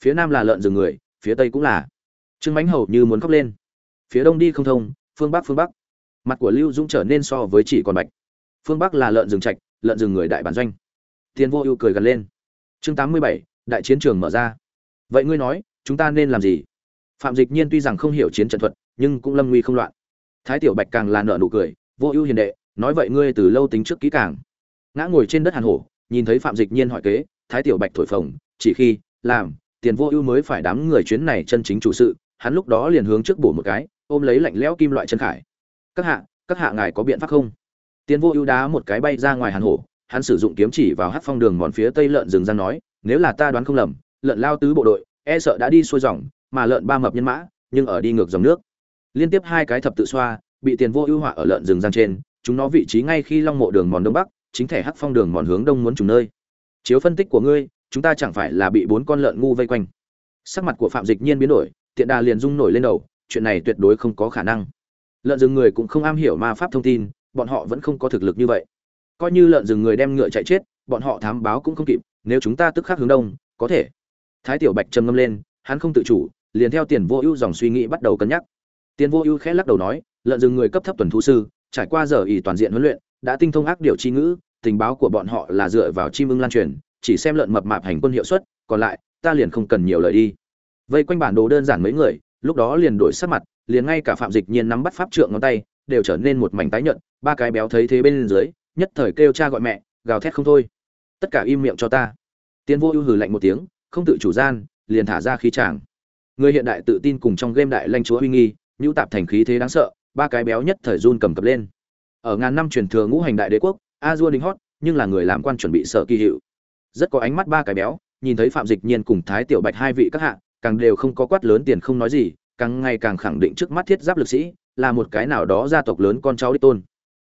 phía nam là lợn rừng người, phía tây cũng là. Trương mãnh hầu như muốn khóc lên. Phía đông đi không thông, phương bắc phương bắc. Mặt của lưu dũng trở nên so với chỉ còn bạch. Phương bắc là lợn rừng trạch, lợn rừng người đại bản doanh. Tiền vô ưu cười gần lên. Chương tám mươi bảy, đại chiến trường mở ra. Vậy ngươi nói, chúng ta nên làm gì? Phạm dịch nhiên tuy rằng không hiểu chiến trận thuật, nhưng cũng lâm nguy không loạn. Thái tiểu bạch càng là nợ nụ cười, vô ưu hiền đệ, nói vậy ngươi từ lâu tính trước kỹ càng. Ngã ngồi trên đất hàn hổ, nhìn thấy phạm dịch nhiên hỏi kế, thái tiểu bạch thổi phồng, chỉ khi, làm tiền vô ưu mới phải đám người chuyến này chân chính chủ sự, hắn lúc đó liền hướng trước bổ một cái, ôm lấy lạnh lẽo kim loại chân khải. Các hạ các hạ ngài có biện pháp không? Tiền vô ưu đá một cái bay ra ngoài hàn hổ, hắn sử dụng kiếm chỉ vào hát phong đường mòn phía tây lợn rừng răng nói, nếu là ta đoán không lầm, lợn lao tứ bộ đội e sợ đã đi xuôi dòng, mà lợn ba mập nhân mã, nhưng ở đi ngược dòng nước. Liên tiếp hai cái thập tự xoa, bị tiền vô ưu họa ở lợn rừng giang trên, chúng nó vị trí ngay khi long mộ đường mòn đông bắc, chính thể hắc phong đường mòn hướng đông muốn trùng nơi. Chiếu phân tích của ngươi chúng ta chẳng phải là bị bốn con lợn ngu vây quanh. Sắc mặt của phạm dịch nhiên biến đổi, tiện đà liền rung nổi lên đầu, chuyện này tuyệt đối không có khả năng. Lợn rừng người cũng không am hiểu ma pháp thông tin, bọn họ vẫn không có thực lực như vậy. Coi như lợn rừng người đem ngựa chạy chết, bọn họ thám báo cũng không kịp, nếu chúng ta tức khắc hướng đông, có thể. Thái tiểu bạch trầm ngâm lên, hắn không tự chủ, liền theo tiền vô ưu dòng suy nghĩ bắt đầu cân nhắc. Tiền vô ưu khẽ lắc đầu nói, lợn rừng người cấp thấp tuần thu sư, trải qua giờ ỉ toàn diện huấn luyện, đã tinh thông ác điều chi ngữ, tình báo của bọn họ là dựa vào chim ưng lan truyền chỉ xem lợn mập mạp hành quân hiệu suất, còn lại, ta liền không cần nhiều lời đi. Vây quanh bản đồ đơn giản mấy người, lúc đó liền đổi sắc mặt, liền ngay cả phạm dịch nhiên nắm bắt pháp trượng ngón tay, đều trở nên một mảnh tái nhợt, ba cái béo thấy thế bên dưới, nhất thời kêu cha gọi mẹ, gào thét không thôi. Tất cả im miệng cho ta. Tiến vô ưu hừ lạnh một tiếng, không tự chủ gian, liền thả ra khí tràng người hiện đại tự tin cùng trong game đại lanh chúa huy nghi, nhũ tạp thành khí thế đáng sợ, ba cái béo nhất thời run cầm cập lên. Ở ngàn năm truyền thừa ngũ hành đại đế quốc, a dua đình hót, nhưng là người làm quan chuẩn bị sợ kỳ hiệu rất có ánh mắt ba cái béo, nhìn thấy phạm dịch nhiên cùng thái tiểu bạch hai vị các hạ, càng đều không có quát lớn tiền không nói gì, càng ngày càng khẳng định trước mắt thiết giáp lực sĩ là một cái nào đó gia tộc lớn con cháu đích tôn.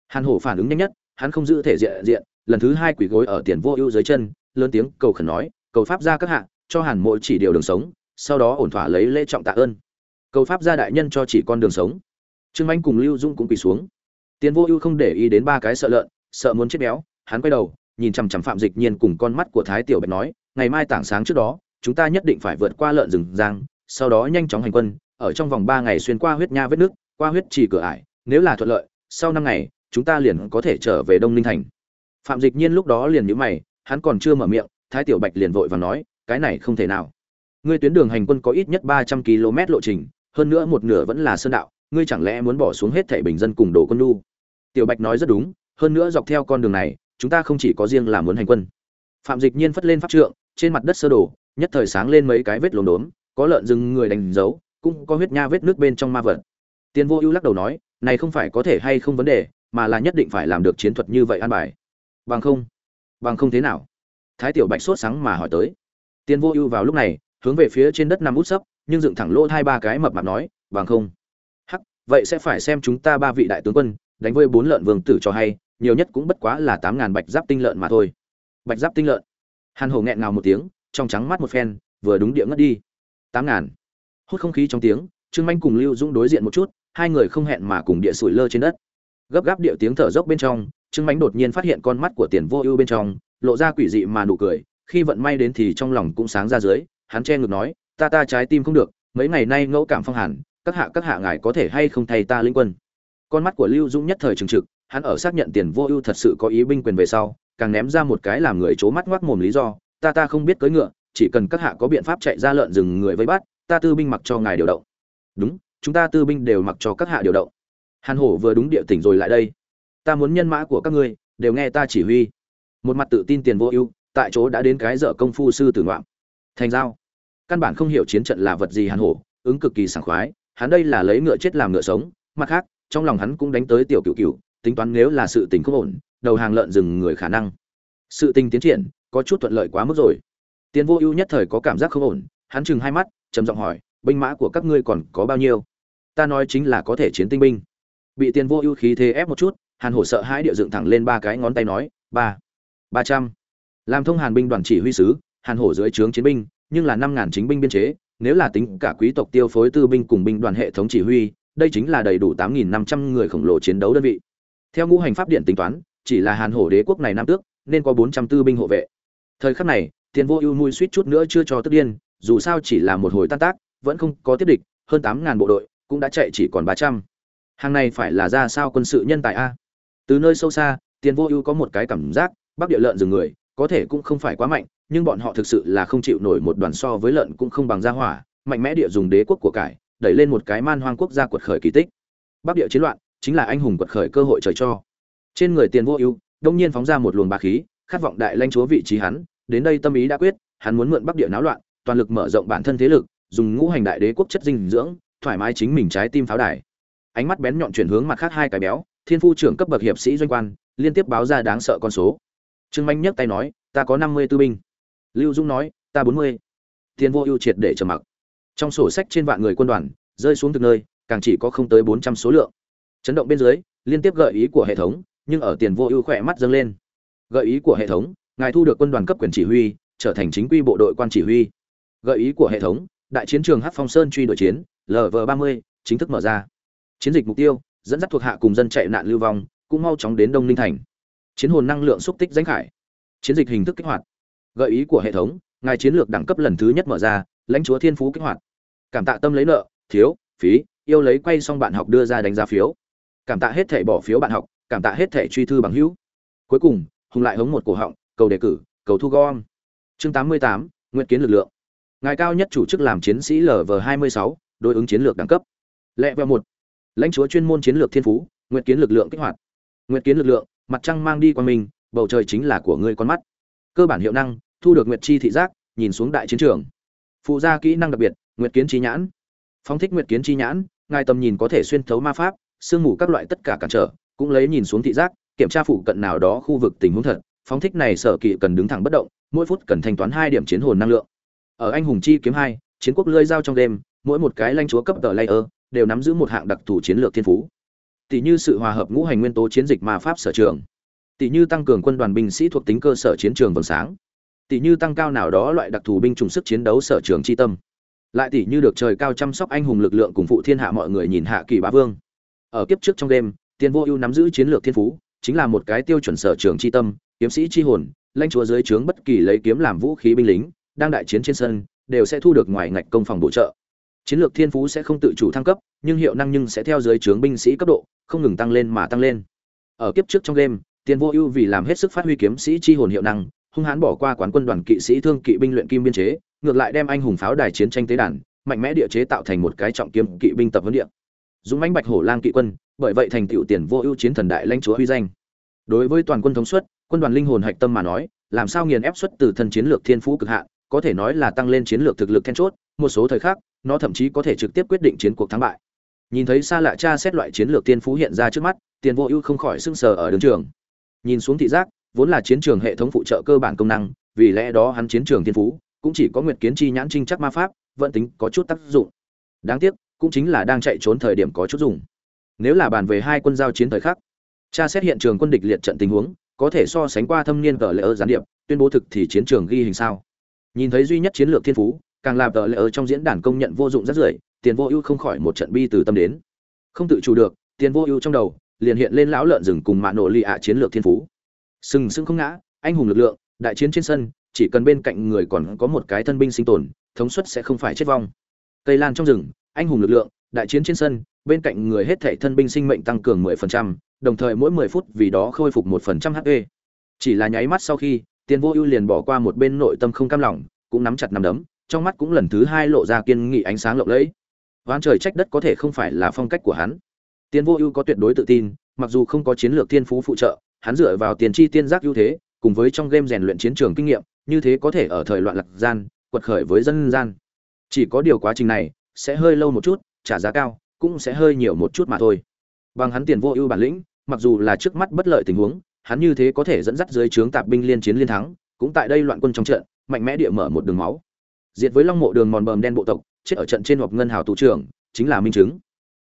Hàn hổ phản ứng nhanh nhất, hắn không giữ thể diện diện, lần thứ hai quỷ gối ở tiền vô ưu dưới chân, lớn tiếng cầu khẩn nói, cầu pháp ra các hạ, cho hàn mộ chỉ điều đường sống, sau đó ổn thỏa lấy lễ trọng tạ ơn. Cầu pháp gia đại nhân cho chỉ con đường sống. Trương anh cùng lưu dung cũng quỳ xuống. Tiền vô ưu không để ý đến ba cái sợ lợn, sợ muốn chết béo, hắn quay đầu nhìn chằm chằm phạm dịch nhiên cùng con mắt của thái tiểu bạch nói, ngày mai tảng sáng trước đó, chúng ta nhất định phải vượt qua lợn rừng giang, sau đó nhanh chóng hành quân, ở trong vòng ba ngày xuyên qua huyết nha vết nước, qua huyết trì cửa ải, nếu là thuận lợi, sau năm ngày, chúng ta liền có thể trở về đông ninh thành. Phạm dịch nhiên lúc đó liền nhíu mày, hắn còn chưa mở miệng, thái tiểu bạch liền vội và nói, cái này không thể nào. Ngươi tuyến đường hành quân có ít nhất ba trăm km lộ trình, hơn nữa một nửa vẫn là sơn đạo, ngươi chẳng lẽ muốn bỏ xuống hết thảy bình dân cùng đồ quân lu tiểu bạch nói rất đúng, hơn nữa dọc theo con đường này chúng ta không chỉ có riêng là muốn hành quân. Phạm dịch nhiên phất lên pháp trượng, trên mặt đất sơ đổ nhất thời sáng lên mấy cái vết lốm đốm, có lợn rừng người đánh dấu, cũng có huyết nha vết nước bên trong ma vật. Tiên vô ưu lắc đầu nói, này không phải có thể hay không vấn đề, mà là nhất định phải làm được chiến thuật như vậy an bài. Bằng không bằng không thế nào? Thái tiểu bạch sốt sáng mà hỏi tới. Tiên vô ưu vào lúc này, hướng về phía trên đất nằm út sấp, nhưng dựng thẳng lỗ hai ba cái mập mạp nói, bằng không. Hắc, vậy sẽ phải xem chúng ta ba vị đại tướng quân, đánh với bốn lợn vương tử cho hay nhiều nhất cũng bất quá là tám ngàn bạch giáp tinh lợn mà thôi. Bạch giáp tinh lợn. Hàn hổ nghẹn ngào một tiếng, trong trắng mắt một phen, vừa đúng địa ngất đi. Tám ngàn. Hút không khí trong tiếng, trương manh cùng lưu dũng đối diện một chút, hai người không hẹn mà cùng địa sủi lơ trên đất. Gấp gáp điệu tiếng thở dốc bên trong, trương manh đột nhiên phát hiện con mắt của tiền vô ưu bên trong, lộ ra quỷ dị mà nụ cười, khi vận may đến thì trong lòng cũng sáng ra dưới, hắn che ngực nói, ta ta trái tim không được, mấy ngày nay ngẫu cảm phong hàn, các hạ các hạ ngài có thể hay không thay ta linh quân? Con mắt của lưu dũng nhất thời trừng trực hắn ở xác nhận tiền vô ưu thật sự có ý binh quyền về sau, càng ném ra một cái làm người c mắt ngoác mồm lý do, ta ta không biết cưỡi ngựa, chỉ cần các hạ có biện pháp chạy ra lợn rừng người vây bắt, ta tư binh mặc cho ngài điều động. Đúng, chúng ta tư binh đều mặc cho các hạ điều động. Hàn hổ vừa đúng địa tỉnh rồi lại đây. Ta muốn nhân mã của các ngươi, đều nghe ta chỉ huy. Một mặt tự tin tiền vô ưu, tại chỗ đã đến cái dở công phu sư tử ngoạm. Thành giao. Căn bản không hiểu chiến trận là vật gì hàn hổ, ứng cực kỳ sảng khoái, hắn đây là lấy ngựa chết làm ngựa sống, mặt khác, trong lòng hắn cũng đánh tới tiểu cựu cựu tính toán nếu là sự tình không ổn, đầu hàng lợn rừng người khả năng. Sự tình tiến triển, có chút thuận lợi quá mức rồi. Tiên vô ưu nhất thời có cảm giác không ổn, hắn chừng hai mắt, trầm giọng hỏi, binh mã của các ngươi còn có bao nhiêu? Ta nói chính là có thể chiến tinh binh. Bị tiền vô ưu khí thế ép một chút, hàn hổ sợ hãi địa dựng thẳng lên ba cái ngón tay nói, ba ba trăm. Làm thông hàn binh đoàn chỉ huy sứ, hàn hổ dưới trướng chiến binh, nhưng là năm ngàn chính binh biên chế, nếu là tính cả quý tộc tiêu phối tư binh cùng binh đoàn hệ thống chỉ huy, đây chính là đầy đủ tám nghìn năm trăm người khổng lồ chiến đấu đơn vị theo ngũ hành pháp điện tính toán, chỉ là hàn hổ đế quốc này năm tước, nên có bốn trăm tư binh hộ vệ. Thời khắc này, tiền vô ưu nuôi suýt chút nữa chưa cho tức điên, dù sao chỉ là một hồi tan tác, vẫn không có tiếp địch, hơn tám ngàn bộ đội cũng đã chạy chỉ còn ba trăm. Hàng này phải là ra sao quân sự nhân tài a? Từ nơi sâu xa, tiền vô ưu có một cái cảm giác, bắc địa lợn rừng người, có thể cũng không phải quá mạnh, nhưng bọn họ thực sự là không chịu nổi một đoàn so với lợn cũng không bằng gia hỏa, mạnh mẽ địa dùng đế quốc của cải, đẩy lên một cái man hoang quốc gia quật khởi kỳ tích. Bắc địa chiến loạn chính là anh hùng quật khởi cơ hội trời cho. Trên người tiền vô ưu, đông nhiên phóng ra một luồng bá khí, khát vọng đại lãnh chúa vị trí hắn, đến đây tâm ý đã quyết, hắn muốn mượn bắc địa náo loạn, toàn lực mở rộng bản thân thế lực, dùng ngũ hành đại đế quốc chất dinh dưỡng, thoải mái chính mình trái tim pháo đài. Ánh mắt bén nhọn chuyển hướng mặt khác hai cái béo, thiên phu trưởng cấp bậc hiệp sĩ doanh quan, liên tiếp báo ra đáng sợ con số. Trương manh nhấc tay nói, ta có năm mươi tư binh. Lưu dung nói, ta bốn mươi. Tiền vô ưu triệt để trầm mặc. Trong sổ sách trên vạn người quân đoàn, rơi xuống từ nơi, càng chỉ có không tới bốn trăm số lượng chấn động bên dưới, liên tiếp gợi ý của hệ thống, nhưng ở tiền vô ưu khỏe mắt dâng lên. Gợi ý của hệ thống, ngài thu được quân đoàn cấp quyền chỉ huy, trở thành chính quy bộ đội quan chỉ huy. Gợi ý của hệ thống, đại chiến trường hát phong sơn truy đội chiến lv ba mươi, chính thức mở ra. Chiến dịch mục tiêu, dẫn dắt thuộc hạ cùng dân chạy nạn lưu vong, cũng mau chóng đến đông ninh thành. Chiến hồn năng lượng xúc tích danh khải. Chiến dịch hình thức kích hoạt. Gợi ý của hệ thống, ngài chiến lược đẳng cấp lần thứ nhất mở ra, lãnh chúa thiên phú kích hoạt. Cảm tạ tâm lấy nợ, thiếu, phí, yêu lấy quay xong bạn học đưa ra đánh giá phiếu cảm tạ hết thể bỏ phiếu bạn học, cảm tạ hết thể truy thư bằng hữu. Cuối cùng, hùng lại hống một cổ họng, cầu đề cử, cầu thu gom. Chương tám mươi tám, nguyện kiến lực lượng. Ngài cao nhất chủ chức làm chiến sĩ lv hai mươi sáu, đối ứng chiến lược đẳng cấp. Lệ vẹo một. Lãnh chúa chuyên môn chiến lược thiên phú, nguyện kiến lực lượng kích hoạt. Nguyện kiến lực lượng, mặt trăng mang đi qua mình, bầu trời chính là của ngươi con mắt. Cơ bản hiệu năng, thu được nguyệt chi thị giác, nhìn xuống đại chiến trường. Phụ gia kỹ năng đặc biệt, nguyệt kiến chi nhãn. Phóng thích nguyệt kiến chi nhãn, ngài tầm nhìn có thể xuyên thấu ma pháp sương mù các loại tất cả cản trở, cũng lấy nhìn xuống thị giác, kiểm tra phụ cận nào đó khu vực tình huống thật, phóng thích này sở kỵ cần đứng thẳng bất động, mỗi phút cần thanh toán hai điểm chiến hồn năng lượng. Ở anh hùng chi kiếm hai, chiến quốc lơi dao trong đêm, mỗi một cái lãnh chúa cấp tờ layer đều nắm giữ một hạng đặc thù chiến lược thiên phú. Tỷ như sự hòa hợp ngũ hành nguyên tố chiến dịch ma pháp sở trường. Tỷ như tăng cường quân đoàn binh sĩ thuộc tính cơ sở chiến trường vầng sáng. Tỷ như tăng cao nào đó loại đặc thù binh chủng sức chiến đấu sở trường chi tâm. Lại tỷ như được trời cao chăm sóc anh hùng lực lượng cùng phụ thiên hạ mọi người nhìn hạ kỳ bá vương ở kiếp trước trong đêm tiền vô ưu nắm giữ chiến lược thiên phú, chính là một cái tiêu chuẩn sở trường chi tâm, kiếm sĩ chi hồn, lãnh chúa dưới trướng bất kỳ lấy kiếm làm vũ khí binh lính, đang đại chiến trên sân, đều sẽ thu được ngoài ngạch công phòng bổ trợ. Chiến lược thiên phú sẽ không tự chủ thăng cấp, nhưng hiệu năng nhưng sẽ theo dưới trướng binh sĩ cấp độ, không ngừng tăng lên mà tăng lên. Ở kiếp trước trong game tiền vô ưu vì làm hết sức phát huy kiếm sĩ chi hồn hiệu năng, hung hãn bỏ qua quán quân đoàn kỵ sĩ thương kỵ binh luyện kim biên chế, ngược lại đem anh hùng pháo đài chiến tranh tế đàn, mạnh mẽ địa chế tạo thành một cái trọng kiếm kỵ binh tập huấn địa dũng mãnh bạch hổ lang kỵ quân, bởi vậy thành tựu tiền vô ưu chiến thần đại lãnh chúa huy danh. Đối với toàn quân thống suất, quân đoàn linh hồn hạch tâm mà nói, làm sao nghiền ép xuất từ thân chiến lược thiên phú cực hạn, có thể nói là tăng lên chiến lược thực lực then chốt, một số thời khắc, nó thậm chí có thể trực tiếp quyết định chiến cuộc thắng bại. Nhìn thấy xa lạ cha xét loại chiến lược thiên phú hiện ra trước mắt, tiền vô ưu không khỏi sưng sờ ở đường trường. Nhìn xuống thị giác, vốn là chiến trường hệ thống phụ trợ cơ bản công năng, vì lẽ đó hắn chiến trường thiên phú, cũng chỉ có nguyệt kiến chi nhãn trinh chắc ma pháp vận tính có chút tác dụng. Đáng tiếc cũng chính là đang chạy trốn thời điểm có chút dùng. Nếu là bàn về hai quân giao chiến thời khắc, tra xét hiện trường quân địch liệt trận tình huống, có thể so sánh qua thâm niên cờ lệ ơ gián điệp, tuyên bố thực thì chiến trường ghi hình sao? Nhìn thấy duy nhất chiến lược thiên phú, càng làm cờ lệ ơ trong diễn đàn công nhận vô dụng rất rưởi, tiền vô ưu không khỏi một trận bi từ tâm đến. Không tự chủ được, tiền vô ưu trong đầu, liền hiện lên lão lợn rừng cùng mạ nổ lì ạ chiến lược thiên phú. Sừng sững không ngã, anh hùng lực lượng, đại chiến trên sân, chỉ cần bên cạnh người còn có một cái thân binh sinh tồn, thống suất sẽ không phải chết vong. Cây lan trong rừng anh hùng lực lượng đại chiến trên sân bên cạnh người hết thảy thân binh sinh mệnh tăng cường 10%, đồng thời mỗi 10 phút vì đó khôi phục 1% HP. Chỉ là nháy mắt sau khi, Tiền Vô Ưu liền bỏ qua một bên nội tâm không cam lòng, cũng nắm chặt nắm đấm, trong mắt cũng lần thứ hai lộ ra kiên nghị ánh sáng lộng lẫy. Ván trời trách đất có thể không phải là phong cách của hắn. Tiền Vô Ưu có tuyệt đối tự tin, mặc dù không có chiến lược thiên phú phụ trợ, hắn dựa vào tiền chi tiên giác ưu thế, cùng với trong game rèn luyện chiến trường kinh nghiệm, như thế có thể ở thời loạn lạc gian, quật khởi với dân gian. Chỉ có điều quá trình này sẽ hơi lâu một chút, trả giá cao, cũng sẽ hơi nhiều một chút mà thôi. Bằng hắn tiền vô ưu bản lĩnh, mặc dù là trước mắt bất lợi tình huống, hắn như thế có thể dẫn dắt dưới trướng tạp binh liên chiến liên thắng, cũng tại đây loạn quân trong trận, mạnh mẽ địa mở một đường máu. Diệt với Long Mộ đường mòn bờm đen bộ tộc, chết ở trận trên hoặc ngân hào tù trưởng, chính là minh chứng.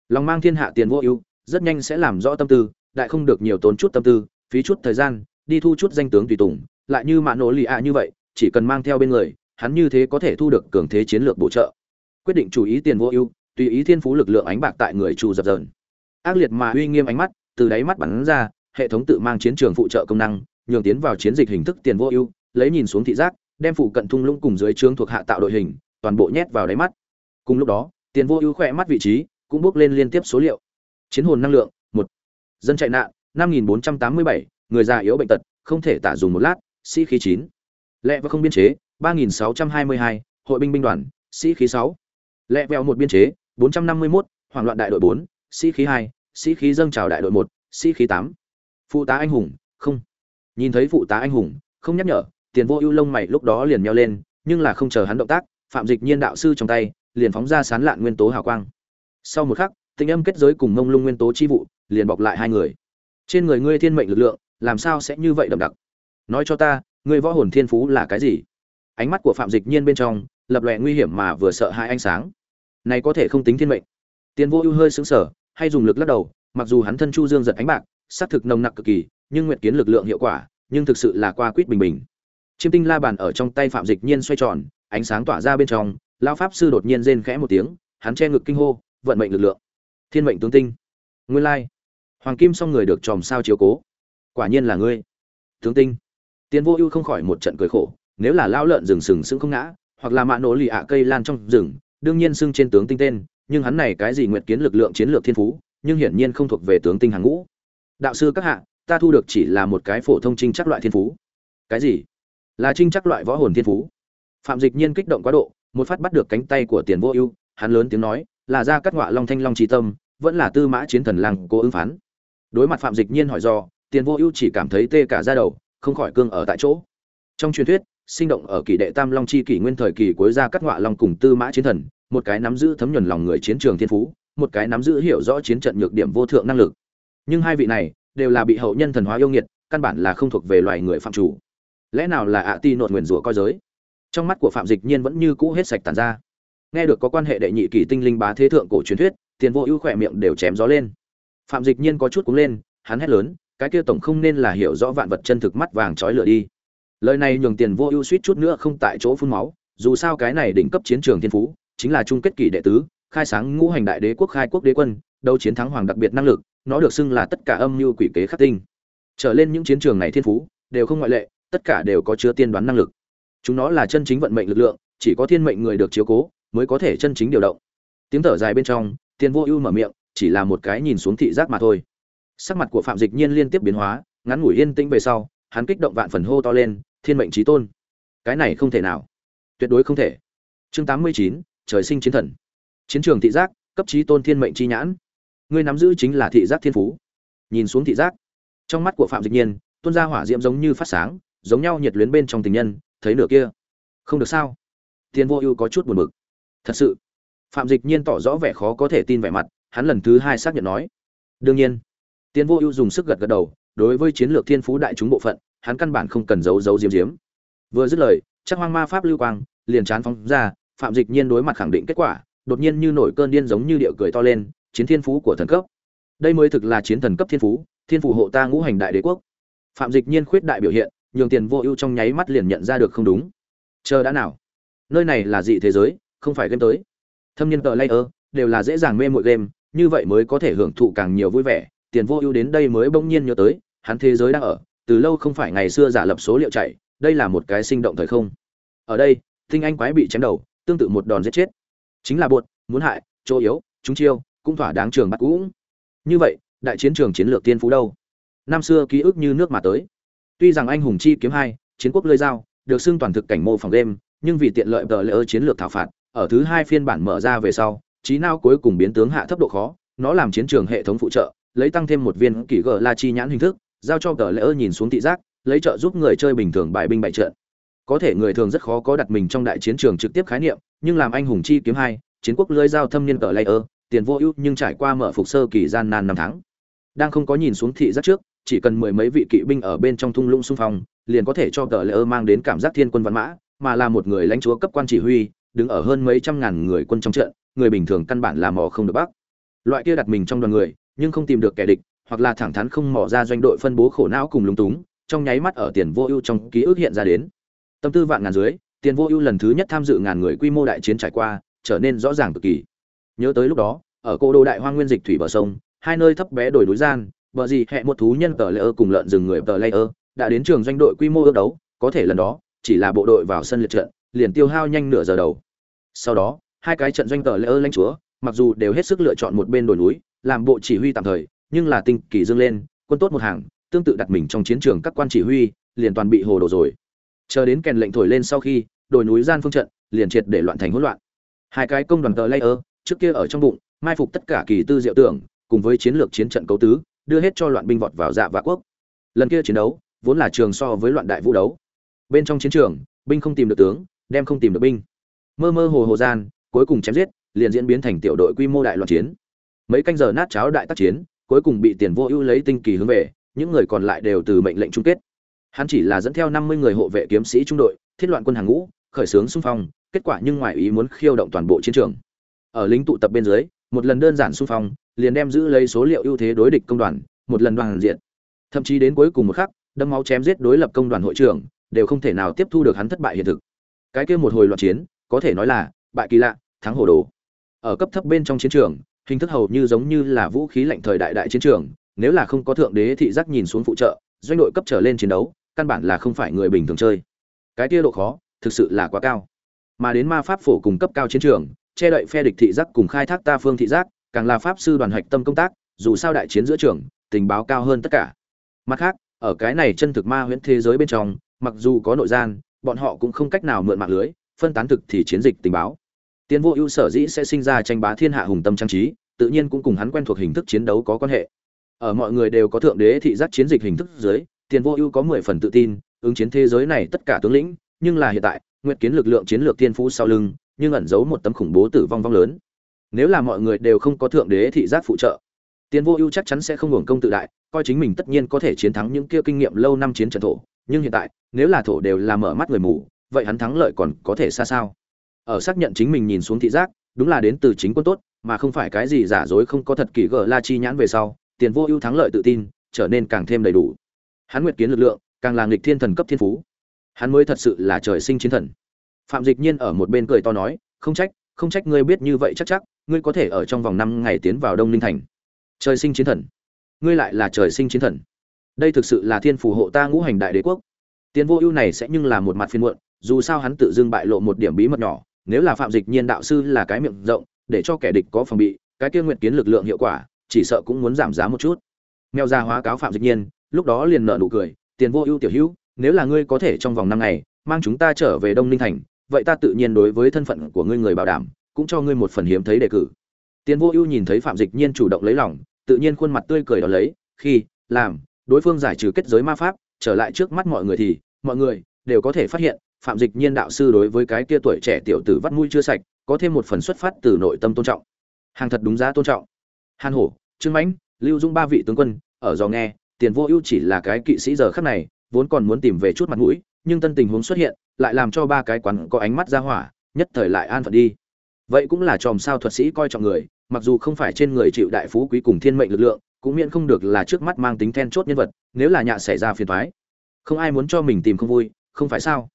Long mang thiên hạ tiền vô ưu, rất nhanh sẽ làm rõ tâm tư, đại không được nhiều tốn chút tâm tư, phí chút thời gian, đi thu chút danh tướng tùy tùng, lại như mạ nổ lì ạ như vậy, chỉ cần mang theo bên người, hắn như thế có thể thu được cường thế chiến lược bổ trợ. Quyết định chủ ý tiền vô ưu, tùy ý thiên phú lực lượng ánh bạc tại người chu dập dờn. Ác liệt mà uy nghiêm ánh mắt từ đáy mắt bắn ra hệ thống tự mang chiến trường phụ trợ công năng nhường tiến vào chiến dịch hình thức tiền vô ưu lấy nhìn xuống thị giác đem phụ cận thung lũng cùng dưới trướng thuộc hạ tạo đội hình toàn bộ nhét vào đáy mắt. Cùng lúc đó tiền vô ưu khỏe mắt vị trí cũng bước lên liên tiếp số liệu. Chiến hồn năng lượng một. Dân chạy nạn năm nghìn bốn trăm tám mươi bảy người già yếu bệnh tật không thể tả dùng một lát sĩ khí chín. Lệ và không biên chế ba nghìn sáu trăm hai mươi hai hội binh binh đoàn sĩ khí sáu lẹ vẹo một biên chế, bốn trăm năm mươi mốt, hoảng loạn đại đội bốn, sĩ khí hai, sĩ khí dâng trào đại đội một, sĩ khí tám. Phụ tá anh hùng, không. Nhìn thấy phụ tá anh hùng, không nhắc nhở, tiền vô ưu lông mày lúc đó liền nheo lên, nhưng là không chờ hắn động tác, phạm dịch nhiên đạo sư trong tay, liền phóng ra sán lạn nguyên tố hào quang. Sau một khắc tình âm kết giới cùng mông lung nguyên tố chi vụ, liền bọc lại hai người. Trên người ngươi thiên mệnh lực lượng, làm sao sẽ như vậy đậm đặc? Nói cho ta, ngươi võ hồn thiên phú là cái gì? Ánh mắt của phạm dịch nhiên bên trong, lập lòe nguy hiểm mà vừa sợ hai ánh sáng. Này có thể không tính thiên mệnh. Tiền vô ưu hơi sững sờ, hay dùng lực lắc đầu, mặc dù hắn thân chu dương giật ánh bạc xác thực nồng nặc cực kỳ, nhưng nguyện kiến lực lượng hiệu quả, nhưng thực sự là qua quýt bình bình. Chiêm tinh la bàn ở trong tay phạm dịch nhiên xoay tròn, ánh sáng tỏa ra bên trong lao pháp sư đột nhiên rên khẽ một tiếng, hắn che ngực kinh hô, vận mệnh lực lượng. Thiên mệnh tướng tinh. Nguyên lai. Hoàng kim xong người được tròm sao chiếu cố. Quả nhiên là ngươi. Tướng tinh. Tiến vô ưu không khỏi một trận cười khổ nếu là lao lợn rừng sừng sững không ngã, hoặc là mạ nổ lì ạ cây lan trong rừng, đương nhiên xưng trên tướng tinh tên, nhưng hắn này cái gì nguyệt kiến lực lượng chiến lược thiên phú, nhưng hiển nhiên không thuộc về tướng tinh hàng ngũ. Đạo sư các hạ, ta thu được chỉ là một cái phổ thông trinh chắc loại thiên phú. Cái gì? Là trinh chắc loại võ hồn thiên phú. Phạm dịch nhiên kích động quá độ, một phát bắt được cánh tay của tiền vô ưu, hắn lớn tiếng nói, là ra cắt ngọa long thanh long trí tâm, vẫn là tư mã chiến thần lăng cố ứng phán. Đối mặt phạm dịch nhiên hỏi do, tiền vô ưu chỉ cảm thấy tê cả ra đầu, không khỏi cương ở tại chỗ. Trong truyền thuyết sinh động ở kỷ đệ tam long chi kỷ nguyên thời kỳ cuối ra cắt ngọa long cùng tư mã chiến thần, một cái nắm giữ thấm nhuần lòng người chiến trường thiên phú, một cái nắm giữ hiểu rõ chiến trận nhược điểm vô thượng năng lực. Nhưng hai vị này đều là bị hậu nhân thần hóa yêu nghiệt, căn bản là không thuộc về loài người phạm chủ. Lẽ nào là ạ ti nột nguyền rủa coi giới? Trong mắt của phạm dịch nhiên vẫn như cũ hết sạch tàn ra. Nghe được có quan hệ đệ nhị kỳ tinh linh bá thế thượng cổ truyền thuyết, tiền vô ưu khỏe miệng đều chém gió lên. Phạm dịch nhiên có chút cúng lên, hắn hét lớn, cái kia tổng không nên là hiểu rõ vạn vật chân thực mắt vàng trói lửa đi lời này nhường tiền vô ưu suýt chút nữa không tại chỗ phun máu, dù sao cái này đỉnh cấp chiến trường thiên phú, chính là chung kết kỷ đệ tứ, khai sáng ngũ hành đại đế quốc, khai quốc đế quân, đấu chiến thắng hoàng đặc biệt năng lực, nó được xưng là tất cả âm mưu quỷ kế khắc tinh. Trở lên những chiến trường này thiên phú, đều không ngoại lệ, tất cả đều có chứa tiên đoán năng lực. Chúng nó là chân chính vận mệnh lực lượng, chỉ có thiên mệnh người được chiếu cố, mới có thể chân chính điều động. Tiếng thở dài bên trong, tiền vô ưu mở miệng, chỉ là một cái nhìn xuống thị giác mà thôi. Sắc mặt của phạm dịch nhiên liên tiếp biến hóa, ngắn ngủi yên tĩnh về sau hắn kích động vạn phần hô to lên, thiên mệnh trí tôn. Cái này không thể nào. Tuyệt đối không thể. Chương tám mươi chín, trời sinh chiến thần. Chiến trường thị giác, cấp trí tôn thiên mệnh chi nhãn. Ngươi nắm giữ chính là thị giác thiên phú. Nhìn xuống thị giác. Trong mắt của phạm dịch nhiên, tuôn ra hỏa diễm giống như phát sáng, giống nhau nhiệt luyến bên trong tình nhân, thấy nửa kia. Không được sao? Tiền vô ưu có chút buồn bực. Thật sự. Phạm dịch nhiên tỏ rõ vẻ khó có thể tin vẻ mặt, hắn lần thứ hai xác nhận nói. Đương nhiên. Tiền vô ưu dùng sức gật gật đầu đối với chiến lược thiên phú đại chúng bộ phận, hắn căn bản không cần giấu giấu diếm diếm vừa dứt lời, chắc hoang ma pháp lưu quang liền chán phóng ra, phạm dịch nhiên đối mặt khẳng định kết quả, đột nhiên như nổi cơn điên giống như điệu cười to lên, chiến thiên phú của thần cấp. Đây mới thực là chiến thần cấp thiên phú, thiên phù hộ ta ngũ hành đại đế quốc. Phạm dịch nhiên khuyết đại biểu hiện, nhường tiền vô ưu trong nháy mắt liền nhận ra được không đúng. Chờ đã nào? Nơi này là dị thế giới, không phải game tới. Thâm niên tờ layer đều là dễ dàng mê mội game, như vậy mới có thể hưởng thụ càng nhiều vui vẻ, tiền vô ưu đến đây mới bỗng nhiên nhớ tới hắn thế giới đang ở, từ lâu không phải ngày xưa giả lập số liệu chạy, đây là một cái sinh động thời không. Ở đây, tinh anh quái bị chém đầu, tương tự một đòn giết chết. Chính là buột muốn hại, chỗ yếu, chúng chiêu, cũng thỏa đáng trường bắt cũng như vậy, đại chiến trường chiến lược tiên phú đâu? Năm xưa ký ức như nước mà tới. Tuy rằng anh hùng chi kiếm hai, chiến quốc lơi dao, được xưng toàn thực cảnh mô phòng game, nhưng vì tiện lợi tờ lỡ chiến lược thảo phạt, ở thứ hai phiên bản mở ra về sau, trí nào cuối cùng biến tướng hạ thấp độ khó, nó làm chiến trường hệ thống phụ trợ, lấy tăng thêm một viên kỷ gờ la chi nhãn hình thức giao cho tờ ơ nhìn xuống thị giác, lấy trợ giúp người chơi bình thường bài binh bại trận. Có thể người thường rất khó có đặt mình trong đại chiến trường trực tiếp khái niệm, nhưng làm anh hùng chi kiếm hai, chiến quốc lưới giao thâm niên tờ layer tiền vô ưu nhưng trải qua mở phục sơ kỳ gian nan năm tháng. Đang không có nhìn xuống thị giác trước, chỉ cần mười mấy vị kỵ binh ở bên trong thung lũng xung phong, liền có thể cho tờ layer mang đến cảm giác thiên quân văn mã, mà là một người lãnh chúa cấp quan chỉ huy, đứng ở hơn mấy trăm ngàn người quân trong trận, người bình thường căn bản là mò không được bắc. Loại kia đặt mình trong đoàn người, nhưng không tìm được kẻ địch hoặc là thẳng thắn không mò ra doanh đội phân bố khổ não cùng lúng túng, trong nháy mắt ở tiền vô ưu trong ký ức hiện ra đến. Tâm tư vạn ngàn dưới, tiền vô ưu lần thứ nhất tham dự ngàn người quy mô đại chiến trải qua, trở nên rõ ràng cực kỳ. Nhớ tới lúc đó, ở cô đô đại hoang nguyên dịch thủy bờ sông, hai nơi thấp bé đổi núi gian, bờ gì hẹ một thú nhân tờ lê ơ cùng lợn rừng người tờ lê ơ, đã đến trường doanh đội quy mô ước đấu, có thể lần đó, chỉ là bộ đội vào sân liệt trận, liền tiêu hao nhanh nửa giờ đầu. Sau đó, hai cái trận doanh tờ lê ơ lãnh chúa, mặc dù đều hết sức lựa chọn một bên đồi núi, làm bộ chỉ huy tạm thời nhưng là tinh kỳ dương lên, quân tốt một hàng, tương tự đặt mình trong chiến trường các quan chỉ huy, liền toàn bị hồ đồ rồi. Chờ đến kèn lệnh thổi lên sau khi, đồi núi gian phương trận liền triệt để loạn thành hỗn loạn. Hai cái công đoàn tờ lay ơ trước kia ở trong bụng, mai phục tất cả kỳ tư diệu tưởng, cùng với chiến lược chiến trận cấu tứ, đưa hết cho loạn binh vọt vào dạ vạ quốc. Lần kia chiến đấu, vốn là trường so với loạn đại vũ đấu. Bên trong chiến trường, binh không tìm được tướng, đem không tìm được binh. Mơ mơ hồ hồ gian, cuối cùng chém giết, liền diễn biến thành tiểu đội quy mô đại loạn chiến. Mấy canh giờ nát cháo đại tác chiến cuối cùng bị tiền vô ưu lấy tinh kỳ hướng về, những người còn lại đều từ mệnh lệnh chung kết. Hắn chỉ là dẫn theo năm mươi người hộ vệ kiếm sĩ trung đội, thiết loạn quân hàng ngũ, khởi xướng xung phong, kết quả nhưng ngoài ý muốn khiêu động toàn bộ chiến trường. Ở lính tụ tập bên dưới, một lần đơn giản xung phong, liền đem giữ lấy số liệu ưu thế đối địch công đoàn, một lần đoàn diện. Thậm chí đến cuối cùng một khắc đâm máu chém giết đối lập công đoàn hội trưởng, đều không thể nào tiếp thu được hắn thất bại hiện thực. Cái kia một hồi loạn chiến, có thể nói là, bại kỳ lạ, thắng hồ đồ. Ở cấp thấp bên trong chiến trường hình thức hầu như giống như là vũ khí lạnh thời đại đại chiến trường, nếu là không có thượng đế thị giác nhìn xuống phụ trợ, doanh đội cấp trở lên chiến đấu, căn bản là không phải người bình thường chơi. Cái kia độ khó, thực sự là quá cao. Mà đến ma pháp phổ cùng cấp cao chiến trường, che đậy phe địch thị giác cùng khai thác ta phương thị giác, càng là pháp sư đoàn hạch tâm công tác, dù sao đại chiến giữa trường, tình báo cao hơn tất cả. Mặt khác, ở cái này chân thực ma huyễn thế giới bên trong, mặc dù có nội gian, bọn họ cũng không cách nào mượn mạng lưới, phân tán thực thì chiến dịch tình báo. Tiền vô ưu sở dĩ sẽ sinh ra tranh bá thiên hạ hùng tâm trang trí, tự nhiên cũng cùng hắn quen thuộc hình thức chiến đấu có quan hệ. Ở mọi người đều có thượng đế thị giác chiến dịch hình thức dưới tiền vô ưu có mười phần tự tin, ứng chiến thế giới này tất cả tướng lĩnh, nhưng là hiện tại, nguyệt kiến lực lượng chiến lược tiên phú sau lưng, nhưng ẩn giấu một tấm khủng bố tử vong vong lớn. Nếu là mọi người đều không có thượng đế thị giác phụ trợ tiền vô ưu chắc chắn sẽ không ngừng công tự đại, coi chính mình tất nhiên có thể chiến thắng những kia kinh nghiệm lâu năm chiến trận thổ, nhưng hiện tại, nếu là thổ đều là mở mắt người mù, vậy hắn thắng lợi còn có thể xa sao? Ở xác nhận chính mình nhìn xuống thị giác, đúng là đến từ chính quân tốt, mà không phải cái gì giả dối không có thật kỳ gờ la chi nhãn về sau, tiền vô ưu thắng lợi tự tin, trở nên càng thêm đầy đủ. Hắn nguyệt kiến lực lượng, càng là nghịch thiên thần cấp thiên phú. Hắn mới thật sự là trời sinh chiến thần. Phạm dịch nhiên ở một bên cười to nói, không trách không trách ngươi biết như vậy chắc chắc, ngươi có thể ở trong vòng năm ngày tiến vào đông ninh thành. Trời sinh chiến thần. Ngươi lại là trời sinh chiến thần. Đây thực sự là thiên phù hộ ta ngũ hành đại đế quốc. Tiến vô ưu này sẽ nhưng là một mặt phiên muộn, dù sao hắn tự dưng bại lộ một điểm bí mật nhỏ nếu là phạm dịch nhiên đạo sư là cái miệng rộng, để cho kẻ địch có phòng bị, cái kia nguyện kiến lực lượng hiệu quả, chỉ sợ cũng muốn giảm giá một chút. Mèo ra hóa cáo phạm dịch nhiên, lúc đó liền nợ nụ cười, tiền vô ưu tiểu hữu, nếu là ngươi có thể trong vòng năm ngày mang chúng ta trở về đông ninh thành, vậy ta tự nhiên đối với thân phận của ngươi người bảo đảm, cũng cho ngươi một phần hiếm thấy đề cử. Tiền vô ưu nhìn thấy phạm dịch nhiên chủ động lấy lòng, tự nhiên khuôn mặt tươi cười đó lấy, khi, làm, đối phương giải trừ kết giới ma pháp, trở lại trước mắt mọi người thì, mọi người đều có thể phát hiện phạm dịch nhiên đạo sư đối với cái kia tuổi trẻ tiểu tử vắt mũi chưa sạch, có thêm một phần xuất phát từ nội tâm tôn trọng. Hàng thật đúng giá tôn trọng. Hàn hổ, trương mãnh, lưu dung ba vị tướng quân, ở do nghe, tiền vô ưu chỉ là cái kỵ sĩ giờ khắc này, vốn còn muốn tìm về chút mặt mũi, nhưng tân tình huống xuất hiện, lại làm cho ba cái quán có ánh mắt ra hỏa, nhất thời lại an phận đi. Vậy cũng là chòm sao thuật sĩ coi trọng người, mặc dù không phải trên người chịu đại phú quý cùng thiên mệnh lực lượng, cũng miễn không được là trước mắt mang tính then chốt nhân vật, nếu là nhạ xảy ra phiền thoái không ai muốn cho mình tìm không vui, không phải sao?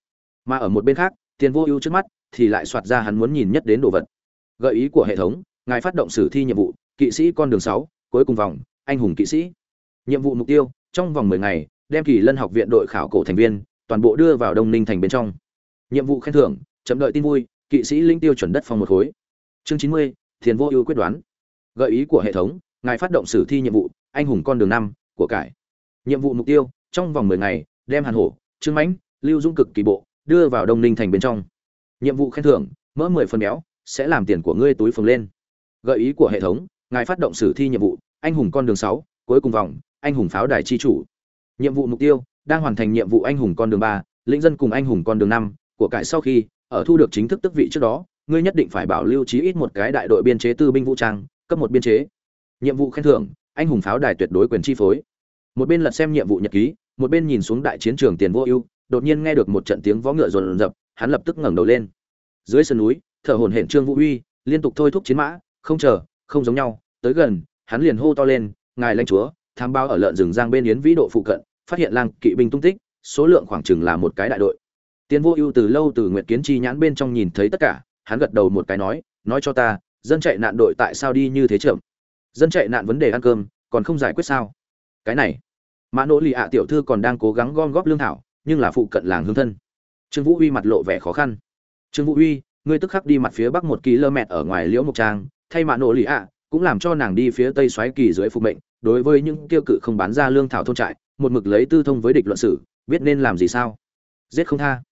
Mà ở một bên khác, tiền vô ưu trước mắt thì lại soạt ra hắn muốn nhìn nhất đến đồ vật. Gợi ý của hệ thống, ngài phát động sử thi nhiệm vụ, kỵ sĩ con đường sáu, cuối cùng vòng, anh hùng kỵ sĩ. Nhiệm vụ mục tiêu, trong vòng mười ngày, đem kỳ lân học viện đội khảo cổ thành viên, toàn bộ đưa vào đông ninh thành bên trong. Nhiệm vụ khen thưởng chậm đợi tin vui, kỵ sĩ linh tiêu chuẩn đất phòng một khối. Chương chín mươi thiền vô ưu quyết đoán. Gợi ý của hệ thống, ngài phát động sử thi nhiệm vụ, anh hùng con đường năm, của cải. Nhiệm vụ mục tiêu, trong vòng mười ngày, đem hàn hổ, trương mãnh, lưu dung cực kỳ bộ đưa vào đông ninh thành bên trong. Nhiệm vụ khen thưởng, mỡ mười phần béo, sẽ làm tiền của ngươi túi phồng lên. Gợi ý của hệ thống, ngài phát động sử thi nhiệm vụ, anh hùng con đường sáu, cuối cùng vòng, anh hùng pháo đài chi chủ. Nhiệm vụ mục tiêu, đang hoàn thành nhiệm vụ anh hùng con đường ba, lĩnh dân cùng anh hùng con đường năm, của cải sau khi, ở thu được chính thức tức vị trước đó, ngươi nhất định phải bảo lưu trí ít một cái đại đội biên chế tư binh vũ trang, cấp một biên chế. Nhiệm vụ khen thưởng, anh hùng pháo đài tuyệt đối quyền chi phối. Một bên lật xem nhiệm vụ nhật ký, một bên nhìn xuống đại chiến trường tiền vô ưu đột nhiên nghe được một trận tiếng vó ngựa rồn rập, hắn lập tức ngẩng đầu lên. Dưới sườn núi, thở hổn hển trương vũ uy liên tục thôi thúc chiến mã, không chờ, không giống nhau, tới gần, hắn liền hô to lên, ngài lãnh chúa, tham bao ở lợn rừng giang bên yến vĩ độ phụ cận, phát hiện lang kỵ binh tung tích, số lượng khoảng chừng là một cái đại đội. Tiến vô ưu từ lâu từ nguyệt kiến chi nhãn bên trong nhìn thấy tất cả, hắn gật đầu một cái nói nói cho ta, dân chạy nạn đội tại sao đi như thế chậm? Dân chạy nạn vấn đề ăn cơm, còn không giải quyết sao? Cái này. Mã nỗ lì ạ tiểu thư còn đang cố gắng gom góp lương thảo nhưng là phụ cận làng hương thân. Trương vũ uy mặt lộ vẻ khó khăn. Trương vũ uy, ngươi tức khắc đi mặt phía bắc một km ở ngoài liễu mục trang, thay mạ nổ lì ạ, cũng làm cho nàng đi phía tây xoáy kỳ dưới phục mệnh, đối với những tiêu cự không bán ra lương thảo thôn trại, một mực lấy tư thông với địch luận sử, biết nên làm gì sao? Giết không tha.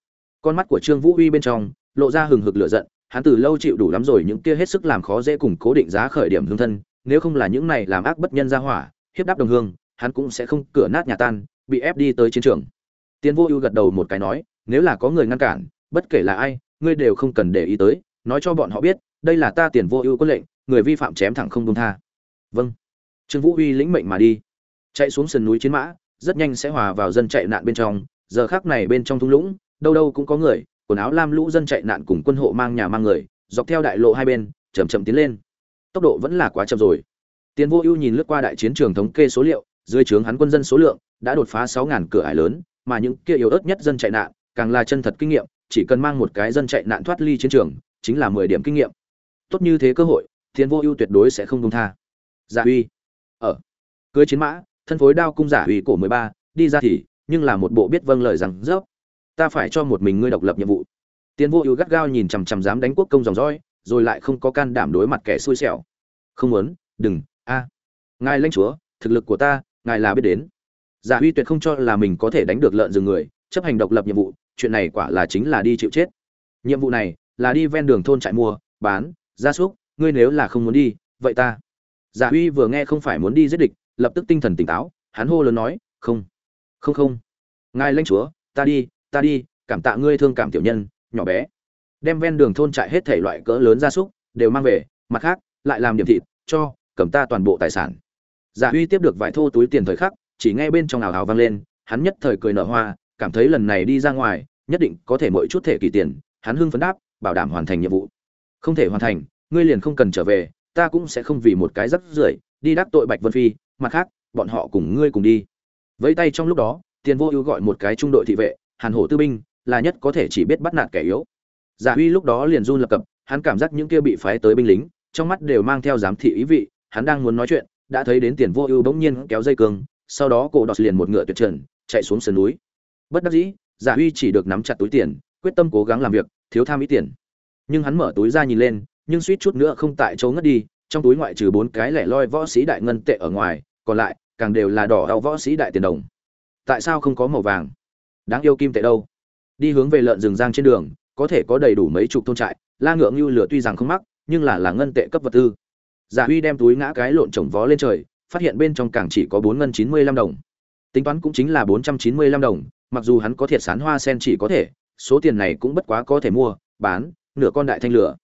Con mắt của trương vũ uy bên trong lộ ra hừng hực lửa giận, hắn từ lâu chịu đủ lắm rồi những kia hết sức làm khó dễ cùng cố định giá khởi điểm hương thân, nếu không là những này làm ác bất nhân ra hỏa, hiếp đáp đồng hương, hắn cũng sẽ không cửa nát nhà tan, bị ép đi tới chiến trường tiến vô ưu gật đầu một cái nói, nếu là có người ngăn cản, bất kể là ai, ngươi đều không cần để ý tới, nói cho bọn họ biết, đây là ta tiền vô ưu có lệnh, người vi phạm chém thẳng không dung tha. Vâng. Trương vũ uy lĩnh mệnh mà đi. Chạy xuống sườn núi chiến mã, rất nhanh sẽ hòa vào dân chạy nạn bên trong, giờ khắc này bên trong thung lũng, đâu đâu cũng có người, quần áo lam lũ dân chạy nạn cùng quân hộ mang nhà mang người, dọc theo đại lộ hai bên, chậm chậm tiến lên. Tốc độ vẫn là quá chậm rồi. Tiền vô ưu nhìn lướt qua đại chiến trường thống kê số liệu, dưới trướng hắn quân dân số lượng, đã đột phá sáu ngàn cửa ải lớn mà những kia yếu ớt nhất dân chạy nạn, càng là chân thật kinh nghiệm, chỉ cần mang một cái dân chạy nạn thoát ly chiến trường, chính là mười điểm kinh nghiệm. Tốt như thế cơ hội, thiên vô ưu tuyệt đối sẽ không công tha. Giả uy. Ở. Cưới chiến mã, thân phối đao cung giả uy cổ mười ba, đi ra thì, nhưng là một bộ biết vâng lời rằng, dốc, ta phải cho một mình ngươi độc lập nhiệm vụ. Tiến vô ưu gắt gao nhìn chằm chằm dám đánh quốc công dòng dõi, rồi lại không có can đảm đối mặt kẻ xui xẻo. Không muốn, đừng, a. Ngài lãnh chúa, thực lực của ta, ngài là biết đến giả uy tuyệt không cho là mình có thể đánh được lợn rừng người, chấp hành độc lập nhiệm vụ, chuyện này quả là chính là đi chịu chết. Nhiệm vụ này là đi ven đường thôn trại mua, bán, gia súc, ngươi nếu là không muốn đi, vậy ta. Giả uy vừa nghe không phải muốn đi giết địch, lập tức tinh thần tỉnh táo, hắn hô lớn nói, không không không. Ngài lãnh chúa, ta đi ta đi, cảm tạ ngươi thương cảm tiểu nhân, nhỏ bé. Đem ven đường thôn trại hết thể loại cỡ lớn gia súc đều mang về, mặt khác, lại làm điểm thịt, cho, cầm ta toàn bộ tài sản. Giả uy tiếp được vài thô túi tiền thời khắc chỉ nghe bên trong ảo hào vang lên, hắn nhất thời cười nở hoa, cảm thấy lần này đi ra ngoài, nhất định có thể mỗi chút thể kỳ tiền, hắn hưng phấn đáp, bảo đảm hoàn thành nhiệm vụ. Không thể hoàn thành, ngươi liền không cần trở về, ta cũng sẽ không vì một cái rắc rưởi, đi đắc tội bạch vân phi, mặt khác, bọn họ cùng ngươi cùng đi. Vẫy tay trong lúc đó, tiền vô ưu gọi một cái trung đội thị vệ, hàn hổ tư binh, là nhất có thể chỉ biết bắt nạt kẻ yếu. Giả huy lúc đó liền run lập cập, hắn cảm giác những kia bị phái tới binh lính, trong mắt đều mang theo giám thị ý vị, hắn đang muốn nói chuyện, đã thấy đến tiền vô ưu bỗng nhiên kéo dây cương sau đó cổ đọt liền một ngựa tuyệt trần, chạy xuống sườn núi. Bất đắc dĩ, giả huy chỉ được nắm chặt túi tiền, quyết tâm cố gắng làm việc, thiếu tham ý tiền. Nhưng hắn mở túi ra nhìn lên, nhưng suýt chút nữa không tại chỗ ngất đi, trong túi ngoại trừ bốn cái lẻ loi võ sĩ đại ngân tệ ở ngoài, còn lại, càng đều là đỏ đau võ sĩ đại tiền đồng. Tại sao không có màu vàng? Đáng yêu kim tệ đâu? Đi hướng về lợn rừng giang trên đường, có thể có đầy đủ mấy chục thôn trại, la ngượng như lửa tuy rằng không mắc, nhưng là là ngân tệ cấp vật tư. Giả huy đem túi ngã cái lộn trồng vó lên trời phát hiện bên trong càng chỉ có bốn ngân chín mươi lăm đồng. Tính toán cũng chính là bốn trăm chín mươi lăm đồng, mặc dù hắn có thiệt sán hoa sen chỉ có thể, số tiền này cũng bất quá có thể mua, bán, nửa con đại thanh lửa.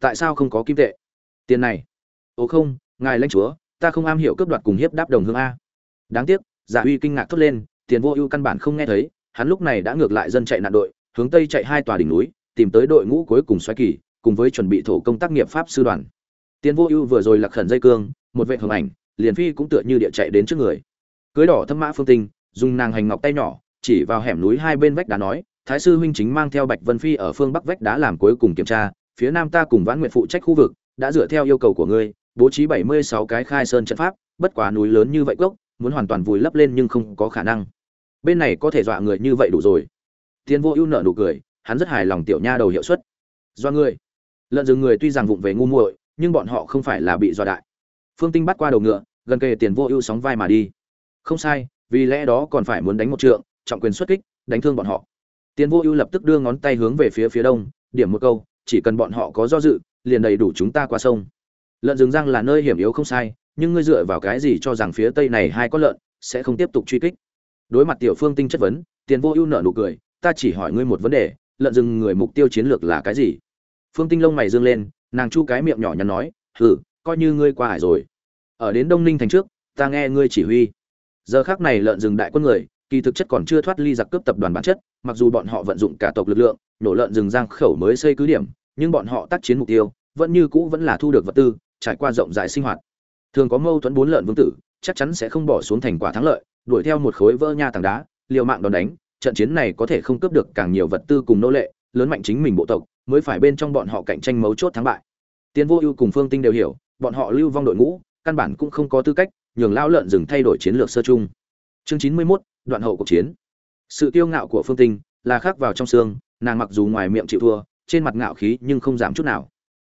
Tại sao không có kim tệ? Tiền này. Ồ không, ngài lãnh chúa, ta không am hiểu cướp đoạt cùng hiếp đáp đồng hương a. Đáng tiếc, giả uy kinh ngạc thốt lên, tiền vô ưu căn bản không nghe thấy, hắn lúc này đã ngược lại dân chạy nạn đội, hướng tây chạy hai tòa đỉnh núi, tìm tới đội ngũ cuối cùng xoáy kỳ, cùng với chuẩn bị thổ công tác nghiệp pháp sư đoàn. Tiền vô ưu vừa rồi lạc khẩn dây cương, một vệ hồng ảnh liền phi cũng tựa như địa chạy đến trước người. Cưới đỏ thâm mã phương tinh, dùng nàng hành ngọc tay nhỏ, chỉ vào hẻm núi hai bên vách đá nói, thái sư huynh chính mang theo bạch vân phi ở phương bắc vách đá làm cuối cùng kiểm tra, phía nam ta cùng vãn nguyện phụ trách khu vực, đã dựa theo yêu cầu của ngươi, bố trí bảy mươi sáu cái khai sơn trận pháp, bất quá núi lớn như vậy gốc, muốn hoàn toàn vùi lấp lên nhưng không có khả năng. Bên này có thể dọa người như vậy đủ rồi. Tiến vô ưu nợ nụ cười, hắn rất hài lòng tiểu nha đầu hiệu suất. Do người? Lợn rừng người tuy rằng vụng về ngu muội, nhưng bọn họ không phải là bị dọa đại phương tinh bắt qua đầu ngựa, gần kề tiền vô ưu sóng vai mà đi. Không sai, vì lẽ đó còn phải muốn đánh một trượng, trọng quyền xuất kích, đánh thương bọn họ. Tiền vô ưu lập tức đưa ngón tay hướng về phía phía đông, điểm một câu, chỉ cần bọn họ có do dự, liền đầy đủ chúng ta qua sông. Lợn rừng răng là nơi hiểm yếu không sai, nhưng ngươi dựa vào cái gì cho rằng phía tây này hai con lợn sẽ không tiếp tục truy kích? Đối mặt tiểu phương tinh chất vấn, tiền vô ưu nợ nụ cười, ta chỉ hỏi ngươi một vấn đề, lợn rừng người mục tiêu chiến lược là cái gì? Phương tinh lông mày dương lên, nàng chu cái miệng nhỏ nhắn nói hử coi như ngươi qua hải rồi. Ở đến đông ninh thành trước, ta nghe ngươi chỉ huy. Giờ khác này lợn rừng đại quân người, kỳ thực chất còn chưa thoát ly giặc cướp tập đoàn bản chất, mặc dù bọn họ vận dụng cả tộc lực lượng, nổ lợn rừng giang khẩu mới xây cứ điểm, nhưng bọn họ tác chiến mục tiêu, vẫn như cũ vẫn là thu được vật tư, trải qua rộng rãi sinh hoạt. Thường có mâu thuẫn bốn lợn vương tử, chắc chắn sẽ không bỏ xuống thành quả thắng lợi, đuổi theo một khối vỡ nha tảng đá, liều mạng đòn đánh, trận chiến này có thể không cướp được càng nhiều vật tư cùng nô lệ, lớn mạnh chính mình bộ tộc, mới phải bên trong bọn họ cạnh tranh mấu chốt thắng bại. Tiến vô ưu cùng phương tinh đều hiểu bọn họ lưu vong đội ngũ căn bản cũng không có tư cách nhường lao lợn rừng thay đổi chiến lược sơ chung. Chương chín mươi 91, đoạn hậu cuộc chiến. Sự tiêu ngạo của phương tinh là khắc vào trong xương nàng mặc dù ngoài miệng chịu thua trên mặt ngạo khí nhưng không giảm chút nào.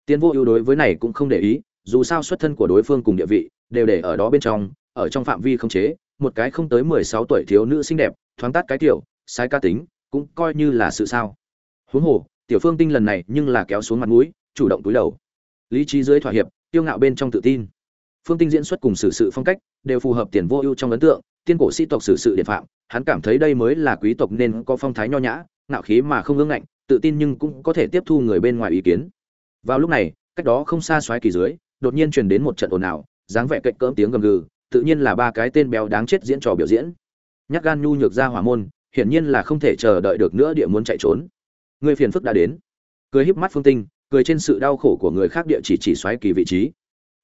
Tiến vô ưu đối với này cũng không để ý dù sao xuất thân của đối phương cùng địa vị đều để ở đó bên trong ở trong phạm vi không chế một cái không tới mười sáu tuổi thiếu nữ xinh đẹp thoáng tát cái tiểu sai ca tính cũng coi như là sự sao. Huống hồ tiểu phương tinh lần này nhưng là kéo xuống mặt mũi chủ động túi đầu. Lý trí dưới thỏa hiệp tiêu ngạo bên trong tự tin. Phương tinh diễn xuất cùng xử sự phong cách đều phù hợp tiền vô ưu trong ấn tượng, tiên cổ sĩ tộc xử sự điện phạm, hắn cảm thấy đây mới là quý tộc nên có phong thái nho nhã, ngạo khí mà không ngưỡng ngạnh, tự tin nhưng cũng có thể tiếp thu người bên ngoài ý kiến. Vào lúc này, cách đó không xa xoáy kỳ dưới, đột nhiên truyền đến một trận ồn ào, dáng vẻ cạnh cỡm tiếng gầm gừ, tự nhiên là ba cái tên béo đáng chết diễn trò biểu diễn. Nhắc gan nhu nhược ra hỏa môn, hiển nhiên là không thể chờ đợi được nữa, địa muốn chạy trốn. Người phiền phức đã đến. Cười híp mắt phương tinh cười trên sự đau khổ của người khác địa chỉ chỉ xoáy kỳ vị trí.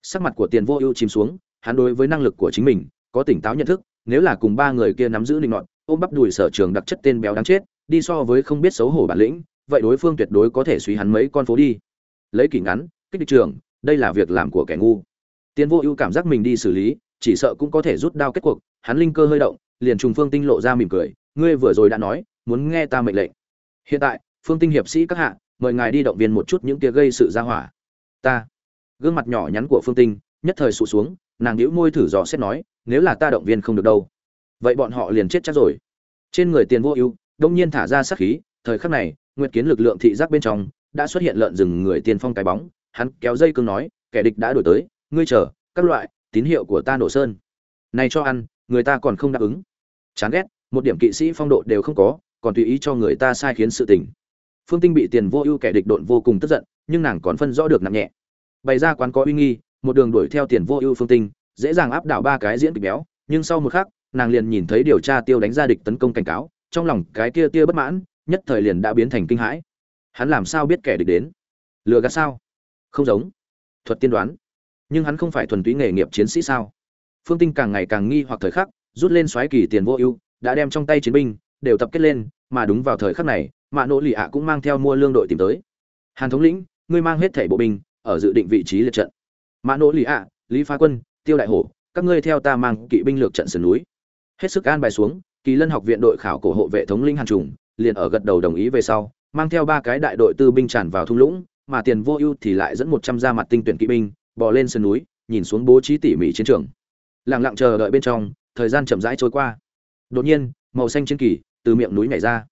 Sắc mặt của tiền vô ưu chìm xuống, hắn đối với năng lực của chính mình, có tỉnh táo nhận thức, nếu là cùng ba người kia nắm giữ linh loạn ôm bắp đùi sở trường đặc chất tên béo đáng chết, đi so với không biết xấu hổ bản lĩnh, vậy đối phương tuyệt đối có thể suy hắn mấy con phố đi. Lấy kỷ ngắn, kích địch trường, đây là việc làm của kẻ ngu. Tiền vô ưu cảm giác mình đi xử lý, chỉ sợ cũng có thể rút đao kết cuộc, hắn linh cơ hơi động, liền trùng phương tinh lộ ra mỉm cười, ngươi vừa rồi đã nói, muốn nghe ta mệnh lệnh. Hiện tại, phương tinh hiệp sĩ các hạ mời ngài đi động viên một chút những kia gây sự ra hỏa. Ta. Gương mặt nhỏ nhắn của phương tinh nhất thời sụt xuống, nàng nhíu môi thử dò xét nói, nếu là ta động viên không được đâu, vậy bọn họ liền chết chắc rồi. Trên người tiền vô ưu, đông nhiên thả ra sát khí, thời khắc này, nguyệt kiến lực lượng thị giác bên trong đã xuất hiện lợn rừng người tiên phong cái bóng, hắn kéo dây cương nói, kẻ địch đã đổi tới, ngươi chờ, các loại, tín hiệu của ta nổ sơn. Này cho ăn, người ta còn không đáp ứng. Chán ghét, một điểm kỵ sĩ phong độ đều không có, còn tùy ý cho người ta sai khiến sự tình phương tinh bị tiền vô ưu kẻ địch độn vô cùng tức giận, nhưng nàng còn phân rõ được nặng nhẹ. Bày ra quán có uy nghi, một đường đuổi theo tiền vô ưu phương tinh, dễ dàng áp đảo ba cái diễn kịch béo, nhưng sau một khắc, nàng liền nhìn thấy điều tra tiêu đánh ra địch tấn công cảnh cáo, trong lòng cái kia tia bất mãn, nhất thời liền đã biến thành kinh hãi. Hắn làm sao biết kẻ địch đến? Lừa gạt sao? Không giống. Thuật tiên đoán. Nhưng hắn không phải thuần túy nghề nghiệp chiến sĩ sao? Phương tinh càng ngày càng nghi hoặc thời khắc, rút lên xoáy kỳ tiền vô ưu, đã đem trong tay chiến binh, đều tập kết lên, mà đúng vào thời khắc này mạ nỗ lì ạ cũng mang theo mua lương đội tìm tới. Hàn thống lĩnh, ngươi mang hết thảy bộ binh, ở dự định vị trí liệt trận. Mạ nỗ lì ạ, lý phá quân, tiêu đại hổ, các ngươi theo ta mang kỵ binh lược trận sườn núi. Hết sức an bài xuống, kỳ lân học viện đội khảo cổ hộ vệ thống linh hàn trùng, liền ở gật đầu đồng ý về sau, mang theo ba cái đại đội tư binh tràn vào thung lũng, mà tiền vô ưu thì lại dẫn một trăm gia mặt tinh tuyển kỵ binh, bò lên sườn núi, nhìn xuống bố trí tỉ mỉ chiến trường. Lặng lặng chờ đợi bên trong, thời gian chậm rãi trôi qua. Đột nhiên, màu xanh chiến kỳ từ miệng núi nhảy ra.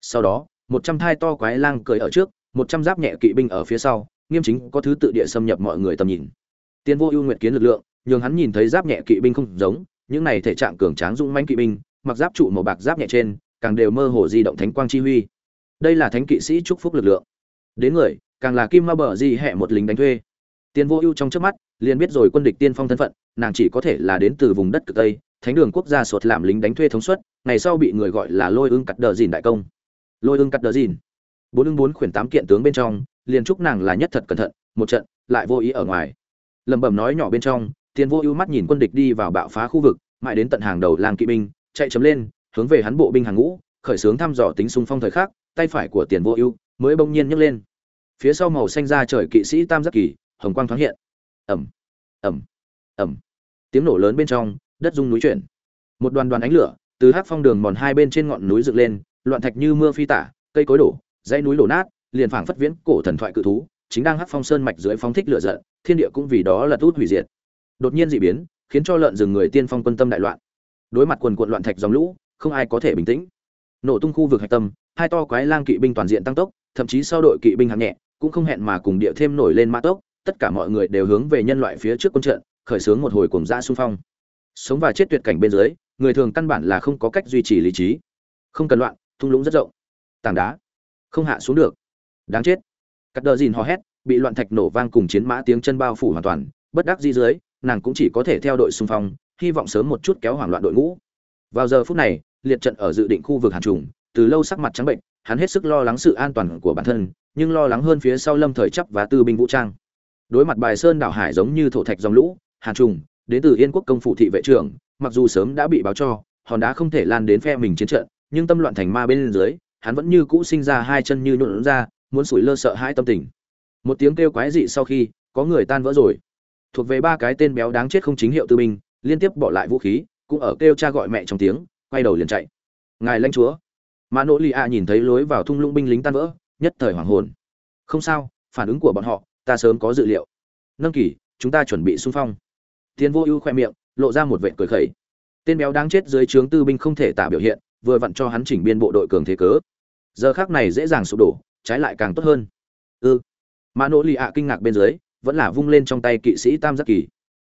Sau đó một trăm thai to quái lang cười ở trước, một trăm giáp nhẹ kỵ binh ở phía sau, nghiêm chính có thứ tự địa xâm nhập mọi người tầm nhìn. Tiên vô ưu nguyện kiến lực lượng, nhường hắn nhìn thấy giáp nhẹ kỵ binh không giống, những này thể trạng cường tráng dũng mãnh kỵ binh, mặc giáp trụ màu bạc giáp nhẹ trên, càng đều mơ hồ di động thánh quang chi huy. Đây là thánh kỵ sĩ chúc phúc lực lượng. Đến người, càng là kim ma bờ di hẹ một lính đánh thuê. Tiên vô ưu trong trước mắt, liền biết rồi quân địch tiên phong thân phận, nàng chỉ có thể là đến từ vùng đất cực tây, thánh đường quốc gia sột làm lính đánh thuê thống suất, ngày sau bị người gọi là lôi ưng cắt đờ dìn đại công lôi ưng cắt đờ dìn. Bốn ưng bốn khuyển tám kiện tướng bên trong, liền chúc nàng là nhất thật cẩn thận, một trận, lại vô ý ở ngoài. Lẩm bẩm nói nhỏ bên trong, tiền vô ưu mắt nhìn quân địch đi vào bạo phá khu vực, mãi đến tận hàng đầu làng kỵ binh, chạy chấm lên, hướng về hắn bộ binh hàng ngũ, khởi xướng thăm dò tính xung phong thời khắc, tay phải của tiền vô ưu mới bỗng nhiên nhấc lên. Phía sau màu xanh ra trời kỵ sĩ tam giác kỳ, hồng quang thoáng hiện. Ẩm ẩm ẩm. Tiếng nổ lớn bên trong, đất rung núi chuyển. Một đoàn đoàn ánh lửa từ hắc phong đường mòn hai bên trên ngọn núi dựng lên loạn thạch như mưa phi tả, cây cối đổ, dãy núi đổ nát, liền phảng phất viễn cổ thần thoại cự thú, chính đang hắc phong sơn mạch dưới phóng thích lửa giận, thiên địa cũng vì đó là tút hủy diệt. Đột nhiên dị biến, khiến cho lợn rừng người tiên phong quân tâm đại loạn. Đối mặt quần cuộn loạn thạch dòng lũ, không ai có thể bình tĩnh. Nổ tung khu vực hạch tâm, hai to quái lang kỵ binh toàn diện tăng tốc, thậm chí sau đội kỵ binh hạng nhẹ, cũng không hẹn mà cùng địa thêm nổi lên mã tốc, tất cả mọi người đều hướng về nhân loại phía trước quân trận, khởi xướng một hồi cùng dã xung phong. Sống và chết tuyệt cảnh bên dưới, người thường căn bản là không có cách duy trì lý trí. Không cần loạn thung lũng rất rộng. Tảng đá. Không hạ xuống được. Đáng chết. Cắt đờ dìn hò hét, bị loạn thạch nổ vang cùng chiến mã tiếng chân bao phủ hoàn toàn. Bất đắc di dưới, nàng cũng chỉ có thể theo đội xung phong, hy vọng sớm một chút kéo hoảng loạn đội ngũ. Vào giờ phút này, liệt trận ở dự định khu vực hàn trùng, từ lâu sắc mặt trắng bệnh, hắn hết sức lo lắng sự an toàn của bản thân, nhưng lo lắng hơn phía sau lâm thời chấp và tư binh vũ trang. Đối mặt bài sơn đảo hải giống như thổ thạch dòng lũ, hàn trùng, đến từ yên quốc công phủ thị vệ trưởng, mặc dù sớm đã bị báo cho, hòn đá không thể lan đến phe mình chiến trận nhưng tâm loạn thành ma bên dưới, hắn vẫn như cũ sinh ra hai chân như nhũn ra, muốn sủi lơ sợ hãi tâm tình. Một tiếng kêu quái dị sau khi, có người tan vỡ rồi. Thuộc về ba cái tên béo đáng chết không chính hiệu tư binh, liên tiếp bỏ lại vũ khí, cũng ở kêu cha gọi mẹ trong tiếng, quay đầu liền chạy. Ngài lãnh chúa. Mã nỗ Ly a nhìn thấy lối vào thung lũng binh lính tan vỡ, nhất thời hoàng hồn. Không sao, phản ứng của bọn họ, ta sớm có dự liệu. Nâng kỳ chúng ta chuẩn bị xung phong. Tiên vô ưu khoe miệng, lộ ra một vệt cười khẩy. Tên béo đáng chết dưới trướng tư binh không thể tả biểu hiện vừa vặn cho hắn chỉnh biên bộ đội cường thế cớ. Giờ khác này dễ dàng sụp đổ, trái lại càng tốt hơn. Ư ừ. nỗ lì ạ kinh ngạc bên dưới, vẫn là vung lên trong tay kỵ sĩ tam giác kỳ.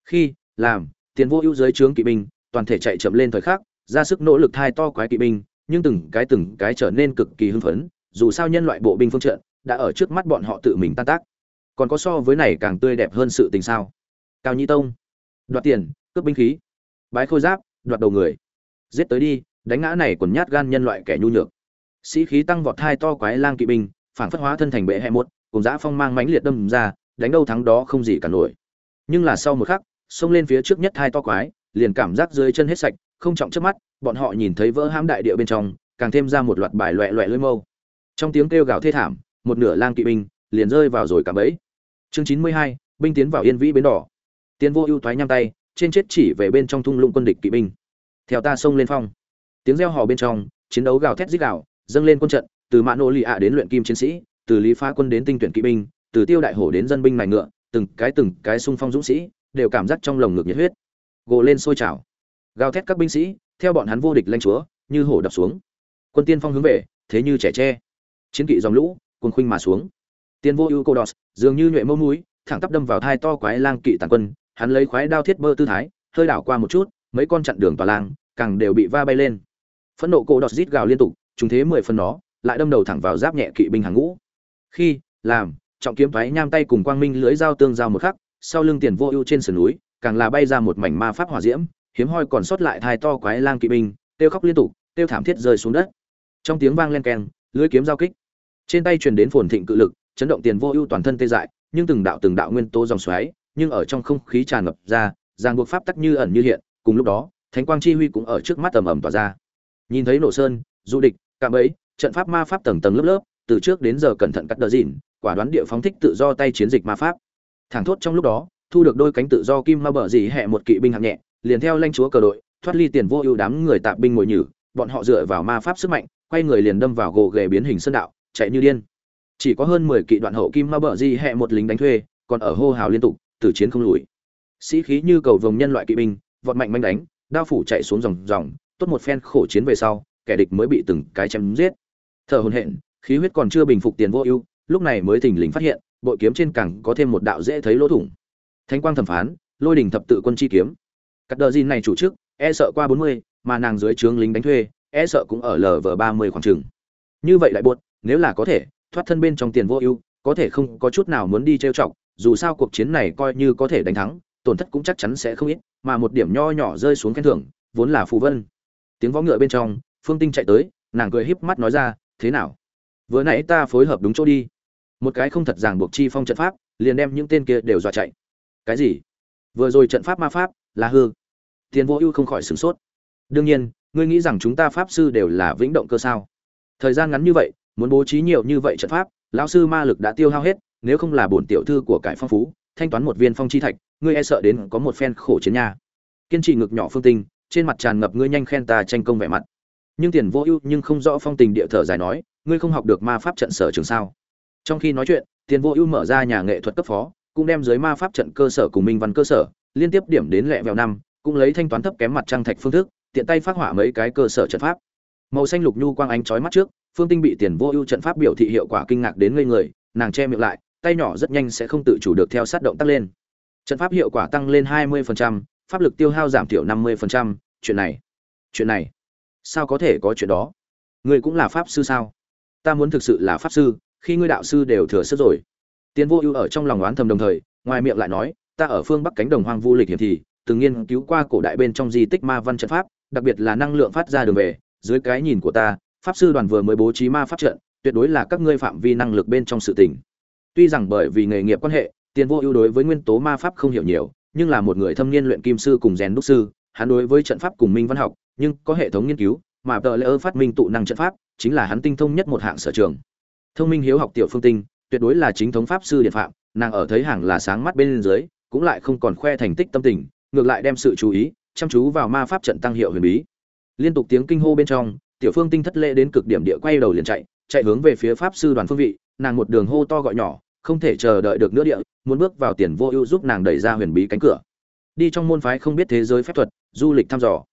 Khi, làm, tiền vô ưu dưới trướng kỵ binh, toàn thể chạy chậm lên thời khắc, ra sức nỗ lực thai to quái kỵ binh, nhưng từng cái từng cái trở nên cực kỳ hưng phấn, dù sao nhân loại bộ binh phương trận, đã ở trước mắt bọn họ tự mình tan tác. Còn có so với này càng tươi đẹp hơn sự tình sao? Cao nhi tông. Đoạt tiền, cướp binh khí. Bái khôi giáp, đoạt đầu người. Giết tới đi đánh ngã này quần nhát gan nhân loại kẻ nhu nhược. Sĩ khí tăng vọt hai to quái lang kỵ binh, phản phất hóa thân thành bệ hệ một, cùng dã phong mang mãnh liệt đâm ra, đánh đâu thắng đó không gì cả nổi. Nhưng là sau một khắc, xông lên phía trước nhất hai to quái, liền cảm giác dưới chân hết sạch, không trọng trước mắt, bọn họ nhìn thấy vỡ hãm đại địa bên trong, càng thêm ra một loạt bài loẹ loẹ lưỡi mâu. Trong tiếng kêu gào thê thảm, một nửa lang kỵ binh liền rơi vào rồi cả bẫy. Chương chín mươi hai, binh tiến vào yên vĩ bến đỏ. Tiến vô ưu thoái nhăm tay, trên chết chỉ về bên trong thung lũng quân địch kỵ binh. Theo ta xông lên phong tiếng reo hò bên trong, chiến đấu gào thét rít gào, dâng lên quân trận, từ mã nô lì ạ đến luyện kim chiến sĩ, từ lý phá quân đến tinh tuyển kỵ binh, từ tiêu đại hổ đến dân binh mài ngựa, từng cái từng cái sung phong dũng sĩ, đều cảm giác trong lồng ngực nhiệt huyết. Gồ lên sôi trào. Gào thét các binh sĩ, theo bọn hắn vô địch lanh chúa, như hổ đập xuống. Quân tiên phong hướng về, thế như trẻ tre. Chiến kỵ dòng lũ quân khuynh mà xuống. Tiên vô ưu cô đọt, dường như nhuệ mâu núi, thẳng tắp đâm vào thai to quái lang kỵ tàn quân, hắn lấy khoái đao thiết bơ tư thái, hơi đảo qua một chút, mấy con chặn đường tòa lang, càng đều bị va bay lên phẫn nộ cổ đọt rít gào liên tục chúng thế mười phân nó, lại đâm đầu thẳng vào giáp nhẹ kỵ binh hàng ngũ. Khi, làm, trọng kiếm váy nham tay cùng quang minh lưới dao tương giao một khắc, sau lưng tiền vô ưu trên sườn núi, càng là bay ra một mảnh ma pháp hỏa diễm, hiếm hoi còn sót lại thai to quái lang kỵ binh tiêu khóc liên tục tiêu thảm thiết rơi xuống đất. Trong tiếng vang len keng, lưới kiếm giao kích. Trên tay truyền đến phồn thịnh cự lực, chấn động tiền vô ưu toàn thân tê dại, nhưng từng đạo từng đạo nguyên tố dòng xoáy, nhưng ở trong không khí tràn ngập ra, ràng buộc pháp tắc như ẩn như hiện, cùng lúc đó, thánh quang chi huy cũng ở trước mắt ầm ầm tỏa ra nhìn thấy nổ sơn, du địch, cạm ấy trận pháp ma pháp tầng tầng lớp lớp, từ trước đến giờ cẩn thận cắt đờ dìn, quả đoán địa phóng thích tự do tay chiến dịch ma pháp. Thẳng thốt trong lúc đó, thu được đôi cánh tự do kim ma bờ dì hẹ một kỵ binh hạng nhẹ, liền theo lanh chúa cờ đội, thoát ly tiền vô ưu đám người tạp binh ngồi nhử, bọn họ dựa vào ma pháp sức mạnh, quay người liền đâm vào gồ ghề biến hình sơn đạo, chạy như điên. Chỉ có hơn mười kỵ đoạn hậu kim ma bờ di hẹ một lính đánh thuê, còn ở hô hào liên tục, từ chiến không lùi. Sĩ khí như cầu vồng nhân loại kỵ binh, vọt mạnh manh đánh, đao phủ chạy xuống dòng dòng tốt một phen khổ chiến về sau, kẻ địch mới bị từng cái chém giết. Thở hồn hện khí huyết còn chưa bình phục tiền vô ưu, lúc này mới thình lình phát hiện, bội kiếm trên cẳng có thêm một đạo dễ thấy lỗ thủng. Thánh quang thẩm phán, lôi đình thập tự quân chi kiếm. Cắt đờ gì này chủ chức e sợ qua bốn mươi, mà nàng dưới trướng lính đánh thuê e sợ cũng ở lv ba mươi khoảng chừng. Như vậy lại buột nếu là có thể, thoát thân bên trong tiền vô ưu, có thể không có chút nào muốn đi trêu chọc, dù sao cuộc chiến này coi như có thể đánh thắng, tổn thất cũng chắc chắn sẽ không ít, mà một điểm nho nhỏ rơi xuống khen thưởng, vốn là phù vân tiếng võ ngựa bên trong, phương tinh chạy tới, nàng cười híp mắt nói ra, thế nào? Vừa nãy ta phối hợp đúng chỗ đi. Một cái không thật ràng buộc chi phong trận pháp, liền đem những tên kia đều dọa chạy. Cái gì? Vừa rồi trận pháp ma pháp, là hư. Tiền vô ưu không khỏi sửng sốt. Đương nhiên, ngươi nghĩ rằng chúng ta pháp sư đều là vĩnh động cơ sao? Thời gian ngắn như vậy, muốn bố trí nhiều như vậy trận pháp, lão sư ma lực đã tiêu hao hết, nếu không là bổn tiểu thư của cải phong phú, thanh toán một viên phong chi thạch, ngươi e sợ đến có một phen khổ chiến nha. Kiên trì ngực nhỏ phương tinh trên mặt tràn ngập ngươi nhanh khen ta tranh công vẻ mặt. Nhưng tiền vô ưu nhưng không rõ phong tình địa thở dài nói ngươi không học được ma pháp trận sở trường sao? Trong khi nói chuyện tiền vô ưu mở ra nhà nghệ thuật cấp phó cũng đem dưới ma pháp trận cơ sở cùng minh văn cơ sở liên tiếp điểm đến lẹ vẹo năm cũng lấy thanh toán thấp kém mặt trăng thạch phương thức tiện tay phát hỏa mấy cái cơ sở trận pháp. Màu xanh lục nhu quang ánh chói mắt trước phương tinh bị tiền vô ưu trận pháp biểu thị hiệu quả kinh ngạc đến ngây người nàng che miệng lại tay nhỏ rất nhanh sẽ không tự chủ được theo sát động tác lên. Trận pháp hiệu quả tăng lên 20%, pháp lực tiêu hao giảm thiểu 50%, chuyện này chuyện này sao có thể có chuyện đó? Ngươi cũng là pháp sư sao? Ta muốn thực sự là pháp sư khi ngươi đạo sư đều thừa sức rồi. Tiến vô ưu ở trong lòng oán thầm đồng thời ngoài miệng lại nói ta ở phương bắc cánh đồng hoang vu lịch hiểm thì từng nghiên cứu qua cổ đại bên trong di tích ma văn trận pháp đặc biệt là năng lượng phát ra đường về. Dưới cái nhìn của ta pháp sư đoàn vừa mới bố trí ma pháp trận tuyệt đối là các ngươi phạm vi năng lực bên trong sự tình. Tuy rằng bởi vì nghề nghiệp quan hệ tiền vô ưu đối với nguyên tố ma pháp không hiểu nhiều nhưng là một người thâm niên luyện kim sư cùng rèn đúc sư, hắn đối với trận pháp cùng minh văn học, nhưng có hệ thống nghiên cứu, mà tờ lễ phát minh tụ năng trận pháp, chính là hắn tinh thông nhất một hạng sở trường. Thông minh hiếu học tiểu phương tinh, tuyệt đối là chính thống pháp sư điện phạm, nàng ở thấy hàng là sáng mắt bên dưới, cũng lại không còn khoe thành tích tâm tình, ngược lại đem sự chú ý, chăm chú vào ma pháp trận tăng hiệu huyền bí. Liên tục tiếng kinh hô bên trong, tiểu phương tinh thất lễ đến cực điểm địa quay đầu liền chạy chạy hướng về phía pháp sư đoàn phương vị, nàng một đường hô to gọi nhỏ không thể chờ đợi được nữa địa, muốn bước vào tiền vô ưu giúp nàng đẩy ra huyền bí cánh cửa. Đi trong môn phái không biết thế giới phép thuật, du lịch thăm dò.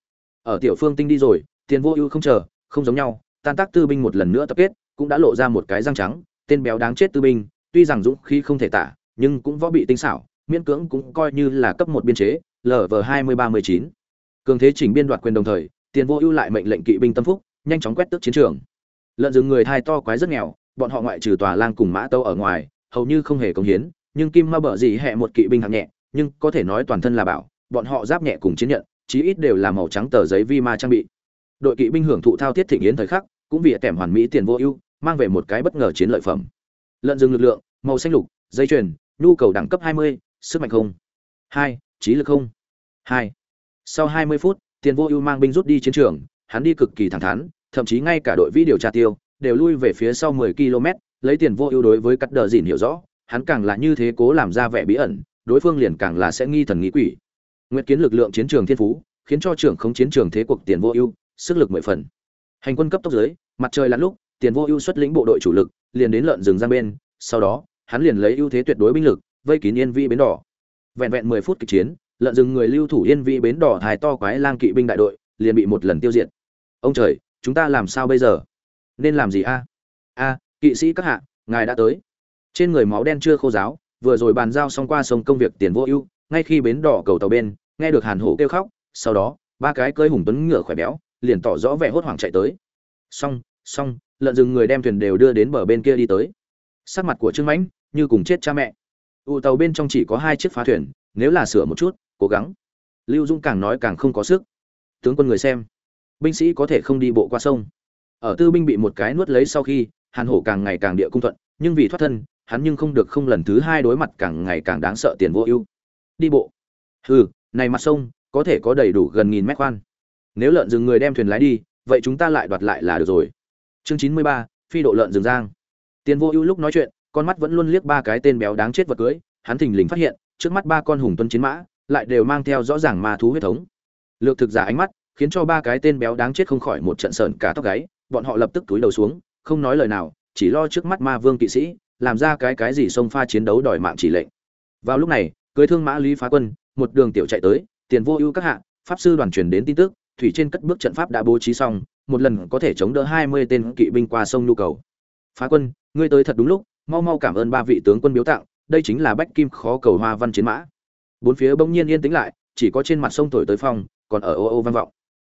Ở tiểu phương tinh đi rồi, tiền vô ưu không chờ, không giống nhau, tan tác tư binh một lần nữa tập kết, cũng đã lộ ra một cái răng trắng, tên béo đáng chết tư binh, tuy rằng dũng khí không thể tả, nhưng cũng võ bị tinh xảo, miễn cưỡng cũng coi như là cấp một biên chế lv hai mươi ba mươi chín. Cường thế chỉnh biên đoạt quyền đồng thời, tiền vô ưu lại mệnh lệnh kỵ binh tâm phúc, nhanh chóng quét tước chiến trường. Lợn rừng người thai to quái rất nghèo, bọn họ ngoại trừ tòa lang cùng mã tâu ở ngoài hầu như không hề công hiến nhưng kim ma bở gì hẹ một kỵ binh hạng nhẹ nhưng có thể nói toàn thân là bảo bọn họ giáp nhẹ cùng chiến nhận chí ít đều là màu trắng tờ giấy vi ma trang bị. Đội kỵ binh hưởng thụ thao thiết thịnh yến thời khắc cũng vì kèm hoàn mỹ tiền vô ưu mang về một cái bất ngờ chiến lợi phẩm. Lợn rừng lực lượng màu xanh lục dây chuyền nhu cầu đẳng cấp 20, sức mạnh không. Hai trí lực không. Hai. Sau 20 phút tiền vô ưu mang binh rút đi chiến trường hắn đi cực kỳ thẳng thắn thậm chí ngay cả đội vi điều tra tiêu đều lui về phía sau 10 km lấy tiền vô ưu đối với cắt đờ dìn hiểu rõ, hắn càng là như thế cố làm ra vẻ bí ẩn, đối phương liền càng là sẽ nghi thần nghĩ quỷ. Nguyệt kiến lực lượng chiến trường thiên phú, khiến cho trưởng không chiến trường thế cuộc tiền vô ưu, sức lực mười phần. Hành quân cấp tốc dưới mặt trời lặn lúc, tiền vô ưu xuất lĩnh bộ đội chủ lực, liền đến lợn rừng giang bên, sau đó, hắn liền lấy ưu thế tuyệt đối binh lực, vây kín yên vi bến đỏ. Vẹn vẹn mười phút kịch chiến, lợn rừng người lưu thủ yên vi bến đỏ hài to quái lang kỵ binh đại đội, liền bị một lần tiêu diệt. Ông trời, chúng ta làm sao bây giờ? Nên làm gì a? A kỵ sĩ các hạ, ngài đã tới. Trên người máu đen chưa khô giáo vừa rồi bàn giao xong qua sông công việc tiền vô ưu, ngay khi bến đỏ cầu tàu bên, nghe được hàn hổ kêu khóc, sau đó, ba cái cơi hùng tuấn ngựa khỏe béo, liền tỏ rõ vẻ hốt hoảng chạy tới. Xong xong, lợn rừng người đem thuyền đều đưa đến bờ bên kia đi tới. Sắc mặt của trương mãnh như cùng chết cha mẹ. Ụ tàu bên trong chỉ có hai chiếc phá thuyền, nếu là sửa một chút, cố gắng. Lưu dung càng nói càng không có sức. Tướng quân người xem, binh sĩ có thể không đi bộ qua sông. Ở tư binh bị một cái nuốt lấy sau khi hàn hổ càng ngày càng địa cung thuận, nhưng vì thoát thân, hắn nhưng không được không lần thứ hai đối mặt càng ngày càng đáng sợ tiền vô ưu. Đi bộ. Hừ, này mặt sông, có thể có đầy đủ gần nghìn mét khoan. Nếu lợn rừng người đem thuyền lái đi, vậy chúng ta lại đoạt lại là được rồi. Chương chín mươi ba, phi độ lợn rừng giang. Tiền vô ưu lúc nói chuyện, con mắt vẫn luôn liếc ba cái tên béo đáng chết vật cưới, hắn thình lình phát hiện, trước mắt ba con hùng tuân chiến mã, lại đều mang theo rõ ràng ma thú huyết thống. Lược thực giả ánh mắt, khiến cho ba cái tên béo đáng chết không khỏi một trận sờn cả tóc gáy, bọn họ lập tức túi đầu xuống không nói lời nào, chỉ lo trước mắt ma vương kỵ sĩ, làm ra cái cái gì xông pha chiến đấu đòi mạng chỉ lệnh. Vào lúc này, cưới thương mã lý phá quân, một đường tiểu chạy tới, tiền vô ưu các hạ, pháp sư đoàn truyền đến tin tức, thủy trên cất bước trận pháp đã bố trí xong, một lần có thể chống đỡ hai mươi tên kỵ binh qua sông nhu cầu. Phá quân, ngươi tới thật đúng lúc, mau mau cảm ơn ba vị tướng quân biếu tặng, đây chính là bách kim khó cầu hoa văn chiến mã. Bốn phía bỗng nhiên yên tĩnh lại, chỉ có trên mặt sông thổi tới phong, còn ở ô ô vang vọng.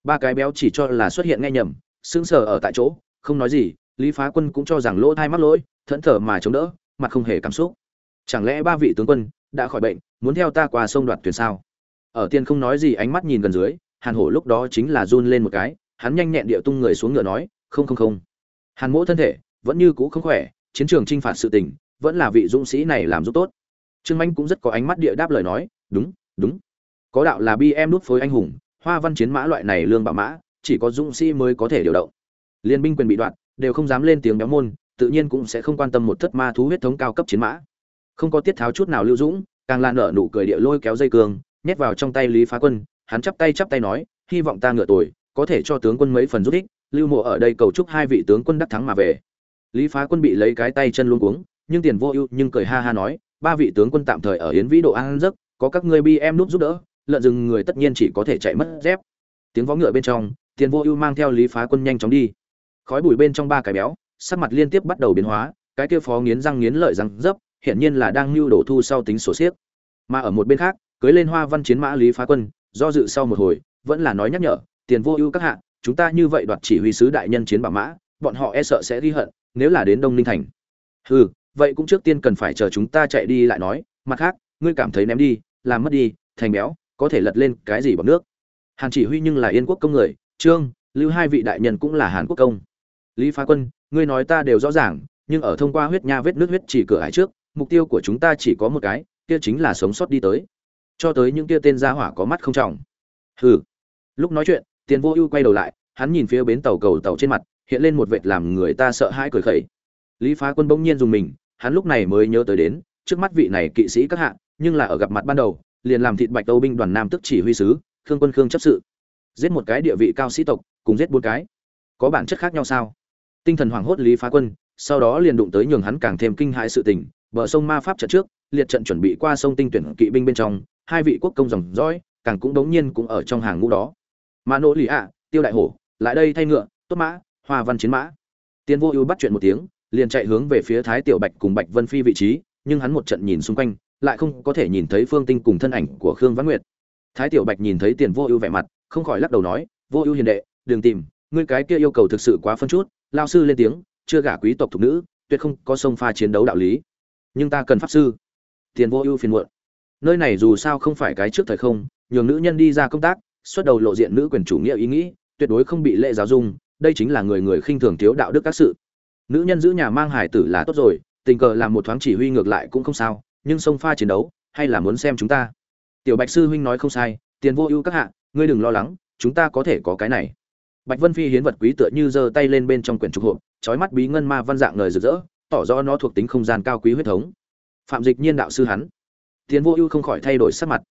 Ba cái béo chỉ cho là xuất hiện nghe nhầm, sững sờ ở tại chỗ, không nói gì lý phá quân cũng cho rằng lỗ thai mắc lỗi, thẫn thờ mà chống đỡ, mặt không hề cảm xúc. Chẳng lẽ ba vị tướng quân đã khỏi bệnh, muốn theo ta qua sông đoạt thuyền sao? Ở tiên không nói gì ánh mắt nhìn gần dưới, hàn hổ lúc đó chính là run lên một cái, hắn nhanh nhẹn địa tung người xuống ngựa nói, không không không. Hàn mỗ thân thể vẫn như cũ không khỏe, chiến trường t r i n h phạt sự tình vẫn là vị dũng sĩ này làm giúp tốt. Trương manh cũng rất có ánh mắt địa đáp lời nói, đúng đúng. Có đạo là bi em nút phối anh hùng, hoa văn chiến mã loại này lương bạo mã, chỉ có dũng sĩ mới có thể điều động. Liên binh quyền bị đoạn đều không dám lên tiếng béo môn, tự nhiên cũng sẽ không quan tâm một thất ma thú huyết thống cao cấp chiến mã. Không có tiết tháo chút nào lưu dũng, càng lan nở nụ cười địa lôi kéo dây cương nhét vào trong tay lý phá quân, hắn chắp tay chắp tay nói, hy vọng ta ngựa tuổi có thể cho tướng quân mấy phần giúp ích, lưu mộ ở đây cầu chúc hai vị tướng quân đắc thắng mà về. Lý phá quân bị lấy cái tay chân luôn cuống, nhưng tiền vô ưu, nhưng cười ha ha nói, ba vị tướng quân tạm thời ở yến vĩ độ an giấc, có các ngươi bi em núp giúp đỡ, lợn rừng người tất nhiên chỉ có thể chạy mất dép. Tiếng vó ngựa bên trong, tiền vô ưu mang theo lý phá quân nhanh chóng đi khói bụi bên trong ba cái béo, sắc mặt liên tiếp bắt đầu biến hóa, cái kia phó nghiến răng nghiến lợi răng dấp, hiển nhiên là đang lưu đổ thu sau tính sổ xiếc. Mà ở một bên khác, cưới lên hoa văn chiến mã lý phá quân, do dự sau một hồi, vẫn là nói nhắc nhở, tiền vô ưu các hạ, chúng ta như vậy đoạt chỉ huy sứ đại nhân chiến bảo mã, bọn họ e sợ sẽ ghi hận, nếu là đến đông ninh thành. Hừ, vậy cũng trước tiên cần phải chờ chúng ta chạy đi lại nói, mặt khác, ngươi cảm thấy ném đi, làm mất đi, thành béo, có thể lật lên cái gì bằng nước? Hàn chỉ huy nhưng là yên quốc công người, trương, lưu hai vị đại nhân cũng là hàn quốc công lý phá quân, ngươi nói ta đều rõ ràng, nhưng ở thông qua huyết nha vết nước huyết chỉ cửa hải trước, mục tiêu của chúng ta chỉ có một cái, kia chính là sống sót đi tới. Cho tới những kia tên gia hỏa có mắt không trọng. Hừ. Lúc nói chuyện, tiền vô ưu quay đầu lại, hắn nhìn phía bến tàu cầu tàu trên mặt, hiện lên một vệt làm người ta sợ hãi cười khẩy. Lý phá quân bỗng nhiên dùng mình, hắn lúc này mới nhớ tới đến, trước mắt vị này kỵ sĩ các hạ, nhưng là ở gặp mặt ban đầu, liền làm thịt bạch tâu binh đoàn nam tức chỉ huy sứ, khương quân khương chấp sự. Giết một cái địa vị cao sĩ tộc, cùng giết bốn cái. Có bản chất khác nhau sao? Tinh thần hoảng hốt lý phá quân, sau đó liền đụng tới nhường hắn càng thêm kinh hãi sự tình, bờ sông ma pháp trận trước, liệt trận chuẩn bị qua sông tinh tuyển kỵ binh bên trong, hai vị quốc công dòng dõi, càng cũng đống nhiên cũng ở trong hàng ngũ đó. Mà nỗ lì ạ, tiêu đại hổ, lại đây thay ngựa, tốt mã, hoa văn chiến mã. Tiến vô ưu bắt chuyện một tiếng, liền chạy hướng về phía thái tiểu bạch cùng bạch vân phi vị trí, nhưng hắn một trận nhìn xung quanh, lại không có thể nhìn thấy phương tinh cùng thân ảnh của khương văn nguyệt. Thái tiểu bạch nhìn thấy tiền vô ưu vẻ mặt, không khỏi lắc đầu nói, vô ưu hiền đệ, đừng tìm, ngươi cái kia yêu cầu thực sự quá phân chút lao sư lên tiếng, chưa gả quý tộc thục nữ, tuyệt không có sông pha chiến đấu đạo lý. Nhưng ta cần pháp sư. Tiền vô ưu phiền muộn. Nơi này dù sao không phải cái trước thời không, nhường nữ nhân đi ra công tác, xuất đầu lộ diện nữ quyền chủ nghĩa ý nghĩ, tuyệt đối không bị lệ giáo dung, đây chính là người người khinh thường thiếu đạo đức các sự. Nữ nhân giữ nhà mang hải tử là tốt rồi, tình cờ làm một thoáng chỉ huy ngược lại cũng không sao, nhưng sông pha chiến đấu, hay là muốn xem chúng ta. Tiểu bạch sư huynh nói không sai, tiền vô ưu các hạ, ngươi đừng lo lắng, chúng ta có thể có cái này bạch vân phi hiến vật quý tựa như giơ tay lên bên trong quyển trục hộp trói mắt bí ngân ma văn dạng ngời rực rỡ, tỏ rõ nó thuộc tính không gian cao quý huyết thống. Phạm dịch nhiên đạo sư hắn. Tiền vô ưu không khỏi thay đổi sắc mặt.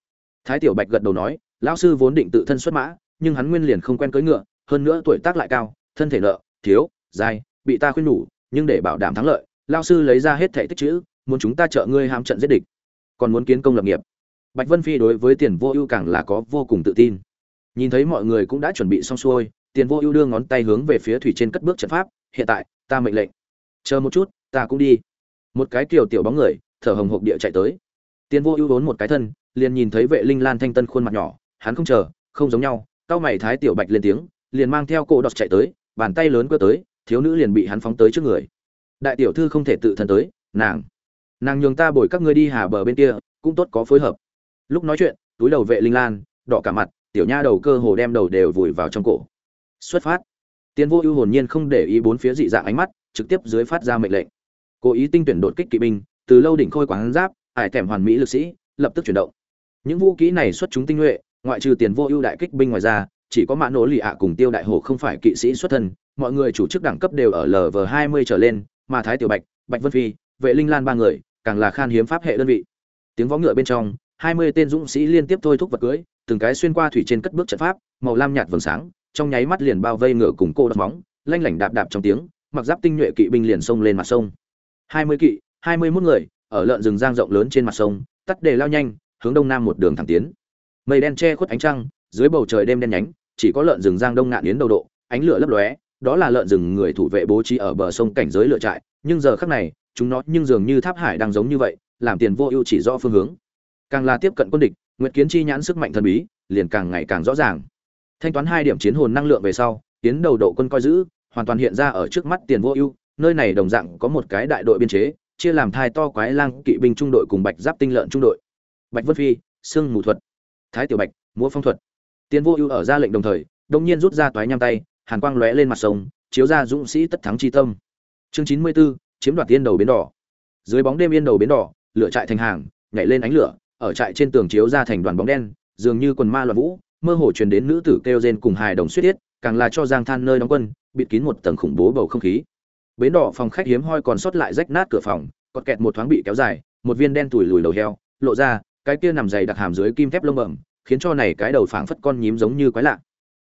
Thái tiểu bạch gật đầu nói, lão sư vốn định tự thân xuất mã, nhưng hắn nguyên liền không quen cưỡi ngựa, hơn nữa tuổi tác lại cao, thân thể nợ, thiếu, dài, bị ta khuyên nhủ, nhưng để bảo đảm thắng lợi, lão sư lấy ra hết thẻ tích chữ, muốn chúng ta trợ ngươi ham trận giết địch. Còn muốn kiến công lập nghiệp. Bạch vân phi đối với tiền vô ưu càng là có vô cùng tự tin. Nhìn thấy mọi người cũng đã chuẩn bị xong xuôi tiền vô ưu đưa ngón tay hướng về phía thủy trên cất bước trận pháp, hiện tại, ta mệnh lệnh. Chờ một chút, ta cũng đi. Một cái kiểu tiểu bóng người, thở hồng hộc địa chạy tới. Tiền vô ưu vốn một cái thân, liền nhìn thấy vệ linh lan thanh tân khuôn mặt nhỏ, hắn không chờ, không giống nhau cao mày thái tiểu bạch lên tiếng, liền mang theo cổ đọt chạy tới, bàn tay lớn cơ tới, thiếu nữ liền bị hắn phóng tới trước người. Đại tiểu thư không thể tự thân tới, nàng. Nàng nhường ta bồi các ngươi đi hà bờ bên kia, cũng tốt có phối hợp. Lúc nói chuyện, túi đầu vệ linh lan, đỏ cả mặt, tiểu nha đầu cơ hồ đem đầu đều vùi vào trong cổ xuất phát. Tiến vô ưu hồn nhiên không để ý bốn phía dị dạng ánh mắt, trực tiếp dưới phát ra mệnh lệnh. Cố ý tinh tuyển đột kích kỵ binh, từ lâu đỉnh khôi quán giáp hải thèm hoàn mỹ lực sĩ, lập tức chuyển động. Những vũ kỹ này xuất chúng tinh nhuệ, ngoại trừ tiền vô ưu đại kích binh ngoài ra, chỉ có mã nỗ lì ạ cùng tiêu đại hồ không phải kỵ sĩ xuất thân, mọi người chủ chức đẳng cấp đều ở lv hai mươi trở lên, mà thái tiểu bạch bạch vân phi, vệ linh lan ba người, càng là khan hiếm pháp hệ đơn vị. Tiếng võ ngựa bên trong, hai mươi tên dũng sĩ liên tiếp thôi thúc vật cưới, từng cái xuyên qua thủy trên cất bước trận pháp, màu lam nhạt vầng sáng trong nháy mắt liền bao vây ngựa cùng cô đập móng, lanh lảnh đạp đạp trong tiếng, mặc giáp tinh nhuệ kỵ binh liền xông lên mặt sông. Hai mươi kỵ, hai mươi mốt người, ở lợn rừng giang rộng lớn trên mặt sông, tắt đề lao nhanh, hướng đông nam một đường thẳng tiến. Mây đen che khuất ánh trăng, dưới bầu trời đêm đen nhánh, chỉ có lợn rừng giang đông ngạn yến đầu độ, ánh lửa lấp lóe, đó là lợn rừng người thủ vệ bố trí ở bờ sông cảnh giới lựa trại, nhưng giờ khắc này, chúng nó nhưng dường như tháp hải đang giống như vậy, làm tiền vô ưu chỉ rõ phương hướng. Càng là tiếp cận quân địch, nguyệt kiến chi nhãn sức mạnh thần bí, liền càng ngày càng rõ ràng thanh toán hai điểm chiến hồn năng lượng về sau tiến đầu độ quân coi giữ hoàn toàn hiện ra ở trước mắt tiền vô ưu nơi này đồng dạng có một cái đại đội biên chế chia làm thai to quái lang kỵ binh trung đội cùng bạch giáp tinh lợn trung đội. Bạch vân phi sương mù thuật thái tiểu bạch múa phong thuật. Tiền vô ưu ở ra lệnh đồng thời đông nhiên rút ra toái nham tay hàn quang lóe lên mặt sông chiếu ra dũng sĩ tất thắng chi tâm. Chương chín mươi 94, chiếm đoạt tiên đầu bến đỏ. Dưới bóng đêm yên đầu bến đỏ lửa trại thành hàng nhảy lên ánh lửa ở trại trên tường chiếu ra thành đoàn bóng đen dường như quần ma loạn vũ mơ hồ truyền đến nữ tử kêu rên cùng hài đồng suýt tiết càng là cho giang than nơi đóng quân, bịt kín một tầng khủng bố bầu không khí. Bến đỏ phòng khách hiếm hoi còn sót lại rách nát cửa phòng còn kẹt một thoáng bị kéo dài, một viên đen tủi lùi đầu heo, lộ ra, cái kia nằm dày đặc hàm dưới kim thép lông bẩm, khiến cho này cái đầu phảng phất con nhím giống như quái lạ.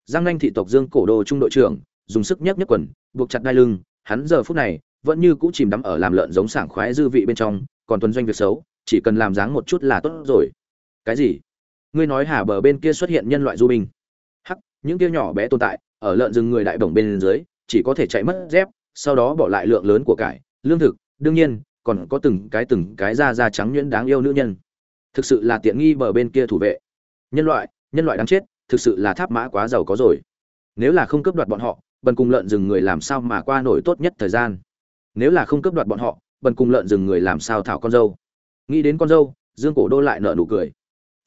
Giang nanh thị tộc dương cổ đồ trung đội trưởng, dùng sức nhấc nhấc quần, buộc chặt đai lưng, hắn giờ phút này, vẫn như cũ chìm đắm ở làm lợn giống sảng khoái dư vị bên trong, còn tuần doanh việc xấu, chỉ cần làm dáng một chút là tốt rồi. Cái gì? Ngươi nói hà bờ bên kia xuất hiện nhân loại du binh. Hắc, những kia nhỏ bé tồn tại, ở lợn rừng người đại bổng bên dưới, chỉ có thể chạy mất dép, sau đó bỏ lại lượng lớn của cải, lương thực, đương nhiên, còn có từng cái từng cái da da trắng nhuyễn đáng yêu nữ nhân. Thực sự là tiện nghi bờ bên kia thủ vệ. Nhân loại nhân loại đáng chết, thực sự là tháp mã quá giàu có rồi. Nếu là không cướp đoạt bọn họ, bần cùng lợn rừng người làm sao mà qua nổi tốt nhất thời gian? Nếu là không cướp đoạt bọn họ, bần cùng lợn rừng người làm sao thảo con dâu? Nghĩ đến con dâu, dương cổ đô lại nở nụ cười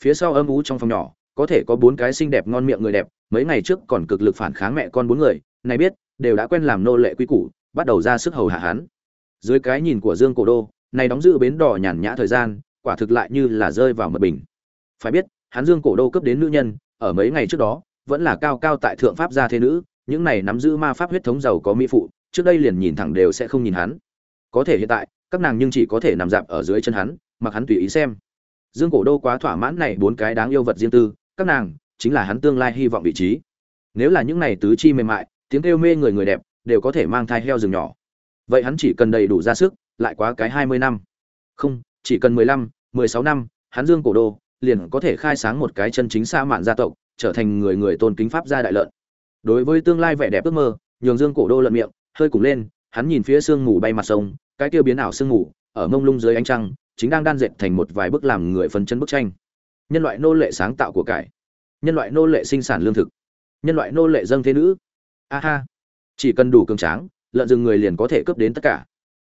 phía sau âm ú trong phòng nhỏ, có thể có bốn cái xinh đẹp ngon miệng người đẹp, mấy ngày trước còn cực lực phản kháng mẹ con bốn người, này biết, đều đã quen làm nô lệ quy củ, bắt đầu ra sức hầu hạ hắn. Dưới cái nhìn của dương cổ đô, này đóng giữ bến đỏ nhàn nhã thời gian, quả thực lại như là rơi vào mật bình. Phải biết, hắn dương cổ đô cấp đến nữ nhân, ở mấy ngày trước đó, vẫn là cao cao tại thượng pháp gia thế nữ, những này nắm giữ ma pháp huyết thống giàu có mỹ phụ, trước đây liền nhìn thẳng đều sẽ không nhìn hắn. Có thể hiện tại, các nàng nhưng chỉ có thể nằm dạp ở dưới chân hắn, mặc hắn tùy ý xem dương cổ đô quá thỏa mãn này bốn cái đáng yêu vật riêng tư, các nàng chính là hắn tương lai hy vọng vị trí. Nếu là những này tứ chi mềm mại, tiếng kêu mê người người đẹp, đều có thể mang thai heo rừng nhỏ. Vậy hắn chỉ cần đầy đủ ra sức, lại quá cái hai mươi năm. Không, chỉ cần mười lăm, mười sáu năm, hắn dương cổ đô liền có thể khai sáng một cái chân chính xa mạn gia tộc, trở thành người người tôn kính pháp gia đại lợn. Đối với tương lai vẻ đẹp ước mơ, nhường dương cổ đô lợn miệng, hơi cùng lên, hắn nhìn phía sương mù bay mặt sông, cái kia biến ảo sương mù, ở mông lung dưới ánh trăng chính đang đan dệt thành một vài bức làm người phấn chấn bức tranh. Nhân loại nô lệ sáng tạo của cải. Nhân loại nô lệ sinh sản lương thực. Nhân loại nô lệ dâng thế nữ. A ha. Chỉ cần đủ cường tráng, lợn rừng người liền có thể cướp đến tất cả.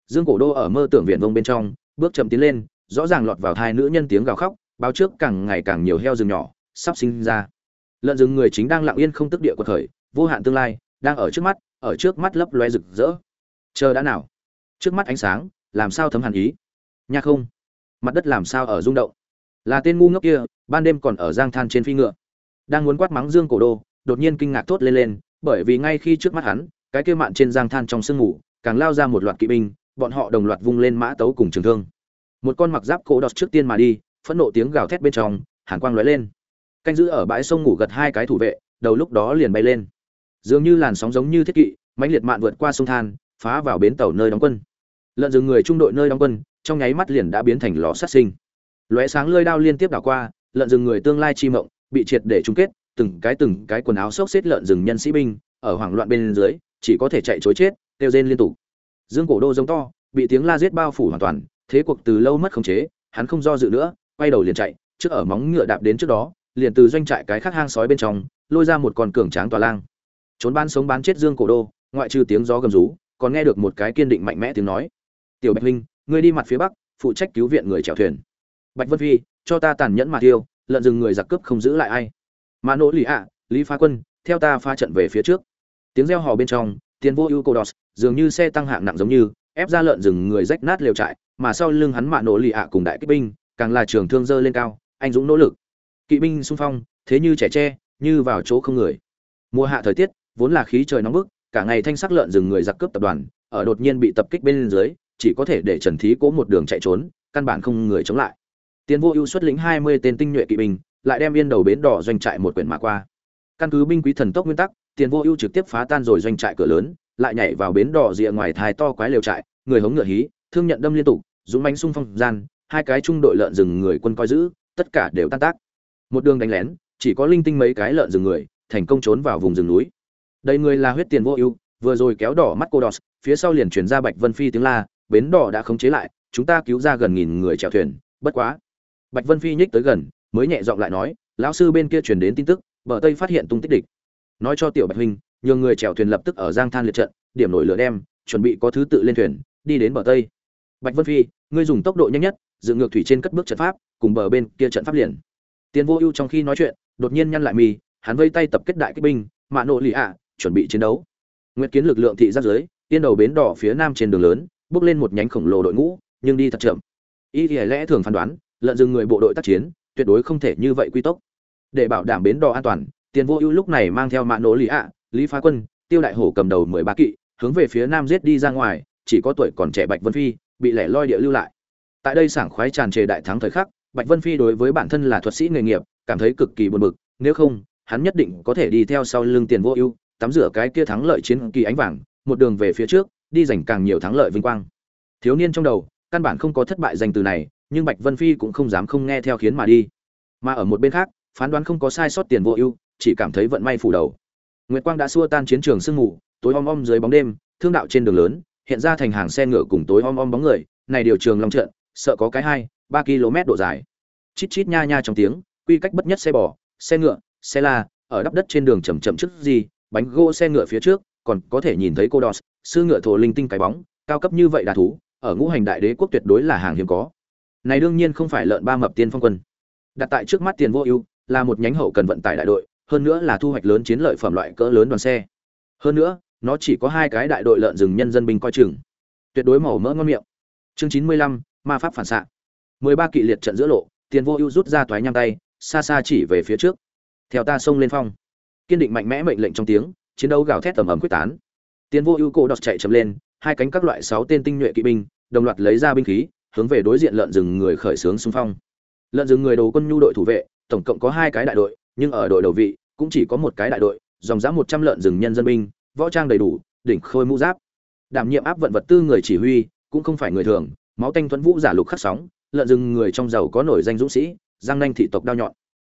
Dương cổ đô ở mơ tưởng viện vông bên trong, bước chậm tiến lên, rõ ràng lọt vào hai nữ nhân tiếng gào khóc, báo trước càng ngày càng nhiều heo rừng nhỏ, sắp sinh ra. Lợn rừng người chính đang lặng yên không tức địa của thời vô hạn tương lai, đang ở trước mắt, ở trước mắt lấp loe rực rỡ. Chờ đã nào? Trước mắt ánh sáng, làm sao thấm hàn ý? Nha không? Mặt đất làm sao ở rung động? Là tên ngu ngốc kia, ban đêm còn ở giang than trên phi ngựa. Đang muốn quát mắng dương cổ đô, đột nhiên kinh ngạc thốt lên lên, bởi vì ngay khi trước mắt hắn, cái kia mạn trên giang than trong sương ngủ càng lao ra một loạt kỵ binh, bọn họ đồng loạt vung lên mã tấu cùng trường thương. Một con mặc giáp cổ đọt trước tiên mà đi, phẫn nộ tiếng gào thét bên trong, hàn quang lóe lên. Canh giữ ở bãi sông ngủ gật hai cái thủ vệ, đầu lúc đó liền bay lên. Dường như làn sóng giống như thiết kỵ, mãnh liệt mạn vượt qua sông than, phá vào bến tàu nơi đóng quân. Lợn rừng người trung đội nơi đóng quân trong nháy mắt liền đã biến thành lò sát sinh. Lóe sáng lơi đao liên tiếp đảo qua, lợn rừng người tương lai chi mộng, bị triệt để chung kết, từng cái từng cái quần áo xốc xếp lợn rừng nhân sĩ binh, ở hoảng loạn bên dưới, chỉ có thể chạy chối chết, kêu rên liên tục. Dương cổ đô giống to, bị tiếng la giết bao phủ hoàn toàn, thế cuộc từ lâu mất khống chế, hắn không do dự nữa, quay đầu liền chạy, trước ở móng ngựa đạp đến trước đó, liền từ doanh trại cái khác hang sói bên trong, lôi ra một con cường tráng tòa lang. Trốn ban sống bán chết dương cổ đô, ngoại trừ tiếng gió gầm rú, còn nghe được một cái kiên định mạnh mẽ tiếng nói. Tiểu bạch huynh ngươi đi mặt phía bắc, phụ trách cứu viện người chèo thuyền. Bạch vân phi, cho ta tàn nhẫn mà tiêu lợn rừng người giặc cướp không giữ lại ai. Mà nỗ lì ạ, lý phá quân, theo ta pha trận về phía trước. Tiếng reo hò bên trong, tiền vô ưu cô đọt, dường như xe tăng hạng nặng giống như, ép ra lợn rừng người rách nát lều trại, mà sau lưng hắn mạ nỗ lì ạ cùng đại kích binh, càng là trường thương dơ lên cao, anh dũng nỗ lực. Kỵ binh xung phong, thế như trẻ tre, như vào chỗ không người. Mùa hạ thời tiết, vốn là khí trời nóng bức, cả ngày thanh sắc lợn rừng người giặc cướp tập đoàn, ở đột nhiên bị tập kích bên dưới chỉ có thể để trần thí cố một đường chạy trốn căn bản không người chống lại. Tiến vô ưu xuất lĩnh hai mươi tên tinh nhuệ kỵ binh lại đem yên đầu bến đỏ doanh trại một quyển mà qua. Căn cứ binh quý thần tốc nguyên tắc tiền vô ưu trực tiếp phá tan rồi doanh trại cửa lớn lại nhảy vào bến đỏ rìa ngoài thai to quái lều trại người hống ngựa hí thương nhận đâm liên tục dũng mãnh xung phong gian hai cái trung đội lợn rừng người quân coi giữ tất cả đều tan tác. Một đường đánh lén chỉ có linh tinh mấy cái lợn rừng người thành công trốn vào vùng rừng núi. Đây người là huyết tiền vô ưu vừa rồi kéo đỏ mắt cô đỏ, phía sau liền truyền ra bạch vân phi tiếng la bến đỏ đã khống chế lại chúng ta cứu ra gần nghìn người chèo thuyền bất quá. Bạch vân phi nhích tới gần mới nhẹ giọng lại nói lão sư bên kia truyền đến tin tức bờ tây phát hiện tung tích địch. Nói cho tiểu bạch huynh nhường người chèo thuyền lập tức ở giang than liệt trận điểm nổi lửa đem chuẩn bị có thứ tự lên thuyền đi đến bờ tây. Bạch vân phi ngươi dùng tốc độ nhanh nhất dựng ngược thủy trên cất bước trận pháp cùng bờ bên kia trận pháp liền. Tiền vô ưu trong khi nói chuyện đột nhiên nhăn lại mì, hắn vây tay tập kết đại kích binh mạ nộ lì ạ chuẩn bị chiến đấu. Nguyệt kiến lực lượng thị giáp dưới tiên đầu bến đỏ phía nam trên đường lớn bước lên một nhánh khổng lồ đội ngũ, nhưng đi thật chậm. Y thì lẽ thường phán đoán, lợn rừng người bộ đội tác chiến, tuyệt đối không thể như vậy quy tốc. Để bảo đảm bến đò an toàn, tiền vô ưu lúc này mang theo mạ nỗ lý ạ lý phá quân, tiêu đại hổ cầm đầu mười ba kỵ, hướng về phía nam giết đi ra ngoài, chỉ có tuổi còn trẻ bạch vân phi, bị lẻ loi địa lưu lại. Tại đây sảng khoái tràn trề đại thắng thời khắc, bạch vân phi đối với bản thân là thuật sĩ nghề nghiệp, cảm thấy cực kỳ buồn bực, nếu không, hắn nhất định có thể đi theo sau lưng tiền vô ưu, tắm rửa cái kia thắng lợi chiến kỳ ánh vàng, một đường về phía trước đi giành càng nhiều thắng lợi vinh quang. Thiếu niên trong đầu, căn bản không có thất bại danh từ này, nhưng bạch vân phi cũng không dám không nghe theo khiến mà đi. Mà ở một bên khác, phán đoán không có sai sót tiền vô ưu, chỉ cảm thấy vận may phủ đầu. Nguyệt quang đã xua tan chiến trường sương mù, tối om om dưới bóng đêm, thương đạo trên đường lớn, hiện ra thành hàng xe ngựa cùng tối om om bóng người, này điều trường long trận, sợ có cái hai, ba km độ dài. Chít chít nha nha trong tiếng, quy cách bất nhất xe bò, xe ngựa, xe la, ở đắp đất trên đường chậm chậm trước gì, bánh gỗ xe ngựa phía trước, còn có thể nhìn thấy cô đọt sư ngựa thổ linh tinh cái bóng, cao cấp như vậy đà thú, ở ngũ hành đại đế quốc tuyệt đối là hàng hiếm có. Này đương nhiên không phải lợn ba mập tiên phong quân. Đặt tại trước mắt tiền vô ưu, là một nhánh hậu cần vận tải đại đội, hơn nữa là thu hoạch lớn chiến lợi phẩm loại cỡ lớn đoàn xe. Hơn nữa, nó chỉ có hai cái đại đội lợn rừng nhân dân binh coi chừng. Tuyệt đối màu mỡ ngon miệng. Chương chín mươi lăm, ma pháp phản xạ. Mười ba kỵ liệt trận giữa lộ, tiền vô ưu rút ra toái nhang tay, xa xa chỉ về phía trước. Theo ta xông lên phong. Kiên định mạnh mẽ mệnh lệnh trong tiếng, chiến đấu gào thét tầm ầm quyết tán. Tiến vô ưu cổ đọt chạy chậm lên, hai cánh các loại sáu tên tinh nhuệ kỵ binh, đồng loạt lấy ra binh khí, hướng về đối diện lợn rừng người khởi xướng xung phong. Lợn rừng người đầu quân nhu đội thủ vệ, tổng cộng có hai cái đại đội, nhưng ở đội đầu vị, cũng chỉ có một cái đại đội, dòng giá một trăm lợn rừng nhân dân binh, võ trang đầy đủ, đỉnh khôi mũ giáp. Đảm nhiệm áp vận vật tư người chỉ huy, cũng không phải người thường, máu tanh thuẫn vũ giả lục khắc sóng, lợn rừng người trong giàu có nổi danh dũng sĩ, giang nanh thị tộc đao nhọn.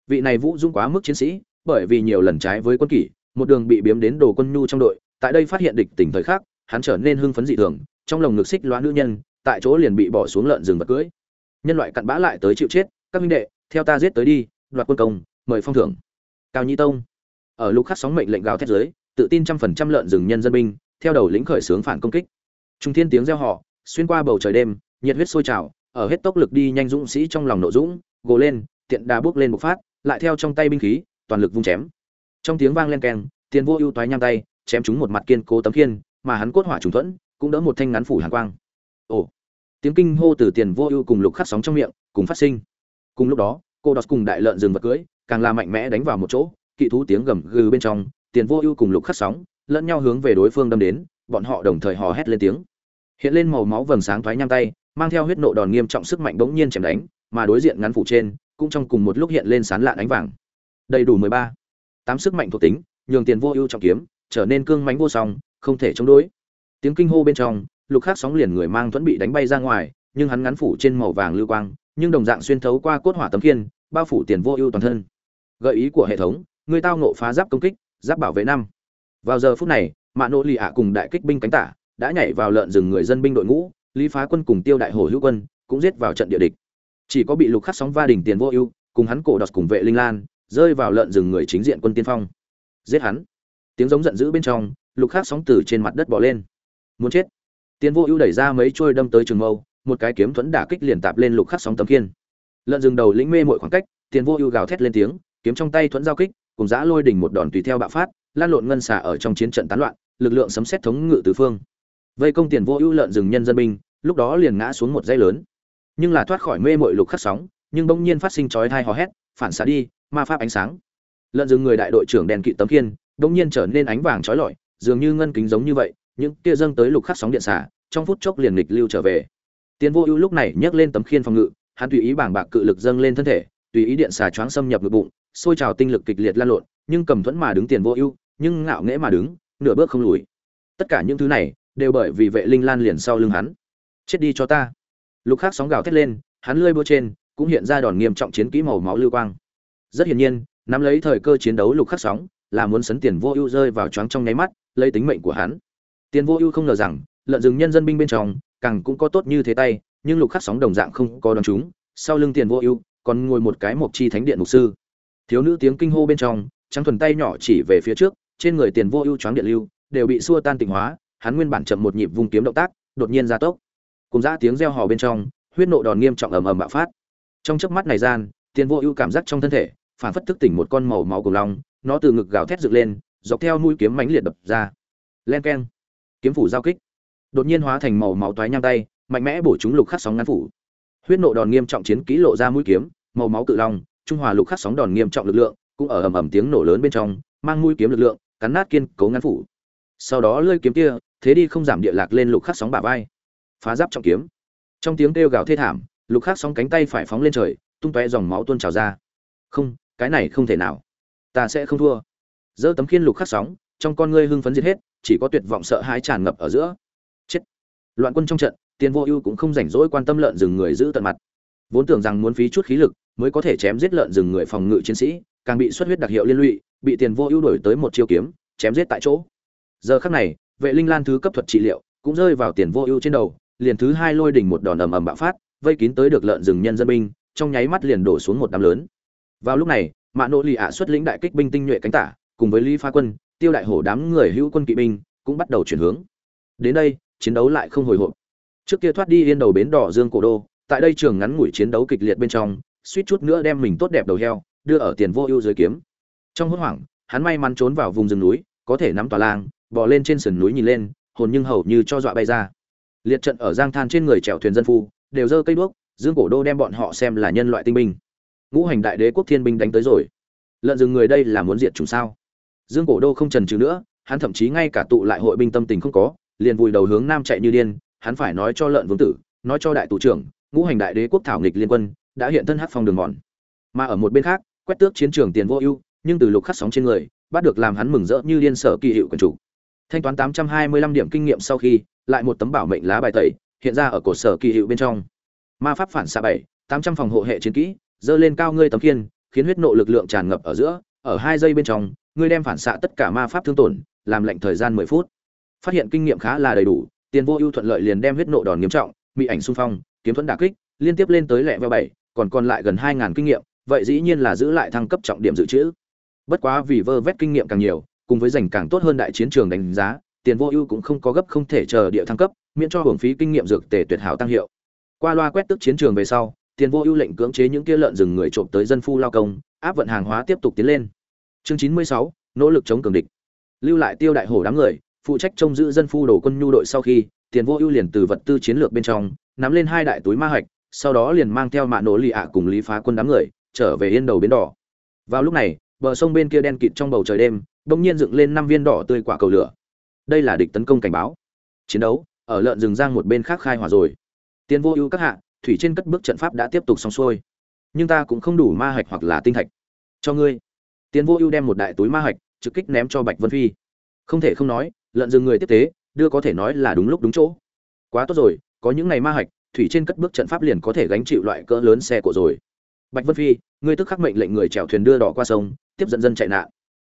Vị này vũ dũng quá mức chiến sĩ, bởi vì nhiều lần trái với quân kỷ, một đường bị biếm đến đồ quân nhu trong đội tại đây phát hiện địch tình thời khắc, hắn trở nên hưng phấn dị thường, trong lồng ngực xích loa nữ nhân, tại chỗ liền bị bỏ xuống lợn rừng vật cưỡi nhân loại cặn bã lại tới chịu chết, các minh đệ, theo ta giết tới đi, đoạt quân công, mời phong thưởng. Cao nhi tông. Ở lúc khắc sóng mệnh lệnh gào thét dưới, tự tin trăm phần trăm lợn rừng nhân dân binh, theo đầu lĩnh khởi xướng phản công kích. Trung thiên tiếng reo họ xuyên qua bầu trời đêm, nhiệt huyết sôi trào, ở hết tốc lực đi nhanh dũng sĩ trong lòng nộ dũng, gồ lên, tiện đà bước lên một phát, lại theo trong tay binh khí, toàn lực vung chém. Trong tiếng vang len keng, tiền vô ưu toái nhang tay chém chúng một mặt kiên cố tấm khiên, mà hắn cốt hỏa trùng thuẫn cũng đỡ một thanh ngắn phủ hàn quang. Ồ, tiếng kinh hô từ tiền vô ưu cùng lục khắc sóng trong miệng cùng phát sinh. Cùng lúc đó, cô đọt cùng đại lợn rừng vật cưới càng là mạnh mẽ đánh vào một chỗ, kỵ thú tiếng gầm gừ bên trong, tiền vô ưu cùng lục khắc sóng lẫn nhau hướng về đối phương đâm đến, bọn họ đồng thời hò hét lên tiếng. Hiện lên màu máu vầng sáng thoái nhang tay, mang theo huyết nộ đòn nghiêm trọng sức mạnh bỗng nhiên chém đánh, mà đối diện ngắn phủ trên cũng trong cùng một lúc hiện lên sán lạn ánh vàng. Đầy đủ mười ba. Tám sức mạnh thuộc tính, nhường tiền vô ưu trọng kiếm trở nên cương mãnh vô song, không thể chống đối. Tiếng kinh hô bên trong, lục khắc sóng liền người mang thuẫn bị đánh bay ra ngoài, nhưng hắn ngắn phủ trên màu vàng lưu quang, nhưng đồng dạng xuyên thấu qua cốt hỏa tấm kiên bao phủ tiền vô ưu toàn thân. Gợi ý của hệ thống, người tao nộ phá giáp công kích, giáp bảo vệ năm. Vào giờ phút này, mạ nỗ lì ạ cùng đại kích binh cánh tả đã nhảy vào lợn rừng người dân binh đội ngũ, lý phá quân cùng tiêu đại hổ hữu quân cũng giết vào trận địa địch. Chỉ có bị lục khắc sóng va đỉnh tiền vô ưu, cùng hắn cổ đọt cùng vệ linh lan, rơi vào lợn rừng người chính diện quân tiên phong. Giết hắn tiếng giống giận dữ bên trong, lục khắc sóng từ trên mặt đất bỏ lên. Muốn chết. Tiền vô ưu đẩy ra mấy trôi đâm tới trường mâu, một cái kiếm thuẫn đả kích liền tạp lên lục khắc sóng tấm kiên lợn dừng đầu lĩnh mê mọi khoảng cách tiền vô ưu gào thét lên tiếng, kiếm trong tay thuẫn giao kích, cùng giã lôi đỉnh một đòn tùy theo bạo phát, lan lộn ngân xả ở trong chiến trận tán loạn, lực lượng sấm xét thống ngự tứ phương. Vây công tiền vô ưu lợn rừng nhân dân binh, lúc đó liền ngã xuống một dây lớn. Nhưng là thoát khỏi mê mội lục khắc sóng, nhưng bỗng nhiên phát sinh chói thai hò hét, phản xạ đi, ma pháp ánh sáng. Lợn rừng người đại đội trưởng đèn kỵ tấm kiên đông nhiên trở nên ánh vàng trói lọi, dường như ngân kính giống như vậy, những kia dâng tới lục khắc sóng điện xả, trong phút chốc liền nghịch lưu trở về. Tiến vô ưu lúc này nhấc lên tấm khiên phòng ngự, hắn tùy ý bảng bạc cự lực dâng lên thân thể, tùy ý điện xả choáng xâm nhập ngực bụng, sôi trào tinh lực kịch liệt lan lộn, nhưng cầm thuẫn mà đứng tiền vô ưu, nhưng ngạo nghễ mà đứng, nửa bước không lùi. Tất cả những thứ này đều bởi vì vệ linh lan liền sau lưng hắn. Chết đi cho ta. Lục khắc sóng gào thét lên, hắn lơi bua trên cũng hiện ra đòn nghiêm trọng chiến kỹ màu máu lưu quang. Rất hiển nhiên, nắm lấy thời cơ chiến đấu lục khắc sóng là muốn sấn tiền vô ưu rơi vào choáng trong nháy mắt, lấy tính mệnh của hắn. Tiền vô ưu không ngờ rằng, lợn rừng nhân dân binh bên trong, càng cũng có tốt như thế tay, nhưng lục khắc sóng đồng dạng không có đón chúng. Sau lưng tiền vô ưu, còn ngồi một cái mộc chi thánh điện mục sư. Thiếu nữ tiếng kinh hô bên trong, trắng thuần tay nhỏ chỉ về phía trước, trên người tiền vô ưu choáng điện lưu, đều bị xua tan tịnh hóa, hắn nguyên bản chậm một nhịp vùng kiếm động tác, đột nhiên gia tốc. Cùng ra tiếng reo hò bên trong, huyết nộ đòn nghiêm trọng ầm ầm bạo phát. Trong chớp mắt này gian, tiền vô ưu cảm giác trong thân thể, phản phất thức tỉnh một con màu máu cùng long nó từ ngực gào thét dựng lên, dọc theo mũi kiếm mãnh liệt đập ra. Len keng. Kiếm phủ giao kích. Đột nhiên hóa thành màu máu toái nhang tay, mạnh mẽ bổ chúng lục khắc sóng ngắn phủ. Huyết nộ đòn nghiêm trọng chiến kỹ lộ ra mũi kiếm, màu máu cự long, trung hòa lục khắc sóng đòn nghiêm trọng lực lượng, cũng ở ầm ầm tiếng nổ lớn bên trong, mang mũi kiếm lực lượng, cắn nát kiên cố ngắn phủ. Sau đó lơi kiếm kia, thế đi không giảm địa lạc lên lục khắc sóng bả vai. Phá giáp trọng kiếm. Trong tiếng kêu gào thê thảm, lục khắc sóng cánh tay phải phóng lên trời, tung tóe dòng máu tuôn trào ra. Không, cái này không thể nào ta sẽ không thua. Giơ tấm khiên lục khắc sóng, trong con ngươi hưng phấn diệt hết, chỉ có tuyệt vọng sợ hãi tràn ngập ở giữa. Chết. Loạn quân trong trận tiền vô ưu cũng không rảnh rỗi quan tâm lợn rừng người giữ tận mặt. Vốn tưởng rằng muốn phí chút khí lực mới có thể chém giết lợn rừng người phòng ngự chiến sĩ, càng bị xuất huyết đặc hiệu liên lụy, bị tiền vô ưu đổi tới một chiêu kiếm, chém giết tại chỗ. Giờ khắc này, vệ linh lan thứ cấp thuật trị liệu cũng rơi vào tiền vô ưu trên đầu, liền thứ hai lôi đỉnh một đòn ầm ầm bạo phát, vây kín tới được lợn rừng nhân dân binh, trong nháy mắt liền đổ xuống một đám lớn. Vào lúc này mạ nỗ lì ạ xuất lĩnh đại kích binh tinh nhuệ cánh tả, cùng với lý pha quân, tiêu đại hổ đám người hữu quân kỵ binh, cũng bắt đầu chuyển hướng. Đến đây, chiến đấu lại không hồi hộp. Trước kia thoát đi yên đầu bến đỏ dương cổ đô, tại đây trường ngắn ngủi chiến đấu kịch liệt bên trong, suýt chút nữa đem mình tốt đẹp đầu heo, đưa ở tiền vô ưu dưới kiếm. Trong hốt hoảng, hắn may mắn trốn vào vùng rừng núi, có thể nắm tòa lang bò lên trên sườn núi nhìn lên, hồn nhưng hầu như cho dọa bay ra. Liệt trận ở giang than trên người chèo thuyền dân phu, đều giơ cây đuốc, dương cổ đô đem bọn họ xem là nhân loại tinh binh ngũ hành đại đế quốc thiên binh đánh tới rồi. Lợn rừng người đây là muốn diệt chủng sao? Dương cổ đô không trần trừ nữa, hắn thậm chí ngay cả tụ lại hội binh tâm tình không có, liền vùi đầu hướng nam chạy như điên, hắn phải nói cho lợn vương tử, nói cho đại tù trưởng, ngũ hành đại đế quốc thảo nghịch liên quân, đã hiện thân hát phong đường mòn. Mà ở một bên khác, quét tước chiến trường tiền vô ưu, nhưng từ lục khắc sóng trên người, bắt được làm hắn mừng rỡ như điên sở kỳ hiệu quần chủ. Thanh toán tám trăm hai mươi lăm điểm kinh nghiệm sau khi, lại một tấm bảo mệnh lá bài tẩy, hiện ra ở cột sở kỳ hiệu bên trong. Ma pháp phản xạ bảy, tám trăm phòng hộ hệ chiến kỹ dơ lên cao ngươi tấm khiên, khiến huyết nộ lực lượng tràn ngập ở giữa ở hai giây bên trong ngươi đem phản xạ tất cả ma pháp thương tổn làm lệnh thời gian mười phút. Phát hiện kinh nghiệm khá là đầy đủ tiền vô ưu thuận lợi liền đem huyết nộ đòn nghiêm trọng bị ảnh xung phong kiếm thuần đả kích liên tiếp lên tới lẹ veo bảy còn còn lại gần hai ngàn kinh nghiệm vậy dĩ nhiên là giữ lại thăng cấp trọng điểm dự trữ. Bất quá vì vơ vét kinh nghiệm càng nhiều cùng với giành càng tốt hơn đại chiến trường đánh giá tiền vô ưu cũng không có gấp không thể chờ địa thăng cấp miễn cho hưởng phí kinh nghiệm dược tề tuyệt hảo tăng hiệu. Qua loa quét tức chiến trường về sau tiền vô ưu lệnh cưỡng chế những kia lợn rừng người trộm tới dân phu lao công, áp vận hàng hóa tiếp tục tiến lên. Chương chín mươi sáu, nỗ lực chống cường địch. Lưu lại tiêu đại hổ đám người, phụ trách trông giữ dân phu đổ quân nhu đội sau khi tiền vô ưu liền từ vật tư chiến lược bên trong, nắm lên hai đại túi ma hạch, sau đó liền mang theo Mã Nỗ Lị ạ cùng lý phá quân đám người, trở về yên đầu bến đỏ. Vào lúc này, bờ sông bên kia đen kịt trong bầu trời đêm, bỗng nhiên dựng lên năm viên đỏ tươi quả cầu lửa. Đây là địch tấn công cảnh báo. Chiến đấu, ở lợn rừng giang một bên khác khai hỏa rồi. Tiền vô ưu các hạ thủy trên cất bước trận pháp đã tiếp tục xong xuôi. Nhưng ta cũng không đủ ma hạch hoặc là tinh thạch cho ngươi. Tiến vô ưu đem một đại túi ma hạch trực kích ném cho bạch vân phi. Không thể không nói, lợn rừng người tiếp tế, đưa có thể nói là đúng lúc đúng chỗ. Quá tốt rồi, có những ngày ma hạch, thủy trên cất bước trận pháp liền có thể gánh chịu loại cỡ lớn xe của rồi. Bạch vân phi, ngươi tức khắc mệnh lệnh người chèo thuyền đưa đỏ qua sông, tiếp dẫn dân chạy nạn.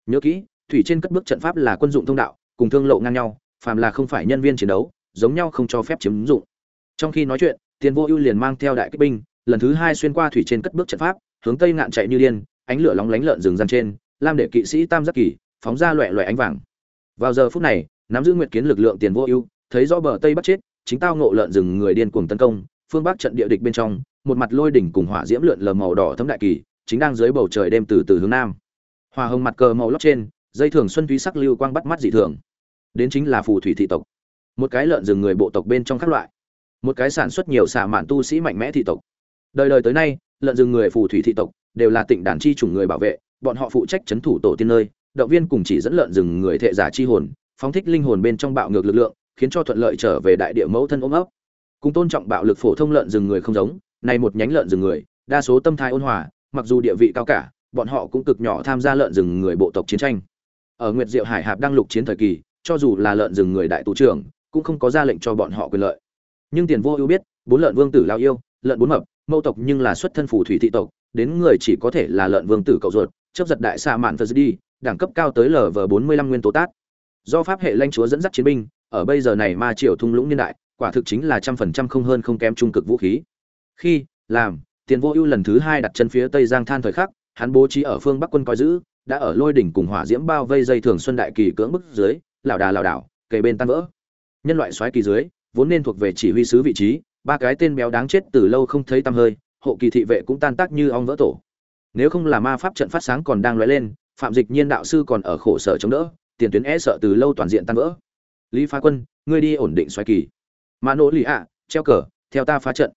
Nhớ kỹ, thủy trên cất bước trận pháp là quân dụng thông đạo, cùng thương lộ ngang nhau, phàm là không phải nhân viên chiến đấu, giống nhau không cho phép chiếm dụng. Trong khi nói chuyện tiền vô ưu liền mang theo đại kích binh, lần thứ hai xuyên qua thủy trên cất bước trận pháp, hướng tây ngạn chạy như điên, ánh lửa lóng lánh lợn rừng gian trên, lam để kỵ sĩ tam giác kỳ phóng ra loẹ loẹ ánh vàng. Vào giờ phút này, nắm giữ nguyệt kiến lực lượng tiền vô ưu, thấy rõ bờ tây bắt chết, chính tao ngộ lợn rừng người điên cuồng tấn công, phương bắc trận địa địch bên trong, một mặt lôi đỉnh cùng hỏa diễm lượn lờ màu đỏ thấm đại kỳ, chính đang dưới bầu trời đêm từ từ hướng nam. Hòa hồng mặt cờ màu lót trên, dây thường xuân thúy sắc lưu quang bắt mắt dị thường. Đến chính là phù thủy thị tộc. Một cái lợn rừng người bộ tộc bên trong các loại một cái sản xuất nhiều xạ mạn tu sĩ mạnh mẽ thị tộc. Đời đời tới nay, lợn rừng người phù thủy thị tộc đều là tịnh đàn chi chủng người bảo vệ, bọn họ phụ trách chấn thủ tổ tiên nơi, động viên cùng chỉ dẫn lợn rừng người thệ giả chi hồn, phóng thích linh hồn bên trong bạo ngược lực lượng, khiến cho thuận lợi trở về đại địa mẫu thân ôm ấp. Cùng tôn trọng bạo lực phổ thông lợn rừng người không giống, này một nhánh lợn rừng người, đa số tâm thái ôn hòa, mặc dù địa vị cao cả, bọn họ cũng cực nhỏ tham gia lợn rừng người bộ tộc chiến tranh. Ở nguyệt diệu hải hạp đang lục chiến thời kỳ, cho dù là lợn rừng người đại tù trưởng, cũng không có ra lệnh cho bọn họ quyền lợi nhưng tiền vô ưu biết, bốn lợn vương tử lao yêu, lợn bốn mập mâu tộc nhưng là xuất thân phủ thủy thị tộc, đến người chỉ có thể là lợn vương tử cậu ruột, chấp giật đại xa mạn phật đi đẳng cấp cao tới lv bốn mươi lăm nguyên tố tát. Do pháp hệ lanh chúa dẫn dắt chiến binh, ở bây giờ này ma triều thung lũng niên đại, quả thực chính là trăm phần trăm không hơn không kém trung cực vũ khí. Khi, làm, tiền vô ưu lần thứ hai đặt chân phía tây giang than thời khắc, hắn bố trí ở phương bắc quân coi giữ, đã ở lôi đỉnh cùng hỏa diễm bao vây dây thường xuân đại kỳ cưỡng bức dưới, lảo đà lảo đảo, kề bên tan vỡ. Nhân loại xoáy kỳ dưới vốn nên thuộc về chỉ huy sứ vị trí, ba cái tên béo đáng chết từ lâu không thấy tăm hơi, hộ kỳ thị vệ cũng tan tác như ong vỡ tổ. Nếu không là ma pháp trận phát sáng còn đang lóe lên, phạm dịch nhiên đạo sư còn ở khổ sở chống đỡ, tiền tuyến e sợ từ lâu toàn diện tan vỡ. Lý phá quân, ngươi đi ổn định xoáy kỳ. Ma nỗ lì ạ, treo cờ, theo ta phá trận.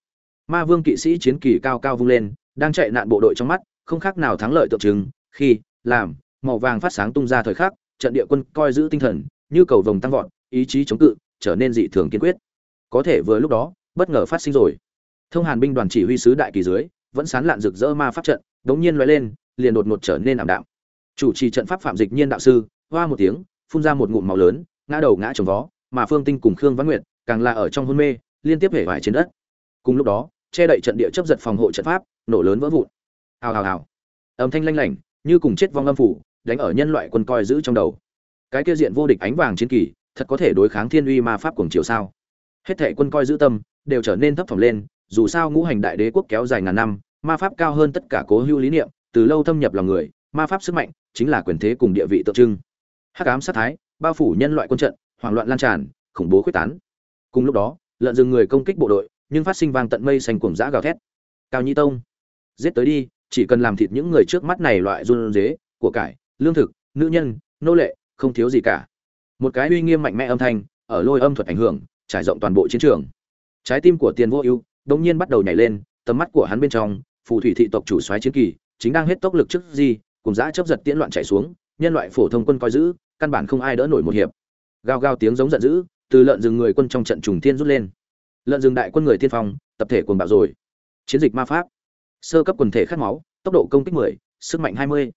Ma vương kỵ sĩ chiến kỳ cao cao vung lên, đang chạy nạn bộ đội trong mắt, không khác nào thắng lợi tượng trưng, khi, làm, màu vàng phát sáng tung ra thời khắc, trận địa quân coi giữ tinh thần, như cầu vồng tăng vọt, ý chí chống cự, trở nên dị thường kiên quyết có thể vừa lúc đó, bất ngờ phát sinh rồi. Thông hàn binh đoàn chỉ huy sứ đại kỳ dưới, vẫn sán lạn rực rỡ ma pháp trận, đống nhiên loại lên, liền đột ngột trở nên ảm đạm. Chủ trì trận pháp phạm dịch nhiên đạo sư, hoa một tiếng, phun ra một ngụm màu lớn, ngã đầu ngã trồng vó, mà phương tinh cùng khương văn nguyệt, càng là ở trong hôn mê, liên tiếp hể vải trên đất. Cùng lúc đó, che đậy trận địa chấp giật phòng hộ trận pháp, nổ lớn vỡ vụn. Hào hào hào. Âm thanh lanh lảnh, như cùng chết vong âm phủ, đánh ở nhân loại quân coi giữ trong đầu. Cái kia diện vô địch ánh vàng chiến kỳ, thật có thể đối kháng thiên uy ma pháp cuồng chiều sao? Hết thệ quân coi giữ tâm, đều trở nên thấp thỏm lên, dù sao ngũ hành đại đế quốc kéo dài ngàn năm, ma pháp cao hơn tất cả cố hữu lý niệm, từ lâu thâm nhập lòng người, ma pháp sức mạnh chính là quyền thế cùng địa vị tượng trưng. Hắc ám sát thái, bao phủ nhân loại quân trận, hoảng loạn lan tràn, khủng bố quyết tán. Cùng lúc đó, lợn rừng người công kích bộ đội, nhưng phát sinh vang tận mây xanh cuồng dã gào thét. Cao nhi tông, giết tới đi, chỉ cần làm thịt những người trước mắt này loại run dế của cải, lương thực, nữ nhân, nô lệ, không thiếu gì cả. Một cái uy nghiêm mạnh mẽ âm thanh, ở lôi âm thuật ảnh hưởng trải rộng toàn bộ chiến trường. Trái tim của tiền vô ưu đống nhiên bắt đầu nhảy lên tầm mắt của hắn bên trong phù thủy thị tộc chủ soái chiến kỳ chính đang hết tốc lực trước gì cùng dã chấp giật tiễn loạn chạy xuống nhân loại phổ thông quân coi giữ căn bản không ai đỡ nổi một hiệp. Gào gào tiếng giống giận dữ từ lợn rừng người quân trong trận trùng thiên rút lên. Lợn rừng đại quân người tiên phong tập thể cuồng bạo rồi. Chiến dịch ma pháp. Sơ cấp quần thể khát máu tốc độ công kích 10, sức mạnh 20.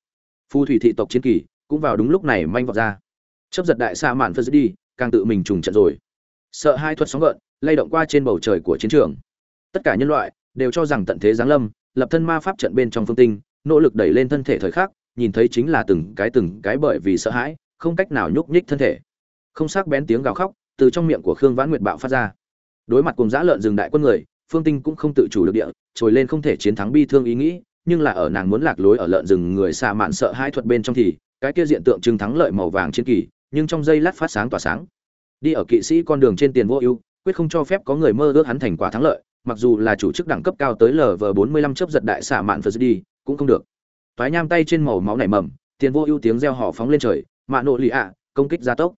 phù thủy thị tộc chiến kỳ cũng vào đúng lúc này manh vọt ra. Chấp giật đại xa mạn phật đi càng tự mình trùng trận rồi sợ hai thuật sóng gợn, lay động qua trên bầu trời của chiến trường. Tất cả nhân loại đều cho rằng tận thế giáng lâm, lập thân ma pháp trận bên trong phương tinh, nỗ lực đẩy lên thân thể thời khắc, nhìn thấy chính là từng cái từng cái bởi vì sợ hãi, không cách nào nhúc nhích thân thể. Không sắc bén tiếng gào khóc từ trong miệng của khương vãn nguyệt bạo phát ra. Đối mặt cùng giã lợn rừng đại quân người, phương tinh cũng không tự chủ được địa, trồi lên không thể chiến thắng bi thương ý nghĩ, nhưng là ở nàng muốn lạc lối ở lợn rừng người xa mạn sợ hai thuật bên trong thì, cái kia diện tượng trưng thắng lợi màu vàng trên kỳ, nhưng trong giây lát phát sáng tỏa sáng đi ở kỵ sĩ con đường trên tiền vô ưu, quyết không cho phép có người mơ ước hắn thành quả thắng lợi, mặc dù là chủ chức đẳng cấp cao tới lv bốn mươi lăm chấp giật đại xạ mạn phật đi cũng không được. Phái nham tay trên màu máu nảy mầm, tiền vô ưu tiếng reo hò phóng lên trời mạ nộ lì ạ, công kích gia tốc.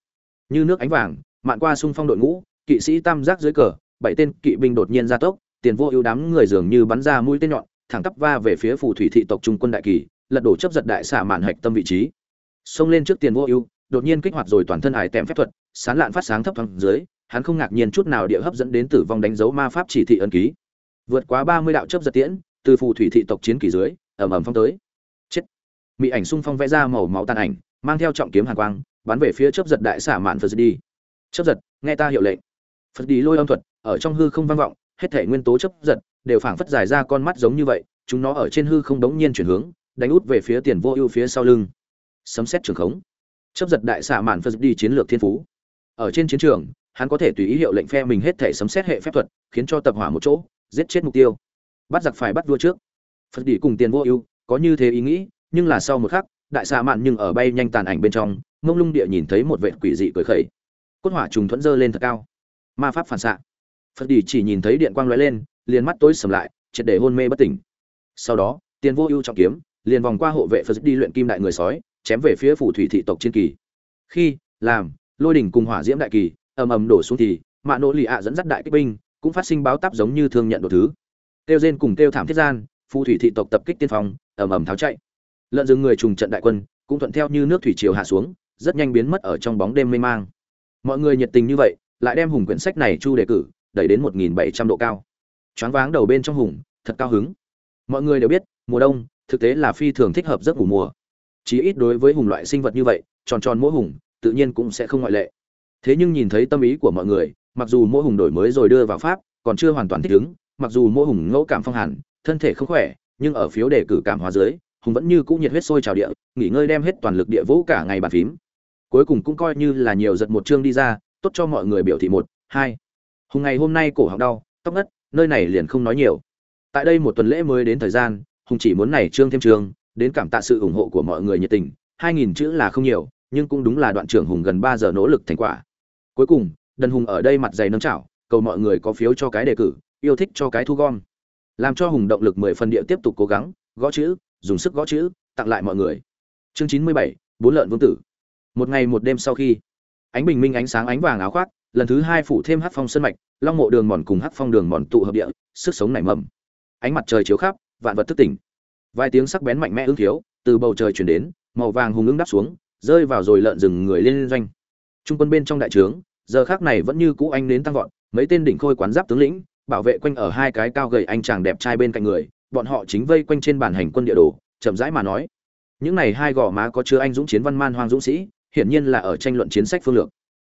Như nước ánh vàng, mạn qua xung phong đội ngũ, kỵ sĩ tam giác dưới cờ, bảy tên kỵ binh đột nhiên gia tốc, tiền vô ưu đám người dường như bắn ra mũi tên nhọn, thẳng tắp va về phía phù thủy thị tộc trung quân đại kỳ, lật đổ chấp giật đại xạ mạn hạch tâm vị trí. Xông lên trước tiền vô ưu đột nhiên kích hoạt rồi toàn thân hải tèm phép thuật, sán lạn phát sáng thấp thoáng dưới, hắn không ngạc nhiên chút nào địa hấp dẫn đến tử vong đánh dấu ma pháp chỉ thị ân ký. Vượt quá ba mươi đạo chấp giật tiễn, từ phù thủy thị tộc chiến kỳ dưới ẩm ẩm phong tới. Chết. Mỹ ảnh xung phong vẽ ra màu máu tàn ảnh, mang theo trọng kiếm hàn quang, bắn về phía chấp giật đại xả mạn phật đi chấp giật, nghe ta hiệu lệnh. Phật đi lôi âm thuật, ở trong hư không vang vọng, hết thể nguyên tố chấp giật, đều phảng phất dài ra con mắt giống như vậy, chúng nó ở trên hư không đống nhiên chuyển hướng, đánh út về phía tiền vô ưu phía sau lưng. Sấm xét trường khống chấp giật đại xạ mạn phật đi chiến lược thiên phú. Ở trên chiến trường, hắn có thể tùy ý hiệu lệnh phe mình hết thể sấm xét hệ phép thuật, khiến cho tập hỏa một chỗ, giết chết mục tiêu. Bắt giặc phải bắt vua trước. Phật đi cùng tiền vô ưu, có như thế ý nghĩ, nhưng là sau một khắc, đại xạ mạn nhưng ở bay nhanh tàn ảnh bên trong, mông lung địa nhìn thấy một vệ quỷ dị cười khẩy. Cốt hỏa trùng thuẫn dơ lên thật cao. Ma pháp phản xạ. Phật đi chỉ nhìn thấy điện quang lóe lên, liền mắt tối sầm lại, triệt để hôn mê bất tỉnh. Sau đó, tiền vô ưu trọng kiếm, liền vòng qua hộ vệ phật đi luyện kim đại người sói chém về phía phủ thủy thị tộc chiến kỳ. Khi, làm, lôi đỉnh cùng hỏa diễm đại kỳ, ầm ầm đổ xuống thì, mạ nỗ lì ạ dẫn dắt đại kích binh, cũng phát sinh báo táp giống như thương nhận đồ thứ. Tiêu rên cùng tiêu thảm thiết gian, phù thủy thị tộc tập kích tiên phong, ầm ầm tháo chạy. Lợn rừng người trùng trận đại quân, cũng thuận theo như nước thủy triều hạ xuống, rất nhanh biến mất ở trong bóng đêm mê mang. Mọi người nhiệt tình như vậy, lại đem hùng quyển sách này chu đề cử, đẩy đến một nghìn bảy trăm độ cao. Choáng váng đầu bên trong hùng, thật cao hứng. Mọi người đều biết, mùa đông, thực tế là phi thường thích hợp giấc ngủ mùa chí ít đối với hùng loại sinh vật như vậy, tròn tròn mỗi hùng, tự nhiên cũng sẽ không ngoại lệ. Thế nhưng nhìn thấy tâm ý của mọi người, mặc dù mỗi hùng đổi mới rồi đưa vào pháp, còn chưa hoàn toàn thích ứng, mặc dù mỗi hùng ngẫu cảm phong hàn, thân thể không khỏe, nhưng ở phiếu đề cử cảm hóa dưới, hùng vẫn như cũ nhiệt huyết sôi trào địa, nghỉ ngơi đem hết toàn lực địa vũ cả ngày bàn phím. Cuối cùng cũng coi như là nhiều giật một chương đi ra, tốt cho mọi người biểu thị một, hai. Hùng ngày hôm nay cổ họng đau, tóc ngất, nơi này liền không nói nhiều. Tại đây một tuần lễ mới đến thời gian, hùng chỉ muốn này trương thêm trường đến cảm tạ sự ủng hộ của mọi người nhiệt tình, hai nghìn chữ là không nhiều, nhưng cũng đúng là đoạn trưởng hùng gần ba giờ nỗ lực thành quả. Cuối cùng, đần hùng ở đây mặt dày nâng chảo, cầu mọi người có phiếu cho cái đề cử, yêu thích cho cái thu gom. Làm cho hùng động lực mười phần địa tiếp tục cố gắng, gõ chữ, dùng sức gõ chữ, tặng lại mọi người. Chương chín mươi bảy, bốn lợn vương tử. Một ngày một đêm sau khi, ánh bình minh ánh sáng ánh vàng áo khoác, lần thứ hai phủ thêm hắc phong sơn mạch, long mộ đường mòn cùng hắc phong đường mòn tụ hợp địa, sức sống nảy mầm. Ánh mặt trời chiếu khắp, vạn vật thức tỉnh vài tiếng sắc bén mạnh mẽ ứng thiếu từ bầu trời chuyển đến, màu vàng hùng ứng đáp xuống, rơi vào rồi lợn rừng người lên doanh. Trung quân bên trong đại trướng, giờ khác này vẫn như cũ anh đến tăng vọt, mấy tên đỉnh khôi quán giáp tướng lĩnh, bảo vệ quanh ở hai cái cao gầy anh chàng đẹp trai bên cạnh người, bọn họ chính vây quanh trên bản hành quân địa đồ, chậm rãi mà nói. Những này hai gò má có chứa anh dũng chiến văn man hoang dũng sĩ, hiển nhiên là ở tranh luận chiến sách phương lược.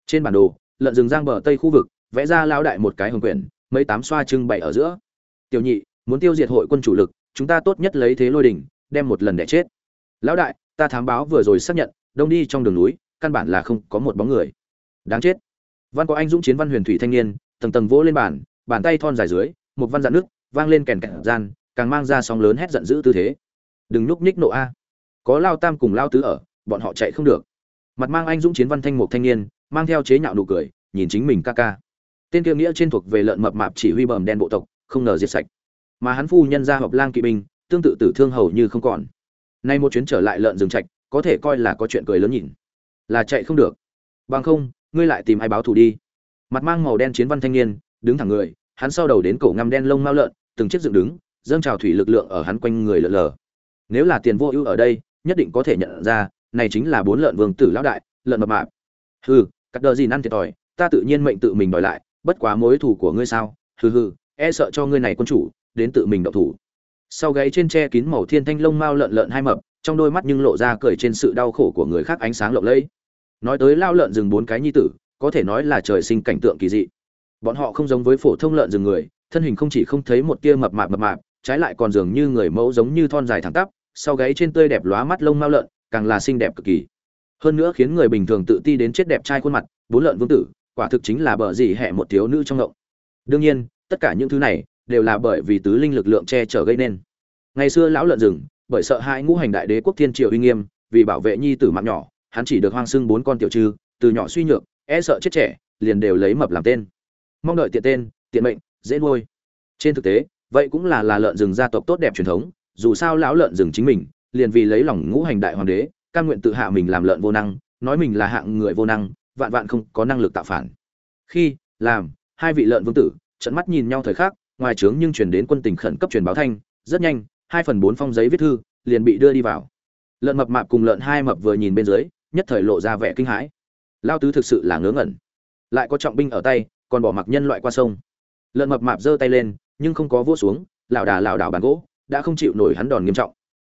Trên bản đồ, lợn rừng giang bờ tây khu vực, vẽ ra lao đại một cái hồng quyển, mấy tám xoa trưng bày ở giữa. Tiểu nhị, muốn tiêu diệt hội quân chủ lực chúng ta tốt nhất lấy thế lôi đỉnh, đem một lần để chết. Lão đại, ta thám báo vừa rồi xác nhận, đông đi trong đường núi, căn bản là không có một bóng người. Đáng chết. Văn có anh dũng chiến văn huyền thủy thanh niên, tầng tầng vỗ lên bàn bàn tay thon dài dưới, một văn dạn nước, vang lên kèn kẹt gian, càng mang ra sóng lớn hét giận dữ tư thế. Đừng núp nhích nộ a. Có lao tam cùng lao tứ ở, bọn họ chạy không được. Mặt mang anh dũng chiến văn thanh một thanh niên, mang theo chế nhạo nụ cười, nhìn chính mình ca ca. Tên kia nghĩa trên thuộc về lợn mập mạp chỉ huy bầm đen bộ tộc, không ngờ diệt sạch mà hắn phu nhân gia hợp lang kỵ binh, tương tự tử thương hầu như không còn. Nay một chuyến trở lại lợn rừng trạch, có thể coi là có chuyện cười lớn nhìn. Là chạy không được. Bằng không, ngươi lại tìm ai báo thù đi. Mặt mang màu đen chiến văn thanh niên, đứng thẳng người, hắn sau đầu đến cổ ngăm đen lông mao lợn, từng chiếc dựng đứng, dâng trào thủy lực lượng ở hắn quanh người lợn lờ. Nếu là tiền vô ưu ở đây, nhất định có thể nhận ra, này chính là bốn lợn vương tử lão đại, lợn mập mạp. Hừ, cắt đờ gì năn thiệt thòi, ta tự nhiên mệnh tự mình đòi lại, bất quá mối thù của ngươi sao? Hừ hừ e sợ cho ngươi này quân chủ đến tự mình động thủ. Sau gáy trên tre kín màu thiên thanh lông mao lợn lợn hai mập, trong đôi mắt nhưng lộ ra cười trên sự đau khổ của người khác ánh sáng lộng lẫy. Nói tới lao lợn rừng bốn cái nhi tử, có thể nói là trời sinh cảnh tượng kỳ dị. Bọn họ không giống với phổ thông lợn rừng người, thân hình không chỉ không thấy một tia mập mạp mập mạp, trái lại còn dường như người mẫu giống như thon dài thẳng tắp, sau gáy trên tươi đẹp lóa mắt lông mao lợn, càng là xinh đẹp cực kỳ. Hơn nữa khiến người bình thường tự ti đến chết đẹp trai khuôn mặt, bốn lợn vương tử, quả thực chính là bờ gì hẹ một thiếu nữ trong ngộng. Đương nhiên, tất cả những thứ này đều là bởi vì tứ linh lực lượng che chở gây nên. Ngày xưa lão lợn rừng, bởi sợ hãi ngũ hành đại đế quốc thiên triều uy nghiêm, vì bảo vệ nhi tử mạng nhỏ, hắn chỉ được hoang xưng bốn con tiểu trư, từ nhỏ suy nhược e sợ chết trẻ, liền đều lấy mập làm tên. Mong đợi tiện tên, tiện mệnh, dễ nuôi. Trên thực tế, vậy cũng là là lợn rừng gia tộc tốt đẹp truyền thống, dù sao lão lợn rừng chính mình, liền vì lấy lòng ngũ hành đại hoàng đế, cam nguyện tự hạ mình làm lợn vô năng, nói mình là hạng người vô năng, vạn vạn không có năng lực tạo phản. Khi, làm, hai vị lợn vương tử trận mắt nhìn nhau thời khắc ngoài trướng nhưng truyền đến quân tình khẩn cấp truyền báo thanh, rất nhanh, hai phần bốn phong giấy viết thư liền bị đưa đi vào. Lợn mập mạp cùng lợn hai mập vừa nhìn bên dưới, nhất thời lộ ra vẻ kinh hãi. Lao tứ thực sự là ngớ ngẩn. Lại có trọng binh ở tay, còn bỏ mặc nhân loại qua sông. Lợn mập mạp giơ tay lên, nhưng không có vỗ xuống lảo đà lảo đảo bàn gỗ, đã không chịu nổi hắn đòn nghiêm trọng.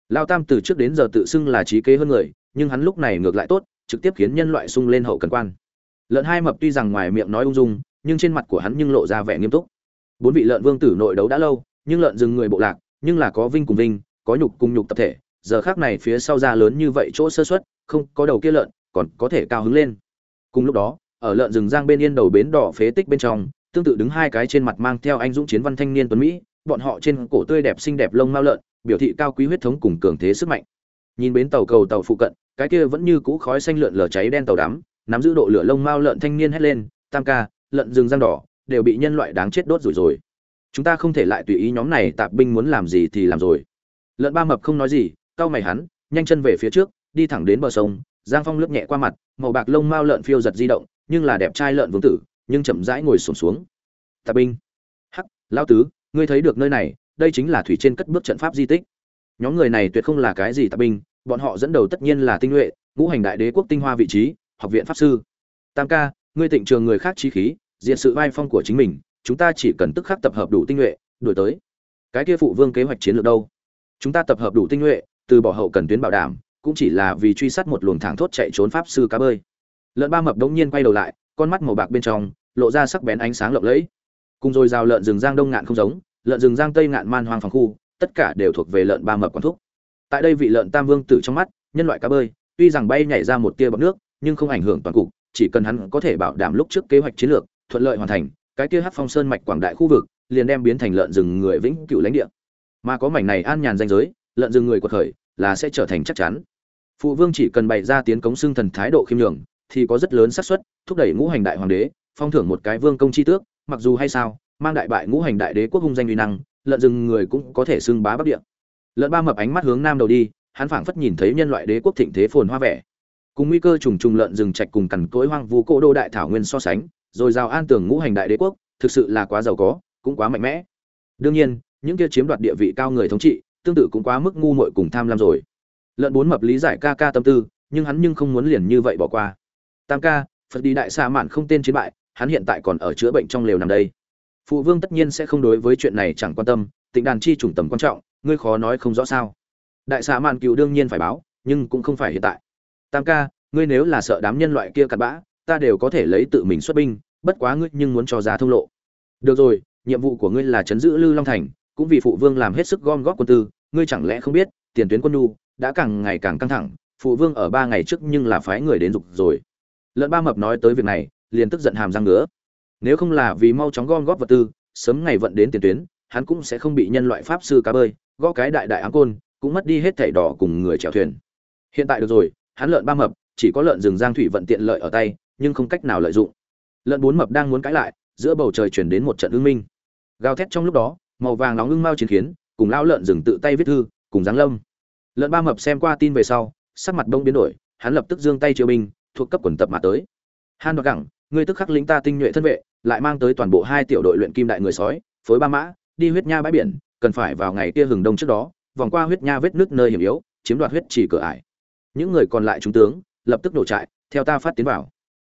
Lao tam từ trước đến giờ tự xưng là trí kế hơn người, nhưng hắn lúc này ngược lại tốt, trực tiếp khiến nhân loại sung lên hậu cần quan. Lợn hai mập tuy rằng ngoài miệng nói ung dung, nhưng trên mặt của hắn nhưng lộ ra vẻ nghiêm túc bốn vị lợn vương tử nội đấu đã lâu, nhưng lợn rừng người bộ lạc, nhưng là có vinh cùng vinh, có nhục cùng nhục tập thể. Giờ khác này phía sau ra lớn như vậy chỗ sơ xuất không có đầu kia lợn, còn có thể cao hứng lên. Cùng lúc đó, ở lợn rừng giang bên yên đầu bến đỏ phế tích bên trong, tương tự đứng hai cái trên mặt mang theo anh dũng chiến văn thanh niên tuấn mỹ, bọn họ trên cổ tươi đẹp xinh đẹp lông mao lợn, biểu thị cao quý huyết thống cùng cường thế sức mạnh. Nhìn bến tàu cầu tàu phụ cận, cái kia vẫn như cũ khói xanh lượn lờ cháy đen tàu đắm, nắm giữ độ lửa lông mao lợn thanh niên hét lên, tam ca, lợn rừng giang đỏ đều bị nhân loại đáng chết đốt rồi rồi. Chúng ta không thể lại tùy ý nhóm này tạp binh muốn làm gì thì làm rồi. Lợn ba mập không nói gì, cau mày hắn, nhanh chân về phía trước, đi thẳng đến bờ sông, giang phong lướt nhẹ qua mặt, màu bạc lông mao lợn phiêu giật di động, nhưng là đẹp trai lợn vương tử, nhưng chậm rãi ngồi xuống xuống. Tạp binh. Hắc lao tứ, ngươi thấy được nơi này, đây chính là thủy trên cất bước trận pháp di tích. Nhóm người này tuyệt không là cái gì tạp binh, bọn họ dẫn đầu tất nhiên là tinh nhuệ, ngũ hành đại đế quốc tinh hoa vị trí, học viện pháp sư. Tam ca, ngươi tịnh trường người khác trí khí diện sự vai phong của chính mình, chúng ta chỉ cần tức khắc tập hợp đủ tinh nhuệ, đuổi tới. Cái kia phụ vương kế hoạch chiến lược đâu? Chúng ta tập hợp đủ tinh nhuệ, từ bỏ hậu cần tuyến bảo đảm, cũng chỉ là vì truy sát một luồng thẳng thốt chạy trốn pháp sư cá bơi. Lợn ba mập đống nhiên quay đầu lại, con mắt màu bạc bên trong, lộ ra sắc bén ánh sáng lộng lẫy. Cùng rồi rào lợn rừng giang đông ngạn không giống, lợn rừng giang tây ngạn man hoang phòng khu, tất cả đều thuộc về lợn ba mập quán thúc. Tại đây vị lợn tam vương tử trong mắt, nhân loại cá bơi, tuy rằng bay nhảy ra một tia bọt nước, nhưng không ảnh hưởng toàn cục, chỉ cần hắn có thể bảo đảm lúc trước kế hoạch chiến lược thuận lợi hoàn thành, cái kia hắc phong sơn mạch quảng đại khu vực liền đem biến thành lợn rừng người vĩnh cửu lãnh địa. Mà có mảnh này an nhàn danh giới, lợn rừng người quật khởi là sẽ trở thành chắc chắn. Phụ vương chỉ cần bày ra tiến cống xưng thần thái độ khiêm nhường, thì có rất lớn xác suất, thúc đẩy ngũ hành đại hoàng đế, phong thưởng một cái vương công chi tước, mặc dù hay sao, mang đại bại ngũ hành đại đế quốc hung danh uy năng, lợn rừng người cũng có thể xưng bá bắc địa. Lợn ba mập ánh mắt hướng nam đầu đi, hắn phảng phất nhìn thấy nhân loại đế quốc thịnh thế phồn hoa vẻ. Cùng nguy cơ trùng trùng lợn rừng trạch cùng cằn cỗi hoang vu cổ đô đại thảo nguyên so sánh rồi Rào an tưởng ngũ hành đại đế quốc, thực sự là quá giàu có, cũng quá mạnh mẽ. Đương nhiên, những kia chiếm đoạt địa vị cao người thống trị, tương tự cũng quá mức ngu muội cùng tham lam rồi. Lợn bốn mập lý giải ca ca tâm tư, nhưng hắn nhưng không muốn liền như vậy bỏ qua. Tam ca, phật đi đại xa mạn không tên chiến bại, hắn hiện tại còn ở chữa bệnh trong lều nằm đây. Phụ vương tất nhiên sẽ không đối với chuyện này chẳng quan tâm, tịnh đàn chi chủng tầm quan trọng, ngươi khó nói không rõ sao. Đại xã mạn cựu đương nhiên phải báo, nhưng cũng không phải hiện tại. Tam ca, ngươi nếu là sợ đám nhân loại kia cặn bã ta đều có thể lấy tự mình xuất binh, bất quá ngươi nhưng muốn cho ra thông lộ. Được rồi, nhiệm vụ của ngươi là chấn giữ lư long thành, cũng vì phụ vương làm hết sức gom góp quân tư, ngươi chẳng lẽ không biết, tiền tuyến quân nhu đã càng ngày càng căng thẳng, phụ vương ở ba ngày trước nhưng là phái người đến dục rồi. Lợn ba mập nói tới việc này, liền tức giận hàm răng nữa nếu không là vì mau chóng gom góp vật tư, sớm ngày vận đến tiền tuyến, hắn cũng sẽ không bị nhân loại pháp sư cá bơi, gõ cái đại đại áng côn, cũng mất đi hết thảy đỏ cùng người chèo thuyền. Hiện tại được rồi, hắn lợn ba mập chỉ có lợn rừng giang thủy vận tiện lợi ở tay nhưng không cách nào lợi dụng. Lợn bốn mập đang muốn cãi lại, giữa bầu trời chuyển đến một trận ưng minh. Gào thét trong lúc đó, màu vàng nóng ưng mau chiến khiến, cùng lao lợn rừng tự tay viết thư, cùng giáng lâm. Lợn ba mập xem qua tin về sau, sắc mặt đông biến đổi, hắn lập tức giương tay chiêu binh, thuộc cấp quần tập mà tới. Han đoạt gẳng, ngươi tức khắc lính ta tinh nhuệ thân vệ, lại mang tới toàn bộ hai tiểu đội luyện kim đại người sói, phối ba mã, đi huyết nha bãi biển, cần phải vào ngày kia hừng đông trước đó, vòng qua huyết nha vết nước nơi hiểm yếu, chiếm đoạt huyết chỉ cửa ải. Những người còn lại trung tướng, lập tức đổ trại, theo ta phát tiến vào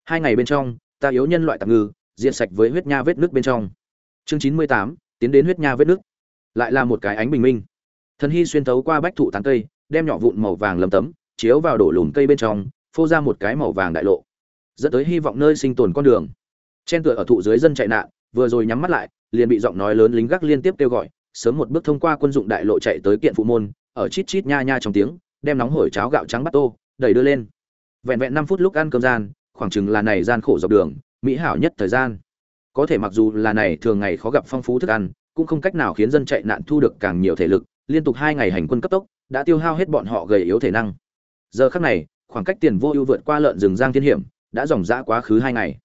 hai ngày bên trong, ta yếu nhân loại tạm ngư, diện sạch với huyết nha vết nước bên trong. Chương chín mươi tám, tiến đến huyết nha vết nước. Lại là một cái ánh bình minh. Thần hy xuyên thấu qua bách thụ tán cây, đem nhỏ vụn màu vàng lầm tấm, chiếu vào đổ lùm cây bên trong, phô ra một cái màu vàng đại lộ. Dẫn tới hy vọng nơi sinh tồn con đường. Chen tựa ở thụ dưới dân chạy nạn, vừa rồi nhắm mắt lại, liền bị giọng nói lớn lính gác liên tiếp kêu gọi, sớm một bước thông qua quân dụng đại lộ chạy tới kiện phụ môn, ở chít chít nha nha trong tiếng, đem nóng hổi cháo gạo trắng bắt tô, đẩy đưa lên. Vẹn vẹn năm phút lúc ăn cơm gian khoảng chừng là này gian khổ dọc đường, mỹ hảo nhất thời gian. Có thể mặc dù là này thường ngày khó gặp phong phú thức ăn, cũng không cách nào khiến dân chạy nạn thu được càng nhiều thể lực, liên tục hai ngày hành quân cấp tốc, đã tiêu hao hết bọn họ gầy yếu thể năng. Giờ khắc này, khoảng cách tiền vô ưu vượt qua lợn rừng giang thiên hiểm, đã dòng dã quá khứ hai ngày.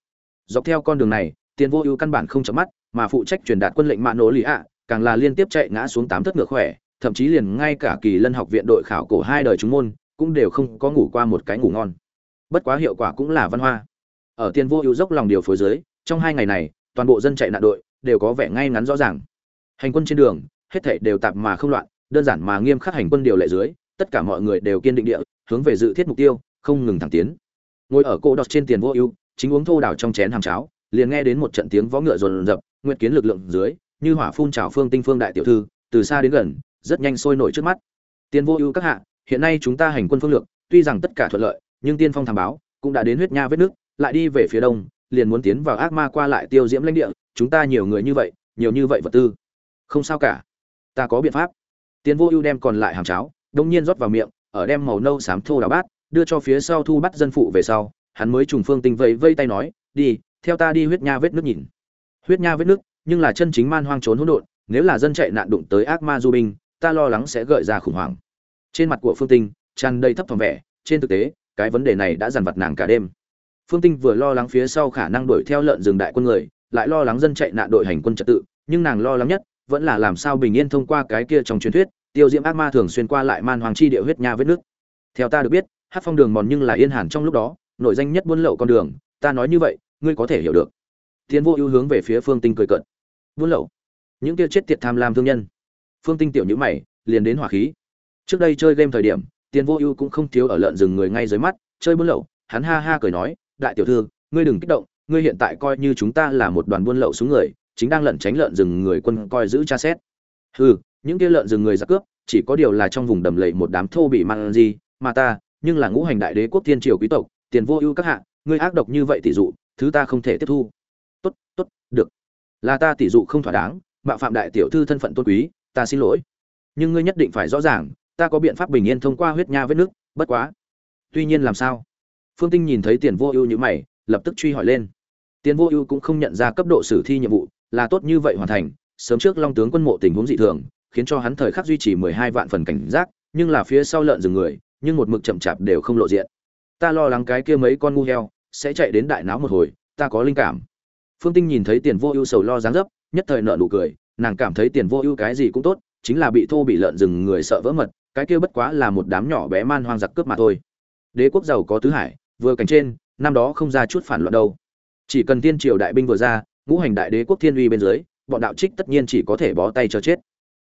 Dọc theo con đường này, tiền vô ưu căn bản không chấm mắt, mà phụ trách truyền đạt quân lệnh mạ nổ lý ạ, càng là liên tiếp chạy ngã xuống tám thất ngựa khỏe, thậm chí liền ngay cả kỳ lân học viện đội khảo cổ hai đời chúng môn, cũng đều không có ngủ qua một cái ngủ ngon bất quá hiệu quả cũng là văn hoa. Ở tiền vô ưu dốc lòng điều phối dưới, trong hai ngày này, toàn bộ dân chạy nạn đội đều có vẻ ngay ngắn rõ ràng. Hành quân trên đường, hết thảy đều tạp mà không loạn, đơn giản mà nghiêm khắc hành quân điều lệ dưới, tất cả mọi người đều kiên định địa, hướng về dự thiết mục tiêu, không ngừng thẳng tiến. Ngồi ở cô đọt trên tiền vô ưu, chính uống thô đảo trong chén hàng cháo, liền nghe đến một trận tiếng vó ngựa rồn rập, nguyệt kiến lực lượng dưới, như hỏa phun trào phương tinh phương đại tiểu thư, từ xa đến gần, rất nhanh sôi nổi trước mắt. Tiền vô ưu các hạ, hiện nay chúng ta hành quân phương lược, tuy rằng tất cả thuận lợi nhưng tiên phong thám báo cũng đã đến huyết nha vết nước, lại đi về phía đông, liền muốn tiến vào ác ma qua lại tiêu diễm lãnh địa, chúng ta nhiều người như vậy, nhiều như vậy vật tư. Không sao cả. Ta có biện pháp. Tiến vô ưu đem còn lại hàng cháo, đông nhiên rót vào miệng, ở đem màu nâu xám thô đào bát, đưa cho phía sau thu bắt dân phụ về sau, hắn mới trùng phương tinh vây vây tay nói, đi, theo ta đi huyết nha vết nước nhìn. Huyết nha vết nước, nhưng là chân chính man hoang trốn hỗn độn, nếu là dân chạy nạn đụng tới ác ma du binh, ta lo lắng sẽ gợi ra khủng hoảng. Trên mặt của phương tinh tràn đầy thấp thỏm vẻ, trên thực tế cái vấn đề này đã dằn vặt nàng cả đêm. Phương tinh vừa lo lắng phía sau khả năng đuổi theo lợn rừng đại quân người, lại lo lắng dân chạy nạn đội hành quân trật tự, nhưng nàng lo lắng nhất vẫn là làm sao bình yên thông qua cái kia trong truyền thuyết, tiêu diễm ác ma thường xuyên qua lại man hoàng chi địa huyết nha vết nước. Theo ta được biết hát phong đường mòn nhưng là yên hàn trong lúc đó nội danh nhất buôn lậu con đường, ta nói như vậy, ngươi có thể hiểu được. Tiến vô ưu hướng về phía phương tinh cười cận buôn lậu? Những kia chết tiệt tham lam thương nhân. Phương tinh tiểu nhữ mày, liền đến hỏa khí. Trước đây chơi game thời điểm tiền vô ưu cũng không thiếu ở lợn rừng người ngay dưới mắt, chơi buôn lậu, hắn ha ha cười nói, đại tiểu thư, ngươi đừng kích động, ngươi hiện tại coi như chúng ta là một đoàn buôn lậu xuống người, chính đang lẩn tránh lợn rừng người quân coi giữ tra xét. Hừ, những kia lợn rừng người giặc cướp, chỉ có điều là trong vùng đầm lầy một đám thô bị mang gì, mà ta, nhưng là ngũ hành đại đế quốc thiên triều quý tộc tiền vô ưu các hạ, ngươi ác độc như vậy tỷ dụ, thứ ta không thể tiếp thu. Tốt tốt, được. Là ta tỷ dụ không thỏa đáng, mạo phạm đại tiểu thư thân phận tôn quý, ta xin lỗi. Nhưng ngươi nhất định phải rõ ràng ta có biện pháp bình yên thông qua huyết nha vết nước, bất quá. Tuy nhiên làm sao? Phương tinh nhìn thấy tiền vô ưu như mày, lập tức truy hỏi lên. Tiền vô ưu cũng không nhận ra cấp độ sử thi nhiệm vụ, là tốt như vậy hoàn thành, sớm trước long tướng quân mộ tình huống dị thường, khiến cho hắn thời khắc duy trì mười hai vạn phần cảnh giác, nhưng là phía sau lợn rừng người, nhưng một mực chậm chạp đều không lộ diện. Ta lo lắng cái kia mấy con ngu heo, sẽ chạy đến đại náo một hồi, ta có linh cảm. Phương tinh nhìn thấy tiền vô ưu sầu lo dáng dấp, nhất thời nợ nụ cười, nàng cảm thấy tiền vô ưu cái gì cũng tốt, chính là bị thô bị lợn rừng người sợ vỡ mật cái kia bất quá là một đám nhỏ bé man hoang giặc cướp mà thôi. Đế quốc giàu có tứ hải, vừa cảnh trên, năm đó không ra chút phản loạn đâu. Chỉ cần tiên triều đại binh vừa ra, ngũ hành đại đế quốc thiên uy bên dưới, bọn đạo trích tất nhiên chỉ có thể bó tay cho chết.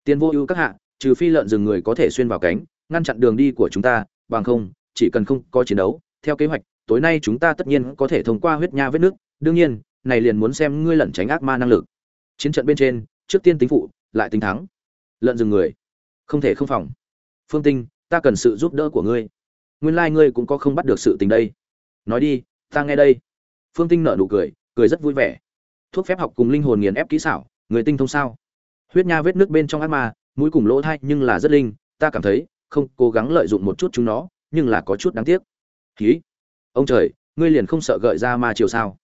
Tiên vô ưu các hạ, trừ phi lợn rừng người có thể xuyên vào cánh, ngăn chặn đường đi của chúng ta, bằng không, chỉ cần không có chiến đấu, theo kế hoạch, tối nay chúng ta tất nhiên có thể thông qua huyết nha vết nước. Đương nhiên, này liền muốn xem ngươi lẩn tránh ác ma năng lực. Chiến trận bên trên, trước tiên tính phụ, lại tính thắng. Lợn rừng người, không thể không phòng phương tinh, ta cần sự giúp đỡ của ngươi. Nguyên lai ngươi cũng có không bắt được sự tình đây. Nói đi, ta nghe đây. Phương tinh nở nụ cười cười rất vui vẻ. Thuốc phép học cùng linh hồn nghiền ép kỹ xảo, người tinh thông sao? Huyết nha vết nước bên trong ác ma, mũi cùng lỗ thai nhưng là rất linh, ta cảm thấy, không, cố gắng lợi dụng một chút chúng nó, nhưng là có chút đáng tiếc. Ký ông trời, ngươi liền không sợ gợi ra ma chiều sao?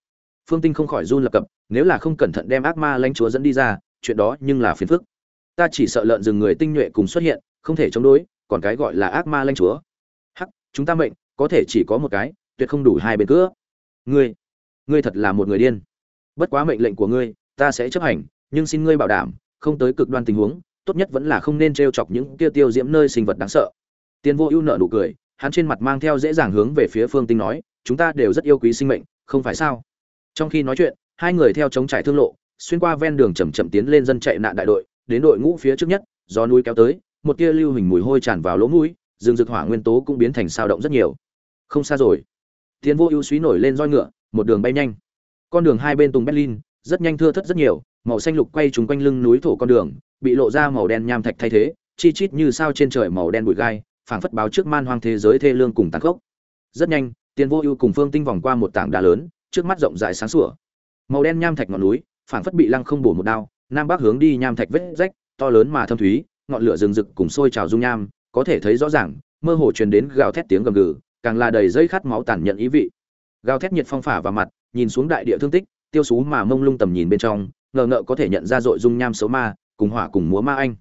Phương tinh không khỏi run lập cập, nếu là không cẩn thận đem ác ma lãnh chúa dẫn đi ra, chuyện đó nhưng là phiền phức. Ta chỉ sợ lợn rừng người tinh nhuệ cùng xuất hiện, không thể chống đối còn cái gọi là ác ma lanh chúa. Hắc, chúng ta mệnh, có thể chỉ có một cái, tuyệt không đủ hai bên cửa ngươi ngươi thật là một người điên. Bất quá mệnh lệnh của ngươi, ta sẽ chấp hành, nhưng xin ngươi bảo đảm, không tới cực đoan tình huống, tốt nhất vẫn là không nên t chọc những kia tiêu diễm nơi sinh vật đáng sợ. Tiên vô ưu nợ nụ cười, hắn trên mặt mang theo dễ dàng hướng về phía phương tinh nói, chúng ta đều rất yêu quý sinh mệnh, không phải sao? Trong khi nói chuyện, hai người theo chống trải thương lộ, xuyên qua ven đường chậm chậm tiến lên dân chạy nạn đại đội, đến đội ngũ phía trước nhất, gió núi kéo tới một tia lưu hình mùi hôi tràn vào lỗ mũi, rừng rực hỏa nguyên tố cũng biến thành sao động rất nhiều. Không xa rồi. Tiến vô ưu suý nổi lên roi ngựa, một đường bay nhanh. Con đường hai bên tùng berlin, rất nhanh thưa thất rất nhiều, màu xanh lục quay trúng quanh lưng núi thổ con đường, bị lộ ra màu đen nham thạch thay thế, chi chít như sao trên trời màu đen bụi gai, phảng phất báo trước man hoang thế giới thê lương cùng tàn khốc. Rất nhanh tiền vô ưu cùng phương tinh vòng qua một tảng đá lớn, trước mắt rộng rãi sáng sủa. Màu đen nham thạch ngọn núi, phảng phất bị lăng không bổ một đao, nam bắc hướng đi nham thạch vết rách, to lớn mà thâm thúy ngọn lửa rừng rực cùng sôi trào dung nham, có thể thấy rõ ràng, mơ hồ truyền đến gào thét tiếng gầm gừ, càng là đầy dây khát máu tàn nhận ý vị. Gào thét nhiệt phong phả vào mặt, nhìn xuống đại địa thương tích, tiêu sú mà mông lung tầm nhìn bên trong, ngờ ngợ có thể nhận ra dội dung nham xấu ma, cùng hỏa cùng múa ma anh.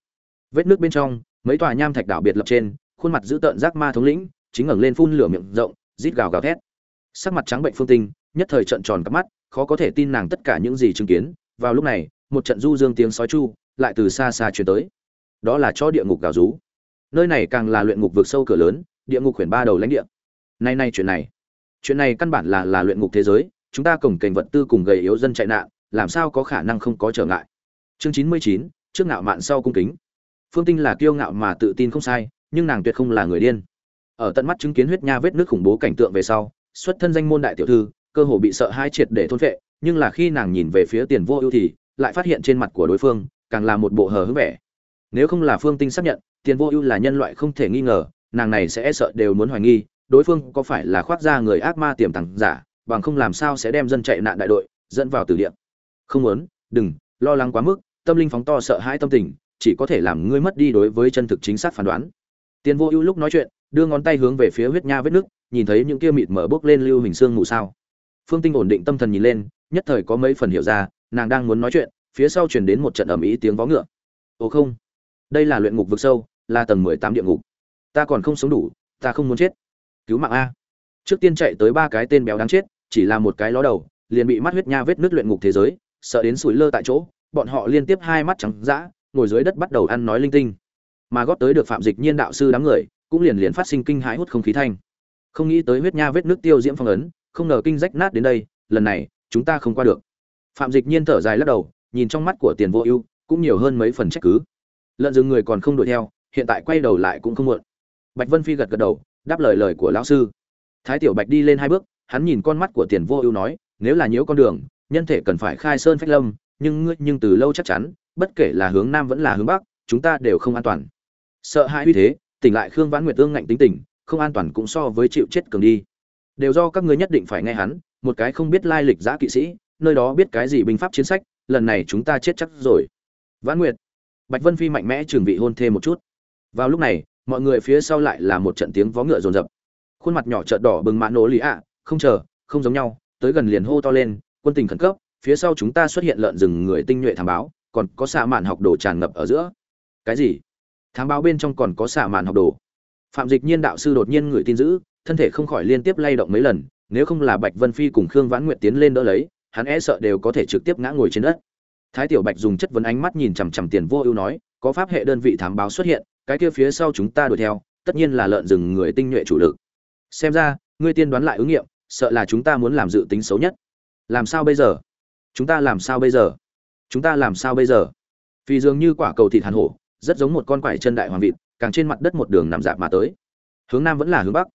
Vết nước bên trong, mấy tòa nham thạch đảo biệt lập trên, khuôn mặt dữ tợn giác ma thống lĩnh, chính ngẩng lên phun lửa miệng rộng, rít gào gào thét. Sắc mặt trắng bệnh phương tinh, nhất thời trợn tròn cặp mắt, khó có thể tin nàng tất cả những gì chứng kiến. Vào lúc này, một trận du dương tiếng sói chu, lại từ xa xa truyền tới đó là cho địa ngục gào rú. Nơi này càng là luyện ngục vượt sâu cửa lớn địa ngục khuyển ba đầu lãnh địa. Nay nay chuyện này chuyện này căn bản là là luyện ngục thế giới chúng ta cổng kềnh vật tư cùng gầy yếu dân chạy nạn làm sao có khả năng không có trở ngại. Chương chín mươi chín trước ngạo mạn sau cung kính. Phương tinh là kiêu ngạo mà tự tin không sai nhưng nàng tuyệt không là người điên. Ở tận mắt chứng kiến huyết nha vết nước khủng bố cảnh tượng về sau xuất thân danh môn đại tiểu thư cơ hồ bị sợ hai triệt để thôn vệ, nhưng là khi nàng nhìn về phía tiền vô ưu thì lại phát hiện trên mặt của đối phương càng là một bộ hờ hững vẻ nếu không là phương tinh xác nhận, tiền vô ưu là nhân loại không thể nghi ngờ, nàng này sẽ e sợ đều muốn hoài nghi, đối phương có phải là khoác ra người ác ma tiềm tàng giả, bằng không làm sao sẽ đem dân chạy nạn đại đội, dẫn vào tử địa. Không muốn, đừng, lo lắng quá mức, tâm linh phóng to sợ hãi tâm tình, chỉ có thể làm ngươi mất đi đối với chân thực chính xác phán đoán. Tiền vô ưu lúc nói chuyện, đưa ngón tay hướng về phía huyết nha vết nước, nhìn thấy những kia mịt mở bốc lên lưu hình xương mù sao. Phương tinh ổn định tâm thần nhìn lên, nhất thời có mấy phần hiểu ra, nàng đang muốn nói chuyện, phía sau truyền đến một trận ầm ĩ tiếng vó ngựa. Ồ không đây là luyện ngục vực sâu, là tầng mười tám địa ngục. Ta còn không sống đủ, ta không muốn chết. Cứu mạng a. Trước tiên chạy tới ba cái tên béo đáng chết, chỉ là một cái ló đầu, liền bị mắt huyết nha vết nước luyện ngục thế giới, sợ đến sủi lơ tại chỗ, bọn họ liên tiếp hai mắt trắng dã, ngồi dưới đất bắt đầu ăn nói linh tinh. Mà góp tới được phạm dịch nhiên đạo sư đám người, cũng liền liền phát sinh kinh hãi hút không khí thanh. Không nghĩ tới huyết nha vết nước tiêu diễm phong ấn, không ngờ kinh rách nát đến đây, lần này, chúng ta không qua được. Phạm dịch nhiên thở dài lắc đầu, nhìn trong mắt của tiền vô ưu, cũng nhiều hơn mấy phần trách cứ lợn rừng người còn không đuổi theo, hiện tại quay đầu lại cũng không muộn. Bạch vân phi gật gật đầu, đáp lời lời của lão sư. Thái tiểu bạch đi lên hai bước, hắn nhìn con mắt của tiền vô ưu nói, nếu là nhiễu con đường, nhân thể cần phải khai sơn phách lâm, nhưng ngươi nhưng từ lâu chắc chắn, bất kể là hướng nam vẫn là hướng bắc, chúng ta đều không an toàn. Sợ hãi uy thế, tỉnh lại khương vãn nguyệt ương ngạnh tính tình, không an toàn cũng so với chịu chết cường đi. Đều do các ngươi nhất định phải nghe hắn, một cái không biết lai lịch giã kỵ sĩ, nơi đó biết cái gì binh pháp chiến sách, lần này chúng ta chết chắc rồi. Vãn nguyệt bạch vân phi mạnh mẽ trường vị hôn thêm một chút. Vào lúc này, mọi người phía sau lại là một trận tiếng vó ngựa rồn rập khuôn mặt nhỏ trợt đỏ bừng mãn nổ lý ạ, không chờ, không giống nhau, tới gần liền hô to lên, quân tình khẩn cấp, phía sau chúng ta xuất hiện lợn rừng người tinh nhuệ thám báo, còn có xạ mạn học đồ tràn ngập ở giữa. Cái gì? Thám báo bên trong còn có xạ mạn học đồ? Phạm dịch nhiên đạo sư đột nhiên ngửi tin dữ, thân thể không khỏi liên tiếp lay động mấy lần, nếu không là bạch vân phi cùng khương vãn nguyệt tiến lên đỡ lấy, hắn e sợ đều có thể trực tiếp ngã ngồi trên đất thái tiểu bạch dùng chất vấn ánh mắt nhìn chằm chằm tiền vô ưu nói, có pháp hệ đơn vị thám báo xuất hiện, cái kia phía sau chúng ta đuổi theo, tất nhiên là lợn rừng người tinh nhuệ chủ lực. Xem ra, ngươi tiên đoán lại ứng nghiệm, sợ là chúng ta muốn làm dự tính xấu nhất. Làm sao bây giờ? Chúng ta làm sao bây giờ? Chúng ta làm sao bây giờ? Vì dường như quả cầu thịt hàn hổ, rất giống một con quải chân đại hoàng vịt, càng trên mặt đất một đường nằm dạp mà tới. Hướng nam vẫn là hướng bắc.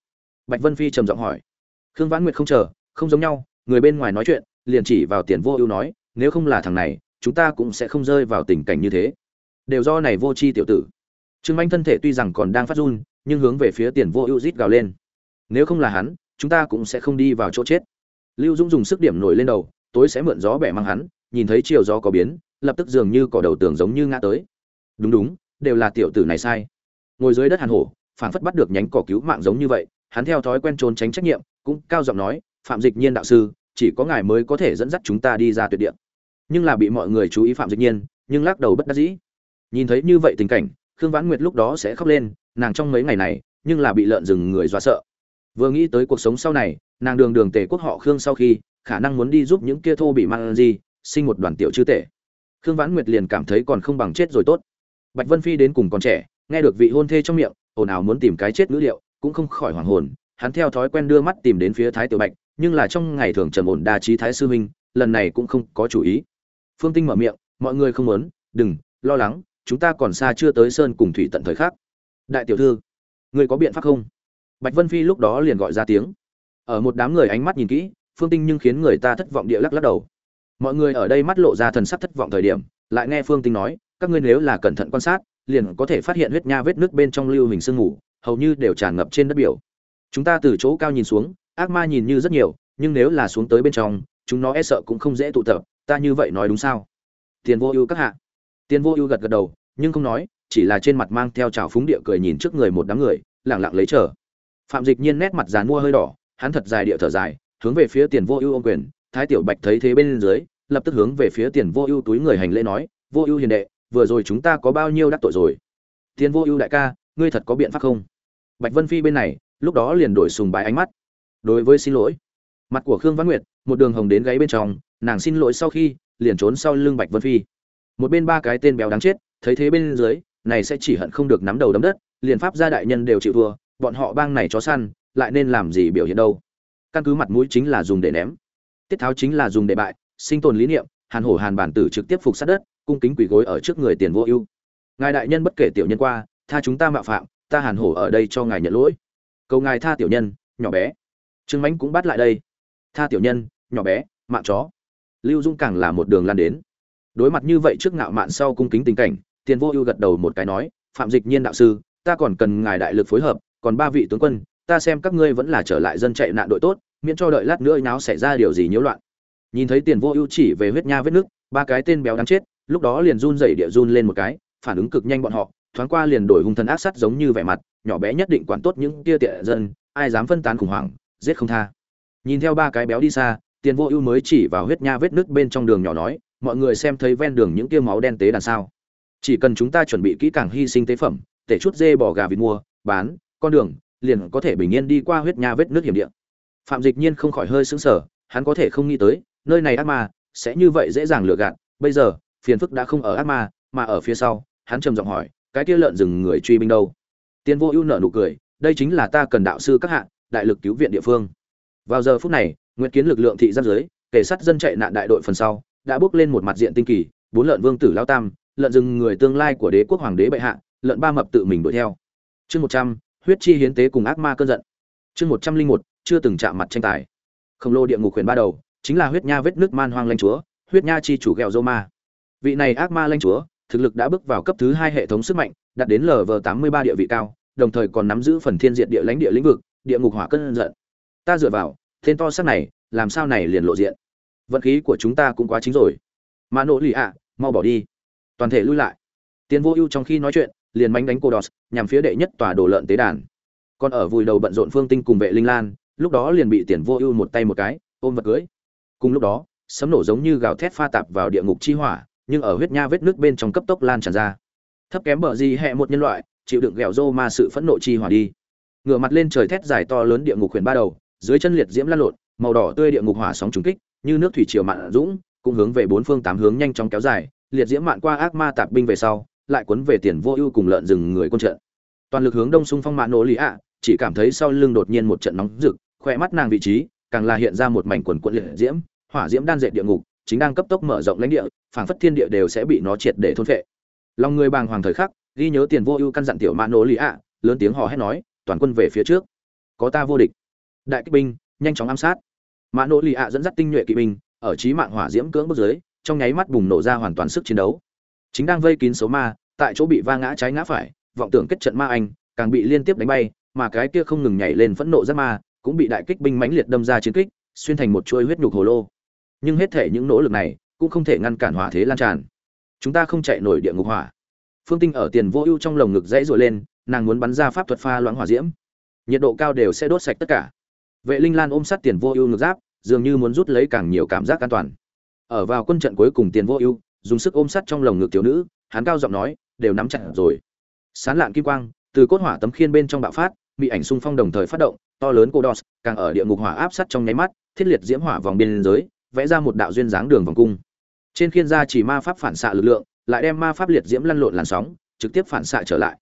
Bạch vân phi trầm giọng hỏi. Khương vãn nguyệt không chờ, không giống nhau, người bên ngoài nói chuyện, liền chỉ vào tiền vô ưu nói, nếu không là thằng này chúng ta cũng sẽ không rơi vào tình cảnh như thế. Đều do này vô chi tiểu tử. Trương anh thân thể tuy rằng còn đang phát run, nhưng hướng về phía tiền vô ưu rít gào lên. Nếu không là hắn, chúng ta cũng sẽ không đi vào chỗ chết. Lưu dũng dùng sức điểm nổi lên đầu, tối sẽ mượn gió bẻ mang hắn, nhìn thấy chiều gió có biến, lập tức dường như cỏ đầu tường giống như ngã tới. Đúng đúng, đều là tiểu tử này sai. Ngồi dưới đất hàn hổ, phảng phất bắt được nhánh cỏ cứu mạng giống như vậy, hắn theo thói quen trốn tránh trách nhiệm, cũng cao giọng nói, phạm dịch nhiên đạo sư, chỉ có ngài mới có thể dẫn dắt chúng ta đi ra tuyệt địa nhưng là bị mọi người chú ý phạm dịch nhiên, nhưng lắc đầu bất đắc dĩ. Nhìn thấy như vậy tình cảnh, khương vãn nguyệt lúc đó sẽ khóc lên, nàng trong mấy ngày này, nhưng là bị lợn rừng người dọa sợ. Vừa nghĩ tới cuộc sống sau này, nàng đường đường tề quốc họ khương sau khi, khả năng muốn đi giúp những kia thô bị mang gì, sinh một đoàn tiểu chư tể. Khương vãn nguyệt liền cảm thấy còn không bằng chết rồi tốt. Bạch vân phi đến cùng còn trẻ, nghe được vị hôn thê trong miệng, ồn ào muốn tìm cái chết ngữ liệu, cũng không khỏi hoảng hồn, hắn theo thói quen đưa mắt tìm đến phía thái tiểu bạch, nhưng là trong ngày thường trầm ổn đa trí thái sư huynh lần này cũng không có chủ ý phương tinh mở miệng, mọi người không muốn, đừng, lo lắng, chúng ta còn xa chưa tới sơn cùng thủy tận thời khắc. Đại tiểu thư, người có biện pháp không? Bạch vân phi lúc đó liền gọi ra tiếng. Ở một đám người ánh mắt nhìn kỹ, phương tinh nhưng khiến người ta thất vọng địa lắc lắc đầu. Mọi người ở đây mắt lộ ra thần sắc thất vọng thời điểm, lại nghe phương tinh nói, các ngươi nếu là cẩn thận quan sát, liền có thể phát hiện huyết nha vết nước bên trong lưu hình sương ngủ hầu như đều tràn ngập trên đất biểu. Chúng ta từ chỗ cao nhìn xuống, ác ma nhìn như rất nhiều, nhưng nếu là xuống tới bên trong, chúng nó e sợ cũng không dễ tụ tập ta như vậy nói đúng sao? Tiền vô ưu các hạ. Tiền vô ưu gật gật đầu, nhưng không nói, chỉ là trên mặt mang theo trào phúng địa cười nhìn trước người một đám người lẳng lặng lấy chờ. Phạm dịch nhiên nét mặt dàn mua hơi đỏ, hắn thật dài địa thở dài, hướng về phía tiền vô ưu ô quyền, thái tiểu bạch thấy thế bên dưới, lập tức hướng về phía tiền vô ưu túi người hành lễ nói, vô ưu hiền đệ, vừa rồi chúng ta có bao nhiêu đắc tội rồi? Tiền vô ưu đại ca, ngươi thật có biện pháp không? Bạch vân phi bên này, lúc đó liền đổi sùng bái ánh mắt. Đối với xin lỗi. Mặt của khương văn nguyệt, một đường hồng đến gáy bên trong nàng xin lỗi sau khi, liền trốn sau lưng bạch vân phi. Một bên ba cái tên béo đáng chết, thấy thế bên dưới, này sẽ chỉ hận không được nắm đầu đấm đất, liền pháp gia đại nhân đều chịu thua, bọn họ bang này chó săn, lại nên làm gì biểu hiện đâu. Căn cứ mặt mũi chính là dùng để ném. Tiết tháo chính là dùng để bại, sinh tồn lý niệm, hàn hổ hàn bản tử trực tiếp phục sát đất, cung kính quỳ gối ở trước người tiền vô ưu. Ngài đại nhân bất kể tiểu nhân qua, tha chúng ta mạo phạm, ta hàn hổ ở đây cho ngài nhận lỗi. Cầu ngài tha tiểu nhân, nhỏ bé. Trương mãnh cũng bắt lại đây. Tha tiểu nhân, nhỏ bé, mạng chó lưu dung càng là một đường lan đến. Đối mặt như vậy trước ngạo mạn sau cung kính tình cảnh, tiền vô ưu gật đầu một cái nói, phạm dịch nhiên đạo sư, ta còn cần ngài đại lực phối hợp, còn ba vị tướng quân, ta xem các ngươi vẫn là trở lại dân chạy nạn đội tốt, miễn cho đợi lát nữa náo xảy ra điều gì nhiễu loạn. Nhìn thấy tiền vô ưu chỉ về huyết nha vết nước, ba cái tên béo đáng chết, lúc đó liền run dậy địa run lên một cái, phản ứng cực nhanh bọn họ, thoáng qua liền đổi hung thần ác sát giống như vẻ mặt, nhỏ bé nhất định quản tốt những tia tiện dân, ai dám phân tán khủng hoảng, giết không tha. Nhìn theo ba cái béo đi xa tiền vô ưu mới chỉ vào huyết nha vết nước bên trong đường nhỏ nói, mọi người xem thấy ven đường những tia máu đen tế đàn sao? Chỉ cần chúng ta chuẩn bị kỹ càng hy sinh tế phẩm, tể chút dê bò gà vịt mua, bán, con đường, liền có thể bình yên đi qua huyết nha vết nước hiểm địa. Phạm dịch nhiên không khỏi hơi sững sờ, hắn có thể không nghĩ tới, nơi này ác ma sẽ như vậy dễ dàng lừa gạt. Bây giờ, phiền phức đã không ở ác ma, mà ở phía sau, hắn trầm giọng hỏi, cái kia lợn rừng người truy binh đâu? Tiên vô ưu nợ nụ cười, đây chính là ta cần đạo sư các hạ, đại lực cứu viện địa phương. Vào giờ phút này nguyện kiến lực lượng thị giáp giới kể sát dân chạy nạn đại đội phần sau, đã bước lên một mặt diện tinh kỳ, bốn lợn vương tử lao tam, lợn rừng người tương lai của đế quốc hoàng đế bệ hạ, lợn ba mập tự mình đuổi theo. Chương một trăm, huyết chi hiến tế cùng ác ma cơn giận. Chương một trăm linh một, chưa từng chạm mặt tranh tài. Khổng lồ địa ngục huyền ba đầu, chính là huyết nha vết nước man hoang lanh chúa, huyết nha chi chủ ghẹo dô ma. Vị này ác ma lanh chúa, thực lực đã bước vào cấp thứ hai hệ thống sức mạnh, đạt đến lv tám mươi ba địa vị cao, đồng thời còn nắm giữ phần thiên diện địa lãnh địa lĩnh vực, địa ngục hỏa cơn giận. Ta dựa vào tên to sắc này, làm sao này liền lộ diện? Vận khí của chúng ta cũng quá chính rồi. Mà nỗ lì ạ, mau bỏ đi. Toàn thể lui lại. Tiến vô ưu trong khi nói chuyện, liền mánh đánh cô đọt nhằm phía đệ nhất tòa đồ lợn tế đàn. Còn ở vùi đầu bận rộn phương tinh cùng vệ linh lan, lúc đó liền bị tiền vô ưu một tay một cái, ôm vật cưới. Cùng lúc đó, sấm nổ giống như gào thét pha tạp vào địa ngục chi hỏa, nhưng ở huyết nha vết nước bên trong cấp tốc lan tràn ra. Thấp kém bờ gì hẹ một nhân loại, chịu đựng ghẹo rô ma sự phẫn nộ chi hỏa đi. Ngửa mặt lên trời thét dài to lớn địa ngục huyền ba đầu dưới chân liệt diễm lan lộn, màu đỏ tươi địa ngục hỏa sóng trùng kích, như nước thủy triều mạn dũng, cũng hướng về bốn phương tám hướng nhanh chóng kéo dài, liệt diễm mạn qua ác ma tạp binh về sau, lại cuốn về tiền vô ưu cùng lợn rừng người quân trận. Toàn lực hướng đông xung phong mạn nổ lý ạ, chỉ cảm thấy sau lưng đột nhiên một trận nóng rực khỏe mắt nàng vị trí, càng là hiện ra một mảnh quần quận liệt diễm, hỏa diễm đan dệt địa ngục, chính đang cấp tốc mở rộng lãnh địa, phảng phất thiên địa đều sẽ bị nó triệt để thôn phệ. Lòng người bàng hoàng thời khắc, ghi nhớ tiền vô ưu căn dặn tiểu mạn nổ lý ạ, lớn tiếng hò hét nói, toàn quân về phía trước, có ta vô địch đại kích binh, nhanh chóng ám sát. Mã nỗ lì ạ dẫn dắt tinh nhuệ kỵ binh, ở trí mạng hỏa diễm cưỡng bước dưới, trong nháy mắt bùng nổ ra hoàn toàn sức chiến đấu. Chính đang vây kín số ma, tại chỗ bị va ngã trái ngã phải, vọng tưởng kết trận ma anh, càng bị liên tiếp đánh bay, mà cái kia không ngừng nhảy lên phẫn nộ ra ma, cũng bị đại kích binh mãnh liệt đâm ra chiến kích, xuyên thành một chuôi huyết nhục hồ lô. Nhưng hết thể những nỗ lực này, cũng không thể ngăn cản hỏa thế lan tràn. Chúng ta không chạy nổi địa ngục hỏa. Phương tinh ở tiền vô ưu trong lồng ngực dãy rồi lên, nàng muốn bắn ra pháp thuật pha loãng hỏa diễm. Nhiệt độ cao đều sẽ đốt sạch tất cả vệ linh lan ôm sát tiền vô ưu ngực giáp, dường như muốn rút lấy càng nhiều cảm giác an toàn. Ở vào quân trận cuối cùng tiền vô ưu, dùng sức ôm sát trong lồng ngực thiếu nữ, hắn cao giọng nói, đều nắm chặt rồi. Sán lạn kim quang, từ cốt hỏa tấm khiên bên trong bạo phát, bị ảnh xung phong đồng thời phát động, to lớn cô đos, càng ở địa ngục hỏa áp sát trong nháy mắt, thiết liệt diễm hỏa vòng biên giới, vẽ ra một đạo duyên dáng đường vòng cung. Trên khiên ra chỉ ma pháp phản xạ lực lượng, lại đem ma pháp liệt diễm lăn lộn làn sóng, trực tiếp phản xạ trở lại.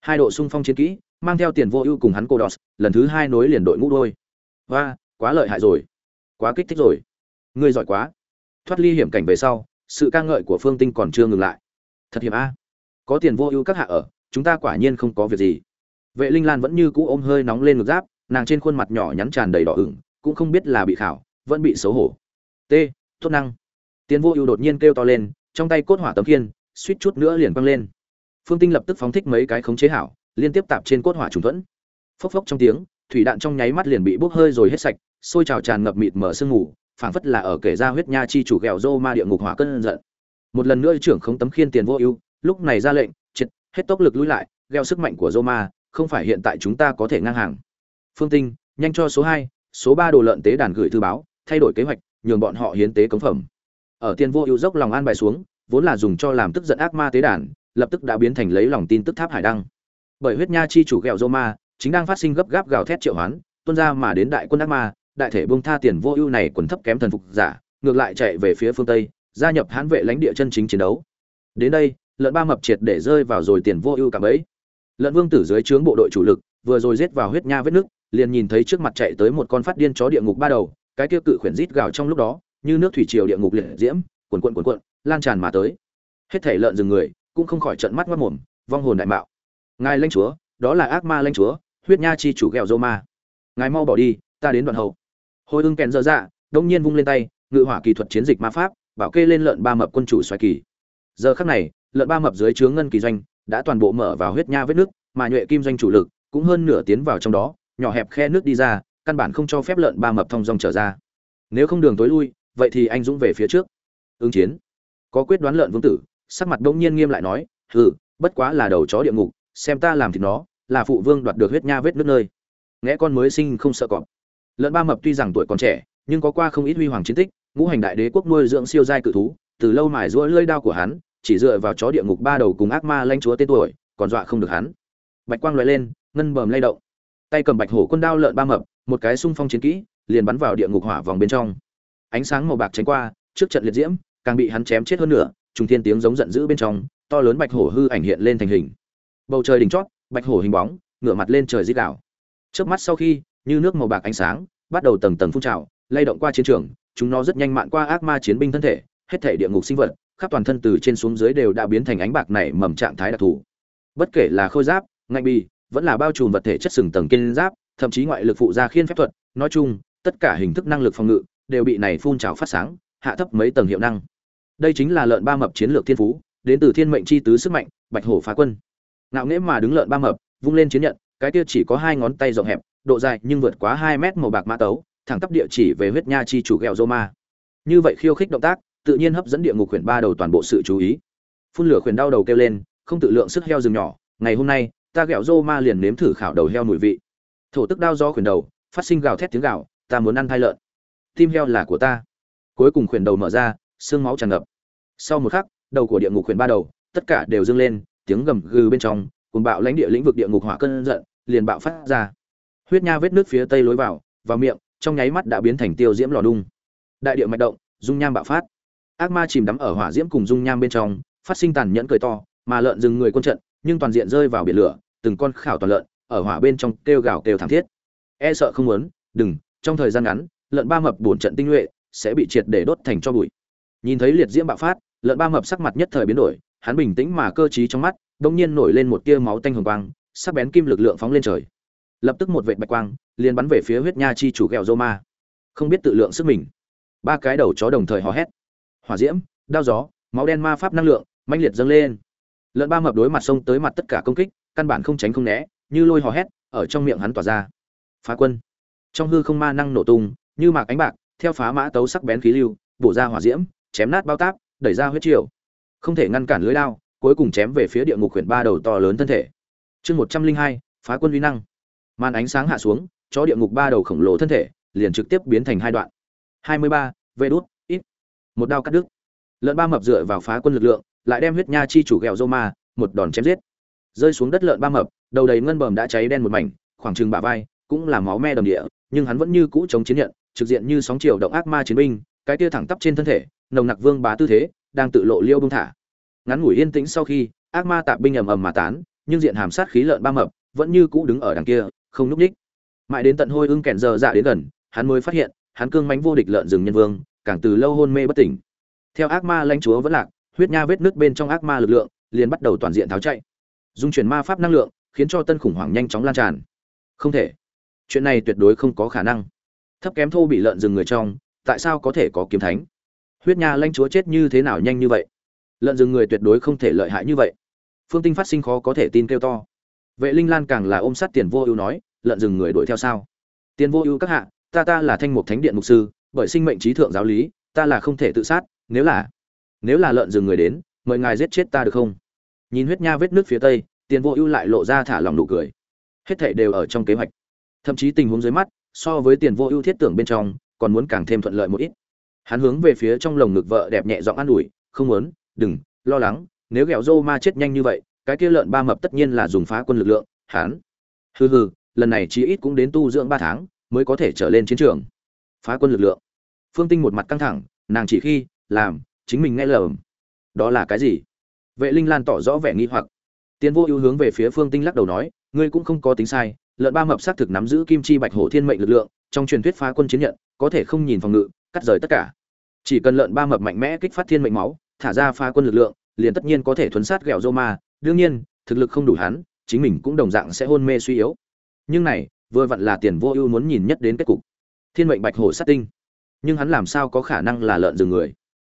Hai độ xung phong chiến kỹ, mang theo tiền vô ưu cùng hắn cô đos, lần thứ hai nối liền đội ngũ đôi hoa quá lợi hại rồi. Quá kích thích rồi. Ngươi giỏi quá. Thoát ly hiểm cảnh về sau, sự ca ngợi của phương tinh còn chưa ngừng lại. Thật hiểm a. Có tiền vô ưu các hạ ở, chúng ta quả nhiên không có việc gì. Vệ linh lan vẫn như cũ ôm hơi nóng lên ngực giáp, nàng trên khuôn mặt nhỏ nhắn tràn đầy đỏ ửng, cũng không biết là bị khảo, vẫn bị xấu hổ. T, tốt năng. Tiền vô ưu đột nhiên kêu to lên, trong tay cốt hỏa tấm kiên suýt chút nữa liền quăng lên. Phương tinh lập tức phóng thích mấy cái khống chế hảo, liên tiếp tạp trên cốt hỏa trùng thuẫn. Phốc phốc trong tiếng thủy đạn trong nháy mắt liền bị bốc hơi rồi hết sạch sôi trào tràn ngập mịt mở sương ngủ, phảng phất là ở kể ra huyết nha chi chủ ghẹo rô ma địa ngục hỏa cơn giận. Một lần nữa trưởng không tấm khiên tiền vô ưu lúc này ra lệnh triệt hết tốc lực lui lại gheo sức mạnh của roma không phải hiện tại chúng ta có thể ngang hàng. Phương tinh nhanh cho số hai số ba đồ lợn tế đàn gửi thư báo thay đổi kế hoạch nhường bọn họ hiến tế cống phẩm. Ở tiền vô ưu dốc lòng an bài xuống vốn là dùng cho làm tức giận ác ma tế đàn lập tức đã biến thành lấy lòng tin tức tháp hải đăng. Bởi huyết nha chi chủ ghẹo roma chính đang phát sinh gấp gáp gào thét triệu hoán, tuôn ra mà đến đại quân ác ma, đại thể bông tha tiền vô ưu này quần thấp kém thần phục giả, ngược lại chạy về phía phương tây, gia nhập hãn vệ lãnh địa chân chính chiến đấu. Đến đây, lợn ba mập triệt để rơi vào rồi tiền vô ưu cảm ấy lợn vương tử dưới trướng bộ đội chủ lực, vừa rồi giết vào huyết nha vết nước, liền nhìn thấy trước mặt chạy tới một con phát điên chó địa ngục ba đầu, cái kia cự khuyển rít gào trong lúc đó, như nước thủy triều địa ngục liệt diễm cuồn cuộn cuồn cuộn, lan tràn mà tới. Hết thể lợn rừng người, cũng không khỏi trận mắt mất mồm vong hồn đại mạo. Ngài lãnh chúa, đó là ác ma lãnh chúa huyết nha chi chủ ghẹo dô ma. Ngài mau bỏ đi, ta đến đoạn hậu. Hồi ưng kèn dơ dạ đông nhiên vung lên tay, ngự hỏa kỳ thuật chiến dịch ma pháp, bảo kê lên lợn ba mập quân chủ xoài kỳ. Giờ khắc này, lợn ba mập dưới trướng ngân kỳ doanh đã toàn bộ mở vào huyết nha vết nước, mà nhuệ kim doanh chủ lực cũng hơn nửa tiến vào trong đó, nhỏ hẹp khe nước đi ra, căn bản không cho phép lợn ba mập thông dòng trở ra. Nếu không đường tối lui, vậy thì anh dũng về phía trước. Ứng chiến. Có quyết đoán lợn vương tử, sắc mặt đông nhiên nghiêm lại nói, hừ, bất quá là đầu chó địa ngục, xem ta làm thì nó là phụ vương đoạt được huyết nha vết nước nơi. Nghe con mới sinh không sợ cọp. Lợn ba mập tuy rằng tuổi còn trẻ, nhưng có qua không ít huy hoàng chiến tích, ngũ hành đại đế quốc nuôi dưỡng siêu giai cự thú, từ lâu mài giũa lưỡi đao của hắn, chỉ dựa vào chó địa ngục ba đầu cùng ác ma lanh chúa tên tuổi, còn dọa không được hắn. Bạch quang lóe lên, ngân bờm lay động. Tay cầm bạch hổ quân đao lợn ba mập, một cái xung phong chiến kỹ, liền bắn vào địa ngục hỏa vòng bên trong. Ánh sáng màu bạc tránh qua, trước trận liệt diễm, càng bị hắn chém chết hơn nữa trùng thiên tiếng giống giận dữ bên trong, to lớn bạch hổ hư ảnh hiện lên thành hình. Bầu trời đỉnh chót bạch hổ hình bóng, ngửa mặt lên trời dít đảo trước mắt sau khi, như nước màu bạc ánh sáng, bắt đầu tầng tầng phun trào, lay động qua chiến trường, chúng nó rất nhanh mạn qua ác ma chiến binh thân thể, hết thể địa ngục sinh vật, khắp toàn thân từ trên xuống dưới đều đã biến thành ánh bạc này mầm trạng thái đặc thù. Bất kể là khôi giáp, ngạnh bì, vẫn là bao trùm vật thể chất sừng tầng kiên giáp, thậm chí ngoại lực phụ gia khiên phép thuật, nói chung, tất cả hình thức năng lực phòng ngự đều bị này phun trào phát sáng, hạ thấp mấy tầng hiệu năng. Đây chính là lợn ba mập chiến lược thiên phú, đến từ thiên mệnh chi tứ sức mạnh, bạch hổ phá quân ngạo nghễ mà đứng lợn ba mập vung lên chiến nhận cái kia chỉ có hai ngón tay rộng hẹp độ dài nhưng vượt quá hai mét màu bạc mã tấu thẳng tắp địa chỉ về huyết nha chi chủ ghẹo Roma. Như vậy khiêu khích động tác, tự nhiên hấp dẫn địa ngục khuyển ba đầu toàn bộ sự chú ý. Phun lửa khuyển đau đầu kêu lên, không tự lượng sức heo rừng nhỏ, ngày hôm nay, ta ghẹo Roma liền nếm thử khảo đầu heo mùi vị. Thổ tức đao do khuyển đầu, phát sinh gào thét tiếng gào, ta muốn ăn thai lợn. Tim heo là của ta. Cuối cùng khuyển đầu mở ra, xương máu tràn ngập. Sau một khắc, đầu của địa ngục khuyển ba đầu, tất cả đều dâng lên, tiếng gầm gừ bên trong, cuồng bạo lãnh địa lĩnh vực địa ngục hỏa cơn giận, liền bạo phát ra. Huyết nha vết nước phía tây lối vào, vào miệng, trong nháy mắt đã biến thành tiêu diễm lò đung. Đại địa mạch động dung nham bạo phát. Ác ma chìm đắm ở hỏa diễm cùng dung nham bên trong phát sinh tàn nhẫn cười to mà lợn dừng người quân trận nhưng toàn diện rơi vào biển lửa từng con khảo toàn lợn ở hỏa bên trong kêu gào kêu thảm thiết. E sợ không muốn đừng trong thời gian ngắn lợn ba mập bổn trận tinh nhuệ sẽ bị triệt để đốt thành cho bụi. Nhìn thấy liệt diễm bạo phát lợn ba mập sắc mặt nhất thời biến đổi hắn bình tĩnh mà cơ trí trong mắt đột nhiên nổi lên một tia máu tanh hồng quang sắc bén kim lực lượng phóng lên trời lập tức một vệt bạch quang liền bắn về phía huyết nha chi chủ Gẹo Roma. Không biết tự lượng sức mình. Ba cái đầu chó đồng thời hò hét. Hỏa diễm, đao gió, máu đen ma pháp năng lượng, mãnh liệt dâng lên. Lợn ba mập đối mặt xông tới mặt tất cả công kích, căn bản không tránh không né, như lôi hò hét, ở trong miệng hắn tỏa ra. Phá quân. Trong hư không ma năng nổ tung, như mạc ánh bạc, theo phá mã tấu sắc bén khí lưu, bổ ra hỏa diễm, chém nát bao táp, đẩy ra huyết triều. Không thể ngăn cản lưới lao cuối cùng chém về phía địa ngục huyền ba đầu to lớn thân thể. Chương một trăm linh hai phá quân uy năng. Màn ánh sáng hạ xuống, chó địa ngục ba đầu khổng lồ thân thể liền trực tiếp biến thành hai đoạn hai mươi ba vê đốt ít một đao cắt đứt lợn ba mập dựa vào phá quân lực lượng lại đem huyết nha chi chủ ghẹo ma một đòn chém giết rơi xuống đất lợn ba mập đầu đầy ngân bầm đã cháy đen một mảnh khoảng chừng bả vai cũng là máu me đầm địa nhưng hắn vẫn như cũ chống chiến nhận trực diện như sóng chiều động ác ma chiến binh cái tia thẳng tắp trên thân thể nồng nặc vương bá tư thế đang tự lộ liêu bông thả. Ngắn ngủi yên tĩnh sau khi, ác ma tạp binh ầm ầm mà tán, nhưng diện hàm sát khí lợn ba mập vẫn như cũ đứng ở đằng kia, không núp ních mãi đến tận hôi ưng kèn giờ dạ đến gần, hắn mới phát hiện, hắn cương mánh vô địch lợn rừng nhân vương, càng từ lâu hôn mê bất tỉnh. Theo ác ma lãnh chúa vẫn lạc, huyết nha vết nước bên trong ác ma lực lượng, liền bắt đầu toàn diện tháo chạy. Dung chuyển ma pháp năng lượng, khiến cho tân khủng hoảng nhanh chóng lan tràn. Không thể. Chuyện này tuyệt đối không có khả năng. Thấp kém thô bị lợn rừng người trong, tại sao có thể có kiếm thánh? Huyết nha lãnh chúa chết như thế nào nhanh như vậy? Lợn rừng người tuyệt đối không thể lợi hại như vậy. Phương tinh phát sinh khó có thể tin kêu to. Vệ linh lan càng là ôm sát tiền vô ưu nói, lợn rừng người đuổi theo sao? Tiền vô ưu các hạ, ta ta là thanh mục thánh điện mục sư, bởi sinh mệnh trí thượng giáo lý, ta là không thể tự sát, nếu là nếu là lợn rừng người đến, mời ngài giết chết ta được không? Nhìn huyết nha vết nước phía tây, tiền vô ưu lại lộ ra thả lòng nụ cười. Hết thảy đều ở trong kế hoạch. Thậm chí tình huống dưới mắt, so với tiền vô ưu thiết tưởng bên trong, còn muốn càng thêm thuận lợi một ít hắn hướng về phía trong lồng ngực vợ đẹp nhẹ giọng an ủi, không muốn, đừng, lo lắng, nếu ghẹo rô ma chết nhanh như vậy, cái kia lợn ba mập tất nhiên là dùng phá quân lực lượng, hắn. Hừ hừ, lần này chí ít cũng đến tu dưỡng ba tháng, mới có thể trở lên chiến trường. Phá quân lực lượng. Phương tinh một mặt căng thẳng, nàng chỉ khi, làm, chính mình nghe lầm. Đó là cái gì? Vệ linh lan tỏ rõ vẻ nghi hoặc. Tiến vô ưu hướng về phía phương tinh lắc đầu nói, ngươi cũng không có tính sai, lợn ba mập xác thực nắm giữ kim chi bạch hổ thiên mệnh lực lượng, trong truyền thuyết phá quân chiến nhận, có thể không nhìn phòng ngự cắt rời tất cả. Chỉ cần lợn ba mập mạnh mẽ kích phát thiên mệnh máu, thả ra phá quân lực lượng, liền tất nhiên có thể thuấn sát ghẹo rô ma. Đương nhiên, thực lực không đủ hắn, chính mình cũng đồng dạng sẽ hôn mê suy yếu. Nhưng này, vừa vặn là tiền vô ưu muốn nhìn nhất đến kết cục. Thiên mệnh bạch hổ sát tinh. Nhưng hắn làm sao có khả năng là lợn rừng người?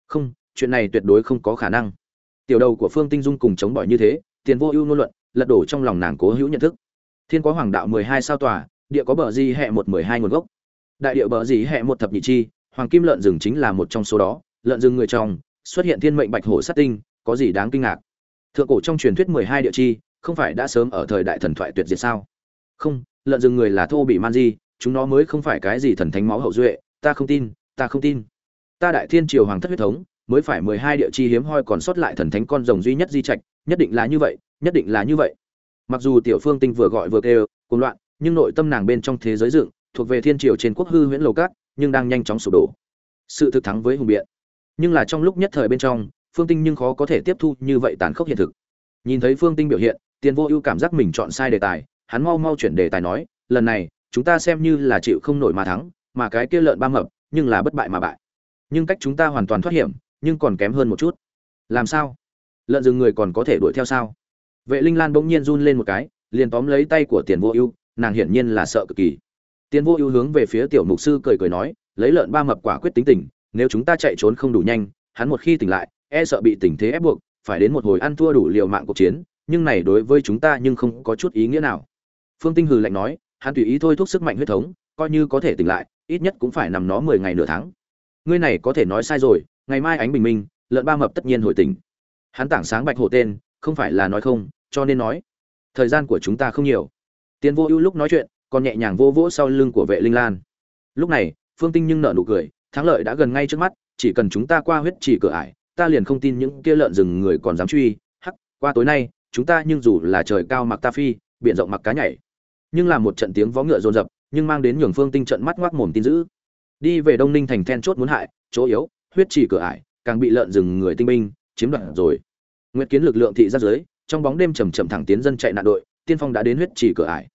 Không, chuyện này tuyệt đối không có khả năng. Tiểu đầu của phương tinh dung cùng chống bỏi như thế, tiền vô ưu ngôn luận, lật đổ trong lòng nàng cố hữu nhận thức. Thiên có hoàng đạo mười hai sao tòa, địa có bờ di hệ một mười hai nguồn gốc. Đại địa bờ di hệ một thập nhị chi hoàng kim lợn rừng chính là một trong số đó, lợn rừng người trong, xuất hiện thiên mệnh bạch hổ sát tinh, có gì đáng kinh ngạc? Thượng cổ trong truyền thuyết mười hai địa chi, không phải đã sớm ở thời đại thần thoại tuyệt diệt sao? Không, lợn rừng người là thô bị man di, chúng nó mới không phải cái gì thần thánh máu hậu duệ, ta không tin, ta không tin. Ta đại thiên triều hoàng thất huyết thống, mới phải mười hai địa chi hiếm hoi còn sót lại thần thánh con rồng duy nhất di trạch, nhất định là như vậy, nhất định là như vậy. Mặc dù tiểu phương tinh vừa gọi vừa kêu, cuồng loạn, nhưng nội tâm nàng bên trong thế giới dựng, thuộc về thiên triều trên quốc hư huyễn lầu cát nhưng đang nhanh chóng sụp đổ. Sự thực thắng với hùng biện. Nhưng là trong lúc nhất thời bên trong, phương tinh nhưng khó có thể tiếp thu như vậy tàn khốc hiện thực. Nhìn thấy phương tinh biểu hiện, tiền vô ưu cảm giác mình chọn sai đề tài, hắn mau mau chuyển đề tài nói, lần này, chúng ta xem như là chịu không nổi mà thắng, mà cái kia lợn ba mập, nhưng là bất bại mà bại. Nhưng cách chúng ta hoàn toàn thoát hiểm, nhưng còn kém hơn một chút. Làm sao? Lợn rừng người còn có thể đuổi theo sao? Vệ linh lan bỗng nhiên run lên một cái, liền tóm lấy tay của tiền vô ưu, nàng hiển nhiên là sợ cực kỳ tiền vô ưu hướng về phía tiểu mục sư cười cười nói, lấy lợn ba mập quả quyết tính tình, nếu chúng ta chạy trốn không đủ nhanh, hắn một khi tỉnh lại e sợ bị tình thế ép buộc, phải đến một hồi ăn thua đủ liều mạng cuộc chiến, nhưng này đối với chúng ta nhưng không có chút ý nghĩa nào. Phương tinh hừ lạnh nói, hắn tùy ý thôi thúc sức mạnh huyết thống, coi như có thể tỉnh lại, ít nhất cũng phải nằm nó mười ngày nửa tháng. Ngươi này có thể nói sai rồi, ngày mai ánh bình minh, lợn ba mập tất nhiên hồi tỉnh. Hắn tảng sáng bạch hổ tên, không phải là nói không, cho nên nói, thời gian của chúng ta không nhiều. Tiên vô ưu lúc nói chuyện còn nhẹ nhàng vô vỗ sau lưng của vệ linh lan. Lúc này, phương tinh nhưng nở nụ cười, thắng lợi đã gần ngay trước mắt, chỉ cần chúng ta qua huyết chỉ cửa ải, ta liền không tin những kia lợn rừng người còn dám truy, hắc, qua tối nay, chúng ta nhưng dù là trời cao mặc ta phi, biển rộng mặc cá nhảy. Nhưng là một trận tiếng vó ngựa rồn rập nhưng mang đến nhường phương tinh trận mắt ngoác mồm tin dữ. Đi về đông ninh thành then chốt muốn hại, chỗ yếu, huyết chỉ cửa ải, càng bị lợn rừng người tinh binh, chiếm đoạt rồi. Nguyệt kiến lực lượng thị ra dưới, trong bóng đêm chầm chậm thẳng tiến dân chạy nạn đội, tiên phong đã đến huyết chỉ cửa ải.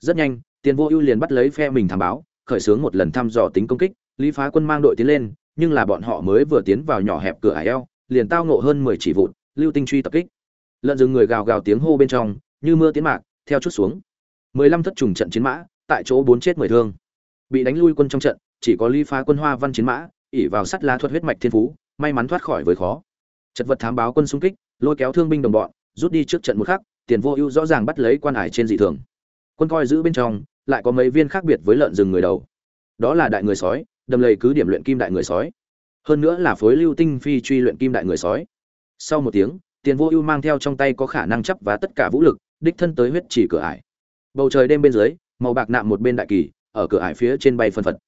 Rất nhanh tiền vô ưu liền bắt lấy phe mình thám báo, khởi xướng một lần thăm dò tính công kích, lý phá quân mang đội tiến lên, nhưng là bọn họ mới vừa tiến vào nhỏ hẹp cửa ải eo, liền tao ngộ hơn mười chỉ vụn, lưu tinh truy tập kích. Lợn rừng người gào gào tiếng hô bên trong, như mưa tiến mạc, theo chút xuống. Mười lăm thất trùng trận chiến mã, tại chỗ bốn chết mười thương. Bị đánh lui quân trong trận, chỉ có lý phá quân hoa văn chiến mã ỷ vào sắt lá thuật huyết mạch thiên phú, may mắn thoát khỏi với khó. Chật vật thám báo quân xung kích, lôi kéo thương binh đồng bọn, rút đi trước trận một khắc, tiền vô ưu rõ ràng bắt lấy quan hải trên dị thường. Quân coi giữ bên trong lại có mấy viên khác biệt với lợn rừng người đầu. Đó là đại người sói, đầm lầy cứ điểm luyện kim đại người sói. Hơn nữa là phối lưu tinh phi truy luyện kim đại người sói. Sau một tiếng, tiền vô ưu mang theo trong tay có khả năng chấp và tất cả vũ lực, đích thân tới huyết chỉ cửa ải. Bầu trời đêm bên dưới, màu bạc nạm một bên đại kỳ, ở cửa ải phía trên bay phân phật.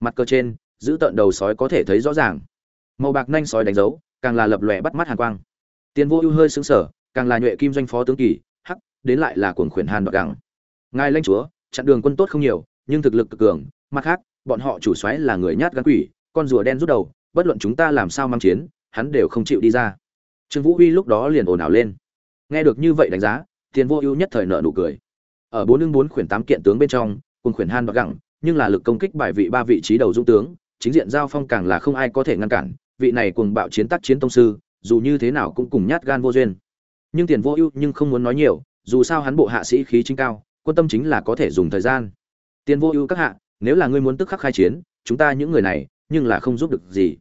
Mặt cơ trên, giữ tận đầu sói có thể thấy rõ ràng. Màu bạc nhanh sói đánh dấu, càng là lập lòe bắt mắt hàn quang. Tiền vô ưu hơi xứng sở càng là nhuệ kim doanh phó tướng kỳ, hắc, đến lại là cuồng khuyển hàn đoạt gẳng. Ngài lãnh chúa chặn đường quân tốt không nhiều, nhưng thực lực cực cường. Mặt khác, bọn họ chủ xoáy là người nhát gan quỷ, con rùa đen rút đầu, bất luận chúng ta làm sao mang chiến, hắn đều không chịu đi ra. Trương vũ huy lúc đó liền ồn ào lên. Nghe được như vậy đánh giá, tiền vô ưu nhất thời nợ nụ cười. Ở bốn lưng bốn khuyển tám kiện tướng bên trong, cùng khuyển han đoạt gẳng nhưng là lực công kích bài vị ba vị trí đầu dung tướng, chính diện giao phong càng là không ai có thể ngăn cản, vị này cùng bạo chiến tác chiến tông sư, dù như thế nào cũng cùng nhát gan vô duyên. Nhưng tiền vô ưu nhưng không muốn nói nhiều, dù sao hắn bộ hạ sĩ khí chính cao quân tâm chính là có thể dùng thời gian. Tiền vô ưu các hạ, nếu là ngươi muốn tức khắc khai chiến, chúng ta những người này, nhưng là không giúp được gì.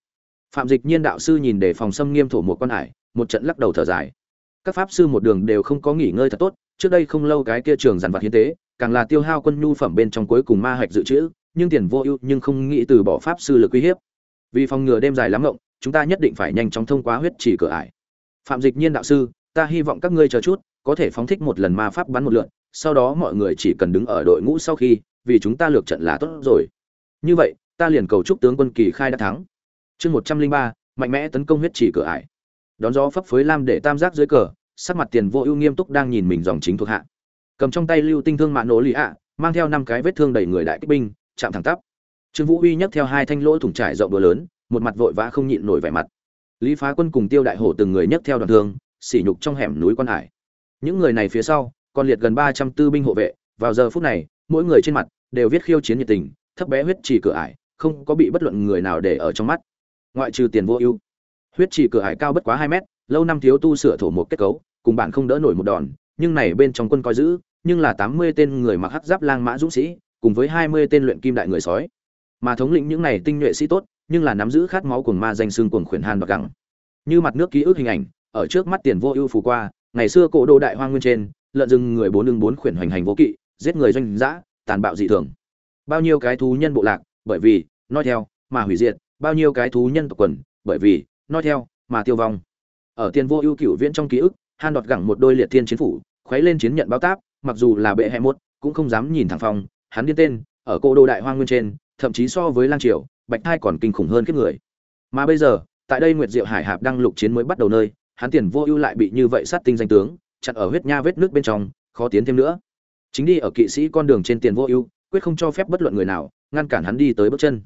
Phạm dịch nhiên đạo sư nhìn để phòng xâm nghiêm thổ một con hải, một trận lắc đầu thở dài. Các pháp sư một đường đều không có nghỉ ngơi thật tốt, trước đây không lâu cái kia trường giàn vật hiến tế, càng là tiêu hao quân nhu phẩm bên trong cuối cùng ma hạch dự trữ, nhưng tiền vô ưu nhưng không nghĩ từ bỏ pháp sư lực uy hiếp. Vì phòng ngừa đêm dài lắm ngộng, chúng ta nhất định phải nhanh chóng thông qua huyết chỉ cửa ải. Phạm dịch nhiên đạo sư, ta hy vọng các ngươi chờ chút, có thể phóng thích một lần ma pháp bắn một lượn sau đó mọi người chỉ cần đứng ở đội ngũ sau khi, vì chúng ta lược trận là tốt rồi. Như vậy, ta liền cầu chúc tướng quân kỳ khai đã thắng. Chương một trăm linh ba, mạnh mẽ tấn công huyết chỉ cửa ải. Đón gió phấp phới lam để tam giác dưới cờ, sắc mặt tiền vô ưu nghiêm túc đang nhìn mình dòng chính thuộc hạ. Cầm trong tay lưu tinh thương mạ nổ lì ạ, mang theo năm cái vết thương đầy người đại kích binh, chạm thẳng tắp. Trương vũ uy nhấc theo hai thanh lỗ thủng trải rộng đùa lớn, một mặt vội vã không nhịn nổi vẻ mặt. Lý phá quân cùng tiêu đại hổ từng người nhấc theo đoàn thương, sỉ nhục trong hẻm núi quan hải. Những người này phía sau còn liệt gần ba trăm tư binh hộ vệ, vào giờ phút này, mỗi người trên mặt đều viết khiêu chiến nhiệt tình, thấp bé huyết chỉ cửa ải, không có bị bất luận người nào để ở trong mắt. Ngoại trừ tiền vô ưu. Huyết chỉ cửa ải cao bất quá hai mét, lâu năm thiếu tu sửa thổ một kết cấu, cùng bạn không đỡ nổi một đòn, nhưng này bên trong quân coi giữ, nhưng là tám mươi tên người mặc hắc giáp lang mã dũng sĩ, cùng với hai mươi tên luyện kim đại người sói. Mà thống lĩnh những này tinh nhuệ sĩ tốt, nhưng là nắm giữ khát máu cuồng ma danh xương cuồng khuyển hàn và gặng. như mặt nước ký ức hình ảnh, ở trước mắt tiền vô ưu phù qua, ngày xưa cổ đô đại hoang nguyên trên lợn rừng người bốn lưng bốn khuyển hoành hành vô kỵ, giết người doanh dã, tàn bạo dị thường bao nhiêu cái thú nhân bộ lạc, bởi vì nói theo, mà hủy diệt, bao nhiêu cái thú nhân tộc quần, bởi vì nói theo, mà tiêu vong ở tiền vô ưu cửu viễn trong ký ức, han đọt gẳng một đôi liệt thiên chiến phủ, khuấy lên chiến nhận báo táp, mặc dù là bệ hệ mốt cũng không dám nhìn thẳng phòng. hắn điên tên, ở cô đô đại hoang nguyên trên, thậm chí so với lang triều, bạch thai còn kinh khủng hơn kiếp người mà bây giờ, tại đây nguyệt diệu hải hạp đang lục chiến mới bắt đầu nơi, hắn tiền vô ưu lại bị như vậy sát tinh danh tướng chặn ở huyết nha vết nước bên trong, khó tiến thêm nữa. Chính đi ở kỵ sĩ con đường trên tiền vô ưu, quyết không cho phép bất luận người nào ngăn cản hắn đi tới bước chân.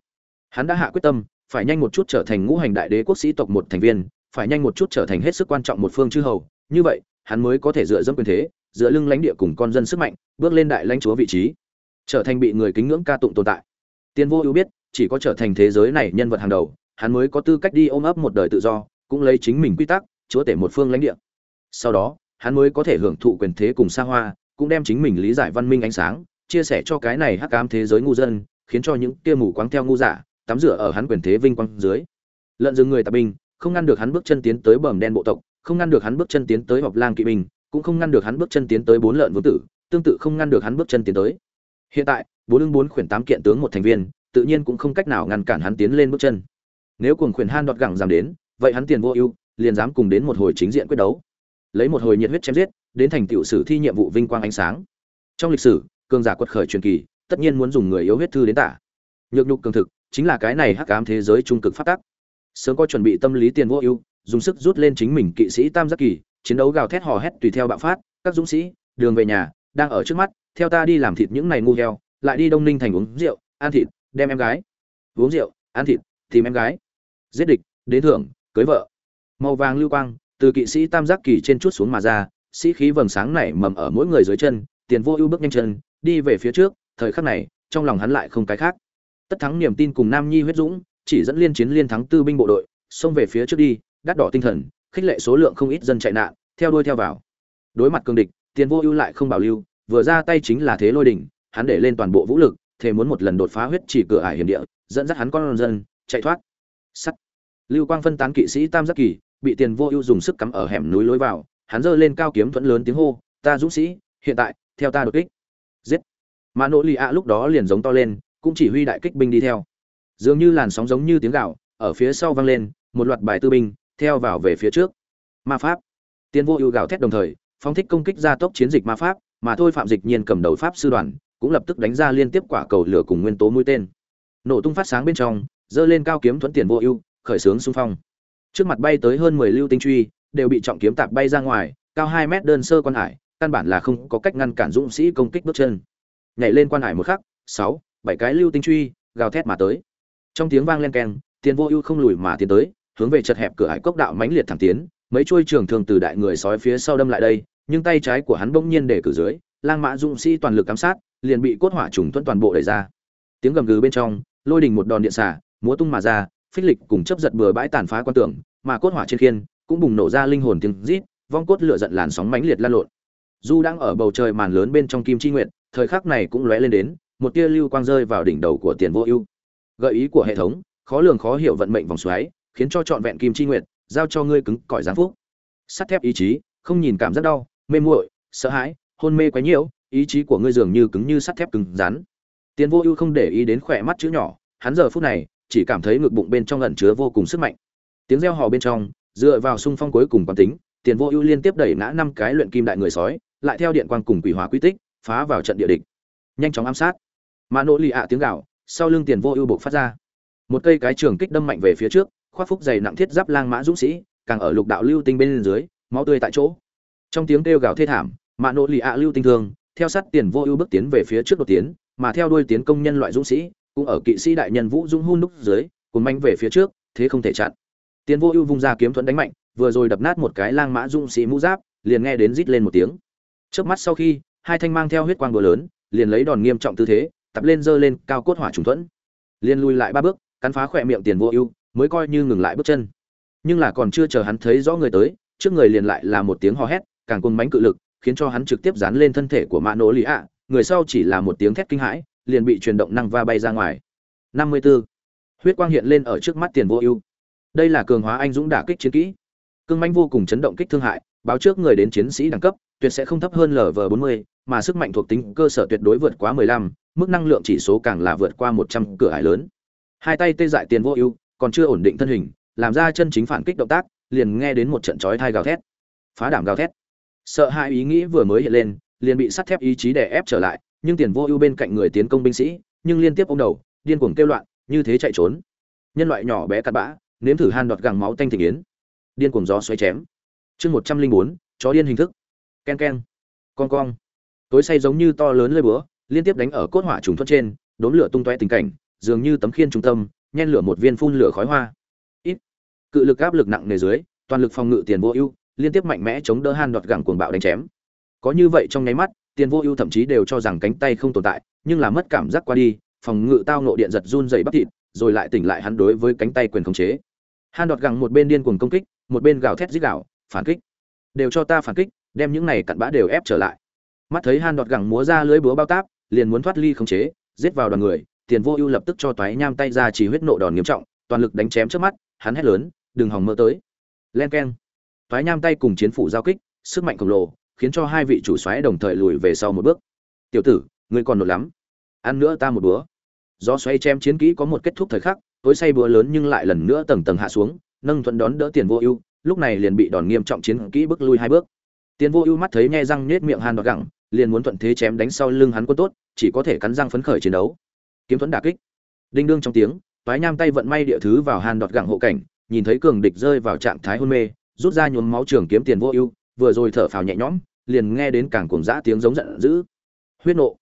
Hắn đã hạ quyết tâm, phải nhanh một chút trở thành ngũ hành đại đế quốc sĩ tộc một thành viên, phải nhanh một chút trở thành hết sức quan trọng một phương chư hầu. Như vậy, hắn mới có thể dựa dẫm quyền thế, dựa lưng lãnh địa cùng con dân sức mạnh, bước lên đại lãnh chúa vị trí, trở thành bị người kính ngưỡng ca tụng tồn tại. Tiên vô ưu biết, chỉ có trở thành thế giới này nhân vật hàng đầu, hắn mới có tư cách đi ôm ấp một đời tự do, cũng lấy chính mình quy tắc, chúa tể một phương lãnh địa. Sau đó hắn mới có thể hưởng thụ quyền thế cùng xa hoa, cũng đem chính mình lý giải văn minh ánh sáng, chia sẻ cho cái này hắc ám thế giới ngu dân, khiến cho những kia mù quáng theo ngu giả tắm rửa ở hắn quyền thế vinh quang dưới. Lợn rừng người tạp binh, không ngăn được hắn bước chân tiến tới bờm đen bộ tộc, không ngăn được hắn bước chân tiến tới họp lang kỵ binh, cũng không ngăn được hắn bước chân tiến tới bốn lợn vương tử, tương tự không ngăn được hắn bước chân tiến tới. Hiện tại, bốn lưng bốn khuyển tám kiện tướng một thành viên, tự nhiên cũng không cách nào ngăn cản hắn tiến lên bước chân. Nếu cuồng khuyển han đoạt gẳng dám đến, vậy hắn tiền vô ưu, liền dám cùng đến một hồi chính diện quyết đấu lấy một hồi nhiệt huyết chém giết, đến thành tựu sử thi nhiệm vụ vinh quang ánh sáng. Trong lịch sử, cường giả quật khởi truyền kỳ, tất nhiên muốn dùng người yếu huyết thư đến tả. Nhược nhục cường thực, chính là cái này hắc ám thế giới trung cực phát tác. Sớm có chuẩn bị tâm lý tiền vô ưu, dùng sức rút lên chính mình kỵ sĩ tam giác kỳ, chiến đấu gào thét hò hét tùy theo bạo phát, các dũng sĩ, đường về nhà, đang ở trước mắt, theo ta đi làm thịt những này ngu heo, lại đi đông ninh thành uống rượu, ăn thịt, đem em gái. Uống rượu, ăn thịt, tìm em gái. Giết địch, đến thưởng, cưới vợ. Màu vàng lưu quang từ kỵ sĩ tam giác kỳ trên chút xuống mà ra, sĩ khí vầng sáng này mầm ở mỗi người dưới chân, tiền vô ưu bước nhanh chân, đi về phía trước, thời khắc này, trong lòng hắn lại không cái khác. Tất thắng niềm tin cùng nam nhi huyết dũng, chỉ dẫn liên chiến liên thắng tư binh bộ đội, xông về phía trước đi, đắt đỏ tinh thần, khích lệ số lượng không ít dân chạy nạn, theo đuôi theo vào. Đối mặt cương địch, tiền vô ưu lại không bảo lưu, vừa ra tay chính là thế lôi đỉnh, hắn để lên toàn bộ vũ lực, thề muốn một lần đột phá huyết chỉ cửa ải hiểm địa, dẫn dắt hắn con dân, chạy thoát. Sắt. Lưu quang phân tán kỵ sĩ tam giác kỳ bị tiền vô ưu dùng sức cắm ở hẻm núi lối vào, hắn giơ lên cao kiếm thuẫn lớn tiếng hô, ta dũng sĩ, hiện tại, theo ta đột kích. Giết. Mà nỗi lì ạ lúc đó liền giống to lên, cũng chỉ huy đại kích binh đi theo. Dường như làn sóng giống như tiếng gạo, ở phía sau vang lên, một loạt bài tư binh, theo vào về phía trước. Ma pháp. Tiền vô ưu gạo thét đồng thời, phóng thích công kích gia tốc chiến dịch ma pháp, mà thôi phạm dịch nhiên cầm đầu pháp sư đoàn, cũng lập tức đánh ra liên tiếp quả cầu lửa cùng nguyên tố mũi tên. Nổ tung phát sáng bên trong, giơ lên cao kiếm thuẫn tiền vô ưu, khởi xướng xung phong trước mặt bay tới hơn mười lưu tinh truy, đều bị trọng kiếm tạp bay ra ngoài, cao hai mét đơn sơ quan hải, căn bản là không có cách ngăn cản dũng sĩ công kích bước chân. Nhảy lên quan hải một khắc, sáu, bảy cái lưu tinh truy, gào thét mà tới. Trong tiếng vang len keng, tiền vô ưu không lùi mà tiến tới, hướng về chật hẹp cửa hải cốc đạo mãnh liệt thẳng tiến, mấy chuôi trường thường từ đại người sói phía sau đâm lại đây, nhưng tay trái của hắn bỗng nhiên để cử dưới, lang mã dũng sĩ toàn lực cắm sát, liền bị cốt hỏa trùng tuấn toàn bộ đẩy ra. Tiếng gầm gừ bên trong, lôi đình một đòn điện xả, múa tung mà ra, phích lịch cùng chấp giật bừa bãi tàn phá quan tưởng mà cốt hỏa trên khiên cũng bùng nổ ra linh hồn tiếng rít, vong cốt lửa giận làn sóng mãnh liệt lan lộn. Du đang ở bầu trời màn lớn bên trong kim chi nguyện thời khắc này cũng lóe lên đến, một tia lưu quang rơi vào đỉnh đầu của tiền vô ưu. Gợi ý của hệ thống, khó lường khó hiểu vận mệnh vòng xoáy, khiến cho trọn vẹn kim chi nguyện giao cho ngươi cứng cỏi giáng phúc. Sắt thép ý chí, không nhìn cảm giác đau, mê muội, sợ hãi, hôn mê quá nhiều, ý chí của ngươi dường như cứng như sắt thép cứng rắn. Tiền vô ưu không để ý đến khỏe mắt chữ nhỏ, hắn giờ phút này chỉ cảm thấy ngực bụng bên trong ẩn chứa vô cùng sức mạnh tiếng reo hò bên trong, dựa vào sung phong cuối cùng quán tính, tiền vô ưu liên tiếp đẩy ngã năm cái luyện kim đại người sói, lại theo điện quang cùng quỷ hóa quy tích, phá vào trận địa địch. Nhanh chóng ám sát. Mà nỗ lì ạ tiếng gạo sau lưng tiền vô ưu buộc phát ra. Một cây cái trường kích đâm mạnh về phía trước, khoác phúc dày nặng thiết giáp lang mã dũng sĩ, càng ở lục đạo lưu tinh bên dưới, máu tươi tại chỗ. Trong tiếng kêu gào thê thảm mạ nỗ lì ạ lưu tinh thương, theo sát tiền vô ưu bước tiến về phía trước đột tiến, mà theo đuôi tiến công nhân loại dũng sĩ, cũng ở kỵ sĩ đại nhân vũ dũng hun đúc dưới, cuốn manh về phía trước, thế không thể chặn tiền vô ưu vung ra kiếm thuẫn đánh mạnh, vừa rồi đập nát một cái lang mã dũng sĩ mũ giáp, liền nghe đến rít lên một tiếng. Trước mắt sau khi, hai thanh mang theo huyết quang búa lớn, liền lấy đòn nghiêm trọng tư thế, tập lên dơ lên cao cốt hỏa trùng thuẫn. Liền lùi lại ba bước, cắn phá khỏe miệng tiền vô ưu, mới coi như ngừng lại bước chân. Nhưng là còn chưa chờ hắn thấy rõ người tới, trước người liền lại là một tiếng hò hét, càng côn mánh cự lực, khiến cho hắn trực tiếp dán lên thân thể của mã nỗ lý ạ người sau chỉ là một tiếng thét kinh hãi, liền bị truyền động năng va bay ra ngoài. 54. huyết quang hiện lên ở trước mắt tiền vô ưu đây là cường hóa anh dũng đả kích chiến kỹ. Cương manh vô cùng chấn động kích thương hại báo trước người đến chiến sĩ đẳng cấp tuyệt sẽ không thấp hơn lv 40 mà sức mạnh thuộc tính cơ sở tuyệt đối vượt quá 15, mức năng lượng chỉ số càng là vượt qua 100 cửa hải lớn. Hai tay tê dại tiền vô ưu còn chưa ổn định thân hình làm ra chân chính phản kích động tác liền nghe đến một trận chói thai gào thét. Phá đảm gào thét. Sợ hai ý nghĩ vừa mới hiện lên liền bị sắt thép ý chí đè ép trở lại nhưng tiền vô ưu bên cạnh người tiến công binh sĩ nhưng liên tiếp ôm đầu điên cuồng kêu loạn như thế chạy trốn. Nhân loại nhỏ bé cắt bã nếm thử han đoạt gẳng máu tanh thịnh yến. Điên cuồng gió xoáy chém. Chương một trăm linh bốn, chó điên hình thức. Ken ken con cong. Tối say giống như to lớn lơi búa, liên tiếp đánh ở cốt hỏa trùng thoát trên, đốn lửa tung toe tình cảnh, dường như tấm khiên trung tâm, nhen lửa một viên phun lửa khói hoa. Ít. Cự lực áp lực nặng nề dưới, toàn lực phòng ngự tiền vô ưu, liên tiếp mạnh mẽ chống đỡ han đoạt gẳng cuồng bạo đánh chém. Có như vậy trong nháy mắt, tiền vô ưu thậm chí đều cho rằng cánh tay không tồn tại, nhưng là mất cảm giác qua đi, phòng ngự tao nộ điện giật run dày bắp thịt, rồi lại tỉnh lại hắn đối với cánh tay quyền khống chế han Đột gẳng một bên điên cuồng công kích, một bên gào thét dích gào, phản kích. Đều cho ta phản kích, đem những này cặn bã đều ép trở lại. Mắt thấy han Đột gẳng múa ra lưới búa bao táp, liền muốn thoát ly khống chế, giết vào đoàn người, tiền vô ưu lập tức cho toái nham tay ra chỉ huyết nộ đòn nghiêm trọng, toàn lực đánh chém trước mắt, hắn hét lớn, đừng hòng mơ tới. Len keng. Toái nham tay cùng chiến phủ giao kích, sức mạnh khổng lồ, khiến cho hai vị chủ xoáy đồng thời lùi về sau một bước. Tiểu tử, ngươi còn nổi lắm. Ăn nữa ta một búa do xoay chém chiến kỹ có một kết thúc thời khắc tối say búa lớn nhưng lại lần nữa tầng tầng hạ xuống, nâng thuận đón đỡ tiền vô ưu, lúc này liền bị đòn nghiêm trọng chiến kỹ bước lui hai bước. Tiền vô ưu mắt thấy nghe răng nhếch miệng hàn đoạt gẳng liền muốn thuận thế chém đánh sau lưng hắn quân tốt, chỉ có thể cắn răng phấn khởi chiến đấu. Kiếm thuẫn đả kích. Đinh đương trong tiếng, toái nham tay vận may địa thứ vào hàn đọt gẳng hộ cảnh, nhìn thấy cường địch rơi vào trạng thái hôn mê, rút ra nhuốm máu trường kiếm tiền vô ưu, vừa rồi thở phào nhẹ nhõm, liền nghe đến càng cuồng dã tiếng giống giận dữ. Huyết nộ.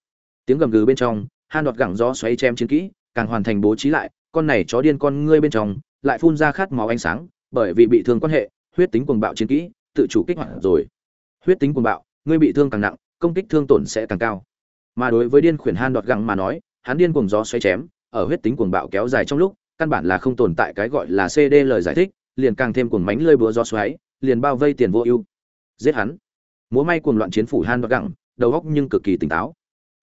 Tiếng gầm gừ bên trong, hàn đọt gẳng gió xoáy chém chiến kỹ, càng hoàn thành bố trí lại con này chó điên con ngươi bên trong lại phun ra khát máu ánh sáng bởi vì bị thương quan hệ huyết tính cuồng bạo chiến kỹ tự chủ kích hoạt rồi huyết tính cuồng bạo ngươi bị thương càng nặng công kích thương tổn sẽ càng cao mà đối với điên khuyển han đọt găng mà nói hắn điên cuồng gió xoáy chém, ở huyết tính cuồng bạo kéo dài trong lúc, căn bản là không tồn tại cái gọi là CD lời giải thích, liền càng thêm cuồng mánh lơi búa gió xoáy, liền bao vây tiền vô ưu. Giết hắn. Múa may cuồng loạn chiến phủ han và gặng, đầu óc nhưng cực kỳ tỉnh táo.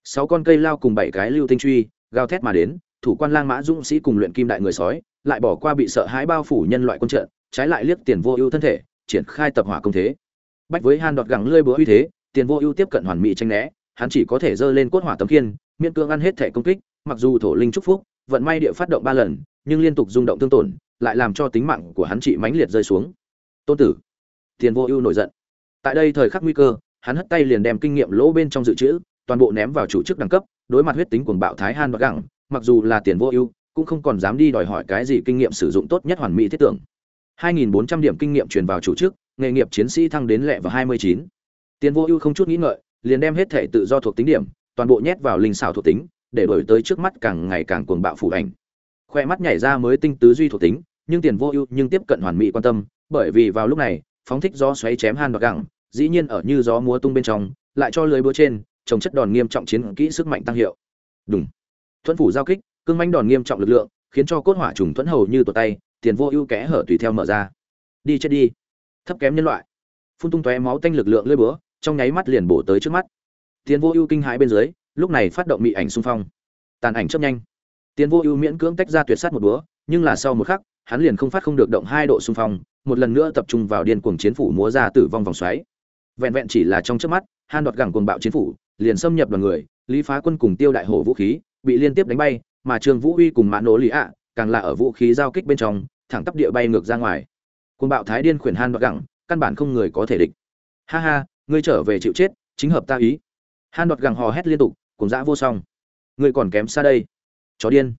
Sáu con cây lao cùng bảy cái lưu tinh truy, gào thét mà đến, thủ quan lang mã dũng sĩ cùng luyện kim đại người sói, lại bỏ qua bị sợ hãi bao phủ nhân loại quân trận, trái lại liếc tiền vô ưu thân thể, triển khai tập hỏa công thế. Bách với han đọt gẳng lơi búa uy thế, tiền vô ưu tiếp cận hoàn mỹ tranh né, hắn chỉ có thể giơ lên cốt hỏa tấm kiên, miễn cương ăn hết thể công kích mặc dù thổ linh chúc phúc vận may địa phát động ba lần nhưng liên tục rung động tương tổn lại làm cho tính mạng của hắn trị mãnh liệt rơi xuống tôn tử tiền vô ưu nổi giận tại đây thời khắc nguy cơ hắn hất tay liền đem kinh nghiệm lỗ bên trong dự trữ toàn bộ ném vào chủ chức đẳng cấp đối mặt huyết tính cuồng bạo thái han và gẳng mặc dù là tiền vô ưu, cũng không còn dám đi đòi hỏi cái gì kinh nghiệm sử dụng tốt nhất hoàn mỹ thiết tưởng. 2.400 điểm kinh nghiệm truyền vào chủ chức, nghề nghiệp chiến sĩ thăng đến lẹ và 29. tiền vô ưu không chút nghĩ ngợi, liền đem hết thể tự do thuộc tính điểm, toàn bộ nhét vào linh xảo thuộc tính, để đổi tới trước mắt càng ngày càng cuồng bạo phủ ảnh. Khoe mắt nhảy ra mới tinh tứ duy thuộc tính, nhưng tiền vô ưu nhưng tiếp cận hoàn mỹ quan tâm, bởi vì vào lúc này, phóng thích gió xoáy chém han và gẳng, dĩ nhiên ở như gió múa tung bên trong, lại cho lưới búa trên, trồng chất đòn nghiêm trọng chiến kỹ sức mạnh tăng hiệu. Đúng thuẫn phủ giao kích cương manh đòn nghiêm trọng lực lượng khiến cho cốt hỏa trùng thuẫn hầu như tuột tay tiền vô ưu kẽ hở tùy theo mở ra đi chết đi thấp kém nhân loại phun tung tóe máu tanh lực lượng lơi búa trong nháy mắt liền bổ tới trước mắt Tiền Vô Ưu kinh hãi bên dưới, lúc này phát động mị ảnh xung phong. Tàn ảnh chớp nhanh. Tiền Vô Ưu miễn cưỡng tách ra tuyệt sát một búa, nhưng là sau một khắc, hắn liền không phát không được động hai độ xung phong, một lần nữa tập trung vào điên cuồng chiến phủ múa ra tử vong vòng xoáy. Vẹn vẹn chỉ là trong chớp mắt, Han đoạt gẳng cuồng bạo chiến phủ, liền xâm nhập đoàn người lý phá quân cùng tiêu đại hổ vũ khí bị liên tiếp đánh bay, mà trương vũ uy cùng mã nổ lý ạ, càng là ở vũ khí giao kích bên trong, thẳng tắp địa bay ngược ra ngoài. Côn bạo thái điên khuyển han đoạt gẳng, căn bản không người có thể địch. Ha ha, ngươi trở về chịu chết, chính hợp ta ý. Han đoạt gẳng hò hét liên tục cùng dã vô song. Ngươi còn kém xa đây. Chó điên.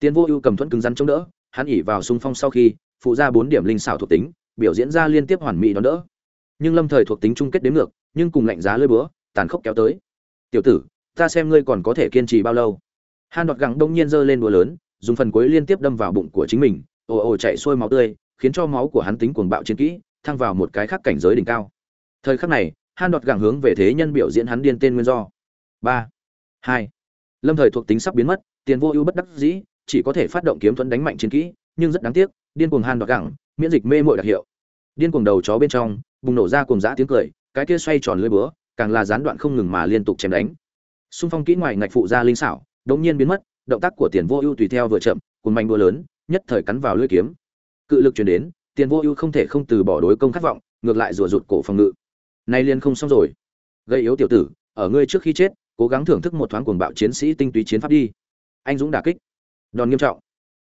Tiến vô ưu cầm thuẫn cứng rắn chống đỡ, hắn ỉ vào xung phong sau khi, phụ ra bốn điểm linh xảo thuộc tính, biểu diễn ra liên tiếp hoàn mỹ đón đỡ. Nhưng lâm thời thuộc tính chung kết đến ngược, nhưng cùng lạnh giá lơi búa, tàn khốc kéo tới. Tiểu tử, ta xem ngươi còn có thể kiên trì bao lâu? Han đọt gẳng đông nhiên giơ lên đũa lớn, dùng phần cuối liên tiếp đâm vào bụng của chính mình. Ồ ồ chạy xuôi máu tươi, khiến cho máu của hắn tính cuồng bạo chiến kỹ, thăng vào một cái khác cảnh giới đỉnh cao. Thời khắc này, han đọt gẳng hướng về thế nhân biểu diễn hắn điên tên nguyên do. Ba, hai. Lâm thời thuộc tính sắp biến mất, tiền vô ưu bất đắc dĩ, chỉ có thể phát động kiếm thuẫn đánh mạnh chiến kỹ, nhưng rất đáng tiếc, điên cuồng han đọt gẳng miễn dịch mê mội đặc hiệu. Điên cuồng đầu chó bên trong, bùng nổ ra cuồng dã tiếng cười, cái kia xoay tròn lưỡi búa, càng là gián đoạn không ngừng mà liên tục chém đánh. Xung phong kỹ ngoài ngạch phụ ra linh xảo đột nhiên biến mất, động tác của tiền vô ưu tùy theo vừa chậm cuồn manh đua lớn, nhất thời cắn vào lưỡi kiếm. Cự lực truyền đến, tiền vô ưu không thể không từ bỏ đối công khát vọng, ngược lại rủa rụt cổ phòng ngự. Nay liên không xong rồi. Gây yếu tiểu tử, ở ngươi trước khi chết, cố gắng thưởng thức một thoáng cuồng bạo chiến sĩ tinh túy chiến pháp đi. Anh dũng đả kích. Đòn nghiêm trọng.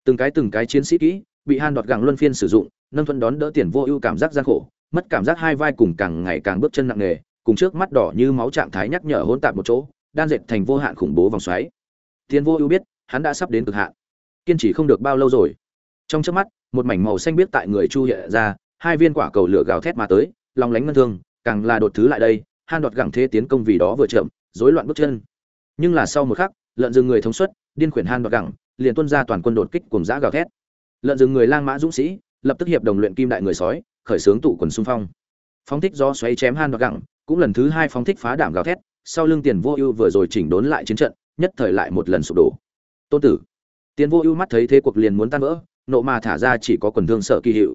Từng cái từng cái chiến sĩ kỹ, bị han đột gẳng luân phiên sử dụng, nâng thuận đón đỡ tiền vô ưu cảm giác gian khổ, mất cảm giác hai vai cùng càng ngày càng bước chân nặng nề, cùng trước mắt đỏ như máu trạng thái nhắc nhở hỗn tạp một chỗ, đan dệt thành vô hạn khủng bố vòng xoáy tiền vô ưu biết, hắn đã sắp đến cực hạn. Kiên trì không được bao lâu rồi. Trong chớp mắt, một mảnh màu xanh biết tại người chu hiện ra, hai viên quả cầu lửa gào thét mà tới, lòng lánh ngân thương, càng là đột thứ lại đây, han đột gẳng thế tiến công vì đó vừa chậm, rối loạn bước chân. Nhưng là sau một khắc, lợn rừng người thống suất, điên khuyển han đột gẳng, liền tuôn ra toàn quân đột kích cùng dã gào thét. Lợn rừng người lang mã dũng sĩ, lập tức hiệp đồng luyện kim đại người sói, khởi sướng tụ quần xung phong. Phóng thích do xoáy chém han đột gẳng, cũng lần thứ hai phóng thích phá đảm gào thét, sau lưng tiền vô ưu vừa rồi chỉnh đốn lại chiến trận nhất thời lại một lần sụp đổ. Tôn tử. Tiền vô ưu mắt thấy thế cuộc liền muốn tan vỡ, nộ mà thả ra chỉ có quần thương sợ kỳ hiệu.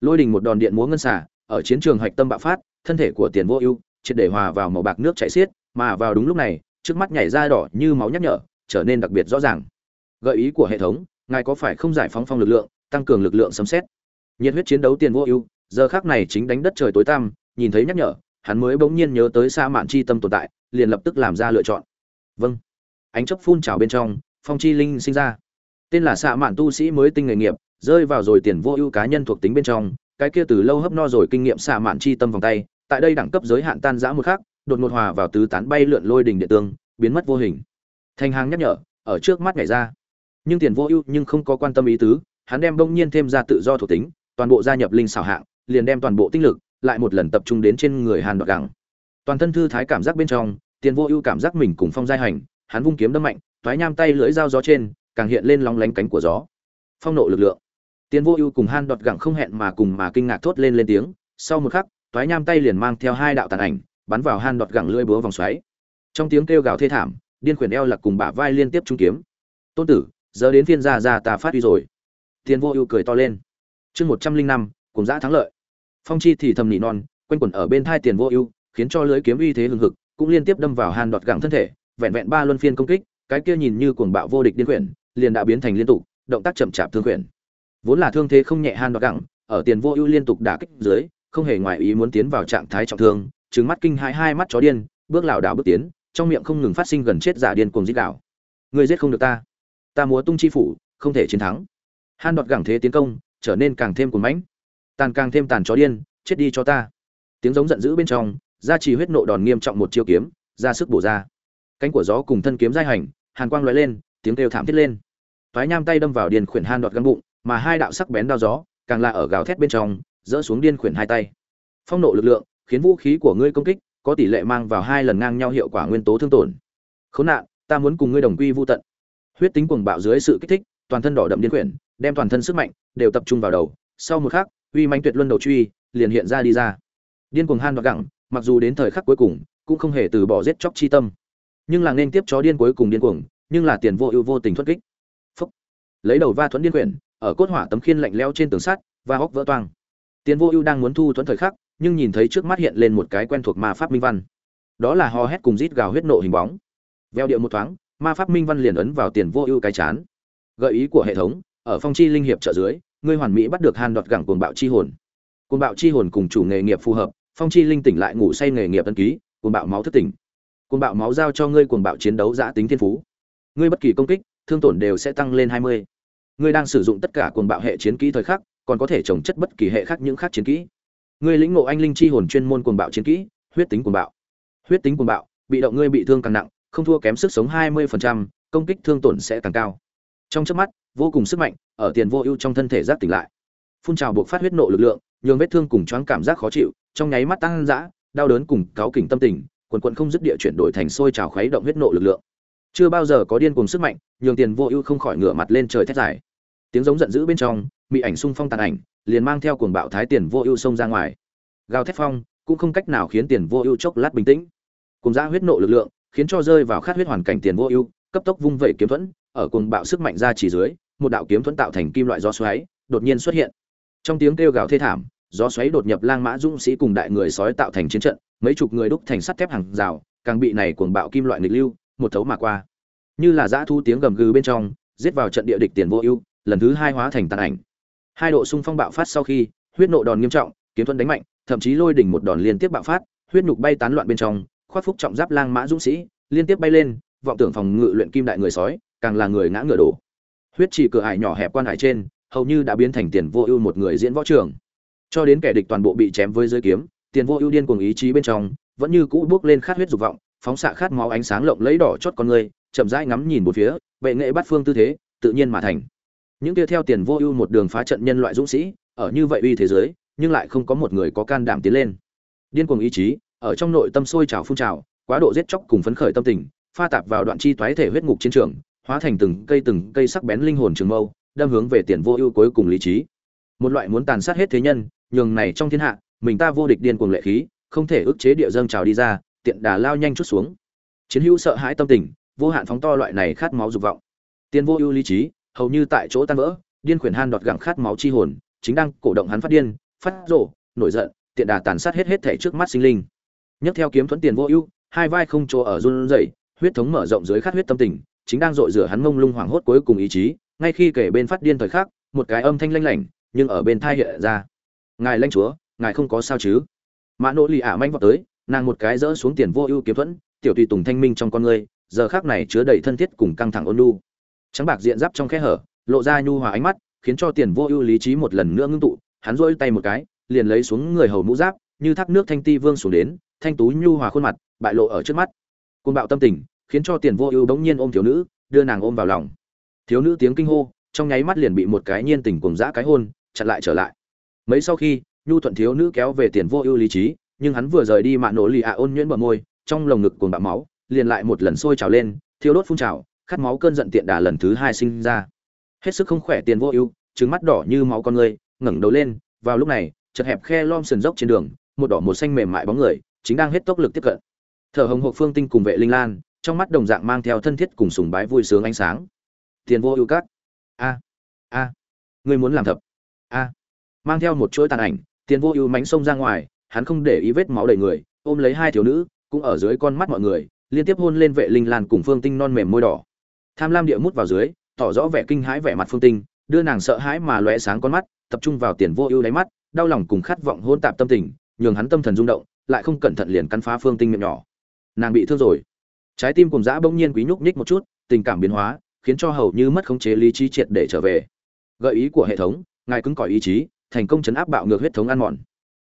Lôi đình một đòn điện múa ngân xả ở chiến trường hạch tâm bạo phát, thân thể của tiền vô ưu triệt để hòa vào màu bạc nước chảy xiết, mà vào đúng lúc này, trước mắt nhảy ra đỏ như máu nhắc nhở, trở nên đặc biệt rõ ràng. Gợi ý của hệ thống, ngài có phải không giải phóng phong lực lượng, tăng cường lực lượng sấm xét nhiệt huyết chiến đấu tiền vô ưu, giờ khác này chính đánh đất trời tối tăm, nhìn thấy nhắc nhở, hắn mới bỗng nhiên nhớ tới xa mạn chi tâm tồn tại, liền lập tức làm ra lựa chọn. Vâng ánh chớp phun trào bên trong, phong chi linh sinh ra. Tên là xạ mạn tu sĩ mới tinh nghề nghiệp, rơi vào rồi tiền vô ưu cá nhân thuộc tính bên trong, cái kia từ lâu hấp no rồi kinh nghiệm xạ mạn chi tâm vòng tay, tại đây đẳng cấp giới hạn tan giã một khác đột ngột hòa vào tứ tán bay lượn lôi đình địa tương, biến mất vô hình. Thành hàng nhắc nhở, ở trước mắt nhảy ra. Nhưng tiền vô ưu nhưng không có quan tâm ý tứ, hắn đem bỗng nhiên thêm ra tự do thuộc tính, toàn bộ gia nhập linh xảo hạng, liền đem toàn bộ tinh lực lại một lần tập trung đến trên người hàn đoạt gẳng. Toàn thân thư thái cảm giác bên trong, tiền vô ưu cảm giác mình cùng phong giai hành hắn vung kiếm đâm mạnh thoái nham tay lưỡi dao gió trên, càng hiện lên lóng lánh cánh của gió. Phong nộ lực lượng. Tiến vô ưu cùng han đoạt gẳng không hẹn mà cùng mà kinh ngạc thốt lên lên tiếng. Sau một khắc thoái nham tay liền mang theo hai đạo tàn ảnh, bắn vào han đoạt gẳng lưỡi búa vòng xoáy. Trong tiếng kêu gào thê thảm, điên khuyển eo lạc cùng bả vai liên tiếp trung kiếm. Tôn tử, giờ đến phiên ra ra ta phát huy rồi. Tiến vô ưu cười to lên. Chương một trăm linh năm, cùng giã thắng lợi. Phong chi thì thầm nỉ non, quanh quẩn ở bên thai tiền vô ưu, khiến cho lưới kiếm uy thế hừng hực, cũng liên tiếp đâm vào hàn đoạt gẳng thân thể vẹn vẹn ba luân phiên công kích, cái kia nhìn như cuồng bạo vô địch điên quyển liền đã biến thành liên tục, động tác chậm chạp thương quyển vốn là thương thế không nhẹ hàn đoạt gẳng, ở tiền vô ưu liên tục đả kích dưới, không hề ngoài ý muốn tiến vào trạng thái trọng thương, trừng mắt kinh hãi hai mắt chó điên, bước lảo đảo bước tiến, trong miệng không ngừng phát sinh gần chết giả điên cuồng rít gào. người giết không được ta. Ta múa tung chi phủ, không thể chiến thắng. Han đoạt gẳng thế tiến công, trở nên càng thêm cuồng mãnh. Tàn càng thêm tàn chó điên, chết đi cho ta. Tiếng giống giận dữ bên trong, gia trì huyết nộ đòn nghiêm trọng một chiêu kiếm, ra sức bổ ra cánh của gió cùng thân kiếm giai hành, hàn quang lóe lên, tiếng kêu thảm thiết lên. Thoái nham tay đâm vào điền khuyển han đoạt găng bụng, mà hai đạo sắc bén đao gió, càng là ở gào thét bên trong, dỡ xuống điên khuyển hai tay. Phong nộ lực lượng, khiến vũ khí của ngươi công kích, có tỷ lệ mang vào hai lần ngang nhau hiệu quả nguyên tố thương tổn. Khốn nạn, ta muốn cùng ngươi đồng quy vô tận. Huyết tính cuồng bạo dưới sự kích thích, toàn thân đỏ đậm điên khuyển, đem toàn thân sức mạnh đều tập trung vào đầu. Sau một khắc, uy manh tuyệt luân đầu truy liền hiện ra đi ra. Điên cuồng han đoạt gẳng, mặc dù đến thời khắc cuối cùng, cũng không hề từ bỏ giết chóc chi tâm nhưng là nên tiếp chó điên cuối cùng điên cuồng, nhưng là tiền vô ưu vô tình thoát kích. Phúc. lấy đầu va thuẫn điên quyển, ở cốt hỏa tấm khiên lạnh leo trên tường sắt, và hốc vỡ toang. Tiền vô ưu đang muốn thu thuẫn thời khắc, nhưng nhìn thấy trước mắt hiện lên một cái quen thuộc ma pháp minh văn. Đó là ho hét cùng rít gào huyết nộ hình bóng. Veo điệu một thoáng, ma pháp minh văn liền ấn vào tiền vô ưu cái chán. Gợi ý của hệ thống, ở phong chi linh hiệp trợ dưới, ngươi hoàn mỹ bắt được hàn đoạt gẳng cuồng bạo chi hồn. Cuồng bạo chi hồn cùng chủ nghề nghiệp phù hợp, phong chi linh tỉnh lại ngủ say nghề nghiệp tân ký, cuồng bạo máu thất tỉnh cuồng bạo máu giao cho ngươi cuồng bạo chiến đấu giã tính thiên phú. Ngươi bất kỳ công kích thương tổn đều sẽ tăng lên 20. ngươi đang sử dụng tất cả cuồng bạo hệ chiến kỹ thời khắc còn có thể trồng chất bất kỳ hệ khác những khác chiến kỹ. Ngươi lĩnh ngộ anh linh chi hồn chuyên môn cuồng bạo chiến kỹ huyết tính cuồng bạo. Huyết tính cuồng bạo bị động ngươi bị thương càng nặng không thua kém sức sống 20%, công kích thương tổn sẽ càng cao. Trong chớp mắt vô cùng sức mạnh ở tiền vô ưu trong thân thể giác tỉnh lại. Phun trào buộc phát huyết nộ lực lượng nhường vết thương cùng choáng cảm giác khó chịu trong nháy mắt tăng dã đau đớn cùng cáu kỉnh tâm tình quần quần không dứt địa chuyển đổi thành sôi trào khuấy động huyết nộ lực lượng. Chưa bao giờ có điên cuồng sức mạnh, nhường tiền vô ưu không khỏi ngửa mặt lên trời thét dài. Tiếng giống giận dữ bên trong bị ảnh xung phong tàn ảnh, liền mang theo cuồng bạo thái tiền vô ưu xông ra ngoài. Gào thét phong, cũng không cách nào khiến tiền vô ưu chốc lát bình tĩnh. Cùng ra huyết nộ lực lượng, khiến cho rơi vào khát huyết hoàn cảnh tiền vô ưu, cấp tốc vung vẩy kiếm thuẫn, ở cuồng bạo sức mạnh ra chỉ dưới, một đạo kiếm thuẫn tạo thành kim loại do xoáy, đột nhiên xuất hiện. Trong tiếng kêu gào thê thảm, gió xoáy đột nhập lang mã dũng sĩ cùng đại người sói tạo thành chiến trận mấy chục người đúc thành sắt thép hàng rào, càng bị này cuồng bạo kim loại nghịch lưu, một thấu mà qua. Như là dã thu tiếng gầm gừ bên trong, giết vào trận địa địch tiền vô ưu, lần thứ hai hóa thành tàn ảnh. Hai độ xung phong bạo phát sau khi, huyết nộ đòn nghiêm trọng, kiếm thuẫn đánh mạnh, thậm chí lôi đỉnh một đòn liên tiếp bạo phát, huyết nhục bay tán loạn bên trong, khoác phúc trọng giáp lang mã dũng sĩ, liên tiếp bay lên, vọng tưởng phòng ngự luyện kim đại người sói, càng là người ngã ngựa đổ. Huyết chỉ cửa ải nhỏ hẹp quan hải trên, hầu như đã biến thành tiền vô ưu một người diễn võ trường. Cho đến kẻ địch toàn bộ bị chém với dưới kiếm tiền vô ưu điên cuồng ý chí bên trong, vẫn như cũ bước lên khát huyết dục vọng, phóng xạ khát máu ánh sáng lộng lấy đỏ chót con người, chậm rãi ngắm nhìn một phía, vệ nghệ bắt phương tư thế, tự nhiên mà thành. Những kia theo tiền vô ưu một đường phá trận nhân loại dũng sĩ, ở như vậy uy thế giới, nhưng lại không có một người có can đảm tiến lên. Điên cuồng ý chí, ở trong nội tâm sôi trào phun trào, quá độ giết chóc cùng phấn khởi tâm tình, pha tạp vào đoạn chi toái thể huyết ngục chiến trường, hóa thành từng cây từng cây sắc bén linh hồn trường mâu, đâm hướng về tiền vô ưu cuối cùng lý trí. Một loại muốn tàn sát hết thế nhân, nhường này trong thiên hạ mình ta vô địch điên cuồng lệ khí không thể ức chế địa dâng trào đi ra tiện đà lao nhanh chút xuống. Chiến hữu sợ hãi tâm tình vô hạn phóng to loại này khát máu dục vọng. Tiền vô ưu lý trí hầu như tại chỗ tan vỡ điên khuyển han đọt gẳng khát máu chi hồn chính đang cổ động hắn phát điên phát rồ, nổi giận tiện đà tàn sát hết hết thể trước mắt sinh linh. Nhấc theo kiếm thuẫn tiền vô ưu hai vai không chỗ ở run rẩy huyết thống mở rộng dưới khát huyết tâm tình chính đang dội rửa hắn mông lung hoảng hốt cuối cùng ý chí ngay khi kể bên phát điên thời khắc một cái âm thanh lanh lảnh nhưng ở bên thai hiện ra. Ngài lãnh chúa ngài không có sao chứ? Mã nỗ lì ả manh vào tới, nàng một cái dỡ xuống tiền vô ưu kiếm thuẫn, tiểu tùy tùng thanh minh trong con người giờ khác này chứa đầy thân thiết cùng căng thẳng ôn nhu. Trắng bạc diện giáp trong khe hở, lộ ra nhu hòa ánh mắt, khiến cho tiền vô ưu lý trí một lần nữa ngưng tụ, hắn rỗi tay một cái, liền lấy xuống người hầu mũ giáp, như thác nước thanh ti vương xuống đến, thanh tú nhu hòa khuôn mặt, bại lộ ở trước mắt. Côn bạo tâm tình, khiến cho tiền vô ưu bỗng nhiên ôm thiếu nữ, đưa nàng ôm vào lòng. Thiếu nữ tiếng kinh hô, trong nháy mắt liền bị một cái nhiên tình cùng dã cái hôn, chặn lại trở lại. Mấy sau khi nhu thuận thiếu nữ kéo về tiền vô ưu lý trí, nhưng hắn vừa rời đi mạ nổ lì ạ ôn nhuyễn bờ môi, trong lồng ngực cuồng bạo máu, liền lại một lần sôi trào lên thiếu đốt phun trào, khát máu cơn giận tiện đà lần thứ hai sinh ra. Hết sức không khỏe tiền vô ưu trứng mắt đỏ như máu con người, ngẩng đầu lên, vào lúc này, chật hẹp khe lom sườn dốc trên đường, một đỏ một xanh mềm mại bóng người, chính đang hết tốc lực tiếp cận. Thở hồng hộc phương tinh cùng vệ linh lan, trong mắt đồng dạng mang theo thân thiết cùng sùng bái vui sướng ánh sáng. Tiền vô ưu cát a a ngươi muốn làm thập. A, mang theo một chuỗi tàn ảnh tiền vô ưu mánh xông ra ngoài, hắn không để ý vết máu đầy người, ôm lấy hai thiếu nữ, cũng ở dưới con mắt mọi người, liên tiếp hôn lên vệ linh lan cùng phương tinh non mềm môi đỏ. Tham lam địa mút vào dưới, tỏ rõ vẻ kinh hãi vẻ mặt phương tinh, đưa nàng sợ hãi mà lóe sáng con mắt, tập trung vào tiền vô ưu đáy mắt, đau lòng cùng khát vọng hôn tạp tâm tình, nhường hắn tâm thần rung động, lại không cẩn thận liền cắn phá phương tinh miệng nhỏ. Nàng bị thương rồi. Trái tim cùng dã bỗng nhiên quý nhúc nhích một chút, tình cảm biến hóa, khiến cho hầu như mất khống chế lý trí triệt để trở về. Gợi ý của hệ thống, ngài cứng cỏi ý chí thành công chấn áp bạo ngược huyết thống ăn mòn.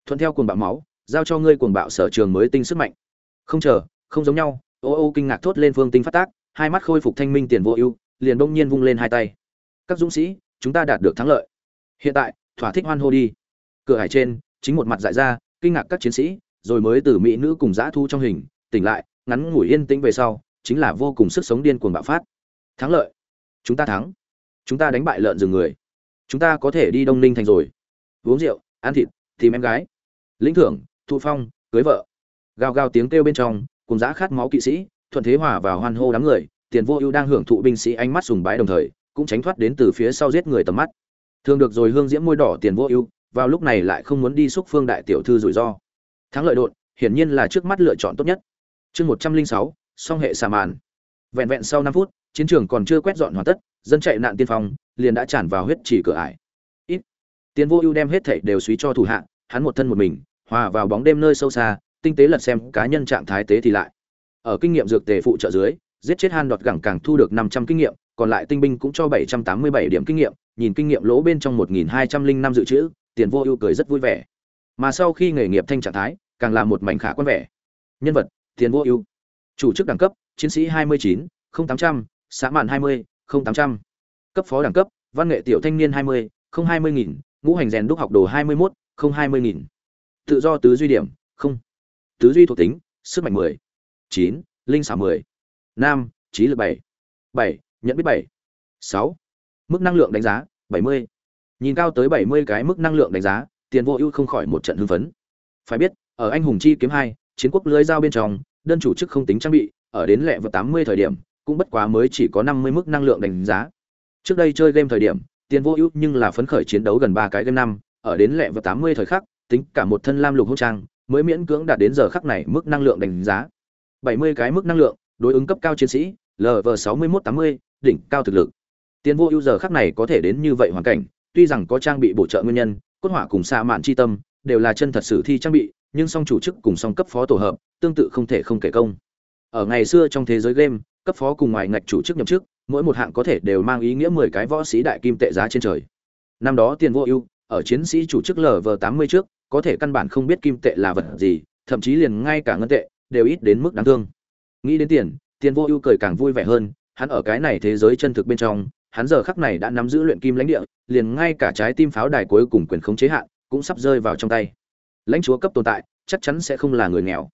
Thuận theo cuồng bạo máu, giao cho ngươi cuồng bạo sở trường mới tinh sức mạnh. Không chờ, không giống nhau, ô ô kinh ngạc thốt lên phương tinh phát tác, hai mắt khôi phục thanh minh tiền vô ưu, liền đông nhiên vung lên hai tay. Các dũng sĩ, chúng ta đạt được thắng lợi. Hiện tại, thỏa thích hoan hô đi. Cửa hải trên, chính một mặt dại ra, kinh ngạc các chiến sĩ, rồi mới từ mỹ nữ cùng dã thu trong hình, tỉnh lại, ngắn ngủi yên tĩnh về sau, chính là vô cùng sức sống điên cuồng bạo phát. Thắng lợi. Chúng ta thắng. Chúng ta đánh bại lợn rừng người. Chúng ta có thể đi đông ninh thành rồi uống rượu, ăn thịt, tìm em gái. Lĩnh thưởng thụ phong, cưới vợ. Gào gào tiếng kêu bên trong, cùng giã khát máu kỵ sĩ, thuận thế hòa vào hoan hô đám người, tiền vô ưu đang hưởng thụ binh sĩ ánh mắt sùng bái đồng thời, cũng tránh thoát đến từ phía sau giết người tầm mắt. Thường được rồi hương diễm môi đỏ tiền vô ưu, vào lúc này lại không muốn đi xúc phương đại tiểu thư rủi ro. Thắng lợi đột, hiển nhiên là trước mắt lựa chọn tốt nhất. Chương một trăm linh sáu, song hệ xà màn. Vẹn vẹn sau năm phút, chiến trường còn chưa quét dọn hoàn tất, dân chạy nạn tiên phong, liền đã tràn vào huyết chỉ cửa ải. Tiền Vô Ưu đem hết thảy đều suy cho thủ hạ, hắn một thân một mình, hòa vào bóng đêm nơi sâu xa, tinh tế lật xem cá nhân trạng thái tế thì lại. Ở kinh nghiệm dược tề phụ trợ dưới, giết chết Han đột gẳng càng thu được 500 kinh nghiệm, còn lại tinh binh cũng cho 787 điểm kinh nghiệm, nhìn kinh nghiệm lỗ bên trong 1205 dự trữ, Tiền Vô Ưu cười rất vui vẻ. Mà sau khi nghề nghiệp thanh trạng thái, càng là một mảnh khả quan vẻ. Nhân vật: Tiền Vô Ưu. Chủ chức đẳng cấp: Chiến sĩ 29, 0800, xã mạn 20, 0800. Cấp phó đẳng cấp: Văn nghệ tiểu thanh niên 20, 020.000, ngũ hành rèn đúc học đồ hai mươi mốt, không hai mươi nghìn. Tự do tứ duy điểm, không. Tứ duy thuộc tính, sức mạnh mười. Chín, linh xảo mười. Nam trí lực bảy. Bảy, nhận biết bảy. Sáu, mức năng lượng đánh giá, bảy mươi. Nhìn cao tới bảy mươi cái mức năng lượng đánh giá, tiền vô ưu không khỏi một trận hưng phấn. Phải biết, ở anh hùng chi kiếm hai, chiến quốc lưới giao bên trong, đơn chủ chức không tính trang bị, ở đến lẹ vượt tám mươi thời điểm, cũng bất quá mới chỉ có năm mươi mức năng lượng đánh giá. Trước đây chơi game thời điểm tiền vô ưu nhưng là phấn khởi chiến đấu gần ba cái game năm, ở đến lẹ và tám mươi thời khắc, tính cả một thân lam lục hôn trang, mới miễn cưỡng đạt đến giờ khắc này mức năng lượng đánh giá. Bảy mươi cái mức năng lượng, đối ứng cấp cao chiến sĩ lv sáu mươi một tám mươi, đỉnh cao thực lực. Tiền vô ưu giờ khắc này có thể đến như vậy hoàn cảnh, tuy rằng có trang bị bổ trợ nguyên nhân, cốt hỏa cùng xa mạn chi tâm, đều là chân thật sử thi trang bị, nhưng song chủ chức cùng song cấp phó tổ hợp, tương tự không thể không kể công. Ở ngày xưa trong thế giới game cấp phó cùng ngoài ngạch chủ chức nhậm chức, mỗi một hạng có thể đều mang ý nghĩa mười cái võ sĩ đại kim tệ giá trên trời. Năm đó tiền vô ưu, ở chiến sĩ chủ chức lv tám mươi trước, có thể căn bản không biết kim tệ là vật gì, thậm chí liền ngay cả ngân tệ, đều ít đến mức đáng thương. Nghĩ đến tiền tiền vô ưu cười càng vui vẻ hơn, hắn ở cái này thế giới chân thực bên trong, hắn giờ khắc này đã nắm giữ luyện kim lãnh địa, liền ngay cả trái tim pháo đài cuối cùng quyền khống chế hạn, cũng sắp rơi vào trong tay. Lãnh chúa cấp tồn tại, chắc chắn sẽ không là người nghèo.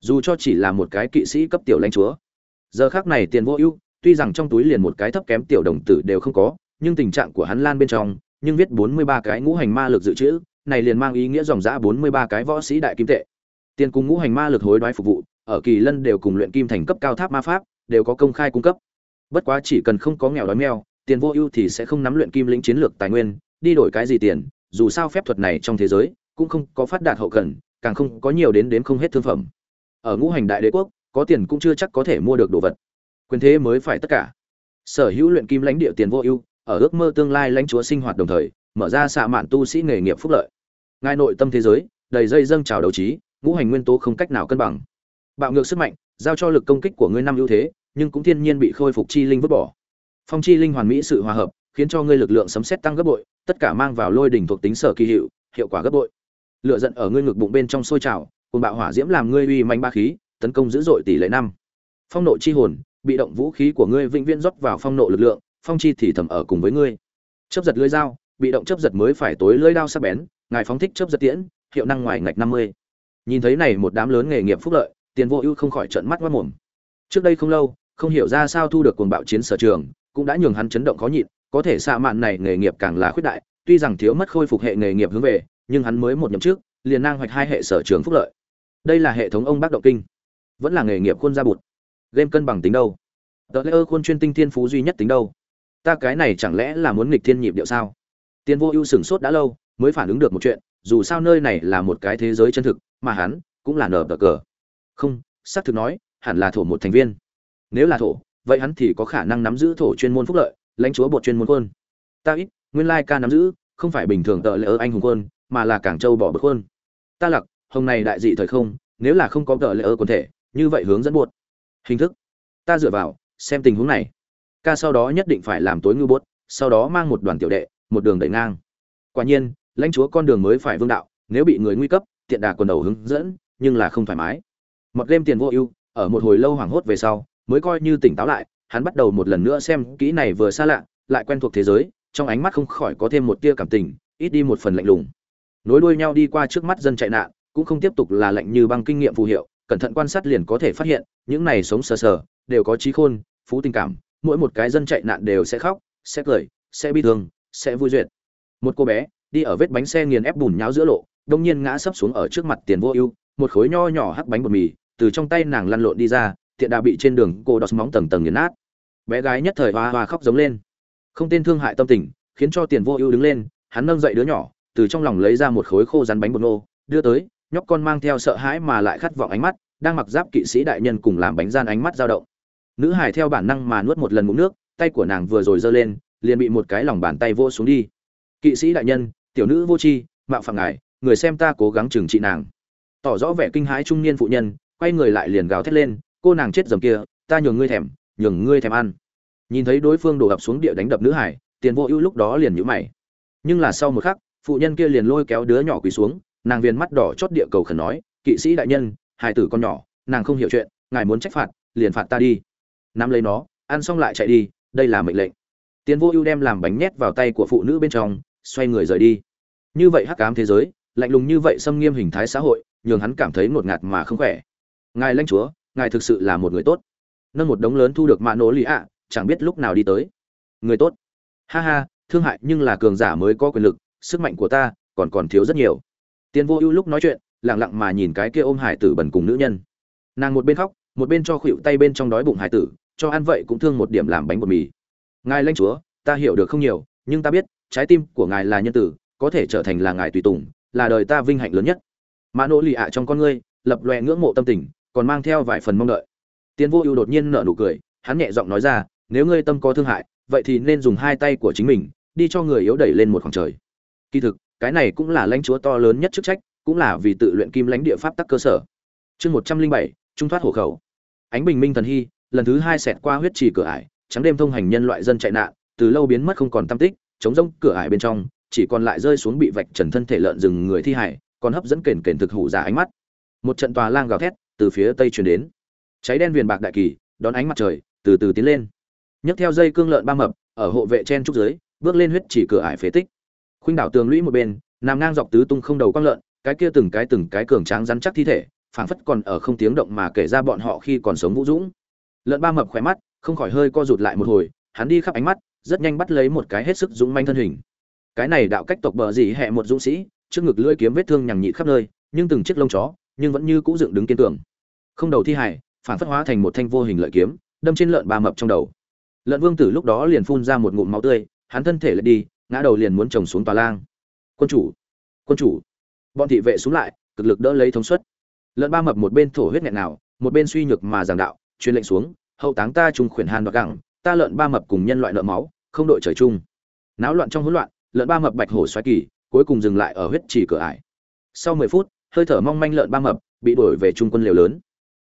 Dù cho chỉ là một cái kỵ sĩ cấp tiểu lãnh chúa giờ khác này tiền vô ưu, tuy rằng trong túi liền một cái thấp kém tiểu đồng tử đều không có, nhưng tình trạng của hắn lan bên trong, nhưng viết bốn mươi ba cái ngũ hành ma lực dự trữ, này liền mang ý nghĩa dòng giã bốn mươi ba cái võ sĩ đại kim tệ. Tiền cùng ngũ hành ma lực hối đoái phục vụ, ở kỳ lân đều cùng luyện kim thành cấp cao tháp ma pháp, đều có công khai cung cấp. Bất quá chỉ cần không có nghèo đói meo, tiền vô ưu thì sẽ không nắm luyện kim lĩnh chiến lược tài nguyên, đi đổi cái gì tiền, dù sao phép thuật này trong thế giới, cũng không có phát đạt hậu cần, càng không có nhiều đến đến không hết thương phẩm. Ở ngũ hành đại đế quốc có tiền cũng chưa chắc có thể mua được đồ vật. Quyền thế mới phải tất cả. Sở hữu luyện kim lãnh địa tiền vô ưu, ở ước mơ tương lai lãnh chúa sinh hoạt đồng thời, mở ra xạ mạn tu sĩ nghề nghiệp phúc lợi. Ngài nội tâm thế giới, đầy dây dâng trào đấu trí, ngũ hành nguyên tố không cách nào cân bằng. Bạo ngược sức mạnh, giao cho lực công kích của ngươi năm ưu thế, nhưng cũng thiên nhiên bị khôi phục chi linh vứt bỏ. Phong chi linh hoàn mỹ sự hòa hợp, khiến cho ngươi lực lượng sấm xét tăng gấp bội, tất cả mang vào lôi đỉnh thuộc tính sở kỳ hiệu hiệu quả gấp bội. Lựa giận ở ngươi ngực bụng bên trong sôi trào cùng bạo hỏa diễm làm ngươi uy manh ba khí tấn công dữ dội tỷ lệ năm. Phong nộ chi hồn, bị động vũ khí của ngươi vĩnh viễn rót vào phong nộ lực lượng, phong chi thì thầm ở cùng với ngươi. Chấp giật lưỡi dao, bị động chấp giật mới phải tối lưỡi đao sắc bén, ngài phóng thích chấp giật tiễn, hiệu năng ngoài ngạch năm mươi. Nhìn thấy này một đám lớn nghề nghiệp phúc lợi, tiền vô ưu không khỏi trợn mắt mất mồm. Trước đây không lâu, không hiểu ra sao thu được cuồng bạo chiến sở trường, cũng đã nhường hắn chấn động khó nhịn, có thể xạ mạn này nghề nghiệp càng là khuyết đại, tuy rằng thiếu mất khôi phục hệ nghề nghiệp hướng về, nhưng hắn mới một nhậm trước liền năng hoạch hai hệ sở trường phúc lợi. Đây là hệ thống ông bác động kinh vẫn là nghề nghiệp khuôn ra bụt. Game cân bằng tính đâu? Tờ lễ ơ khuôn chuyên tinh thiên phú duy nhất tính đâu? Ta cái này chẳng lẽ là muốn nghịch thiên nhịp điệu sao? Tiền vô ưu sửng sốt đã lâu, mới phản ứng được một chuyện, dù sao nơi này là một cái thế giới chân thực, mà hắn cũng là nở cờ. Không, xác thực nói, hẳn là thổ một thành viên. Nếu là thổ, vậy hắn thì có khả năng nắm giữ thổ chuyên môn phúc lợi, lãnh chúa bột chuyên môn quân ta ít, nguyên lai ca nắm giữ, không phải bình thường tợ lỡ anh hùng quân mà là cảng châu bỏ bực quân ta lặc, hồng này đại dị thời không, nếu là không có tợ lỡ quân thể như vậy hướng dẫn buột hình thức. Ta dựa vào, xem tình huống này. Ca sau đó nhất định phải làm tối ngư buốt, sau đó mang một đoàn tiểu đệ, một đường đẩy ngang. Quả nhiên, lãnh chúa con đường mới phải vương đạo, nếu bị người nguy cấp, tiện đà quần đầu hướng dẫn, nhưng là không thoải mái. Mặc đêm tiền vô ưu, ở một hồi lâu hoảng hốt về sau, mới coi như tỉnh táo lại, hắn bắt đầu một lần nữa xem kỹ này vừa xa lạ, lại quen thuộc thế giới, trong ánh mắt không khỏi có thêm một tia cảm tình, ít đi một phần lạnh lùng. Nối đuôi nhau đi qua trước mắt dân chạy nạn, cũng không tiếp tục là lạnh như băng kinh nghiệm phù hiệu cẩn thận quan sát liền có thể phát hiện, những này sống sờ sờ, đều có trí khôn, phú tình cảm, mỗi một cái dân chạy nạn đều sẽ khóc, sẽ cười, sẽ bi thương, sẽ vui duyệt. Một cô bé, đi ở vết bánh xe nghiền ép bùn nháo giữa lộ, đông nhiên ngã sấp xuống ở trước mặt tiền vô ưu, một khối nho nhỏ hắc bánh bột mì, từ trong tay nàng lăn lộn đi ra, tiện đã bị trên đường cô đọt móng tầng tầng nghiền nát. Bé gái nhất thời hoa hoa khóc giống lên. Không tên thương hại tâm tình, khiến cho tiền vô ưu đứng lên, hắn nâng dậy đứa nhỏ, từ trong lòng lấy ra một khối khô rắn bánh bột nô, đưa tới nhóc con mang theo sợ hãi mà lại khát vọng ánh mắt, đang mặc giáp kỵ sĩ đại nhân cùng làm bánh gian ánh mắt dao động. Nữ hải theo bản năng mà nuốt một lần ngụm nước, tay của nàng vừa rồi giơ lên, liền bị một cái lòng bàn tay vô xuống đi. Kỵ sĩ đại nhân, tiểu nữ vô tri, mạo phạm ngài, người xem ta cố gắng trừng trị nàng. Tỏ rõ vẻ kinh hãi trung niên phụ nhân, quay người lại liền gào thét lên, cô nàng chết dầm kia, ta nhường ngươi thèm, nhường ngươi thèm ăn. Nhìn thấy đối phương đổ ập xuống địa đánh đập nữ hải tiền vô ưu lúc đó liền nhũ mày. Nhưng là sau một khắc, phụ nhân kia liền lôi kéo đứa nhỏ quỳ xuống nàng viền mắt đỏ chót địa cầu khẩn nói, kỵ sĩ đại nhân hai tử con nhỏ, nàng không hiểu chuyện, ngài muốn trách phạt, liền phạt ta đi. Nắm lấy nó, ăn xong lại chạy đi, đây là mệnh lệnh. Tiến vô ưu đem làm bánh nhét vào tay của phụ nữ bên trong, xoay người rời đi. Như vậy hắc ám thế giới, lạnh lùng như vậy xâm nghiêm hình thái xã hội, nhường hắn cảm thấy ngột ngạt mà không khỏe. Ngài lãnh chúa, ngài thực sự là một người tốt. Nâng một đống lớn thu được mạ nổ lì ạ, chẳng biết lúc nào đi tới. Người tốt. Ha ha, thương hại nhưng là cường giả mới có quyền lực, sức mạnh của ta còn còn thiếu rất nhiều tiền vô ưu lúc nói chuyện, lặng lặng mà nhìn cái kia ôm hải tử bẩn cùng nữ nhân. Nàng một bên khóc, một bên cho khuỵu tay bên trong đói bụng hải tử, cho ăn vậy cũng thương một điểm làm bánh bột mì. Ngài lãnh chúa, ta hiểu được không nhiều, nhưng ta biết, trái tim của ngài là nhân tử, có thể trở thành là ngài tùy tùng, là đời ta vinh hạnh lớn nhất. Mã nỗ Lị ạ trong con ngươi, lập loè ngưỡng mộ tâm tình, còn mang theo vài phần mong đợi. Tiên vô ưu đột nhiên nở nụ cười, hắn nhẹ giọng nói ra, nếu ngươi tâm có thương hại, vậy thì nên dùng hai tay của chính mình, đi cho người yếu đẩy lên một khoảng trời. Kỳ thực cái này cũng là lãnh chúa to lớn nhất chức trách, cũng là vì tự luyện kim lãnh địa pháp tắc cơ sở. Chương một trăm linh bảy, trung thoát hộ khẩu. Ánh bình minh thần hy, lần thứ hai xẹt qua huyết trì cửa ải, trắng đêm thông hành nhân loại dân chạy nạn, từ lâu biến mất không còn tâm tích, chống rông cửa ải bên trong, chỉ còn lại rơi xuống bị vạch trần thân thể lợn rừng người thi hải, còn hấp dẫn kền kền thực hủ giả ánh mắt. Một trận tòa lang gào thét từ phía tây truyền đến. Cháy đen viền bạc đại kỳ, đón ánh mặt trời, từ từ tiến lên. Nhấc theo dây cương lợn ba mập, ở hộ vệ chen trúc dưới, bước lên huyết chỉ cửa ải phế tích khuynh đảo tường lũy một bên, nằm ngang dọc tứ tung không đầu quang lợn, cái kia từng cái từng cái cường tráng rắn chắc thi thể, phảng phất còn ở không tiếng động mà kể ra bọn họ khi còn sống vũ dũng. Lợn ba mập khỏe mắt, không khỏi hơi co rụt lại một hồi, hắn đi khắp ánh mắt, rất nhanh bắt lấy một cái hết sức dũng manh thân hình. Cái này đạo cách tộc bờ gì hẹ một dũng sĩ, trước ngực lưỡi kiếm vết thương nhằng nhịt khắp nơi, nhưng từng chiếc lông chó, nhưng vẫn như cũ dựng đứng kiên cường. Không đầu thi hải phản phất hóa thành một thanh vô hình lợi kiếm, đâm trên lợn ba mập trong đầu. Lợn vương tử lúc đó liền phun ra một ngụm máu tươi, hắn thân thể lại đi ngã đầu liền muốn trồng xuống tòa lang. Quân chủ quân chủ. Bọn thị vệ xuống lại, cực lực đỡ lấy thống suất. Lợn ba mập một bên thổ huyết nghẹn nào, một bên suy nhược mà giảng đạo, truyền lệnh xuống, hậu táng ta trùng khuyển hàn đoạt gẳng, ta lợn ba mập cùng nhân loại nợ máu, không đội trời chung. Náo loạn trong hỗn loạn, lợn ba mập bạch hổ xoáy kỳ, cuối cùng dừng lại ở huyết trì cửa ải. Sau mười phút, hơi thở mong manh lợn ba mập bị đuổi về trung quân lều lớn.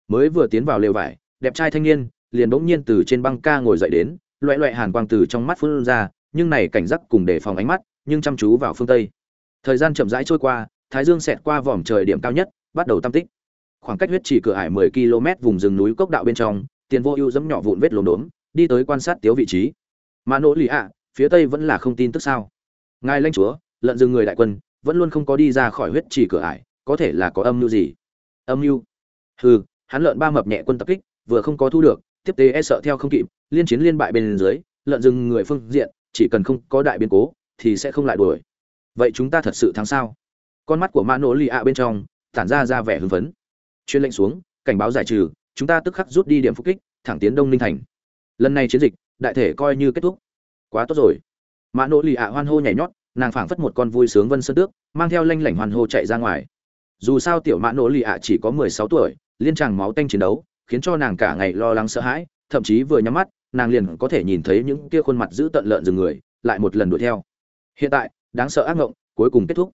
Mới vừa tiến vào lều vải, đẹp trai thanh niên liền bỗng nhiên từ trên băng ca ngồi dậy đến, loẹ loẹ hàn quang từ trong mắt phun ra nhưng này cảnh giác cùng đề phòng ánh mắt, nhưng chăm chú vào phương tây. Thời gian chậm rãi trôi qua, thái dương xẹt qua vòm trời điểm cao nhất, bắt đầu tam tích. Khoảng cách huyết chỉ cửa ải 10 km vùng rừng núi cốc đạo bên trong, tiền vô ưu dẫm nhỏ vụn vết lốm đốm, đi tới quan sát tiếu vị trí. Mà nỗ lì ạ, phía tây vẫn là không tin tức sao? Ngài lãnh chúa lợn rừng người đại quân, vẫn luôn không có đi ra khỏi huyết chỉ cửa ải, có thể là có âm mưu gì? Âm mưu? Hừ, hắn lợn ba mập nhẹ quân tập kích, vừa không có thu được, tiếp tế e sợ theo không kịp, liên chiến liên bại bên dưới lợn rừng người phương diện chỉ cần không có đại biến cố, thì sẽ không lại đuổi. Vậy chúng ta thật sự thắng sao? Con mắt của mã nỗ lì ạ bên trong, tản ra ra vẻ hưng phấn. Chuyên lệnh xuống, cảnh báo giải trừ, chúng ta tức khắc rút đi điểm phục kích, thẳng tiến đông ninh thành. Lần này chiến dịch, đại thể coi như kết thúc. Quá tốt rồi. Mã nỗ lì ạ hoan hô nhảy nhót, nàng phảng phất một con vui sướng vân sơn tước, mang theo lanh lảnh hoan hô chạy ra ngoài. Dù sao tiểu mã nỗ lì ạ chỉ có mười sáu tuổi, liên tràng máu tanh chiến đấu, khiến cho nàng cả ngày lo lắng sợ hãi, thậm chí vừa nhắm mắt nàng liền có thể nhìn thấy những kia khuôn mặt giữ tận lợn rừng người, lại một lần đuổi theo. Hiện tại, đáng sợ ác ngộng, cuối cùng kết thúc.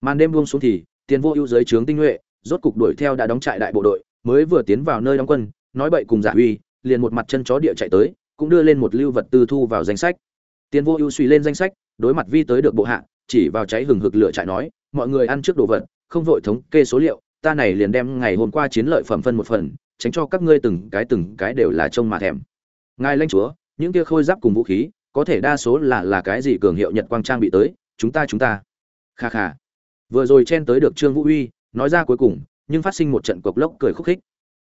Màn đêm buông xuống thì, tiền vô ưu giới trướng tinh nhuệ, rốt cục đuổi theo đã đóng trại đại bộ đội, mới vừa tiến vào nơi đóng quân, nói bậy cùng giả uy, liền một mặt chân chó địa chạy tới, cũng đưa lên một lưu vật tư thu vào danh sách. Tiền vô ưu suy lên danh sách, đối mặt vi tới được bộ hạ, chỉ vào cháy hừng hực lửa trại nói, mọi người ăn trước đồ vật, không vội thống kê số liệu, ta này liền đem ngày hôm qua chiến lợi phẩm phân một phần, tránh cho các ngươi từng cái từng cái đều là trông mà thèm ngài lãnh chúa, những kia khôi giáp cùng vũ khí, có thể đa số là là cái gì cường hiệu nhật quang trang bị tới, chúng ta chúng ta. Kha kha. Vừa rồi chen tới được trương vũ uy, nói ra cuối cùng, nhưng phát sinh một trận cộc lốc cười khúc khích.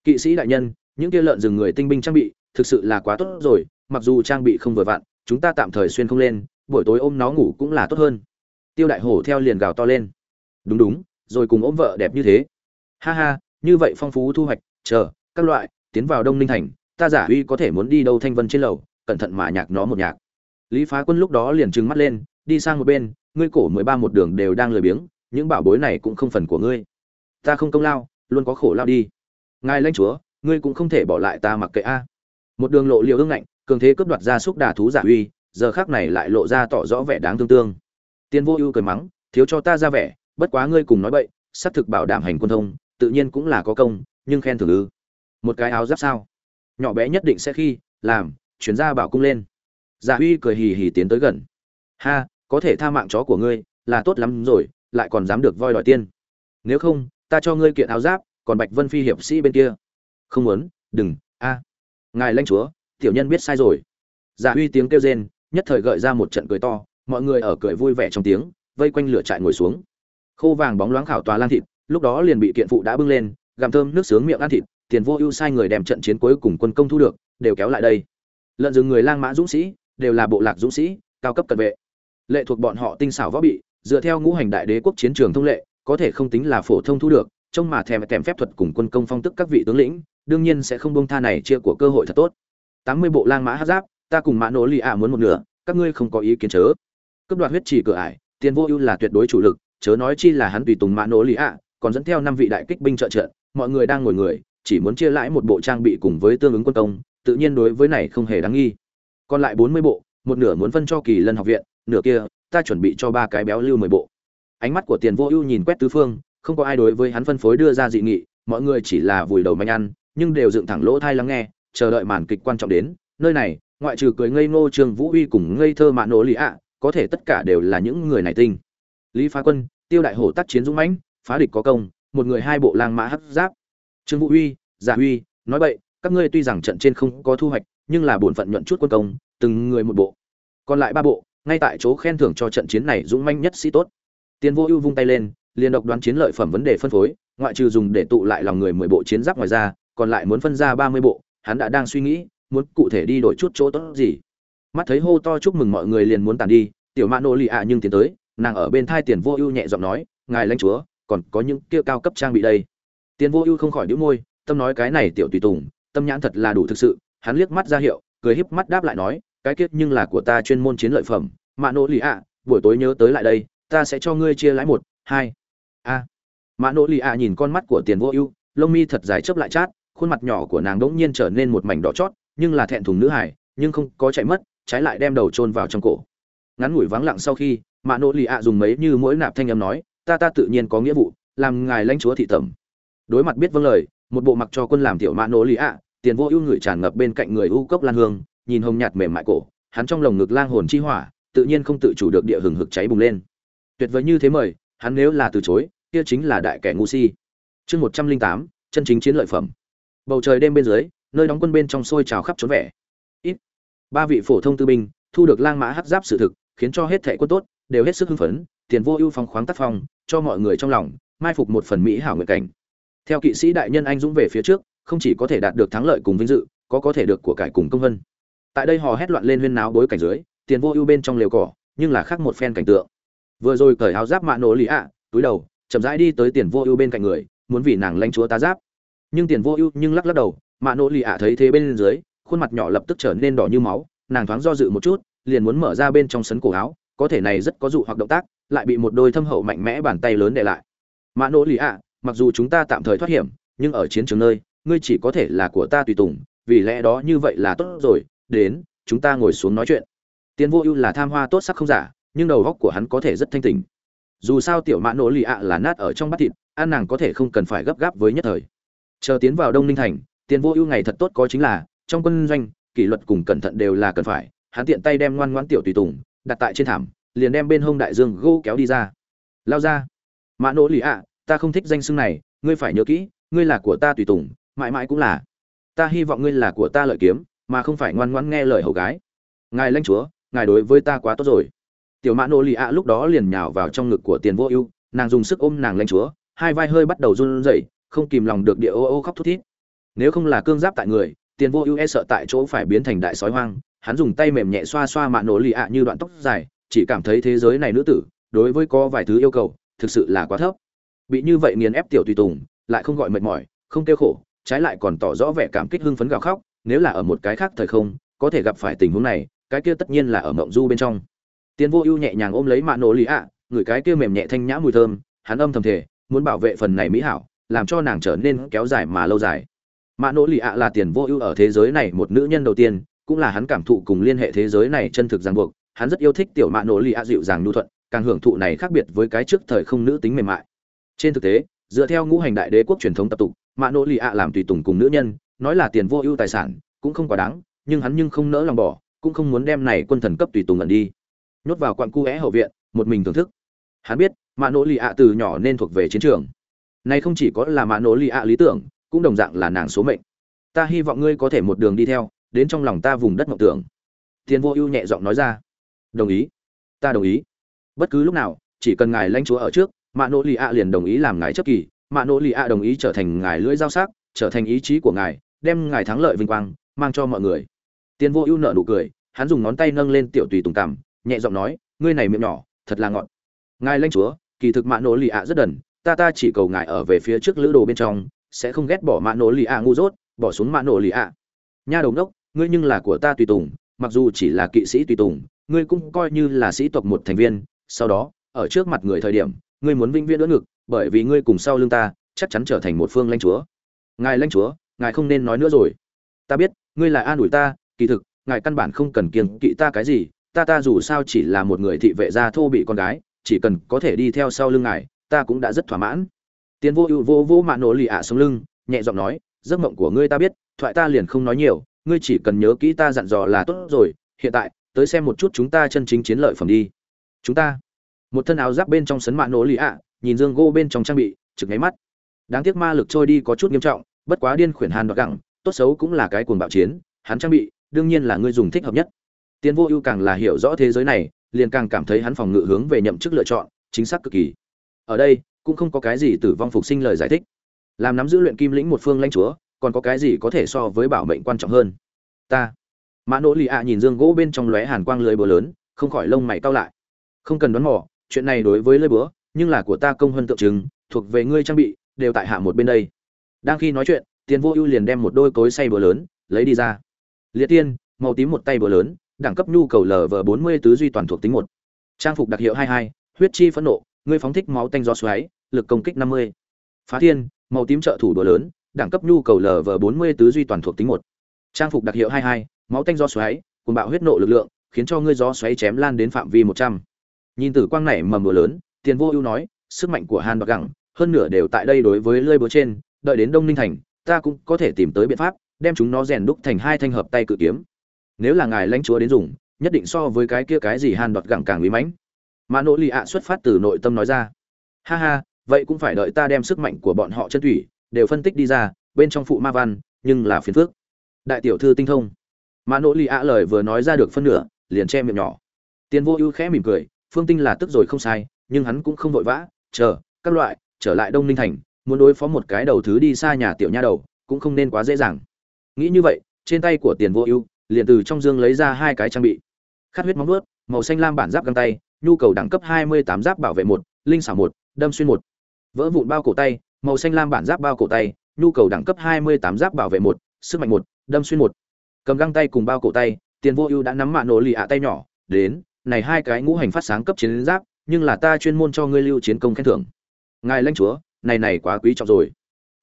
Kỵ sĩ đại nhân, những kia lợn rừng người tinh binh trang bị, thực sự là quá tốt rồi, mặc dù trang bị không vừa vặn, chúng ta tạm thời xuyên không lên, buổi tối ôm nó ngủ cũng là tốt hơn. Tiêu đại hổ theo liền gào to lên. Đúng đúng, rồi cùng ôm vợ đẹp như thế. Ha ha, như vậy phong phú thu hoạch, chờ, các loại, tiến vào đông ninh thành ta giả uy có thể muốn đi đâu thanh vân trên lầu, cẩn thận mà nhạc nó một nhạc. Lý phá quân lúc đó liền trừng mắt lên, đi sang một bên, ngươi cổ mười ba một đường đều đang lười biếng, những bảo bối này cũng không phần của ngươi. Ta không công lao, luôn có khổ lao đi. Ngài lãnh chúa, ngươi cũng không thể bỏ lại ta mặc kệ a. Một đường lộ liều ương ngạnh, cường thế cướp đoạt ra xúc đà thú giả uy, giờ khác này lại lộ ra tỏ rõ vẻ đáng thương tương. Tiên vô ưu cười mắng, thiếu cho ta ra vẻ, bất quá ngươi cùng nói bậy, xác thực bảo đảm hành quân thông, tự nhiên cũng là có công, nhưng khen thưởng ư. Một cái áo giáp sao? Nhỏ bé nhất định sẽ khi, làm chuyến ra bảo cung lên. Giả huy cười hì hì tiến tới gần. Ha, có thể tha mạng chó của ngươi, là tốt lắm rồi, lại còn dám được voi đòi tiên. Nếu không, ta cho ngươi kiện áo giáp, còn bạch vân phi hiệp sĩ bên kia. Không muốn, đừng, a. Ngài lãnh chúa, tiểu nhân biết sai rồi. Giả huy tiếng kêu rên, nhất thời gợi ra một trận cười to, mọi người ở cười vui vẻ trong tiếng, vây quanh lửa trại ngồi xuống. Khô vàng bóng loáng khảo tòa lan thịt, lúc đó liền bị kiện phụ đã bưng lên, gặm thơm nước sướng miệng ăn thịt tiền vô ưu sai người đem trận chiến cuối cùng quân công thu được, đều kéo lại đây. Lợn rừng người lang mã dũng sĩ, đều là bộ lạc dũng sĩ, cao cấp cận vệ. Lệ thuộc bọn họ tinh xảo võ bị, dựa theo ngũ hành đại đế quốc chiến trường thông lệ, có thể không tính là phổ thông thu được, trông mà thèm thèm phép thuật cùng quân công phong tức các vị tướng lĩnh, đương nhiên sẽ không bông tha này chia của cơ hội thật tốt. Tám mươi bộ lang mã hát giáp, ta cùng mã nỗ lì ạ muốn một nửa, các ngươi không có ý kiến chớ. Cấp đoạt huyết chỉ cửa ải, tiền vô ưu là tuyệt đối chủ lực, chớ nói chi là hắn tùy tùng mã nỗ lì ạ, còn dẫn theo năm vị đại kích binh trợ trợ mọi người đang ngồi người chỉ muốn chia lãi một bộ trang bị cùng với tương ứng quân công, tự nhiên đối với này không hề đáng nghi. Còn lại bốn mươi bộ, một nửa muốn phân cho kỳ lân học viện, nửa kia, ta chuẩn bị cho ba cái béo lưu mười bộ. Ánh mắt của tiền vô ưu nhìn quét tứ phương, không có ai đối với hắn phân phối đưa ra dị nghị, mọi người chỉ là vùi đầu manh ăn, nhưng đều dựng thẳng lỗ tai lắng nghe, chờ đợi màn kịch quan trọng đến, nơi này, ngoại trừ cười ngây ngô trương vũ uy cùng ngây thơ Mạn Nỗ lý ạ, có thể tất cả đều là những người này tinh. Lý phá quân, tiêu đại hổ tác chiến dũng mãnh, phá địch có công, một người hai bộ lang mã hấp giáp trương vũ uy giả uy nói vậy các ngươi tuy rằng trận trên không có thu hoạch, nhưng là bổn phận nhuận chút quân công, từng người một bộ. Còn lại ba bộ, ngay tại chỗ khen thưởng cho trận chiến này dũng manh nhất sĩ tốt. Tiền vô ưu vung tay lên, liền độc đoán chiến lợi phẩm vấn đề phân phối, ngoại trừ dùng để tụ lại lòng người mười bộ chiến giáp ngoài ra, còn lại muốn phân ra ba mươi bộ, hắn đã đang suy nghĩ, muốn cụ thể đi đổi chút chỗ tốt gì. Mắt thấy hô to chúc mừng mọi người liền muốn tàn đi, tiểu mã nô lì ạ nhưng tiến tới, nàng ở bên thai tiền vô ưu nhẹ giọng nói, ngài lãnh chúa, còn có những kia cao cấp trang bị đây tiền vô ưu không khỏi nhíu môi, tâm nói cái này tiểu tùy tùng, tâm nhãn thật là đủ thực sự, hắn liếc mắt ra hiệu, cười híp mắt đáp lại nói, cái kiếp nhưng là của ta chuyên môn chiến lợi phẩm mã nỗ lì ạ, buổi tối nhớ tới lại đây, ta sẽ cho ngươi chia lãi một, hai. A. Mã nỗ lì ạ nhìn con mắt của tiền vô ưu, lông mi thật dài chớp lại chát, khuôn mặt nhỏ của nàng đỗng nhiên trở nên một mảnh đỏ chót, nhưng là thẹn thùng nữ hải nhưng không có chạy mất, trái lại đem đầu chôn vào trong cổ. Ngắn ngủi vắng lặng sau khi Mã nỗ lì ạ dùng mấy như mỗi nạp thanh âm nói, ta ta tự nhiên có nghĩa vụ, làm ngài lãnh chúa thị tẩm đối mặt biết vâng lời, một bộ mặc cho quân làm tiểu mã nỗ lý ạ, tiền vô ưu người tràn ngập bên cạnh người u cốc lan hương, nhìn hồng nhạt mềm mại cổ, hắn trong lồng ngực lang hồn chi hỏa, tự nhiên không tự chủ được địa hừng hực cháy bùng lên. Tuyệt vời như thế mời, hắn nếu là từ chối, kia chính là đại kẻ ngu si. Chương một trăm linh tám, chân chính chiến lợi phẩm. Bầu trời đêm bên dưới, nơi đóng quân bên trong sôi trào khắp trốn vẻ. Ít. Ba vị phổ thông tư binh, thu được lang mã hắc giáp sự thực, khiến cho hết thệ quân tốt, đều hết sức hưng phấn, tiền vô ưu phong khoáng tác phong, cho mọi người trong lòng, mai phục một phần mỹ hảo nguyện cảnh theo kỵ sĩ đại nhân anh dũng về phía trước, không chỉ có thể đạt được thắng lợi cùng vinh dự, có có thể được của cải cùng công vân. Tại đây hò hét loạn lên huyên náo bối cảnh dưới, tiền vô ưu bên trong lều cỏ, nhưng là khác một phen cảnh tượng. Vừa rồi cởi áo giáp mạ nổ lì ạ, túi đầu, chậm rãi đi tới tiền vô ưu bên cạnh người, muốn vì nàng lãnh chúa tá giáp. Nhưng tiền vô ưu nhưng lắc lắc đầu mạ nổ lì ạ thấy thế bên dưới, khuôn mặt nhỏ lập tức trở nên đỏ như máu, nàng thoáng do dự một chút, liền muốn mở ra bên trong sấn cổ áo, có thể này rất có dụ hoặc động tác, lại bị một đôi thâm hậu mạnh mẽ bàn tay lớn để lại. Mạ nỗ lì ạ mặc dù chúng ta tạm thời thoát hiểm, nhưng ở chiến trường nơi, ngươi chỉ có thể là của ta tùy tùng, vì lẽ đó như vậy là tốt rồi, đến, chúng ta ngồi xuống nói chuyện. Tiến vô ưu là tham hoa tốt sắc không giả, nhưng đầu góc của hắn có thể rất thanh tình dù sao tiểu mã nỗ lì ạ là nát ở trong bát thịt an nàng có thể không cần phải gấp gáp với nhất thời. Chờ tiến vào đông ninh thành tiền vô ưu ngày thật tốt có chính là, trong quân doanh, kỷ luật cùng cẩn thận đều là cần phải, hắn tiện tay đem ngoan ngoãn tiểu tùy tùng, đặt tại trên thảm, liền đem bên hông đại dương gô kéo đi ra. Lao ra. Mã nỗ lì ạ ta không thích danh xưng này, ngươi phải nhớ kỹ, ngươi là của ta tùy tùng, mãi mãi cũng là. Ta hy vọng ngươi là của ta lợi kiếm, mà không phải ngoan ngoãn nghe lời hầu gái. Ngài lãnh chúa, ngài đối với ta quá tốt rồi. Tiểu mã nô lì ạ lúc đó liền nhào vào trong ngực của tiền vô ưu, nàng dùng sức ôm nàng lãnh chúa, hai vai hơi bắt đầu run rẩy, không kìm lòng được địa ô ô khóc thút thít. Nếu không là cương giáp tại người, tiền vô ưu e sợ tại chỗ phải biến thành đại sói hoang, hắn dùng tay mềm nhẹ xoa xoa mạ nổ lì ạ như đoạn tóc dài, chỉ cảm thấy thế giới này nữ tử, đối với có vài thứ yêu cầu, thực sự là quá thấp bị như vậy nghiền ép tiểu tùy tùng, lại không gọi mệt mỏi, không kêu khổ, trái lại còn tỏ rõ vẻ cảm kích hưng phấn gào khóc, nếu là ở một cái khác thời không, có thể gặp phải tình huống này, cái kia tất nhiên là ở mộng du bên trong. Tiến vô ưu nhẹ nhàng ôm lấy mạ nổ lì ạ người cái kia mềm nhẹ thanh nhã mùi thơm, hắn âm thầm thể muốn bảo vệ phần này mỹ hảo, làm cho nàng trở nên kéo dài mà lâu dài. Mạ nỗ lì ạ là tiền vô ưu ở thế giới này một nữ nhân đầu tiên, cũng là hắn cảm thụ cùng liên hệ thế giới này chân thực ràng buộc, hắn rất yêu thích tiểu mạ nỗ lì ạ dịu dàng nhu thuận, càng hưởng thụ này khác biệt với cái trước thời không nữ tính mềm mại trên thực tế, dựa theo ngũ hành đại đế quốc truyền thống tập tục, mạ nỗ lì ạ làm tùy tùng cùng nữ nhân, nói là tiền vô ưu tài sản, cũng không quá đáng, nhưng hắn nhưng không nỡ lòng bỏ, cũng không muốn đem này quân thần cấp tùy tùng ẩn đi. Nhốt vào quặng cu é hậu viện, một mình thưởng thức. Hắn biết, mạ nỗ lì ạ từ nhỏ nên thuộc về chiến trường. Này không chỉ có là mạ nỗ lì ạ lý tưởng, cũng đồng dạng là nàng số mệnh. Ta hy vọng ngươi có thể một đường đi theo, đến trong lòng ta vùng đất mộng tưởng. Tiền vô ưu nhẹ giọng nói ra. Đồng ý. Ta đồng ý. Bất cứ lúc nào, chỉ cần ngài lãnh chúa ở trước mạ nỗ lì ạ liền đồng ý làm ngài chấp kỳ, mạ nỗ lì ạ đồng ý trở thành ngài lưỡi dao sắc, trở thành ý chí của ngài, đem ngài thắng lợi vinh quang, mang cho mọi người. Tiền vô ưu nợ nụ cười, hắn dùng ngón tay nâng lên tiểu tùy tùng cằm, nhẹ giọng nói, ngươi này miệng nhỏ, thật là ngọn ngài lãnh chúa, kỳ thực mạ nỗ lì ạ rất đần, ta ta chỉ cầu ngài ở về phía trước lữ đồ bên trong, sẽ không ghét bỏ mạ nỗ lì ạ ngu dốt, bỏ xuống mạ nỗ lì ạ nha đồng đốc ngươi nhưng là của ta tùy tùng, mặc dù chỉ là kỵ sĩ tùy tùng, ngươi cũng coi như là sĩ tộc một thành viên, sau đó, ở trước mặt người thời điểm ngươi muốn vinh viễn đỡ ngực, bởi vì ngươi cùng sau lưng ta, chắc chắn trở thành một phương lãnh chúa. Ngài lãnh chúa, ngài không nên nói nữa rồi. Ta biết, ngươi là an ủi ta, kỳ thực, ngài căn bản không cần kiêng kỵ ta cái gì, ta ta dù sao chỉ là một người thị vệ gia thô bị con gái, chỉ cần có thể đi theo sau lưng ngài, ta cũng đã rất thỏa mãn. Tiến vô ưu vô vô mạ nổ lì ạ à sống lưng, nhẹ giọng nói, giấc mộng của ngươi ta biết, thoại ta liền không nói nhiều, ngươi chỉ cần nhớ kỹ ta dặn dò là tốt rồi, hiện tại, tới xem một chút chúng ta chân chính chiến lợi phẩm đi. Chúng ta một thân áo giáp bên trong sấn mạ nổ lì ạ, nhìn dương gô bên trong trang bị trực nháy mắt. Đáng tiếc ma lực trôi đi có chút nghiêm trọng, bất quá điên khuyển hàn đoạt gẳng, tốt xấu cũng là cái cuồng bạo chiến, hắn trang bị, đương nhiên là người dùng thích hợp nhất. Tiến vô ưu càng là hiểu rõ thế giới này, liền càng cảm thấy hắn phòng ngự hướng về nhậm chức lựa chọn, chính xác cực kỳ. Ở đây, cũng không có cái gì tử vong phục sinh lời giải thích. Làm nắm giữ luyện kim lĩnh một phương lãnh chúa, còn có cái gì có thể so với bảo mệnh quan trọng hơn? Ta. Mã nỗ lì ạ nhìn dương gỗ bên trong lóe hàn quang lưới bờ lớn, không khỏi lông mày cau lại. Không cần đoán mò chuyện này đối với lôi búa, nhưng là của ta công hơn tượng trưng, thuộc về ngươi trang bị, đều tại hạ một bên đây. Đang khi nói chuyện, tiền vô ưu liền đem một đôi cối say búa lớn, lấy đi ra. Liệt tiên, màu tím một tay búa lớn, đẳng cấp nhu cầu lv bốn mươi tứ duy toàn thuộc tính một. Trang phục đặc hiệu hai hai, huyết chi phẫn nộ, ngươi phóng thích máu tanh gió xoáy, lực công kích năm mươi. Phá thiên, màu tím trợ thủ búa lớn, đẳng cấp nhu cầu lv bốn mươi tứ duy toàn thuộc tính một. Trang phục đặc hiệu hai hai, máu tanh gió xoáy cùng bạo huyết nộ lực lượng, khiến cho ngươi gió xoáy chém lan đến phạm vi một trăm nhìn tử quang này mầm búa lớn, tiền vô ưu nói, sức mạnh của hàn bạc gẳng hơn nửa đều tại đây đối với lơi búa trên, đợi đến đông ninh thành, ta cũng có thể tìm tới biện pháp, đem chúng nó rèn đúc thành hai thanh hợp tay cự kiếm. Nếu là ngài lãnh chúa đến dùng, nhất định so với cái kia cái gì hàn đoạt gẳng càng uy mãnh. Mà nỗ lì ạ xuất phát từ nội tâm nói ra. Ha ha, vậy cũng phải đợi ta đem sức mạnh của bọn họ chân thủy đều phân tích đi ra, bên trong phụ ma văn, nhưng là phiền phước đại tiểu thư tinh thông. Mà nỗ lì ạ lời vừa nói ra được phân nửa, liền che miệng nhỏ. Tiền vô ưu khẽ mỉm cười phương tinh là tức rồi không sai, nhưng hắn cũng không vội vã, chờ, các loại, trở lại đông ninh thành, muốn đối phó một cái đầu thứ đi xa nhà tiểu nha đầu, cũng không nên quá dễ dàng. Nghĩ như vậy, trên tay của tiền vô ưu, liền từ trong dương lấy ra hai cái trang bị. Khát huyết móng vớt màu xanh lam bản giáp găng tay, nhu cầu đẳng cấp 28 giáp bảo vệ một, linh xảo một, đâm xuyên một. Vỡ vụn bao cổ tay, màu xanh lam bản giáp bao cổ tay, nhu cầu đẳng cấp 28 giáp bảo vệ một, sức mạnh một, đâm xuyên một. Cầm găng tay cùng bao cổ tay, tiền vô ưu đã nắm mạ nổ lì ạ tay nhỏ, đến này hai cái ngũ hành phát sáng cấp chiến giáp, nhưng là ta chuyên môn cho ngươi lưu chiến công khen thưởng. Ngài lãnh chúa, này này quá quý trọng rồi.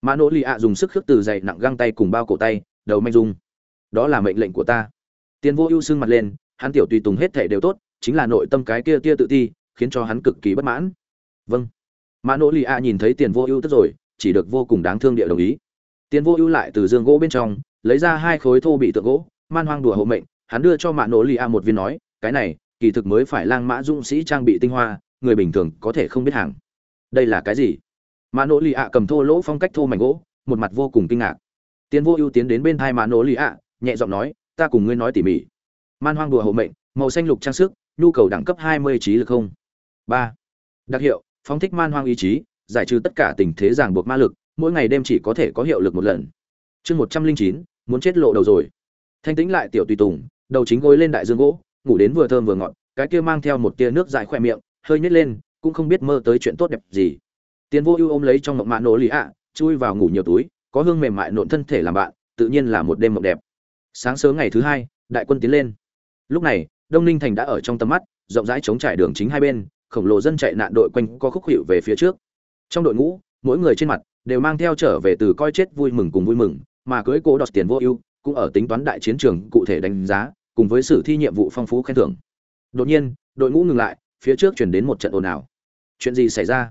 Mã nỗ lì ạ dùng sức khước từ dày nặng găng tay cùng bao cổ tay, đầu manh dung. Đó là mệnh lệnh của ta. Tiền vô ưu sưng mặt lên, hắn tiểu tùy tùng hết thể đều tốt, chính là nội tâm cái kia tia tự ti, khiến cho hắn cực kỳ bất mãn. Vâng. Mã nỗ lì a nhìn thấy tiền vô ưu tức rồi, chỉ được vô cùng đáng thương địa đồng ý. Tiền vô ưu lại từ giường gỗ bên trong, lấy ra hai khối thô bị tượng gỗ, man hoang đùa hộ mệnh, hắn đưa cho mã nỗ lì a một viên nói, cái này kỳ thực mới phải lang mã dũng sĩ trang bị tinh hoa, người bình thường có thể không biết hàng. Đây là cái gì? Mã nỗ lì ạ cầm thô lỗ phong cách thô mảnh gỗ, một mặt vô cùng kinh ngạc. Tiến vô ưu tiến đến bên thai mã nỗ lì ạ, nhẹ giọng nói, ta cùng ngươi nói tỉ mỉ. Man hoang đùa hộ mệnh, màu xanh lục trang sức, nhu cầu đẳng cấp 20 trí lực không. Ba. Đặc hiệu, phóng thích man hoang ý chí, giải trừ tất cả tình thế ràng buộc ma lực, mỗi ngày đêm chỉ có thể có hiệu lực một lần. Chương một trăm linh chín, muốn chết lộ đầu rồi. Thanh tĩnh lại tiểu tùy tùng, đầu chính gối lên đại dương gỗ ngủ đến vừa thơm vừa ngọt, cái kia mang theo một tia nước dại khỏe miệng, hơi nhếch lên, cũng không biết mơ tới chuyện tốt đẹp gì. Tiền vô ưu ôm lấy trong mộng mạn nổ lý ạ, chui vào ngủ nhiều túi, có hương mềm mại nộn thân thể làm bạn, tự nhiên là một đêm mộng đẹp. Sáng sớm ngày thứ hai, đại quân tiến lên. Lúc này, đông ninh thành đã ở trong tầm mắt, rộng rãi chống trải đường chính hai bên, khổng lồ dân chạy nạn đội quanh có khúc hiệu về phía trước. Trong đội ngũ, mỗi người trên mặt đều mang theo trở về từ coi chết vui mừng cùng vui mừng, mà cưới cố đọt tiền vô ưu cũng ở tính toán đại chiến trường cụ thể đánh giá cùng với sử thi nhiệm vụ phong phú khen thưởng. Đột nhiên, đội ngũ ngừng lại, phía trước chuyển đến một trận ồn ào. Chuyện gì xảy ra?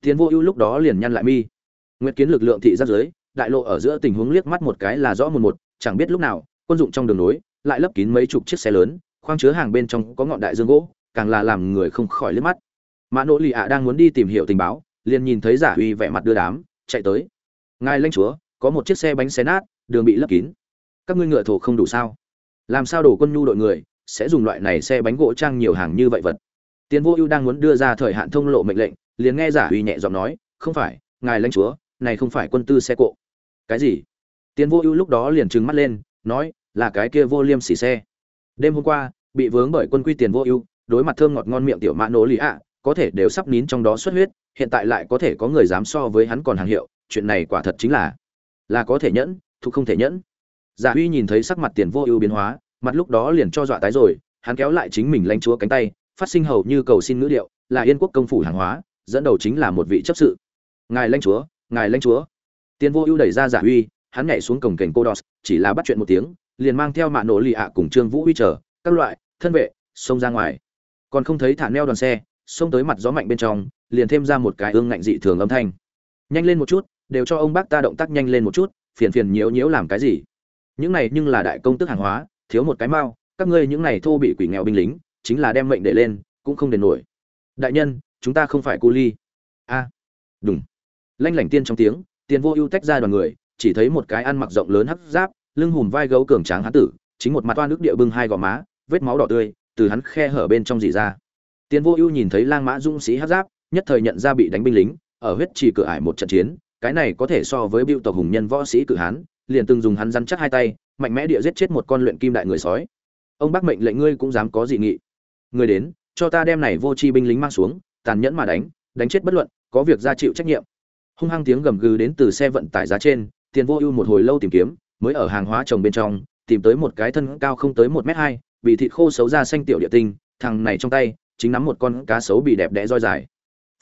Tiền vô ưu lúc đó liền nhăn lại mi. Nguyệt kiến lực lượng thị giáp giới, đại lộ ở giữa tình huống liếc mắt một cái là rõ một một, chẳng biết lúc nào, quân dụng trong đường nối, lại lấp kín mấy chục chiếc xe lớn, khoang chứa hàng bên trong có ngọn đại dương gỗ, càng là làm người không khỏi liếc mắt. Mã nỗ lì ạ đang muốn đi tìm hiểu tình báo, liền nhìn thấy giả uy vẻ mặt đưa đám, chạy tới. Ngài lãnh chúa, có một chiếc xe bánh xé nát, đường bị lấp kín. Các ngươi ngựa thổ không đủ sao? Làm sao đổ quân nhu đội người sẽ dùng loại này xe bánh gỗ trang nhiều hàng như vậy vật? Tiến vô ưu đang muốn đưa ra thời hạn thông lộ mệnh lệnh, liền nghe giả uy nhẹ giọng nói, không phải, ngài lãnh chúa, này không phải quân tư xe cộ. Cái gì? Tiến vô ưu lúc đó liền trừng mắt lên, nói, là cái kia vô liêm xỉ xe. Đêm hôm qua, bị vướng bởi quân quy tiền vô ưu, đối mặt thơm ngọt ngon miệng tiểu mã nổ lý ạ, có thể đều sắp nín trong đó xuất huyết, hiện tại lại có thể có người dám so với hắn còn hàng hiệu, chuyện này quả thật chính là là có thể nhẫn, thuộc không thể nhẫn. Dạ giả huy nhìn thấy sắc mặt tiền vô ưu biến hóa, mặt lúc đó liền cho dọa tái rồi, hắn kéo lại chính mình lãnh chúa cánh tay, phát sinh hầu như cầu xin ngữ điệu, là yên quốc công phủ hàng hóa, dẫn đầu chính là một vị chấp sự. Ngài lãnh chúa, ngài lãnh chúa. Tiền vô ưu đẩy ra dạ giả huy hắn nhảy xuống cổng kềnh cô đos chỉ là bắt chuyện một tiếng, liền mang theo mạ nổ lì ạ cùng trương vũ huy chờ, các loại, thân vệ, xông ra ngoài. Còn không thấy thả neo đoàn xe, xông tới mặt gió mạnh bên trong, liền thêm ra một cái ương ngạnh dị thường âm thanh. Nhanh lên một chút, đều cho ông bác ta động tác nhanh lên một chút, phiền phiền nhiễu nhiễu làm cái gì? Những này nhưng là đại công tức hàng hóa thiếu một cái mao các ngươi những này thô bị quỷ nghèo binh lính chính là đem mệnh để lên cũng không đền nổi. Đại nhân chúng ta không phải cu ly. A à, đúng lanh lảnh tiên trong tiếng tiền vô ưu tách ra đoàn người chỉ thấy một cái ăn mặc rộng lớn hấp giáp lưng hùm vai gấu cường tráng hán tử chính một mặt toan nước địa bưng hai gò má vết máu đỏ tươi từ hắn khe hở bên trong dì ra. Tiền vô ưu nhìn thấy lang mã dũng sĩ hấp giáp nhất thời nhận ra bị đánh binh lính ở huyết chỉ cửa ải một trận chiến cái này có thể so với biểu tộc hùng nhân võ sĩ cử hán liền từng dùng hắn răn chắc hai tay, mạnh mẽ địa giết chết một con luyện kim đại người sói. Ông bác mệnh lệnh ngươi cũng dám có dị nghị. Người đến, cho ta đem này vô tri binh lính mang xuống, tàn nhẫn mà đánh đánh chết bất luận, có việc ra chịu trách nhiệm. Hung hăng tiếng gầm gừ đến từ xe vận tải giá trên, tiền vô ưu một hồi lâu tìm kiếm, mới ở hàng hóa trồng bên trong, tìm tới một cái thân cao không tới một m hai, bị thịt khô xấu ra xanh tiểu địa tinh, thằng này trong tay, chính nắm một con cá sấu bị đẹp đẽ roi dài.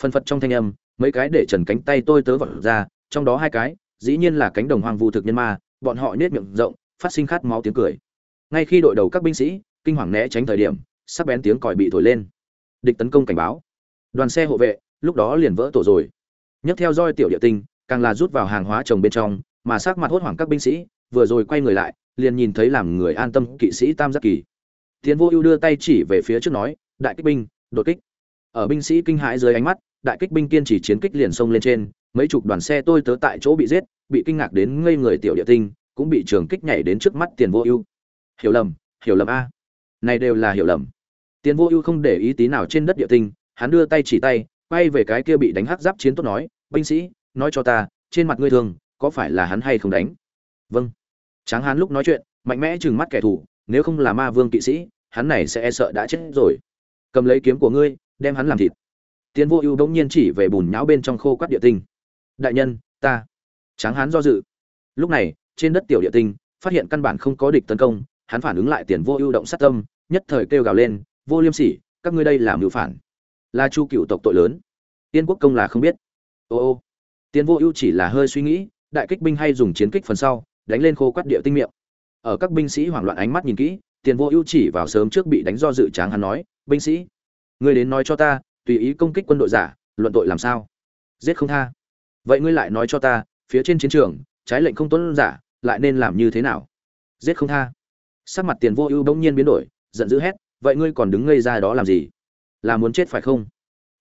Phân phật trong thanh âm, mấy cái để trần cánh tay tôi tớ vật ra, trong đó hai cái dĩ nhiên là cánh đồng hoang vu thực nhân ma, bọn họ nhếch miệng rộng, phát sinh khát máu tiếng cười. Ngay khi đội đầu các binh sĩ kinh hoàng né tránh thời điểm, sắc bén tiếng còi bị thổi lên. Địch tấn công cảnh báo. Đoàn xe hộ vệ, lúc đó liền vỡ tổ rồi. Nhấc theo roi tiểu địa tinh, càng là rút vào hàng hóa trồng bên trong, mà sắc mặt hốt hoảng các binh sĩ, vừa rồi quay người lại, liền nhìn thấy làm người an tâm kỵ sĩ tam giác kỳ. Tiến vô ưu đưa tay chỉ về phía trước nói, đại kích binh, đột kích. Ở binh sĩ kinh hãi dưới ánh mắt đại kích binh kiên trì chiến kích liền sông lên trên, mấy chục đoàn xe tôi tớ tại chỗ bị giết, bị kinh ngạc đến ngây người tiểu địa tinh, cũng bị trường kích nhảy đến trước mắt tiền vô ưu. Hiểu lầm hiểu lầm a. Này đều là hiểu lầm. Tiền vô ưu không để ý tí nào trên đất địa tinh, hắn đưa tay chỉ tay, quay về cái kia bị đánh hắc giáp chiến tốt nói, binh sĩ, nói cho ta, trên mặt ngươi thường, có phải là hắn hay không đánh? Vâng. Tráng hán lúc nói chuyện, mạnh mẽ chừng mắt kẻ thù, nếu không là ma vương kỵ sĩ, hắn này sẽ e sợ đã chết rồi. Cầm lấy kiếm của ngươi, đem hắn làm thịt tiến vô ưu bỗng nhiên chỉ về bùn nhão bên trong khô quát địa tinh. Đại nhân, ta. Tráng hán do dự. Lúc này, trên đất tiểu địa tinh phát hiện căn bản không có địch tấn công, hắn phản ứng lại tiền vô ưu động sát tâm, nhất thời kêu gào lên, vô liêm sỉ, các ngươi đây làm mưu phản. Là chu cựu tộc tội lớn. Tiên quốc công là không biết. Ô ô. Tiền vô ưu chỉ là hơi suy nghĩ, đại kích binh hay dùng chiến kích phần sau, đánh lên khô quát địa tinh miệng. Ở các binh sĩ hoảng loạn ánh mắt nhìn kỹ, tiền vô ưu chỉ vào sớm trước bị đánh do dự tráng hắn nói, binh sĩ, ngươi đến nói cho ta tùy ý công kích quân đội giả, luận tội làm sao? Giết không tha. Vậy ngươi lại nói cho ta, phía trên chiến trường, trái lệnh không tuân giả, lại nên làm như thế nào? Giết không tha. Sắc mặt tiền vô ưu bỗng nhiên biến đổi, giận dữ hét, vậy ngươi còn đứng ngây ra đó làm gì? Là muốn chết phải không?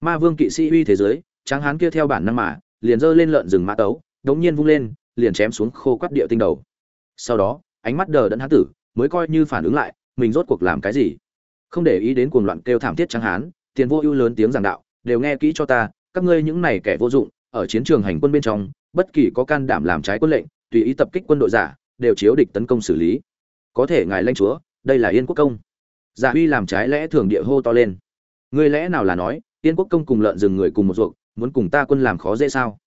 Ma vương kỵ sĩ uy thế giới, tráng hán kia theo bản năng mà, liền giơ lên lợn rừng mã tấu, đống nhiên vung lên, liền chém xuống khô quắt địa tinh đầu. Sau đó, ánh mắt đờ đẫn hán tử, mới coi như phản ứng lại, mình rốt cuộc làm cái gì? Không để ý đến cuồng loạn kêu thảm thiết tráng hán tiền vô ưu lớn tiếng giảng đạo, đều nghe kỹ cho ta, các ngươi những này kẻ vô dụng, ở chiến trường hành quân bên trong, bất kỳ có can đảm làm trái quân lệnh, tùy ý tập kích quân đội giả, đều chiếu địch tấn công xử lý. Có thể ngài lãnh chúa, đây là yên quốc công. Giả uy làm trái lẽ thường địa hô to lên. Ngươi lẽ nào là nói, yên quốc công cùng lợn rừng người cùng một ruộng, muốn cùng ta quân làm khó dễ sao?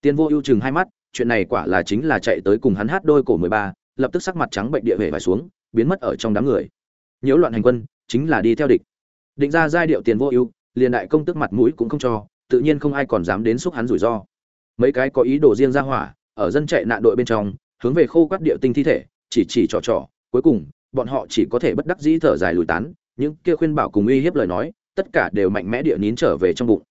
Tiên vô ưu chừng hai mắt, chuyện này quả là chính là chạy tới cùng hắn hát đôi cổ mười ba, lập tức sắc mặt trắng bệnh địa về vải xuống, biến mất ở trong đám người. Nhiễu loạn hành quân, chính là đi theo địch định ra giai điệu tiền vô ưu, liền đại công tức mặt mũi cũng không cho, tự nhiên không ai còn dám đến xúc hắn rủi ro. Mấy cái có ý đồ riêng ra hỏa, ở dân chạy nạn đội bên trong, hướng về khô quát điệu tinh thi thể, chỉ chỉ trò trò, cuối cùng, bọn họ chỉ có thể bất đắc dĩ thở dài lùi tán, những kia khuyên bảo cùng uy hiếp lời nói, tất cả đều mạnh mẽ địa nín trở về trong bụng.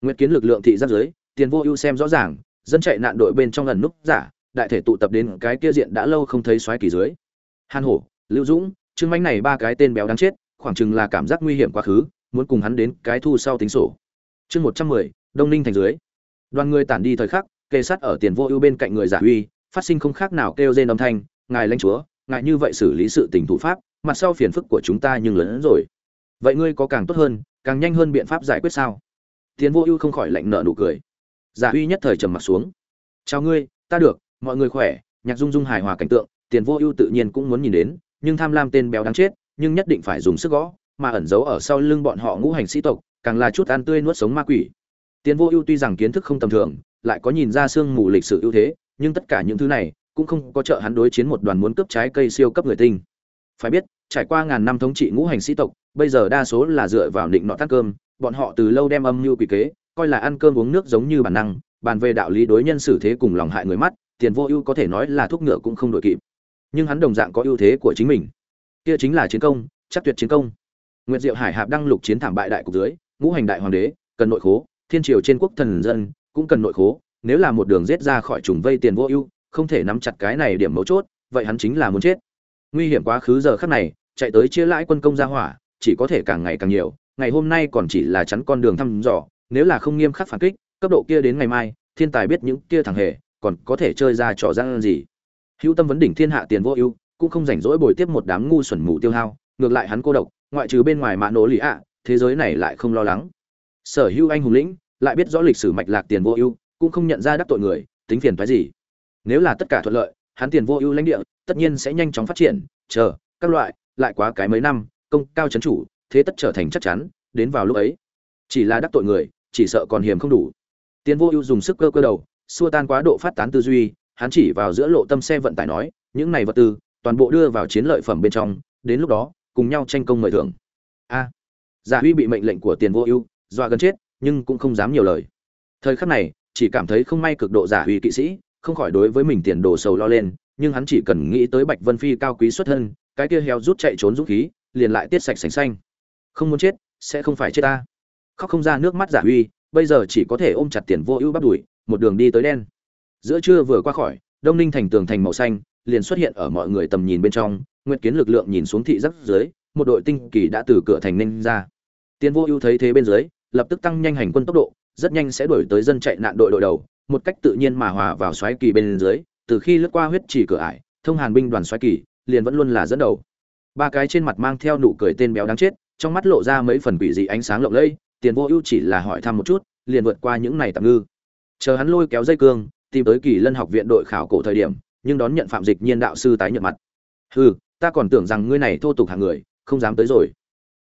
Nguyệt kiến lực lượng thị giáp giới, tiền vô ưu xem rõ ràng, dân chạy nạn đội bên trong lần núp giả, đại thể tụ tập đến cái kia diện đã lâu không thấy xoáy kỳ dưới. Hàn hổ, lưu dũng, trương mánh này ba cái tên béo đáng chết khoảng chừng là cảm giác nguy hiểm quá khứ, muốn cùng hắn đến cái thu sau tính sổ. Chương một trăm mười, đông ninh thành dưới. Đoàn người tản đi thời khắc kê sát ở tiền vô ưu bên cạnh người giả uy phát sinh không khác nào kêu rên âm thanh, ngài lãnh chúa, ngài như vậy xử lý sự tình thủ pháp, mặt sau phiền phức của chúng ta nhưng lớn hơn rồi. Vậy ngươi có càng tốt hơn, càng nhanh hơn biện pháp giải quyết sao? Tiền vô ưu không khỏi lạnh nở nụ cười. Giả uy nhất thời trầm mặt xuống. Chào ngươi, ta được, mọi người khỏe. Nhạc dung dung hài hòa cảnh tượng, tiền vô ưu tự nhiên cũng muốn nhìn đến, nhưng tham lam tên béo đáng chết nhưng nhất định phải dùng sức gõ, mà ẩn giấu ở sau lưng bọn họ ngũ hành sĩ tộc, càng là chút ăn tươi nuốt sống ma quỷ. Tiền vô ưu tuy rằng kiến thức không tầm thường, lại có nhìn ra xương mù lịch sử ưu thế, nhưng tất cả những thứ này cũng không có trợ hắn đối chiến một đoàn muốn cướp trái cây siêu cấp người tinh. Phải biết, trải qua ngàn năm thống trị ngũ hành sĩ tộc, bây giờ đa số là dựa vào định nọ tắt cơm, bọn họ từ lâu đem âm mưu quỷ kế, coi là ăn cơm uống nước giống như bản năng, bàn về đạo lý đối nhân xử thế cùng lòng hại người mắt tiền vô ưu có thể nói là thuốc ngựa cũng không đổi kịp. Nhưng hắn đồng dạng có ưu thế của chính mình kia chính là chiến công, chắc tuyệt chiến công. Nguyệt diệu hải hạp đăng lục chiến thảm bại đại cục dưới, ngũ hành đại hoàng đế, cần nội khố, thiên triều trên quốc thần dân, cũng cần nội khố, nếu là một đường giết ra khỏi trùng vây tiền vô ưu, không thể nắm chặt cái này điểm mấu chốt, vậy hắn chính là muốn chết. Nguy hiểm quá khứ giờ khắc này, chạy tới chia lãi quân công ra hỏa, chỉ có thể càng ngày càng nhiều, ngày hôm nay còn chỉ là chắn con đường thăm dò, nếu là không nghiêm khắc phản kích, cấp độ kia đến ngày mai, thiên tài biết những kia thằng hề, còn có thể chơi ra trò gian gì. Hữu tâm vấn đỉnh thiên hạ tiền vô ưu cũng không rảnh rỗi bồi tiếp một đám ngu xuẩn mù tiêu hao, ngược lại hắn cô độc, ngoại trừ bên ngoài mạ nổ lì ạ, thế giới này lại không lo lắng. Sở hữu anh hùng lĩnh, lại biết rõ lịch sử mạch lạc tiền vô ưu, cũng không nhận ra đắc tội người, tính phiền phái gì. Nếu là tất cả thuận lợi, hắn tiền vô ưu lãnh địa, tất nhiên sẽ nhanh chóng phát triển, chờ, các loại, lại quá cái mấy năm, công cao chấn chủ, thế tất trở thành chắc chắn, đến vào lúc ấy. Chỉ là đắc tội người, chỉ sợ còn hiểm không đủ. Tiền vô ưu dùng sức cơ cơ đầu, xua tan quá độ phát tán tư duy, hắn chỉ vào giữa lộ tâm xe vận tải nói, những này vật tư toàn bộ đưa vào chiến lợi phẩm bên trong đến lúc đó cùng nhau tranh công mời thưởng. A. À, giả huy bị mệnh lệnh của tiền vô ưu dọa gần chết nhưng cũng không dám nhiều lời. Thời khắc này chỉ cảm thấy không may cực độ giả huy kỵ sĩ không khỏi đối với mình tiền đồ sầu lo lên nhưng hắn chỉ cần nghĩ tới bạch vân phi cao quý xuất thân cái kia heo rút chạy trốn dũng khí liền lại tiết sạch sành xanh. Không muốn chết sẽ không phải chết ta. Khóc không ra nước mắt giả huy bây giờ chỉ có thể ôm chặt tiền vô ưu bắt đuổi một đường đi tới đen. Giữa trưa vừa qua khỏi đông ninh thành tường thành màu xanh liền xuất hiện ở mọi người tầm nhìn bên trong, nguyệt kiến lực lượng nhìn xuống thị giác dưới, một đội tinh kỳ đã từ cửa thành ninh ra. Tiến vô ưu thấy thế bên dưới, lập tức tăng nhanh hành quân tốc độ, rất nhanh sẽ đuổi tới dân chạy nạn đội đội đầu, một cách tự nhiên mà hòa vào xoáy kỳ bên dưới, từ khi lướt qua huyết chỉ cửa ải, thông hàn binh đoàn xoáy kỳ, liền vẫn luôn là dẫn đầu. Ba cái trên mặt mang theo nụ cười tên béo đáng chết, trong mắt lộ ra mấy phần quỷ dị ánh sáng lộng lẫy tiền vô ưu chỉ là hỏi thăm một chút, liền vượt qua những này tạm ngư. Chờ hắn lôi kéo dây cương, tìm tới kỳ lân học viện đội khảo cổ thời điểm nhưng đón nhận phạm dịch nhiên đạo sư tái nhận mặt. Hừ, ta còn tưởng rằng ngươi này thô tục hàng người, không dám tới rồi.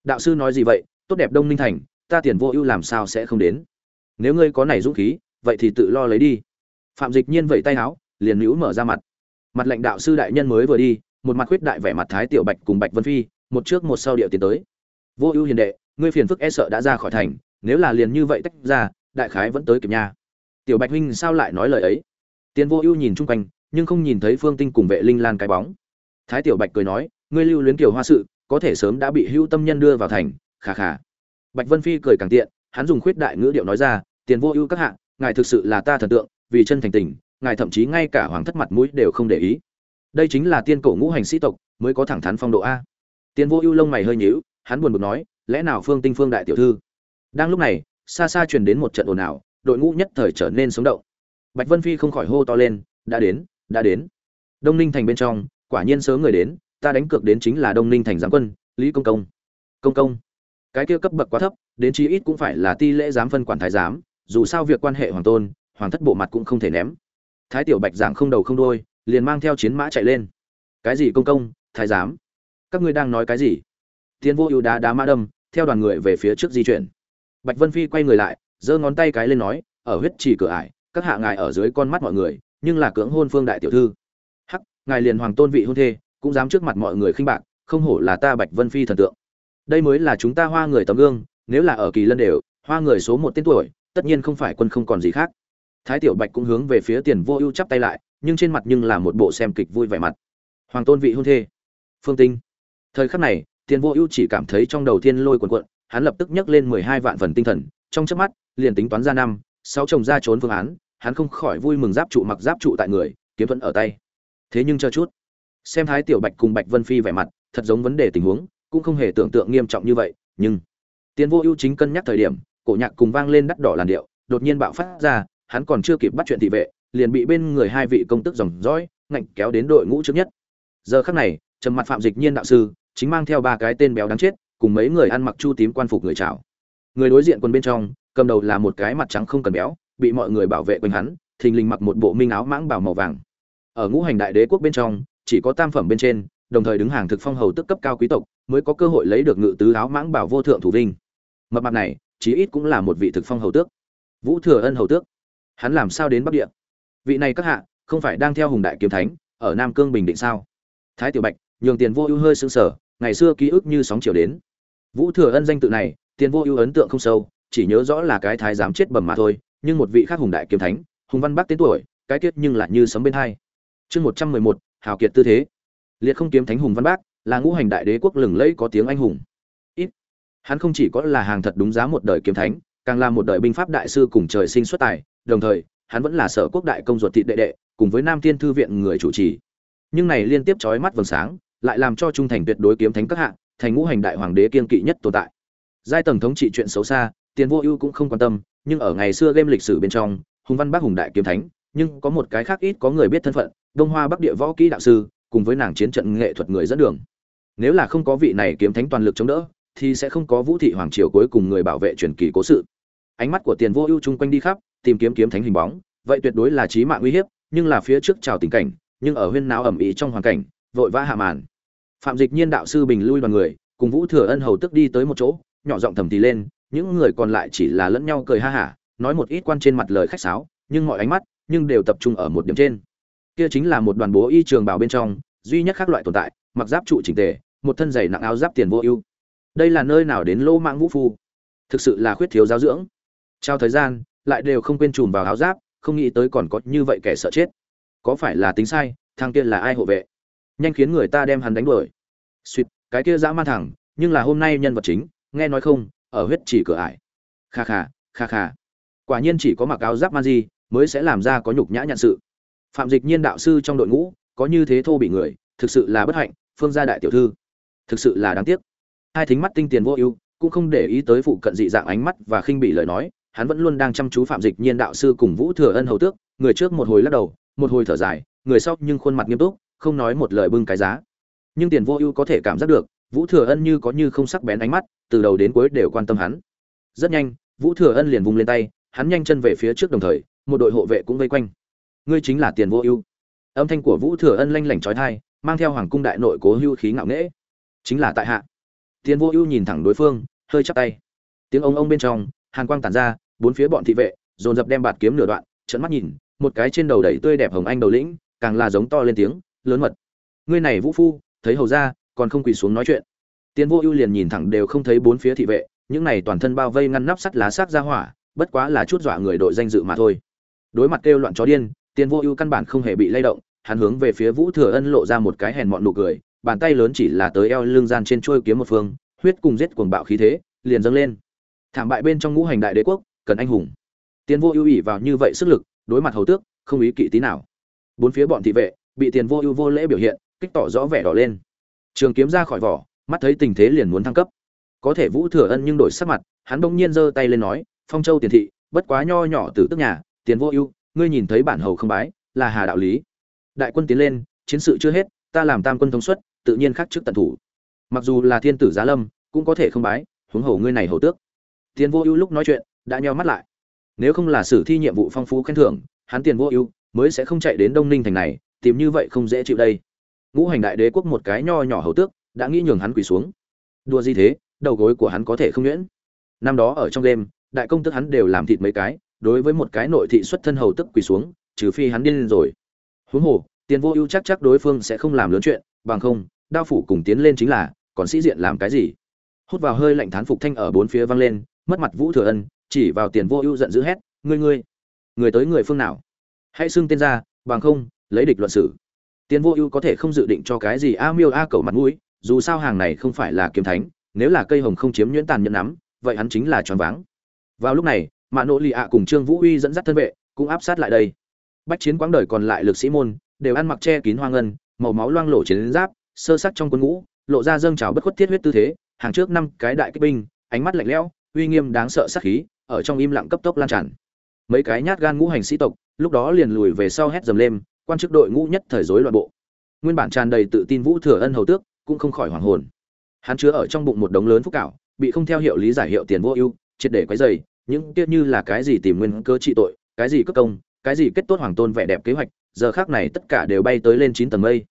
Đạo sư nói gì vậy? Tốt đẹp đông ninh thành, ta tiền vô ưu làm sao sẽ không đến? Nếu ngươi có này dũng khí, vậy thì tự lo lấy đi. Phạm dịch nhiên vẫy tay áo liền nữ mở ra mặt. Mặt lệnh đạo sư đại nhân mới vừa đi, một mặt khuyết đại vẻ mặt thái tiểu bạch cùng bạch vân phi, một trước một sau điệu tiến tới. Vô ưu hiền đệ, ngươi phiền phức e sợ đã ra khỏi thành, nếu là liền như vậy tách ra, đại khái vẫn tới kịp nha. Tiểu bạch huynh sao lại nói lời ấy? Tiền vô ưu nhìn chung quanh nhưng không nhìn thấy phương tinh cùng vệ linh lan cái bóng. Thái tiểu bạch cười nói, ngươi lưu luyến kiều hoa sự, có thể sớm đã bị hưu tâm nhân đưa vào thành, khà khà. Bạch vân phi cười càng tiện, hắn dùng khuyết đại ngữ điệu nói ra, tiền vô ưu các hạ, ngài thực sự là ta thần tượng, vì chân thành tình, ngài thậm chí ngay cả hoàng thất mặt mũi đều không để ý. Đây chính là tiên cổ ngũ hành sĩ tộc mới có thẳng thắn phong độ a. Tiền vô ưu lông mày hơi nhíu, hắn buồn bực nói, lẽ nào phương tinh phương đại tiểu thư? Đang lúc này, xa xa truyền đến một trận ồn ào, đội ngũ nhất thời trở nên sống động. Bạch vân phi không khỏi hô to lên, đã đến đã đến. Đông ninh thành bên trong, quả nhiên sớm người đến, ta đánh cược đến chính là đông ninh thành giám quân, lý công công. Công công, cái kia cấp bậc quá thấp, đến chí ít cũng phải là ti lễ giám phân quản thái giám, dù sao việc quan hệ hoàng tôn, hoàng thất bộ mặt cũng không thể ném. Thái tiểu bạch giảng không đầu không đôi liền mang theo chiến mã chạy lên. Cái gì công công, thái giám? Các ngươi đang nói cái gì? Tiến vô ưu đá đá mã đâm, theo đoàn người về phía trước di chuyển. Bạch vân phi quay người lại, giơ ngón tay cái lên nói, ở huyết trì cửa ải, các hạ ngài ở dưới con mắt mọi người nhưng là cưỡng hôn phương đại tiểu thư. Hắc, ngài liền hoàng tôn vị hôn thê, cũng dám trước mặt mọi người khinh bạc, không hổ là ta bạch vân phi thần tượng. Đây mới là chúng ta hoa người tấm gương, nếu là ở kỳ lân đều, hoa người số một tên tuổi, tất nhiên không phải quân không còn gì khác. Thái tiểu bạch cũng hướng về phía tiền vô ưu chắp tay lại, nhưng trên mặt nhưng là một bộ xem kịch vui vẻ mặt. Hoàng tôn vị hôn thê. Phương tinh. Thời khắc này, tiền vô ưu chỉ cảm thấy trong đầu tiên lôi cuộn cuộn, hắn lập tức nhấc lên mười hai vạn phần tinh thần, trong chớp mắt, liền tính toán ra năm, sáu chồng ra trốn phương án hắn không khỏi vui mừng giáp trụ mặc giáp trụ tại người, kiếm thuẫn ở tay. Thế nhưng chờ chút, xem thái tiểu bạch cùng bạch vân phi vẻ mặt, thật giống vấn đề tình huống, cũng không hề tưởng tượng nghiêm trọng như vậy, nhưng tiến vô ưu chính cân nhắc thời điểm, cổ nhạc cùng vang lên đắt đỏ làn điệu, đột nhiên bạo phát ra, hắn còn chưa kịp bắt chuyện thị vệ, liền bị bên người hai vị công tức dòng dõi, ngạnh kéo đến đội ngũ trước nhất. Giờ khắc này, trầm mặt phạm dịch nhiên đạo sư, chính mang theo ba cái tên béo đáng chết, cùng mấy người ăn mặc chu tím quan phục người chào. Người đối diện quân bên trong, cầm đầu là một cái mặt trắng không cần béo bị mọi người bảo vệ quanh hắn, thình lình mặc một bộ minh áo mãng bảo màu vàng. Ở ngũ hành đại đế quốc bên trong, chỉ có tam phẩm bên trên, đồng thời đứng hàng thực phong hầu tức cấp cao quý tộc, mới có cơ hội lấy được ngự tứ áo mãng bảo vô thượng thủ vinh. Mập mặt này, chí ít cũng là một vị thực phong hầu tước. Vũ thừa ân hầu tước. Hắn làm sao đến bắc địa? Vị này các hạ, không phải đang theo hùng đại kiếm thánh, ở nam cương bình định sao? Thái tiểu bạch, nhường tiền vô ưu hơi sững sờ, ngày xưa ký ức như sóng chiều đến. Vũ thừa ân danh tự này, tiền vô ưu ấn tượng không sâu, chỉ nhớ rõ là cái thái giám chết bẩm mà thôi nhưng một vị khác hùng đại kiếm thánh, hùng văn bắc tên tuổi, cái tiết nhưng lại như sấm bên hai. Chương một trăm mười một, hào kiệt tư thế. Liệt không kiếm thánh hùng văn bác, là ngũ hành đại đế quốc lừng lẫy có tiếng anh hùng. Ít. Hắn không chỉ có là hàng thật đúng giá một đời kiếm thánh, càng là một đời binh pháp đại sư cùng trời sinh xuất tài, đồng thời, hắn vẫn là sở quốc đại công ruột thị đệ đệ, cùng với nam thiên thư viện người chủ trì. Nhưng này liên tiếp chói mắt vầng sáng, lại làm cho trung thành tuyệt đối kiếm thánh các hạng thành ngũ hành đại hoàng đế kiên kỵ nhất tồn tại. Giai tầng thống trị chuyện xấu xa, tiền vô ưu cũng không quan tâm nhưng ở ngày xưa game lịch sử bên trong, hùng văn bác hùng đại kiếm thánh, nhưng có một cái khác ít có người biết thân phận, đông hoa bắc địa võ kỹ đạo sư, cùng với nàng chiến trận nghệ thuật người dẫn đường. Nếu là không có vị này kiếm thánh toàn lực chống đỡ, thì sẽ không có vũ thị hoàng triều cuối cùng người bảo vệ truyền kỳ cố sự. Ánh mắt của tiền vô ưu chung quanh đi khắp, tìm kiếm kiếm thánh hình bóng, vậy tuyệt đối là chí mạng uy hiếp, nhưng là phía trước chào tình cảnh, nhưng ở huyên náo ẩm ý trong hoàn cảnh, vội vã hạ màn. Phạm dịch nhiên đạo sư bình lui đoàn người, cùng vũ thừa ân hầu tức đi tới một chỗ, nhỏ giọng thầm thì lên những người còn lại chỉ là lẫn nhau cười ha hả, nói một ít quan trên mặt lời khách sáo, nhưng mọi ánh mắt nhưng đều tập trung ở một điểm trên. Kia chính là một đoàn bố y trường bào bên trong, duy nhất khác loại tồn tại, mặc giáp trụ chỉnh tề, một thân giày nặng áo giáp tiền vô ưu. Đây là nơi nào đến lô mạng vũ phu? Thực sự là khuyết thiếu giáo dưỡng. Trao thời gian, lại đều không quên chùm vào áo giáp, không nghĩ tới còn có như vậy kẻ sợ chết. Có phải là tính sai, thằng kia là ai hộ vệ? Nhanh khiến người ta đem hắn đánh đuổi. Suýt cái kia dã man thẳng, nhưng là hôm nay nhân vật chính, nghe nói không ở huyết chỉ cửa ải. Kha kha kha kha. Quả nhiên chỉ có mặc áo giáp man di mới sẽ làm ra có nhục nhã nhận sự. Phạm dịch nhiên đạo sư trong đội ngũ, có như thế thô bị người, thực sự là bất hạnh, phương gia đại tiểu thư. Thực sự là đáng tiếc. Hai thính mắt tinh tiền vô ưu, cũng không để ý tới phụ cận dị dạng ánh mắt và khinh bị lời nói, hắn vẫn luôn đang chăm chú phạm dịch nhiên đạo sư cùng vũ thừa ân hầu tước, người trước một hồi lắc đầu, một hồi thở dài, người sau nhưng khuôn mặt nghiêm túc, không nói một lời bưng cái giá. Nhưng tiền vô ưu có thể cảm giác được vũ thừa ân như có như không sắc bén ánh mắt từ đầu đến cuối đều quan tâm hắn. Rất nhanh vũ thừa ân liền vung lên tay hắn nhanh chân về phía trước đồng thời một đội hộ vệ cũng vây quanh. Ngươi chính là tiền vô ưu. Âm thanh của vũ thừa ân lanh lảnh chói tai, mang theo hoàng cung đại nội cố hưu khí ngạo nghễ. Chính là tại hạ. Tiền vô ưu nhìn thẳng đối phương hơi chắp tay. Tiếng ông ông bên trong hàn quang tản ra bốn phía bọn thị vệ dồn dập đem bạt kiếm nửa đoạn trận mắt nhìn một cái trên đầu đầy tươi đẹp hồng anh đầu lĩnh càng là giống to lên tiếng lớn mật. Ngươi này vũ phu thấy hầu ra còn không quỳ xuống nói chuyện. Tiền vô ưu liền nhìn thẳng đều không thấy bốn phía thị vệ, những này toàn thân bao vây ngăn nắp sắt lá sát ra hỏa, bất quá là chút dọa người đội danh dự mà thôi. Đối mặt kêu loạn chó điên tiền vô ưu căn bản không hề bị lay động, hắn hướng về phía vũ thừa ân lộ ra một cái hèn mọn nụ cười, bàn tay lớn chỉ là tới eo lưng gian trên trôi kiếm một phương, huyết cùng giết cuồng bạo khí thế, liền dâng lên. Thảm bại bên trong ngũ hành đại đế quốc, cần anh hùng. Tiền vô ưu ỉ vào như vậy sức lực, đối mặt hầu tước, không ý kỵ tí nào. Bốn phía bọn thị vệ, bị tiền vô ưu vô lễ biểu hiện, kích tỏ rõ vẻ đỏ lên trường kiếm ra khỏi vỏ, mắt thấy tình thế liền muốn thăng cấp. Có thể vũ thừa ân nhưng đổi sắc mặt, hắn bỗng nhiên giơ tay lên nói, phong châu tiền thị, bất quá nho nhỏ từ tức nhà, tiền vô ưu, ngươi nhìn thấy bản hầu không bái, là hà đạo lý. Đại quân tiến lên, chiến sự chưa hết, ta làm tam quân thống suất, tự nhiên khắc trước tận thủ. Mặc dù là thiên tử giá lâm, cũng có thể không bái, huống hồ ngươi này hầu tước. Tiền vô ưu lúc nói chuyện, đã nheo mắt lại. Nếu không là sử thi nhiệm vụ phong phú khen thưởng, hắn tiền vô ưu, mới sẽ không chạy đến đông ninh thành này, tìm như vậy không dễ chịu đây ngũ hành đại đế quốc một cái nho nhỏ hầu tước, đã nghĩ nhường hắn quỳ xuống. Đua gì thế, đầu gối của hắn có thể không nhuyễn. Năm đó ở trong đêm, đại công tức hắn đều làm thịt mấy cái, đối với một cái nội thị xuất thân hầu tức quỳ xuống, trừ phi hắn điên lên rồi. Huống hồ, tiền vô ưu chắc chắc đối phương sẽ không làm lớn chuyện, bằng không, đao phủ cùng tiến lên chính là, còn sĩ diện làm cái gì? Hút vào hơi lạnh thán phục thanh ở bốn phía vang lên, mất mặt vũ thừa ân, chỉ vào tiền vô ưu giận dữ hét, ngươi ngươi, người tới người phương nào? Hãy xưng tên ra, bằng không, lấy địch luận xử tiền vô ưu có thể không dự định cho cái gì a miêu a cầu mặt mũi, dù sao hàng này không phải là kiếm thánh, nếu là cây hồng không chiếm nhuyễn tàn nhẫn nắm, vậy hắn chính là tròn váng. Vào lúc này, mạ nỗ lì ạ cùng trương vũ uy dẫn dắt thân vệ, cũng áp sát lại đây. Bách chiến quãng đời còn lại lực sĩ môn, đều ăn mặc che kín hoa ngân, màu máu loang lổ chiến giáp, sơ sắc trong quân ngũ, lộ ra dâng trào bất khuất thiết huyết tư thế, hàng trước năm cái đại kích binh, ánh mắt lạnh lẽo, uy nghiêm đáng sợ sát khí, ở trong im lặng cấp tốc lan tràn. Mấy cái nhát gan ngũ hành sĩ tộc, lúc đó liền lùi về sau hét dầm lên quan chức đội ngũ nhất thời rối loạn bộ. Nguyên bản tràn đầy tự tin vũ thừa ân hầu tước, cũng không khỏi hoảng hồn. Hắn chứa ở trong bụng một đống lớn phúc cảo, bị không theo hiệu lý giải hiệu tiền vô ưu, triệt để quấy dày những tiếc như là cái gì tìm nguyên cơ trị tội, cái gì cất công, cái gì kết tốt hoàng tôn vẻ đẹp kế hoạch, giờ khác này tất cả đều bay tới lên chín tầng mây.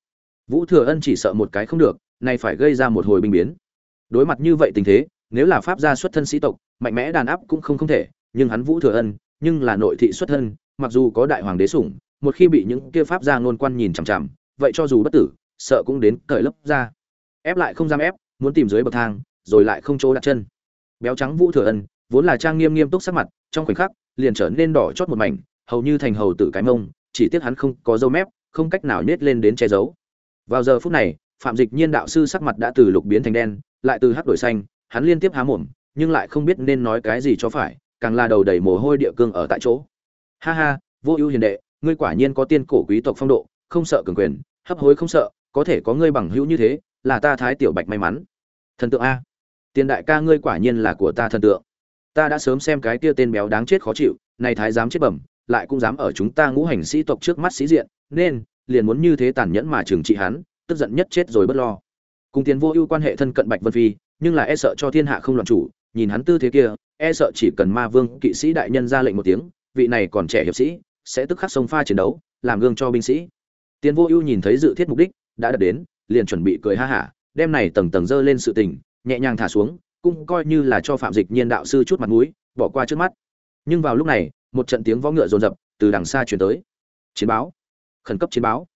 Vũ thừa ân chỉ sợ một cái không được, nay phải gây ra một hồi binh biến. Đối mặt như vậy tình thế, nếu là pháp gia xuất thân sĩ tộc, mạnh mẽ đàn áp cũng không không thể, nhưng hắn vũ thừa ân, nhưng là nội thị xuất thân, mặc dù có đại hoàng đế sủng một khi bị những kia pháp gia ngôn quan nhìn chằm chằm, vậy cho dù bất tử, sợ cũng đến cởi lấp ra. Ép lại không dám ép, muốn tìm dưới bậc thang, rồi lại không chỗ đặt chân. Béo trắng vũ thừa ân, vốn là trang nghiêm nghiêm túc sắc mặt, trong khoảnh khắc, liền trở nên đỏ chót một mảnh, hầu như thành hầu tử cái mông, chỉ tiếc hắn không có râu mép, không cách nào nhét lên đến che giấu. Vào giờ phút này, phạm dịch nhiên đạo sư sắc mặt đã từ lục biến thành đen, lại từ hắc đổi xanh, hắn liên tiếp há mồm, nhưng lại không biết nên nói cái gì cho phải, càng là đầu đầy mồ hôi địa cương ở tại chỗ. Ha ha, vô ưu hiền đệ ngươi quả nhiên có tiên cổ quý tộc phong độ, không sợ cường quyền, hấp hối không sợ, có thể có ngươi bằng hữu như thế, là ta thái tiểu bạch may mắn. Thần tượng a. Tiền đại ca ngươi quả nhiên là của ta thần tượng. Ta đã sớm xem cái kia tên béo đáng chết khó chịu, này thái dám chết bẩm, lại cũng dám ở chúng ta ngũ hành sĩ tộc trước mắt sĩ diện, nên, liền muốn như thế tàn nhẫn mà trừng trị hắn, tức giận nhất chết rồi bất lo. Cùng tiền vô ưu quan hệ thân cận bạch vân phi, nhưng là e sợ cho thiên hạ không loạn chủ, nhìn hắn tư thế kia e sợ chỉ cần ma vương kỵ sĩ đại nhân ra lệnh một tiếng, vị này còn trẻ hiệp sĩ sẽ tức khắc sông pha chiến đấu, làm gương cho binh sĩ. Tiên vô ưu nhìn thấy dự thiết mục đích, đã đạt đến, liền chuẩn bị cười ha hả, đem này tầng tầng dơ lên sự tình, nhẹ nhàng thả xuống, cũng coi như là cho phạm dịch nhiên đạo sư chút mặt mũi, bỏ qua trước mắt. Nhưng vào lúc này, một trận tiếng võ ngựa rồn rập từ đằng xa chuyển tới. Chiến báo. Khẩn cấp chiến báo.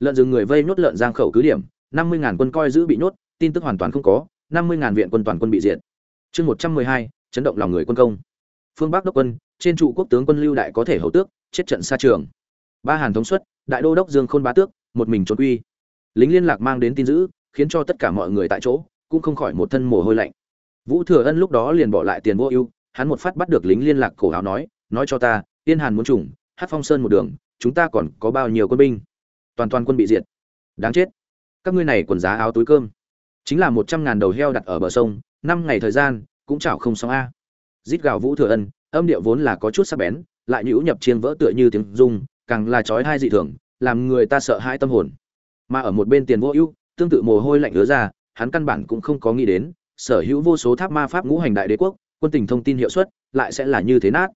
Lợn rừng người vây nhốt lợn giang khẩu cứ điểm, năm mươi ngàn quân coi giữ bị nhốt, tin tức hoàn toàn không có, năm mươi ngàn viện quân toàn quân bị diệt. Chương một trăm mười hai, chấn động lòng người quân công. Phương bắc đốc quân, trên trụ quốc tướng quân lưu đại có thể hầu tước chết trận xa trường. Ba hàn thống suất, đại đô đốc dương khôn bá tước, một mình trốn quy. Lính liên lạc mang đến tin dữ, khiến cho tất cả mọi người tại chỗ cũng không khỏi một thân mồ hôi lạnh. Vũ thừa ân lúc đó liền bỏ lại tiền vô ưu, hắn một phát bắt được lính liên lạc cổ áo nói nói cho ta tiên hàn muốn trùng, hát phong sơn một đường, chúng ta còn có bao nhiêu quân binh? Toàn toàn quân bị diệt. Đáng chết. Các ngươi này quần giá áo túi cơm. Chính là một trăm ngàn đầu heo đặt ở bờ sông, năm ngày thời gian, cũng chảo không xong a. Rít gào vũ thừa ân, âm điệu vốn là có chút sắc bén lại nhũ nhập chiên vỡ tựa như tiếng rung, càng là chói hai dị thường, làm người ta sợ hai tâm hồn. Mà ở một bên tiền vô ưu, tương tự mồ hôi lạnh ứa ra, hắn căn bản cũng không có nghĩ đến, sở hữu vô số tháp ma pháp ngũ hành đại đế quốc, quân tình thông tin hiệu suất lại sẽ là như thế nát.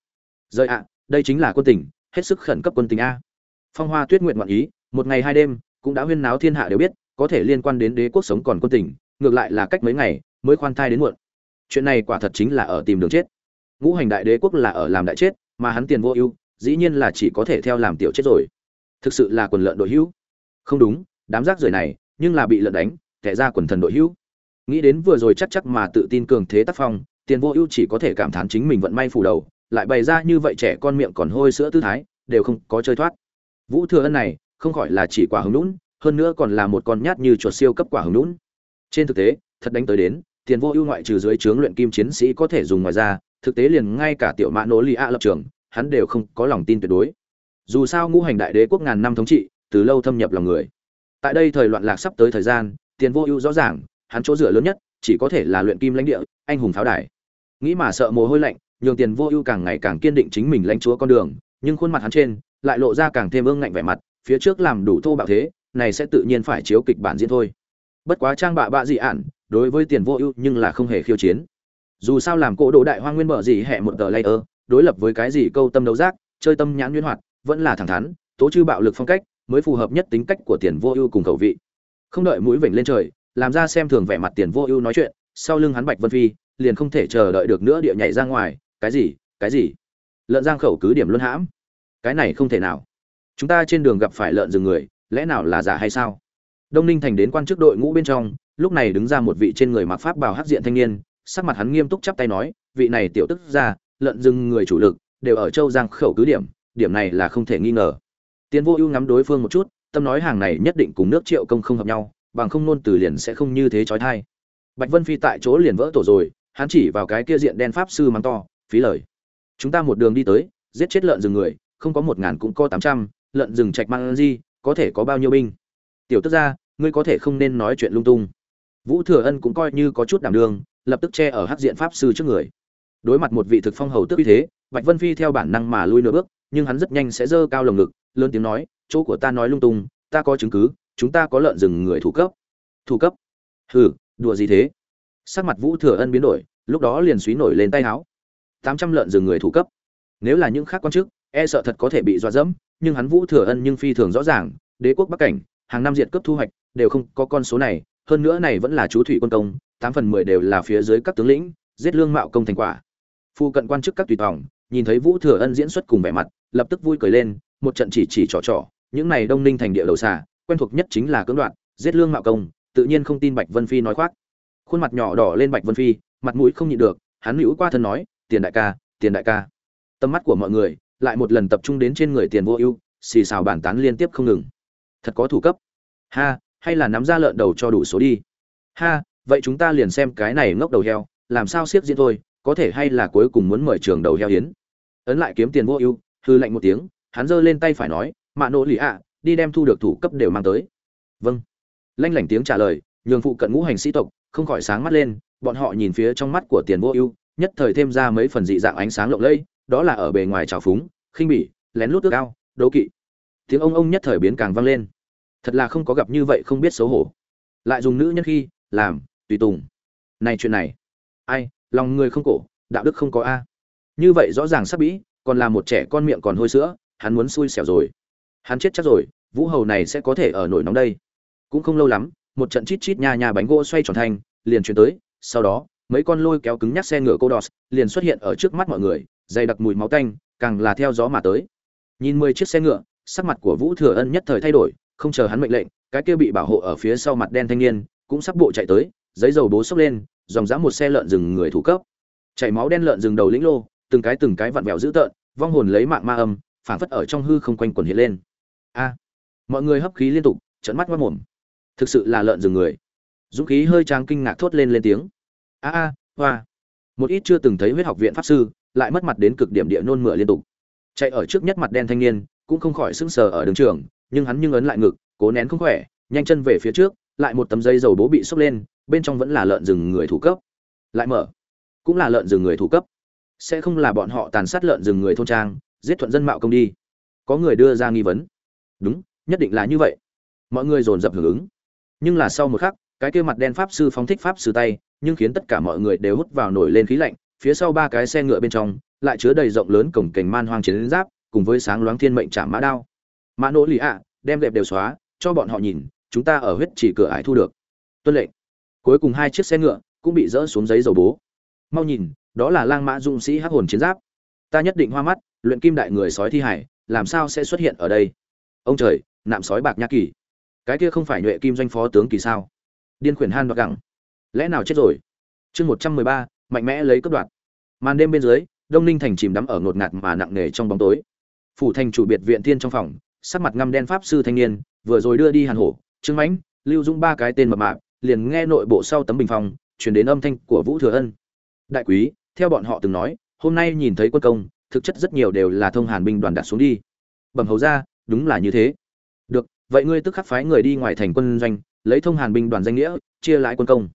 Rơi ạ, đây chính là quân tình, hết sức khẩn cấp quân tình a. Phong hoa tuyết nguyện ngoạn ý, một ngày hai đêm, cũng đã huyên náo thiên hạ đều biết, có thể liên quan đến đế quốc sống còn quân tình, ngược lại là cách mấy ngày mới khoan thai đến muộn. Chuyện này quả thật chính là ở tìm đường chết. Ngũ hành đại đế quốc là ở làm đại chết mà hắn tiền vô ưu, dĩ nhiên là chỉ có thể theo làm tiểu chết rồi. Thực sự là quần lợn đội hữu. Không đúng, đám rác rưởi này, nhưng là bị lợn đánh kẻ ra quần thần đội hữu. Nghĩ đến vừa rồi chắc chắc mà tự tin cường thế tác phong, tiền vô ưu chỉ có thể cảm thán chính mình vận may phủ đầu, lại bày ra như vậy trẻ con miệng còn hôi sữa tư thái, đều không có chơi thoát. Vũ thừa ân này, không khỏi là chỉ quả hứng lũn hơn nữa còn là một con nhát như chuột siêu cấp quả hứng lũn trên thực tế, thật đánh tới đến, tiền vô ưu ngoại trừ dưới trướng luyện kim chiến sĩ có thể dùng ngoài ra thực tế liền ngay cả tiểu mã nỗ lì ạ lập trường, hắn đều không có lòng tin tuyệt đối. Dù sao ngũ hành đại đế quốc ngàn năm thống trị, từ lâu thâm nhập lòng người. Tại đây thời loạn lạc sắp tới thời gian, tiền vô ưu rõ ràng, hắn chỗ dựa lớn nhất, chỉ có thể là luyện kim lãnh địa, anh hùng pháo đài. Nghĩ mà sợ mồ hôi lạnh, nhường tiền vô ưu càng ngày càng kiên định chính mình lãnh chúa con đường, nhưng khuôn mặt hắn trên lại lộ ra càng thêm ương ngạnh vẻ mặt, phía trước làm đủ thô bạo thế, này sẽ tự nhiên phải chiếu kịch bản diễn thôi. Bất quá trang bạ bạ dị ạn, đối với tiền vô ưu nhưng là không hề khiêu chiến dù sao làm cỗ đồ đại hoa nguyên mở gì hẹ một tờ layer, đối lập với cái gì câu tâm đấu giác, chơi tâm nhãn nguyên hoạt, vẫn là thẳng thắn, tố chư bạo lực phong cách, mới phù hợp nhất tính cách của tiền vô ưu cùng khẩu vị. Không đợi mũi vểnh lên trời, làm ra xem thường vẻ mặt tiền vô ưu nói chuyện, sau lưng hắn bạch vân phi, liền không thể chờ đợi được nữa địa nhảy ra ngoài, cái gì? Cái gì? Lợn giang khẩu cứ điểm luân hãm. Cái này không thể nào. Chúng ta trên đường gặp phải lợn rừng người, lẽ nào là giả hay sao? Đông ninh thành đến quan chức đội ngũ bên trong, lúc này đứng ra một vị trên người mặc pháp bào hắc diện thanh niên sắc mặt hắn nghiêm túc chắp tay nói vị này tiểu tức gia, lợn rừng người chủ lực đều ở châu giang khẩu cứ điểm điểm này là không thể nghi ngờ tiến vô ưu ngắm đối phương một chút tâm nói hàng này nhất định cùng nước triệu công không hợp nhau bằng không nôn từ liền sẽ không như thế chói tai. bạch vân phi tại chỗ liền vỡ tổ rồi hắn chỉ vào cái kia diện đen pháp sư mắng to phí lời chúng ta một đường đi tới giết chết lợn rừng người không có một ngàn cũng có tám trăm lợn rừng trạch mang gì, có thể có bao nhiêu binh tiểu tức gia, ngươi có thể không nên nói chuyện lung tung vũ thừa ân cũng coi như có chút đảm đường lập tức che ở hắc diện pháp sư trước người. Đối mặt một vị thực phong hầu tức uy thế, bạch vân phi theo bản năng mà lui nửa bước, nhưng hắn rất nhanh sẽ giơ cao lồng ngực, lớn tiếng nói, chỗ của ta nói lung tung, ta có chứng cứ, chúng ta có lợn rừng người thủ cấp. Thủ cấp? Hừ, đùa gì thế? Sắc mặt vũ thừa ân biến đổi, lúc đó liền suý nổi lên tay áo tám trăm lợn rừng người thủ cấp? Nếu là những khác quan chức e sợ thật có thể bị dọa dẫm, nhưng hắn vũ thừa ân nhưng phi thường rõ ràng, đế quốc bắc cảnh, hàng năm diện cấp thu hoạch, đều không có con số này, hơn nữa này vẫn là chú thủy quân công tám phần mười đều là phía dưới các tướng lĩnh, giết lương mạo công thành quả. Phu cận quan chức các tùy tòng, nhìn thấy vũ thừa ân diễn xuất cùng vẻ mặt, lập tức vui cười lên, một trận chỉ chỉ trò trò, những này đông ninh thành địa đầu xà, quen thuộc nhất chính là cưỡng đoạn giết lương mạo công, tự nhiên không tin bạch vân phi nói khoác. Khuôn mặt nhỏ đỏ lên bạch vân phi, mặt mũi không nhịn được, hắn hữu qua thân nói, tiền đại ca, tiền đại ca. Tầm mắt của mọi người lại một lần tập trung đến trên người tiền vô ưu, xì xào bản tán liên tiếp không ngừng. Thật có thủ cấp. Ha, hay là nắm ra lợn đầu cho đủ số đi. Ha vậy chúng ta liền xem cái này ngốc đầu heo, làm sao siết diễn thôi, có thể hay là cuối cùng muốn mời trường đầu heo hiến ấn lại kiếm tiền vô ưu, hư lạnh một tiếng, hắn giơ lên tay phải nói, mạ nỗ lì ạ, đi đem thu được thủ cấp đều mang tới. Vâng. Lanh lảnh tiếng trả lời, nhường phụ cận ngũ hành sĩ tộc, không khỏi sáng mắt lên, bọn họ nhìn phía trong mắt của tiền vô ưu, nhất thời thêm ra mấy phần dị dạng ánh sáng lộng lẫy, đó là ở bề ngoài trào phúng, khinh bỉ, lén lút ước ao, đố kỵ. Tiếng ông ông nhất thời biến càng vang lên. Thật là không có gặp như vậy không biết xấu hổ. Lại dùng nữ nhân khi, làm tùy tùng. Này chuyện này. Ai, lòng người không cổ, đạo đức không có a. Như vậy rõ ràng sắp bĩ, còn là một trẻ con miệng còn hôi sữa, hắn muốn xui xẻo rồi. Hắn chết chắc rồi, vũ hầu này sẽ có thể ở nổi nóng đây. Cũng không lâu lắm, một trận chít chít nha nha bánh gỗ xoay tròn thành, liền chuyển tới, sau đó, mấy con lôi kéo cứng nhắc xe ngựa cô đọt liền xuất hiện ở trước mắt mọi người, dày đặc mùi máu tanh, càng là theo gió mà tới. Nhìn mười chiếc xe ngựa, sắc mặt của vũ thừa ân nhất thời thay đổi, không chờ hắn mệnh lệnh, cái kia bị bảo hộ ở phía sau mặt đen thanh niên, cũng sắp bộ chạy tới giấy dầu bố sốc lên, dòng dã một xe lợn rừng người thủ cấp. Chảy máu đen lợn rừng đầu lĩnh lô, từng cái từng cái vặn vẹo dữ tợn, vong hồn lấy mạng ma âm, phảng phất ở trong hư không quanh quần hiện lên. A! Mọi người hấp khí liên tục, trợn mắt mắt mồm. Thực sự là lợn rừng người. Dũng khí hơi tráng kinh ngạc thốt lên lên tiếng. A a, hoa. Một ít chưa từng thấy huyết học viện pháp sư, lại mất mặt đến cực điểm địa nôn mửa liên tục. Chạy ở trước nhất mặt đen thanh niên, cũng không khỏi sững sờ ở đường trường, nhưng hắn nhưng ấn lại ngực, cố nén không khỏe, nhanh chân về phía trước, lại một tấm dây dầu bố bị xốc lên bên trong vẫn là lợn rừng người thủ cấp. Lại mở, cũng là lợn rừng người thủ cấp. Sẽ không là bọn họ tàn sát lợn rừng người thôn trang, giết thuận dân mạo công đi. Có người đưa ra nghi vấn. Đúng, nhất định là như vậy. Mọi người dồn dập hưởng ứng. Nhưng là sau một khắc, cái kia mặt đen pháp sư phóng thích pháp sư tay, nhưng khiến tất cả mọi người đều hút vào nổi lên khí lạnh, phía sau ba cái xe ngựa bên trong, lại chứa đầy rộng lớn cổng cảnh man hoang chiến giáp, cùng với sáng loáng thiên mệnh trả mã đao. Mã nỗ lì ạ, đem đẹp đều xóa, cho bọn họ nhìn, chúng ta ở huyết chỉ cửa ải thu được. Tuân lệnh cuối cùng hai chiếc xe ngựa cũng bị dỡ xuống giấy dầu bố. Mau nhìn, đó là lang mã dũng sĩ hắc hồn chiến giáp. Ta nhất định hoa mắt, luyện kim đại người sói thi hải, làm sao sẽ xuất hiện ở đây? Ông trời, nạm sói bạc nhã kỳ. Cái kia không phải nhuệ kim doanh phó tướng kỳ sao? Điên khuyển han bạc gẳng. Lẽ nào chết rồi? Chương một trăm mười ba, mạnh mẽ lấy cấp đoạn màn đêm bên dưới, đông ninh thành chìm đắm ở ngột ngạt mà nặng nề trong bóng tối. Phủ thành chủ biệt viện tiên trong phòng, sắc mặt ngăm đen pháp sư thanh niên, vừa rồi đưa đi hàn hổ, trương mãnh, lưu dũng ba cái tên mập mạp liền nghe nội bộ sau tấm bình phòng chuyển đến âm thanh của vũ thừa ân. Đại quý, theo bọn họ từng nói, hôm nay nhìn thấy quân công, thực chất rất nhiều đều là thông hàn binh đoàn đặt xuống đi. Bẩm hầu ra đúng là như thế. Được, vậy ngươi tức khắc phái người đi ngoài thành quân doanh, lấy thông hàn binh đoàn danh nghĩa, chia lại quân công.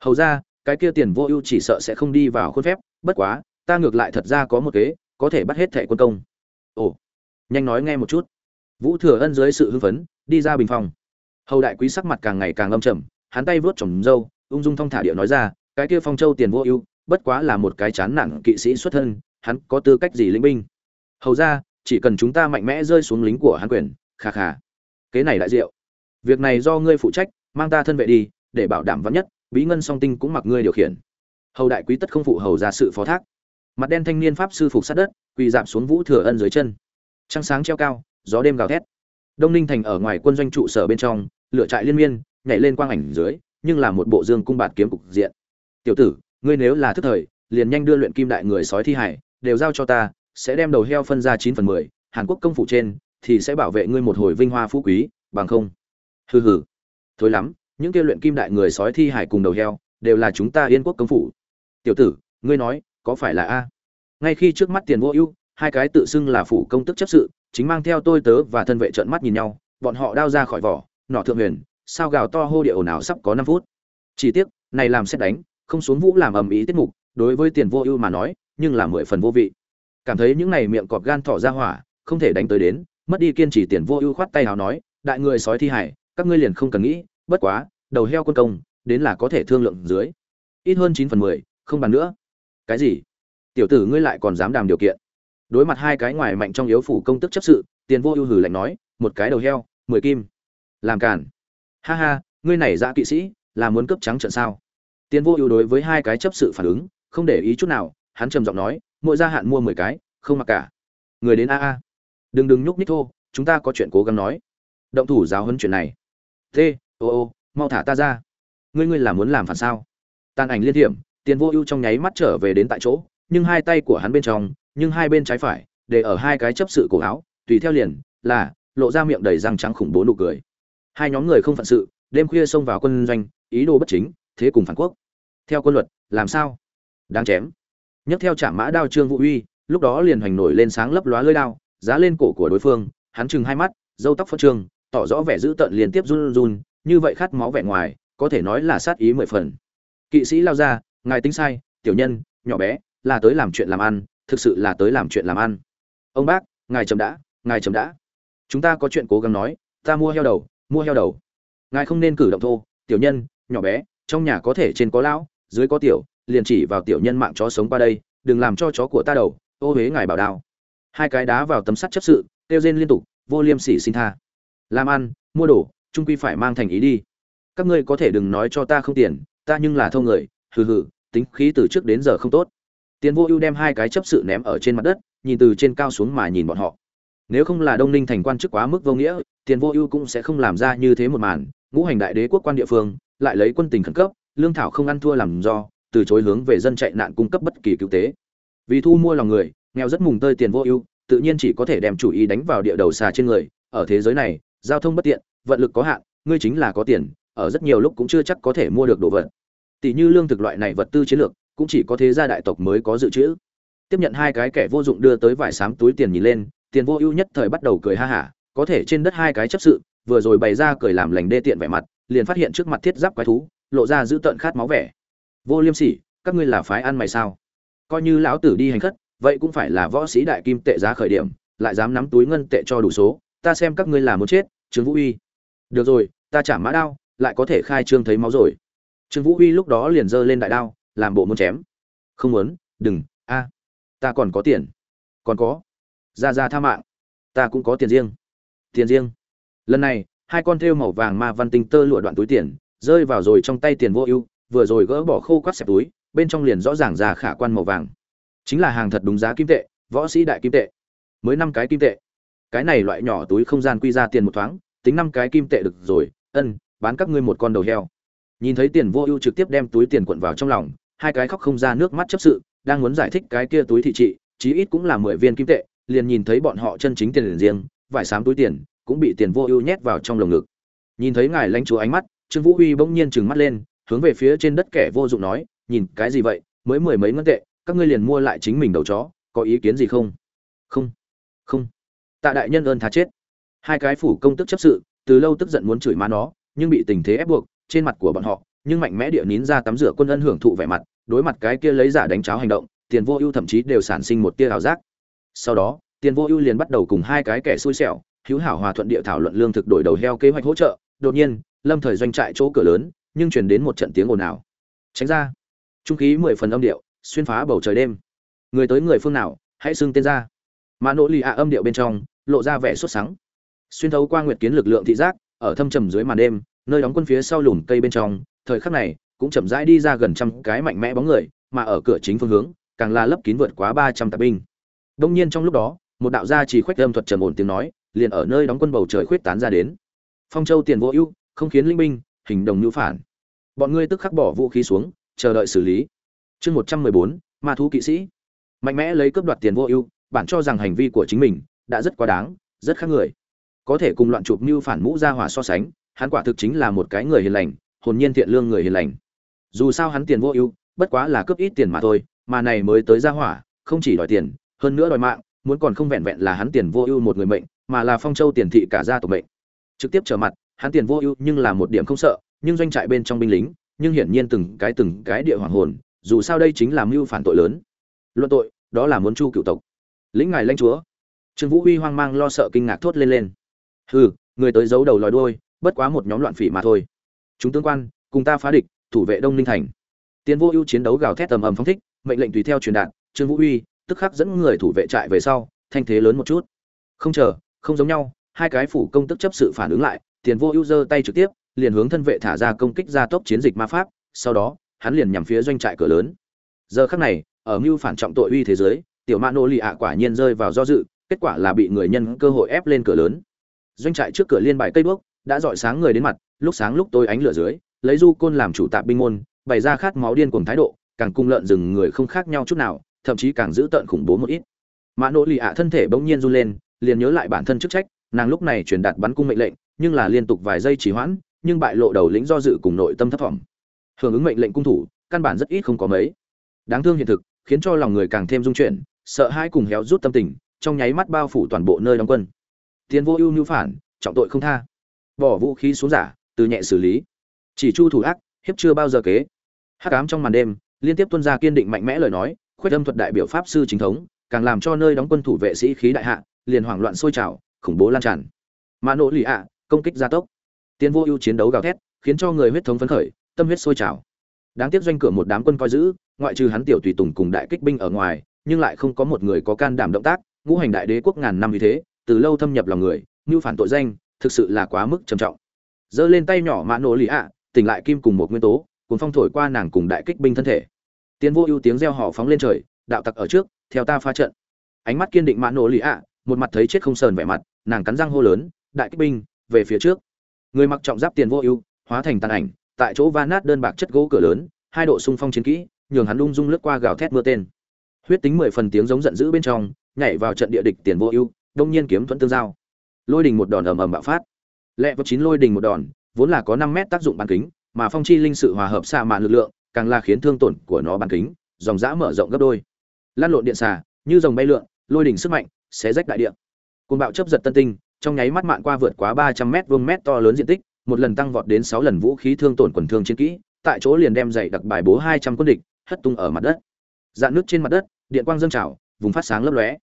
Hầu ra cái kia tiền vô ưu chỉ sợ sẽ không đi vào khuôn phép, bất quá, ta ngược lại thật ra có một kế, có thể bắt hết thẻ quân công. Ồ, nhanh nói nghe một chút. Vũ thừa ân dưới sự hưng phấn, đi ra bình phòng. Hầu đại quý sắc mặt càng ngày càng âm trầm hắn tay vớt trồng râu ung dung thong thả điệu nói ra, cái kia phong châu tiền vô ưu, bất quá là một cái chán nản kỵ sĩ xuất thân, hắn có tư cách gì lính binh? Hầu ra, chỉ cần chúng ta mạnh mẽ rơi xuống lính của hắn quyền khà khà kế này đại diệu. Việc này do ngươi phụ trách, mang ta thân vệ đi, để bảo đảm vắn nhất, bí ngân song tinh cũng mặc ngươi điều khiển. Hầu đại quý tất không phụ hầu ra sự phó thác. Mặt đen thanh niên pháp sư phục sát đất, quỳ dạp xuống vũ thừa ân dưới chân. Trăng sáng treo cao, gió đêm gào thét. Đông ninh thành ở ngoài quân doanh trụ sở bên trong, lửa trại liên miên nhảy lên quang ảnh dưới, nhưng là một bộ dương cung bạt kiếm cục diện. Tiểu tử, ngươi nếu là thức thời, liền nhanh đưa luyện kim đại người sói thi hải, đều giao cho ta, sẽ đem đầu heo phân ra chín phần mười, hàn quốc công phủ trên, thì sẽ bảo vệ ngươi một hồi vinh hoa phú quý, bằng không? Hừ hừ thối lắm, những kia luyện kim đại người sói thi hải cùng đầu heo, đều là chúng ta yên quốc công phủ. Tiểu tử, ngươi nói, có phải là a? Ngay khi trước mắt tiền vô ưu, hai cái tự xưng là phủ công tức chấp sự, chính mang theo tôi tớ và thân vệ trợn mắt nhìn nhau, bọn họ đao ra khỏi vỏ, nọ thượng huyền sao gào to hô địa ồn ào sắp có năm phút. Chỉ tiếc, này làm xét đánh, không xuống vũ làm ầm ĩ tiết mục, đối với tiền vô ưu mà nói, nhưng là mười phần vô vị. Cảm thấy những này miệng cọp gan thỏ ra hỏa, không thể đánh tới đến, mất đi kiên trì tiền vô ưu khoát tay hào nói, đại người sói thi hải, các ngươi liền không cần nghĩ, bất quá, đầu heo quân công, đến là có thể thương lượng dưới. Ít hơn chín phần mười, không bàn nữa. Cái gì? Tiểu tử ngươi lại còn dám đàm điều kiện? Đối mặt hai cái ngoài mạnh trong yếu phủ công tức chấp sự, tiền vô ưu hử lạnh nói, một cái đầu heo, mười kim. Làm cản ha ha, ngươi này dã kỵ sĩ, là muốn cấp trắng trận sao? Tiền vô ưu đối với hai cái chấp sự phản ứng, không để ý chút nào, hắn trầm giọng nói, mỗi gia hạn mua mười cái, không mặc cả. Người đến a a. Đừng đừng nhúc nhích thô, chúng ta có chuyện cố gắng nói. Động thủ giáo huấn chuyện này. Thế ô ô mau thả ta ra. Ngươi ngươi là muốn làm phản sao? Tàn ảnh liên hiểm tiền vô ưu trong nháy mắt trở về đến tại chỗ, nhưng hai tay của hắn bên trong, nhưng hai bên trái phải, để ở hai cái chấp sự cổ áo, tùy theo liền, là, lộ ra miệng đầy răng trắng khủng bố nụ cười hai nhóm người không phận sự, đêm khuya xông vào quân doanh, ý đồ bất chính, thế cùng phản quốc. Theo quân luật, làm sao? Đáng chém. Nhấc theo trạm mã đao trương vũ uy, lúc đó liền hoành nổi lên sáng lấp lóa lưỡi đao, giá lên cổ của đối phương, hắn chừng hai mắt dâu tóc phân trương, tỏ rõ vẻ dữ tợn liên tiếp run run, như vậy khát máu vẻ ngoài, có thể nói là sát ý mười phần. Kỵ sĩ lao ra, ngài tính sai, tiểu nhân, nhỏ bé, là tới làm chuyện làm ăn, thực sự là tới làm chuyện làm ăn. Ông bác, ngài chậm đã, ngài chậm đã. Chúng ta có chuyện cố gắng nói, ta mua heo đầu mua heo đầu. Ngài không nên cử động thô, tiểu nhân, nhỏ bé, trong nhà có thể trên có lão, dưới có tiểu, liền chỉ vào tiểu nhân mạng chó sống qua đây, đừng làm cho chó của ta đầu, ô huế ngài bảo đao. Hai cái đá vào tấm sắt chấp sự, kêu rên liên tục, vô liêm sỉ xin tha. Làm ăn, mua đồ, trung quy phải mang thành ý đi. Các ngươi có thể đừng nói cho ta không tiền, ta nhưng là thâu người, hừ hừ, tính khí từ trước đến giờ không tốt. Tiền vô ưu đem hai cái chấp sự ném ở trên mặt đất, nhìn từ trên cao xuống mà nhìn bọn họ nếu không là đông ninh thành quan chức quá mức vô nghĩa, tiền vô ưu cũng sẽ không làm ra như thế một màn. Ngũ hành đại đế quốc quan địa phương, lại lấy quân tình khẩn cấp, lương thảo không ăn thua làm do, từ chối hướng về dân chạy nạn cung cấp bất kỳ cứu tế. Vì thu mua lòng người, nghèo rất mùng tơi tiền vô ưu, tự nhiên chỉ có thể đem chủ ý đánh vào địa đầu xà trên người. Ở thế giới này, giao thông bất tiện, vận lực có hạn, ngươi chính là có tiền, ở rất nhiều lúc cũng chưa chắc có thể mua được đồ vật. Tỷ như lương thực loại này vật tư chiến lược, cũng chỉ có thế gia đại tộc mới có dự trữ. Tiếp nhận hai cái kẻ vô dụng đưa tới vải xám túi tiền nhìn lên tiền vô ưu nhất thời bắt đầu cười ha hả, có thể trên đất hai cái chấp sự, vừa rồi bày ra cười làm lành đê tiện vẻ mặt, liền phát hiện trước mặt thiết giáp quái thú, lộ ra giữ tợn khát máu vẻ. Vô liêm sỉ, các ngươi là phái ăn mày sao? Coi như lão tử đi hành khất, vậy cũng phải là võ sĩ đại kim tệ giá khởi điểm, lại dám nắm túi ngân tệ cho đủ số, ta xem các ngươi là muốn chết, trương vũ uy. Được rồi, ta trả mã đao, lại có thể khai trương thấy máu rồi. Trương vũ uy lúc đó liền giơ lên đại đao, làm bộ muốn chém. Không muốn, đừng, a, ta còn có tiền. Còn có ra ra tha mạng. Ta cũng có tiền riêng. Tiền riêng. Lần này, hai con thêu màu vàng ma văn tinh tơ lụa đoạn túi tiền, rơi vào rồi trong tay tiền vô ưu, vừa rồi gỡ bỏ khô quắt xẹp túi, bên trong liền rõ ràng ra khả quan màu vàng. Chính là hàng thật đúng giá kim tệ, võ sĩ đại kim tệ. Mới năm cái kim tệ. Cái này loại nhỏ túi không gian quy ra tiền một thoáng, tính năm cái kim tệ được rồi, ân, bán các ngươi một con đầu heo. Nhìn thấy tiền vô ưu trực tiếp đem túi tiền cuộn vào trong lòng, hai cái khóc không ra nước mắt chấp sự, đang muốn giải thích cái kia túi thị trị, chí ít cũng là mười viên kim tệ liền nhìn thấy bọn họ chân chính tiền riêng, vải xám túi tiền, cũng bị tiền vô ưu nhét vào trong lồng ngực. Nhìn thấy ngài lãnh chúa ánh mắt, trương vũ huy bỗng nhiên trừng mắt lên, hướng về phía trên đất kẻ vô dụng nói, nhìn, cái gì vậy? Mới mười mấy ngân tệ, các ngươi liền mua lại chính mình đầu chó, có ý kiến gì không? Không không. Tạ đại nhân ơn tha chết. Hai cái phủ công tức chấp sự, từ lâu tức giận muốn chửi má nó, nhưng bị tình thế ép buộc, trên mặt của bọn họ, nhưng mạnh mẽ địa nín ra tắm rửa quân ân hưởng thụ vẻ mặt, đối mặt cái kia lấy giả đánh cháo hành động, tiền vô ưu thậm chí đều sản sinh một tia ảo giác sau đó tiền vô ưu liền bắt đầu cùng hai cái kẻ xui xẻo, hữu hảo hòa thuận địa thảo luận lương thực đổi đầu heo kế hoạch hỗ trợ. Đột nhiên, lâm thời doanh trại chỗ cửa lớn, nhưng truyền đến một trận tiếng ồn ào. Tránh ra. Trung khí mười phần âm điệu, xuyên phá bầu trời đêm. Người tới người phương nào, hãy xưng tên ra. Mà nỗ lì ạ âm điệu bên trong, lộ ra vẻ xuất sáng xuyên thấu qua nguyệt kiến lực lượng thị giác, ở thâm trầm dưới màn đêm, nơi đóng quân phía sau lùm cây bên trong, thời khắc này, cũng chậm rãi đi ra gần trăm cái mạnh mẽ bóng người, mà ở cửa chính phương hướng, càng là lấp kín vượt quá ba trăm tạp binh đông nhiên trong lúc đó, một đạo gia chỉ khuếch âm thuật trầm ổn tiếng nói, liền ở nơi đóng quân bầu trời khuyết tán ra đến. Phong châu tiền vô ưu, không khiến linh binh, hình đồng nhu phản. Bọn ngươi tức khắc bỏ vũ khí xuống, chờ đợi xử lý. Chương một trăm mười bốn, ma thú kỵ sĩ. Mạnh mẽ lấy cướp đoạt tiền vô ưu, bản cho rằng hành vi của chính mình đã rất quá đáng, rất khác người. Có thể cùng loạn chụp mưu phản mũ ra hỏa so sánh, hắn quả thực chính là một cái người hiền lành, hồn nhiên thiện lương người hiền lành. Dù sao hắn tiền vô ưu, bất quá là cướp ít tiền mà thôi, mà này mới tới ra hỏa, không chỉ đòi tiền hơn nữa đòi mạng, muốn còn không vẹn vẹn là hắn tiền vô ưu một người mệnh, mà là phong châu tiền thị cả gia tộc mệnh. Trực tiếp trở mặt, hắn tiền vô ưu nhưng là một điểm không sợ, nhưng doanh trại bên trong binh lính, nhưng hiển nhiên từng cái từng cái địa hoàng hồn, dù sao đây chính là mưu phản tội lớn. Luận tội, đó là muốn chu cựu tộc. Lĩnh ngài lãnh chúa. Trương vũ huy hoang mang lo sợ kinh ngạc thốt lên lên. Hừ, người tới giấu đầu lòi đuôi, bất quá một nhóm loạn phỉ mà thôi. Chúng tướng quan, cùng ta phá địch, thủ vệ đông ninh thành. Tiến vô ưu chiến đấu gào thét tầm ầm phong thích, mệnh lệnh tùy theo truyền đạt, trương vũ huy tức khắc dẫn người thủ vệ trại về sau, thanh thế lớn một chút. Không chờ, không giống nhau, hai cái phủ công tức chấp sự phản ứng lại, tiền vô ưu giơ tay trực tiếp, liền hướng thân vệ thả ra công kích gia tốc chiến dịch ma pháp, sau đó, hắn liền nhằm phía doanh trại cửa lớn. Giờ khắc này, ở mưu phản trọng tội uy thế giới, tiểu mã nô lì ạ quả nhiên rơi vào do dự, kết quả là bị người nhân cơ hội ép lên cửa lớn. Doanh trại trước cửa liên bài cây bước, đã dọi sáng người đến mặt, lúc sáng lúc tối ánh lửa dưới, lấy du côn làm chủ tạp binh môn, bày ra khát máu điên cuồng thái độ, càng cung lợn rừng người không khác nhau chút nào thậm chí càng giữ tợn khủng bố một ít. Mã nỗ lì ạ thân thể bỗng nhiên run lên, liền nhớ lại bản thân chức trách, nàng lúc này truyền đạt bắn cung mệnh lệnh, nhưng là liên tục vài giây trì hoãn, nhưng bại lộ đầu lĩnh do dự cùng nội tâm thất vọng hưởng ứng mệnh lệnh cung thủ, căn bản rất ít không có mấy. Đáng thương hiện thực, khiến cho lòng người càng thêm dung chuyển, sợ hãi cùng héo rút tâm tình, trong nháy mắt bao phủ toàn bộ nơi đóng quân. Tiền vô ưu nhu phản, trọng tội không tha. Bỏ vũ khí xuống giả, từ nhẹ xử lý. Chỉ chu thủ ác, hiếp chưa bao giờ kế. Hắc ám trong màn đêm, liên tiếp tuân ra kiên định mạnh mẽ lời nói khuyết âm thuật đại biểu pháp sư chính thống, càng làm cho nơi đóng quân thủ vệ sĩ khí đại hạ, liền hoảng loạn sôi trào, khủng bố lan tràn. Mã nỗ lì ạ, công kích gia tốc. Tiến vô ưu chiến đấu gào thét, khiến cho người huyết thống phấn khởi, tâm huyết sôi trào. Đáng tiếc doanh cửa một đám quân coi giữ, ngoại trừ hắn tiểu tùy tùng cùng đại kích binh ở ngoài, nhưng lại không có một người có can đảm động tác, ngũ hành đại đế quốc ngàn năm như thế, từ lâu thâm nhập lòng người, như phản tội danh, thực sự là quá mức trầm trọng. Giơ lên tay nhỏ mã nổ lì ạ, tỉnh lại kim cùng một nguyên tố, cuốn phong thổi qua nàng cùng đại kích binh thân thể tiến vô ưu tiếng reo hò phóng lên trời, đạo tặc ở trước, theo ta pha trận. Ánh mắt kiên định mã nổ lì ạ, một mặt thấy chết không sờn vẻ mặt, nàng cắn răng hô lớn, đại kích binh, về phía trước. Người mặc trọng giáp tiền vô ưu, hóa thành tàn ảnh, tại chỗ va nát đơn bạc chất gỗ cửa lớn, hai độ xung phong chiến kỹ, nhường hắn lung dung lướt qua gào thét mưa tên. Huyết tính mười phần tiếng giống giận dữ bên trong, nhảy vào trận địa địch tiền vô ưu, đông nhiên kiếm thuẫn tương giao. Lôi đình một đòn ầm ầm bạo phát. Lẹ vào chín lôi đình một đòn, vốn là có năm mét tác dụng bán kính, mà phong chi linh sự hòa hợp xạ mạn lực lượng càng là khiến thương tổn của nó bán kính, dòng dã mở rộng gấp đôi. Lan lộn điện xà, như dòng bay lượn, lôi đỉnh sức mạnh, xé rách đại điện côn bạo chấp giật tân tinh, trong nháy mắt mạn qua vượt quá ba trăm mét vuông mét to lớn diện tích, một lần tăng vọt đến sáu lần vũ khí thương tổn quần thương chiến kỹ, tại chỗ liền đem dày đặc bài bố hai trăm quân địch, hất tung ở mặt đất. Dạn nước trên mặt đất, điện quang dâng trào, vùng phát sáng lấp lóe.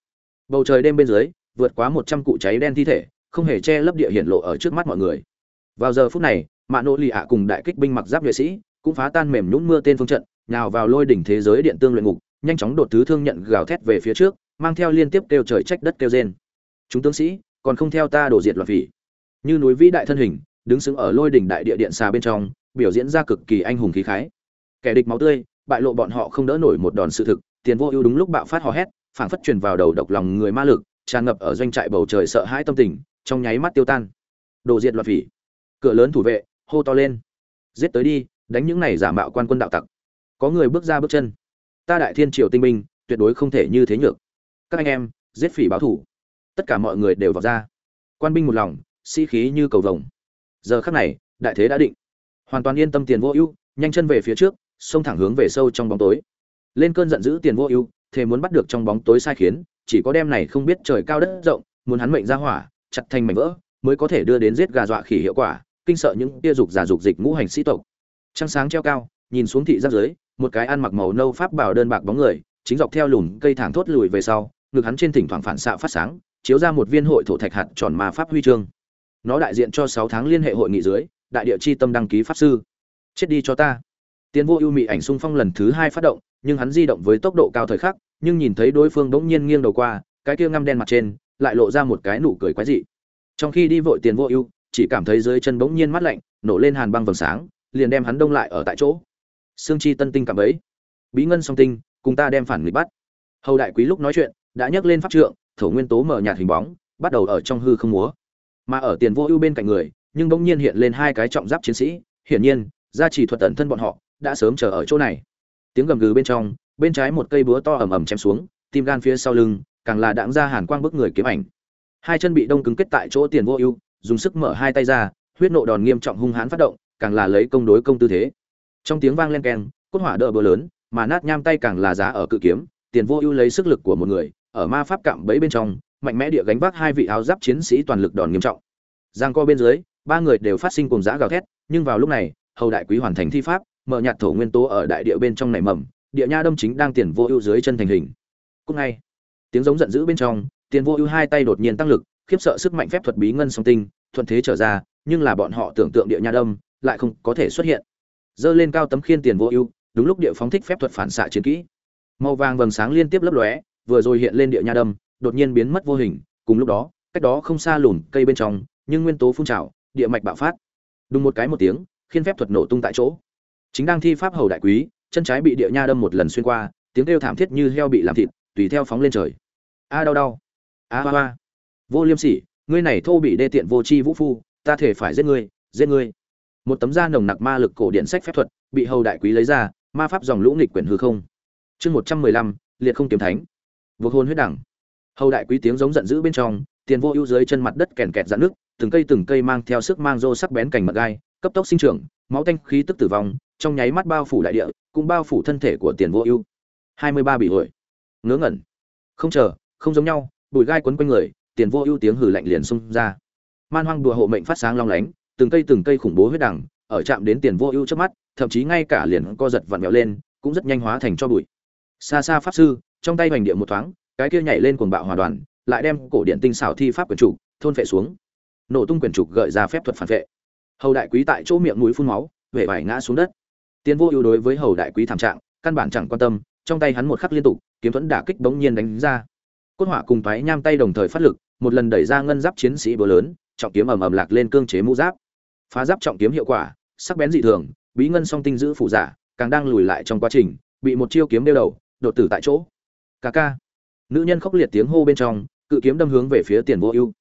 Bầu trời đêm bên dưới, vượt quá một trăm cụ cháy đen thi thể, không hề che lấp địa hiện lộ ở trước mắt mọi người. Vào giờ phút này, mạ nỗ lì ạ cùng đại kích binh mặc giáp nhuệ sĩ cũng phá tan mềm nhũn mưa tên phương trận, nhào vào lôi đỉnh thế giới điện tương luyện ngục, nhanh chóng đột thứ thương nhận gào thét về phía trước, mang theo liên tiếp kêu trời trách đất kêu rên chúng tướng sĩ, còn không theo ta đổ diệt loạn vị. như núi vĩ đại thân hình, đứng sững ở lôi đỉnh đại địa điện xà bên trong, biểu diễn ra cực kỳ anh hùng khí khái kẻ địch máu tươi, bại lộ bọn họ không đỡ nổi một đòn sự thực, tiền vô ưu đúng lúc bạo phát hò hét, phảng phất truyền vào đầu độc lòng người ma lực, tràn ngập ở doanh trại bầu trời sợ hãi tâm tình, trong nháy mắt tiêu tan đồ diệt loạn vị. cửa lớn thủ vệ, hô to lên giết tới đi đánh những này giả mạo quan quân đạo tặc. Có người bước ra bước chân. Ta đại thiên triều tinh binh, tuyệt đối không thể như thế nhược. Các anh em, giết phỉ báo thủ. Tất cả mọi người đều vào ra. Quan binh một lòng, sĩ khí như cầu vồng. Giờ khắc này, đại thế đã định. Hoàn toàn yên tâm tiền vô ưu, nhanh chân về phía trước, xông thẳng hướng về sâu trong bóng tối. Lên cơn giận dữ tiền vô ưu thế muốn bắt được trong bóng tối sai khiến, chỉ có đem này không biết trời cao đất rộng, muốn hắn mệnh ra hỏa, chặt thành mảnh vỡ, mới có thể đưa đến giết gà dọa khỉ hiệu quả, kinh sợ những tia dục giả dục dịch ngũ hành sĩ tộc trăng sáng treo cao, nhìn xuống thị giáp dưới một cái ăn mặc màu nâu pháp bảo đơn bạc bóng người, chính dọc theo lùn cây thẳng thốt lùi về sau, ngực hắn trên thỉnh thoảng phản xạ phát sáng, chiếu ra một viên hội thổ thạch hạt tròn mà pháp huy chương. Nó đại diện cho sáu tháng liên hệ hội nghị dưới, đại địa chi tâm đăng ký pháp sư. Chết đi cho ta. Tiến vô ưu mị ảnh xung phong lần thứ hai phát động, nhưng hắn di động với tốc độ cao thời khắc, nhưng nhìn thấy đối phương bỗng nhiên nghiêng đầu qua, cái kia ngăm đen mặt trên, lại lộ ra một cái nụ cười quái dị. Trong khi đi vội tiền vô ưu, chỉ cảm thấy dưới chân bỗng nhiên mắt lạnh, nổ lên hàn băng vầng sáng liền đem hắn đông lại ở tại chỗ. Sương chi tân tinh cảm ấy bí ngân song tinh, cùng ta đem phản nghịch bắt. Hầu đại quý lúc nói chuyện, đã nhấc lên pháp trượng, thổ nguyên tố mở nhạt hình bóng, bắt đầu ở trong hư không múa. Mà ở tiền vô ưu bên cạnh người, nhưng bỗng nhiên hiện lên hai cái trọng giáp chiến sĩ, hiển nhiên, gia trì thuật tẩn thân bọn họ, đã sớm chờ ở chỗ này. Tiếng gầm gừ bên trong, bên trái một cây búa to ầm ầm chém xuống, tim gan phía sau lưng, càng là đãng ra hàn quang bức người kiếm ảnh. Hai chân bị đông cứng kết tại chỗ tiền vô ưu, dùng sức mở hai tay ra, huyết nộ đòn nghiêm trọng hung hãn phát động càng là lấy công đối công tư thế. Trong tiếng vang len keng, cốt hỏa đỡ bờ lớn, mà nát nham tay càng là giá ở cự kiếm, tiền vô ưu lấy sức lực của một người, ở ma pháp cạm bẫy bên trong, mạnh mẽ địa gánh vác hai vị áo giáp chiến sĩ toàn lực đòn nghiêm trọng. Giang co bên dưới, ba người đều phát sinh cùng giã gào thét, nhưng vào lúc này, hầu đại quý hoàn thành thi pháp, mở nhạt thổ nguyên tố ở đại địa bên trong nảy mầm, địa nha đâm chính đang tiền vô ưu dưới chân thành hình. Cúc ngay. Tiếng giống giận dữ bên trong, tiền vô ưu hai tay đột nhiên tăng lực, khiếp sợ sức mạnh phép thuật bí ngân song tinh, thuận thế trở ra, nhưng là bọn họ tưởng tượng địa nha đâm lại không có thể xuất hiện. Dơ lên cao tấm khiên tiền vô ưu, đúng lúc địa phóng thích phép thuật phản xạ chiến kỹ. Màu vàng vầng sáng liên tiếp lấp lóe, vừa rồi hiện lên địa nha đâm, đột nhiên biến mất vô hình, cùng lúc đó, cách đó không xa lùn cây bên trong, nhưng nguyên tố phun trào, địa mạch bạo phát. Đúng một cái một tiếng, khiên phép thuật nổ tung tại chỗ. Chính đang thi pháp hầu đại quý, chân trái bị địa nha đâm một lần xuyên qua, tiếng kêu thảm thiết như heo bị làm thịt, tùy theo phóng lên trời. A đau đau. A hoa hoa. Vô liêm sỉ, ngươi này thô bị đê tiện vô chi vũ phu, ta thể phải giết ngươi giết ngươi một tấm da nồng nặc ma lực cổ điện sách phép thuật, bị hầu đại quý lấy ra, ma pháp dòng lũ nghịch quyển hư không. Chương một trăm mười lăm, liệt không kiếm thánh. Vượt hồn huyết đẳng. Hầu đại quý tiếng giống giận dữ bên trong, tiền vô ưu dưới chân mặt đất kèn kẹt dạn nước, từng cây từng cây mang theo sức mang rô sắc bén cành mật gai, cấp tốc sinh trưởng, máu tanh khí tức tử vong, trong nháy mắt bao phủ đại địa, cũng bao phủ thân thể của tiền vô ưu. Hai mươi ba bị hồi ngớ ngẩn. Không chờ, không giống nhau, bụi gai quấn quanh người, tiền vô ưu tiếng hử lạnh liền xung ra. Man hoang đùa hộ mệnh phát sáng long lánh từng cây từng cây khủng bố huyết đẳng ở chạm đến tiền vô ưu trước mắt, thậm chí ngay cả liền co giật vặn vẹo lên, cũng rất nhanh hóa thành cho bụi. Xa xa pháp sư, trong tay hoành địa một thoáng, cái kia nhảy lên cuồng bạo hòa đoàn, lại đem cổ điện tinh xảo thi pháp quyển trục thôn phệ xuống. Nổ tung quyển trục gợi ra phép thuật phản vệ. Hầu đại quý tại chỗ miệng mũi phun máu, vẻ vải ngã xuống đất. Tiến vô ưu đối với hầu đại quý thảm trạng, căn bản chẳng quan tâm, trong tay hắn một khắc liên tục, kiếm thuẫn đả kích bỗng nhiên đánh ra. Cốt hỏa cùng toái nham tay đồng thời phát lực, một lần đẩy ra ngân giáp chiến sĩ búa lớn, trọng kiếm ầm ầm lạc lên cương chế mũ giáp phá giáp trọng kiếm hiệu quả, sắc bén dị thường, bí ngân song tinh giữ phụ giả, càng đang lùi lại trong quá trình, bị một chiêu kiếm đeo đầu, đột tử tại chỗ. Ca ca. Nữ nhân khóc liệt tiếng hô bên trong, cự kiếm đâm hướng về phía tiền vô ưu.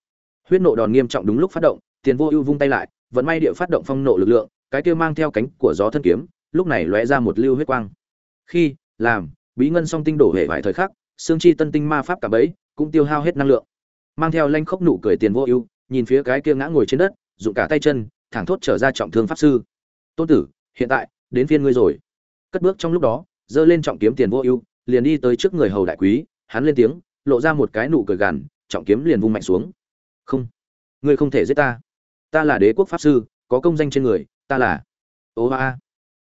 Huyết nộ đòn nghiêm trọng đúng lúc phát động, tiền vô ưu vung tay lại vẫn may địa phát động phong nộ lực lượng, cái kia mang theo cánh của gió thân kiếm, lúc này lóe ra một lưu huyết quang. Khi, làm, bí ngân song tinh đổ hệ vài thời khắc, xương chi tân tinh ma pháp cả bấy, cũng tiêu hao hết năng lượng. Mang theo lanh khốc nụ cười tiền vô ưu, nhìn phía cái kia ngã ngồi trên đất dụng cả tay chân thẳng thốt trở ra trọng thương pháp sư. Tôn tử, hiện tại, đến phiên ngươi rồi. Cất bước trong lúc đó, giơ lên trọng kiếm tiền vô ưu, liền đi tới trước người hầu đại quý, hắn lên tiếng, lộ ra một cái nụ cười gằn, trọng kiếm liền vung mạnh xuống. Không, ngươi không thể giết ta. Ta là đế quốc pháp sư, có công danh trên người, ta là ô a.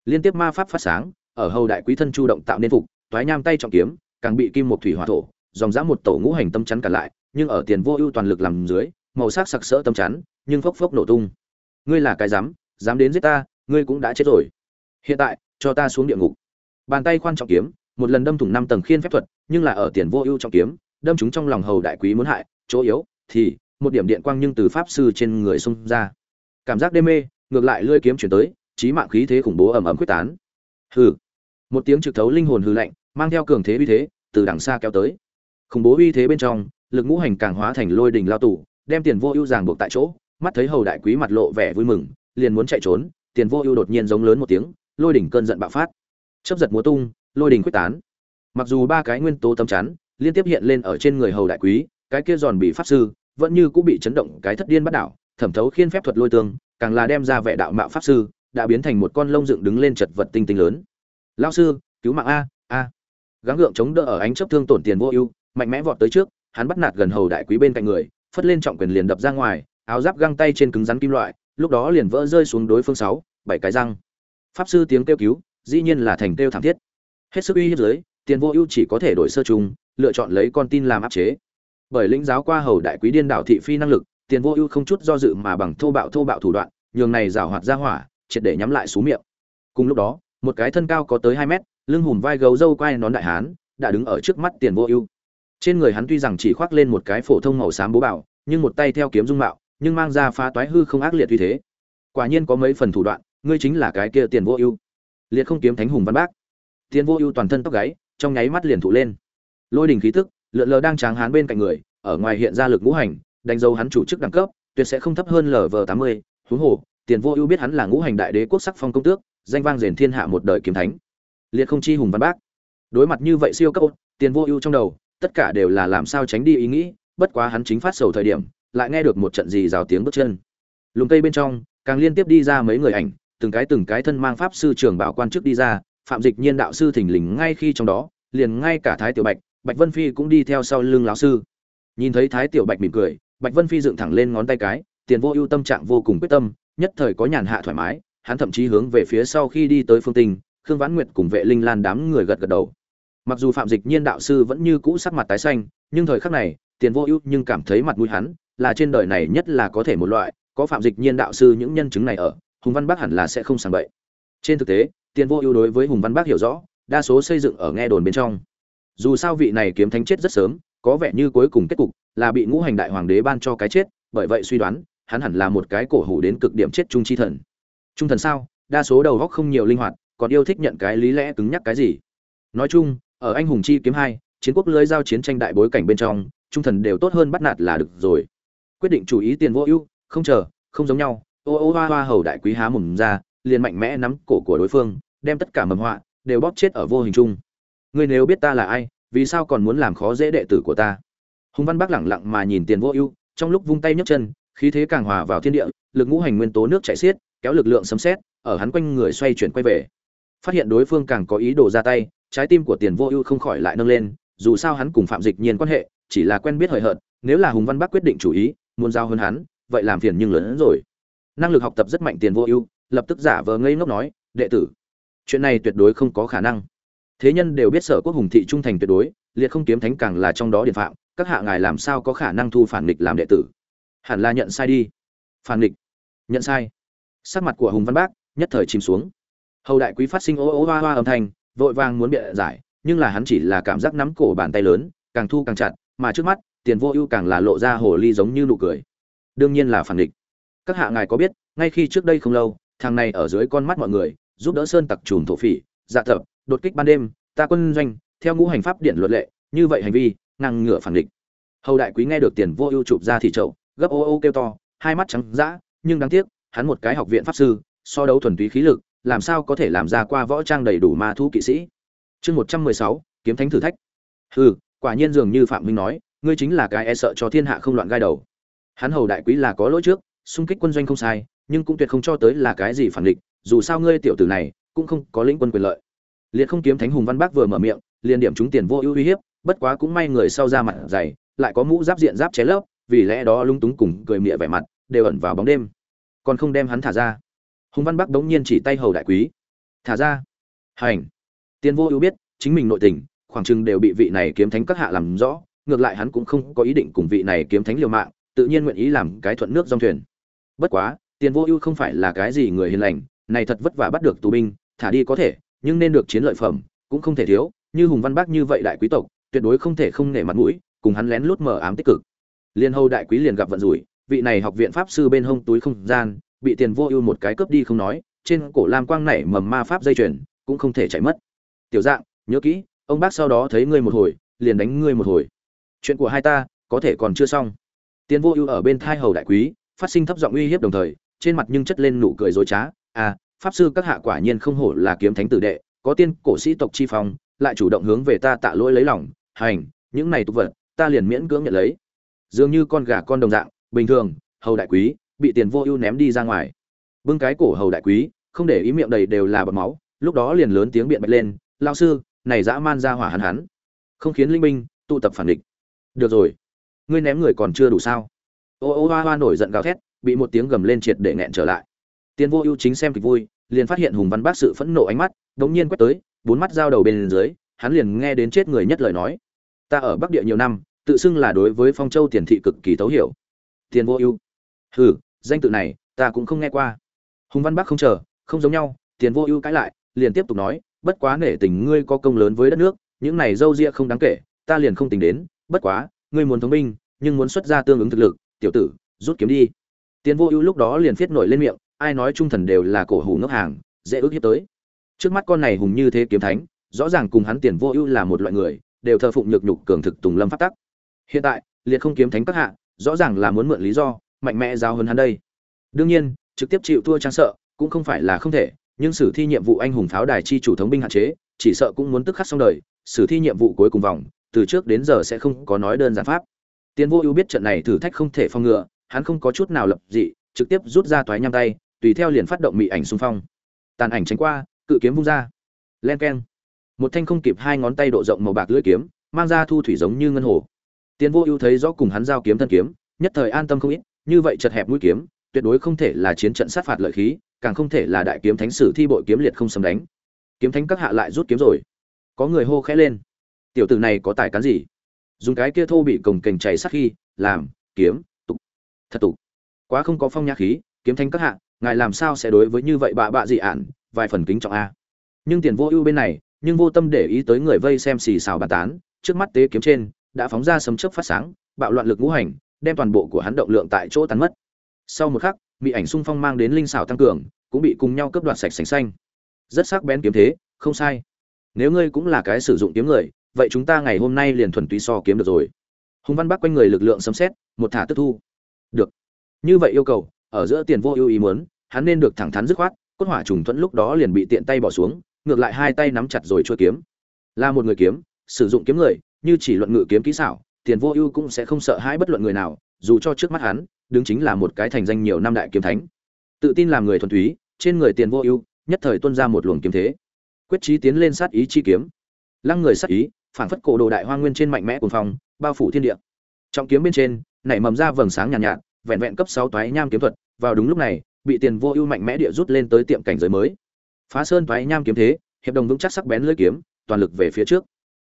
Liên tiếp ma pháp phát sáng, ở hầu đại quý thân chu động tạo nên phục, toái nham tay trọng kiếm, càng bị kim một thủy hỏa thổ, dòng dã một tổ ngũ hành tâm chắn cả lại, nhưng ở tiền vô ưu toàn lực làm dưới, màu sắc sặc sỡ tâm chắn, nhưng phốc phốc nổ tung ngươi là cái dám dám đến giết ta, ngươi cũng đã chết rồi. Hiện tại, cho ta xuống địa ngục. Bàn tay khoan trọng kiếm, một lần đâm thủng năm tầng khiên phép thuật, nhưng là ở tiền vô ưu trọng kiếm, đâm chúng trong lòng hầu đại quý muốn hại, chỗ yếu, thì, một điểm điện quang nhưng từ pháp sư trên người xung ra. Cảm giác đê mê, ngược lại lưỡi kiếm chuyển tới trí mạng khí thế khủng bố ầm ầm quyết tán. Hừ. Một tiếng trực thấu linh hồn hư lạnh, mang theo cường thế uy thế, từ đằng xa kéo tới. Khủng bố uy thế bên trong, lực ngũ hành càng hóa thành lôi đình lao tù, đem tiền vô ưu giảng buộc tại chỗ mắt thấy hầu đại quý mặt lộ vẻ vui mừng, liền muốn chạy trốn, tiền vô ưu đột nhiên giống lớn một tiếng, lôi đỉnh cơn giận bạo phát. Chấp giật múa tung, lôi đỉnh quyết tán. Mặc dù ba cái nguyên tố tâm chắn liên tiếp hiện lên ở trên người hầu đại quý, cái kia giòn bị pháp sư vẫn như cũng bị chấn động cái thất điên bắt đảo, thẩm thấu khiên phép thuật lôi tương, càng là đem ra vẻ đạo mạo pháp sư đã biến thành một con lông dựng đứng lên chật vật tinh tinh lớn. Lao sư, cứu mạng a a. Gắng gượng chống đỡ ở ánh chấp thương tổn tiền vô ưu, mạnh mẽ vọt tới trước, hắn bắt nạt gần hầu đại quý bên cạnh người, phất lên trọng quyền liền đập ra ngoài áo giáp găng tay trên cứng rắn kim loại, lúc đó liền vỡ rơi xuống đối phương sáu, bảy cái răng. Pháp sư tiếng kêu cứu, dĩ nhiên là thành kêu thảm thiết. Hết sức uy hiếp dưới tiền vô ưu chỉ có thể đổi sơ trùng, lựa chọn lấy con tin làm áp chế. Bởi lĩnh giáo qua hầu đại quý điên đảo thị phi năng lực, tiền vô ưu không chút do dự mà bằng thô bạo thô bạo thủ đoạn, nhường này rào hoạt ra hỏa, triệt để nhắm lại xuống miệng. Cùng lúc đó, một cái thân cao có tới hai mét, lưng hùm vai gấu dâu quai nón đại hán, đã đứng ở trước mắt tiền vô ưu. Trên người hắn tuy rằng chỉ khoác lên một cái phổ thông màu xám bố bảo nhưng một tay theo kiếm dung mạo nhưng mang ra phá toái hư không ác liệt như thế. Quả nhiên có mấy phần thủ đoạn, ngươi chính là cái kia tiền vô ưu. Liệt không kiếm thánh hùng văn bác. Tiền vô ưu toàn thân tóc gáy, trong nháy mắt liền thụ lên. Lôi đình khí tức, lượn lờ đang tráng hán bên cạnh người, ở ngoài hiện ra lực ngũ hành, đánh dấu hắn chủ chức đẳng cấp, tuyệt sẽ không thấp hơn lv tám mươi. Huống hồ, tiền vô ưu biết hắn là ngũ hành đại đế quốc sắc phong công tước, danh vang rền thiên hạ một đời kiếm thánh. Liệt không chi hùng văn bác. Đối mặt như vậy siêu cấp, tiền vô ưu trong đầu, tất cả đều là làm sao tránh đi ý nghĩ, bất quá hắn chính phát sầu thời điểm lại nghe được một trận gì rào tiếng bước chân. Lùm cây bên trong, càng liên tiếp đi ra mấy người ảnh, từng cái từng cái thân mang pháp sư trưởng bảo quan chức đi ra, phạm dịch nhiên đạo sư thỉnh lình ngay khi trong đó, liền ngay cả thái tiểu bạch bạch vân phi cũng đi theo sau lưng lão sư. Nhìn thấy thái tiểu bạch mỉm cười, bạch vân phi dựng thẳng lên ngón tay cái, tiền vô ưu tâm trạng vô cùng quyết tâm, nhất thời có nhàn hạ thoải mái, hắn thậm chí hướng về phía sau khi đi tới phương tinh, khương vãn nguyệt cùng vệ linh lan đám người gật gật đầu. Mặc dù phạm dịch nhiên đạo sư vẫn như cũ sắc mặt tái xanh, nhưng thời khắc này, tiền vô ưu nhưng cảm thấy mặt mũi hắn là trên đời này nhất là có thể một loại, có phạm dịch nhiên đạo sư những nhân chứng này ở, hùng văn bác hẳn là sẽ không sàng bậy. Trên thực tế, tiền vô ưu đối với hùng văn bác hiểu rõ, đa số xây dựng ở nghe đồn bên trong. Dù sao vị này kiếm thánh chết rất sớm, có vẻ như cuối cùng kết cục là bị ngũ hành đại hoàng đế ban cho cái chết, bởi vậy suy đoán, hắn hẳn là một cái cổ hủ đến cực điểm chết trung chi thần. Trung thần sao? Đa số đầu góc không nhiều linh hoạt, còn yêu thích nhận cái lý lẽ cứng nhắc cái gì? Nói chung, ở anh hùng chi kiếm hai, chiến quốc lưới giao chiến tranh đại bối cảnh bên trong, trung thần đều tốt hơn bắt nạt là được rồi quyết định chủ ý tiền vô ưu, không chờ, không giống nhau. Ô ô hoa hoa hầu đại quý há mồm ra, liền mạnh mẽ nắm cổ của đối phương, đem tất cả mầm họa đều bóp chết ở vô hình chung. Ngươi nếu biết ta là ai, vì sao còn muốn làm khó dễ đệ tử của ta? Hùng văn bác lẳng lặng mà nhìn tiền vô ưu, trong lúc vung tay nhấc chân, khí thế càng hòa vào thiên địa, lực ngũ hành nguyên tố nước chảy xiết, kéo lực lượng sấm xét ở hắn quanh người xoay chuyển quay về. Phát hiện đối phương càng có ý đồ ra tay, trái tim của tiền vô ưu không khỏi lại nâng lên, dù sao hắn cùng phạm dịch nhiên quan hệ, chỉ là quen biết hời hợt, nếu là hùng văn bắc quyết định chủ ý muốn giao hơn hắn, vậy làm phiền nhưng lớn hơn rồi. Năng lực học tập rất mạnh tiền vô ưu, lập tức giả vờ ngây ngốc nói, đệ tử, chuyện này tuyệt đối không có khả năng. Thế nhân đều biết sở quốc hùng thị trung thành tuyệt đối, liệt không kiếm thánh càng là trong đó điện phạm, các hạ ngài làm sao có khả năng thu phản nghịch làm đệ tử? Hẳn là nhận sai đi. Phản nghịch. Nhận sai. Sắc mặt của hùng văn bác nhất thời chìm xuống. Hầu đại quý phát sinh ô ô hoa hoa âm thanh, vội vàng muốn bịa giải, nhưng là hắn chỉ là cảm giác nắm cổ bàn tay lớn, càng thu càng chặt, mà trước mắt tiền vô ưu càng là lộ ra hồ ly giống như nụ cười. Đương nhiên là phản địch. Các hạ ngài có biết ngay khi trước đây không lâu thằng này ở dưới con mắt mọi người giúp đỡ sơn tặc trùm thổ phỉ dạ thập đột kích ban đêm ta quân doanh theo ngũ hành pháp điện luật lệ như vậy hành vi ngang ngửa phản địch. Hầu đại quý nghe được tiền vô ưu chụp ra thì trậu, gấp ô ô kêu to hai mắt trắng dã nhưng đáng tiếc hắn một cái học viện pháp sư so đấu thuần túy khí lực làm sao có thể làm ra qua võ trang đầy đủ ma thu kỵ sĩ. Chương một trăm mười sáu kiếm thánh thử thách. Hừ quả nhiên dường như phạm minh nói ngươi chính là cái e sợ cho thiên hạ không loạn gai đầu. Hắn hầu đại quý là có lỗi trước, xung kích quân doanh không sai, nhưng cũng tuyệt không cho tới là cái gì phản địch, dù sao ngươi tiểu tử này, cũng không có lĩnh quân quyền lợi. Liệt không kiếm thánh hùng văn bác vừa mở miệng, liền điểm chúng tiền vô ưu uy hiếp, bất quá cũng may người sau ra mặt dày, lại có mũ giáp diện giáp chế lớp vì lẽ đó lung túng cùng cười mịa vẻ mặt, đều ẩn vào bóng đêm. Còn không đem hắn thả ra. Hùng văn bắc đống nhiên chỉ tay hầu đại quý. Thả ra. Hành. Tiền vô ưu biết, chính mình nội tình, khoảng chừng đều bị vị này kiếm thánh các hạ làm rõ ngược lại hắn cũng không có ý định cùng vị này kiếm thánh liều mạng, tự nhiên nguyện ý làm cái thuận nước dòng thuyền. Bất quá, tiền vô ưu không phải là cái gì người hiền lành, này thật vất vả bắt được tù binh, thả đi có thể, nhưng nên được chiến lợi phẩm, cũng không thể thiếu, như hùng văn bác như vậy đại quý tộc, tuyệt đối không thể không nể mặt mũi, cùng hắn lén lút mở ám tích cực. Liên hầu đại quý liền gặp vận rủi, vị này học viện pháp sư bên hông túi không gian, bị tiền vô ưu một cái cướp đi không nói, trên cổ lam quang nảy mầm ma pháp dây chuyền, cũng không thể chạy mất. Tiểu dạng, nhớ kỹ, ông bác sau đó thấy ngươi một hồi, liền đánh ngươi một hồi chuyện của hai ta có thể còn chưa xong. Tiến vô ưu ở bên thai hầu đại quý, phát sinh thấp giọng uy hiếp đồng thời, trên mặt nhưng chất lên nụ cười dối trá. À pháp sư các hạ quả nhiên không hổ là kiếm thánh tử đệ, có tiên cổ sĩ tộc chi phong, lại chủ động hướng về ta tạ lỗi lấy lòng. Hành, những này tục vật, ta liền miễn cưỡng nhận lấy. Dường như con gà con đồng dạng, bình thường, hầu đại quý, bị tiền vô ưu ném đi ra ngoài. Bưng cái cổ hầu đại quý, không để ý miệng đầy đều là bọt máu, lúc đó liền lớn tiếng biện bạch lên lao sư, này dã man ra hỏa hắn hắn. Không khiến linh binh tụ tập phản địch được rồi. Ngươi ném người còn chưa đủ sao? Ô ô, hoa hoa nổi giận gào thét, bị một tiếng gầm lên triệt để nghẹn trở lại. Tiền vô ưu chính xem kịch vui, liền phát hiện hùng văn bác sự phẫn nộ ánh mắt, đống nhiên quét tới, bốn mắt giao đầu bên dưới, hắn liền nghe đến chết người nhất lời nói. Ta ở bắc địa nhiều năm, tự xưng là đối với phong châu tiền thị cực kỳ thấu hiểu. Tiền vô ưu. Hừ, danh tự này, ta cũng không nghe qua. Hùng văn bắc không chờ, không giống nhau tiền vô ưu cãi lại, liền tiếp tục nói, bất quá nể tình ngươi có công lớn với đất nước, những này dâu ria không đáng kể, ta liền không tính đến bất quá, ngươi muốn thống binh, nhưng muốn xuất ra tương ứng thực lực, tiểu tử, rút kiếm đi. Tiến vô ưu lúc đó liền viết nổi lên miệng, ai nói trung thần đều là cổ hủ ngốc hàng, dễ ước hiếp tới. Trước mắt con này hùng như thế kiếm thánh, rõ ràng cùng hắn tiền vô ưu là một loại người, đều thờ phụng nhược nhục cường thực tùng lâm phát tắc. Hiện tại, liệt không kiếm thánh các hạ, rõ ràng là muốn mượn lý do, mạnh mẽ giao hơn hắn đây. Đương nhiên, trực tiếp chịu thua trang sợ, cũng không phải là không thể, nhưng sử thi nhiệm vụ anh hùng pháo đài chi chủ thống binh hạn chế, chỉ sợ cũng muốn tức khắc xong đời, sử thi nhiệm vụ cuối cùng vòng từ trước đến giờ sẽ không có nói đơn giản pháp. Tiến vô ưu biết trận này thử thách không thể phong ngừa, hắn không có chút nào lập dị, trực tiếp rút ra toái nham tay, tùy theo liền phát động mị ảnh xung phong. Tàn ảnh tránh qua, cự kiếm vung ra. Len keng. Một thanh không kịp hai ngón tay độ rộng màu bạc lưỡi kiếm, mang ra thu thủy giống như ngân hồ. Tiến vô ưu thấy rõ cùng hắn giao kiếm thân kiếm, nhất thời an tâm không ít, như vậy chật hẹp mũi kiếm, tuyệt đối không thể là chiến trận sát phạt lợi khí, càng không thể là đại kiếm thánh sử thi bội kiếm liệt không sấm đánh. Kiếm thánh các hạ lại rút kiếm rồi. Có người hô khẽ lên tiểu tử này có tài cán gì? Dùng cái kia thô bị cồng kềnh chảy sắc khi, làm, kiếm, tục. Thật tục. Quá không có phong nhã khí, kiếm thanh các hạ, ngài làm sao sẽ đối với như vậy bạ bạ dị ản, vài phần kính trọng a? Nhưng tiền vô ưu bên này, nhưng vô tâm để ý tới người vây xem xì xào bàn tán, trước mắt tế kiếm trên, đã phóng ra sấm chớp phát sáng, bạo loạn lực ngũ hành, đem toàn bộ của hắn động lượng tại chỗ tắn mất. Sau một khắc bị ảnh xung phong mang đến linh xảo tăng cường, cũng bị cùng nhau cướp đoạt sạch sành xanh. Rất sắc bén kiếm thế, không sai. Nếu ngươi cũng là cái sử dụng kiếm người vậy chúng ta ngày hôm nay liền thuần túy so kiếm được rồi. Hùng văn bắc quanh người lực lượng sấm xét một thả tức thu. Được. Như vậy yêu cầu, ở giữa tiền vô ưu ý muốn, hắn nên được thẳng thắn dứt khoát, cốt hỏa trùng thuẫn lúc đó liền bị tiện tay bỏ xuống, ngược lại hai tay nắm chặt rồi chua kiếm. Là một người kiếm, sử dụng kiếm người, như chỉ luận ngự kiếm kỹ xảo, tiền vô ưu cũng sẽ không sợ hãi bất luận người nào, dù cho trước mắt hắn, đứng chính là một cái thành danh nhiều năm đại kiếm thánh. Tự tin làm người thuần túy, trên người tiền vô ưu, nhất thời tuôn ra một luồng kiếm thế. Quyết chí tiến lên sát ý chi kiếm. Lăng người sát ý phản phất cổ đồ đại hoa nguyên trên mạnh mẽ cuồng phong bao phủ thiên địa. Trọng kiếm bên trên nảy mầm ra vầng sáng nhàn nhạt, nhạt vẹn vẹn cấp sáu toái nham kiếm thuật vào đúng lúc này bị tiền vô ưu mạnh mẽ địa rút lên tới tiệm cảnh giới mới. Phá sơn toái nham kiếm thế hiệp đồng vững chắc sắc bén lưỡi kiếm toàn lực về phía trước.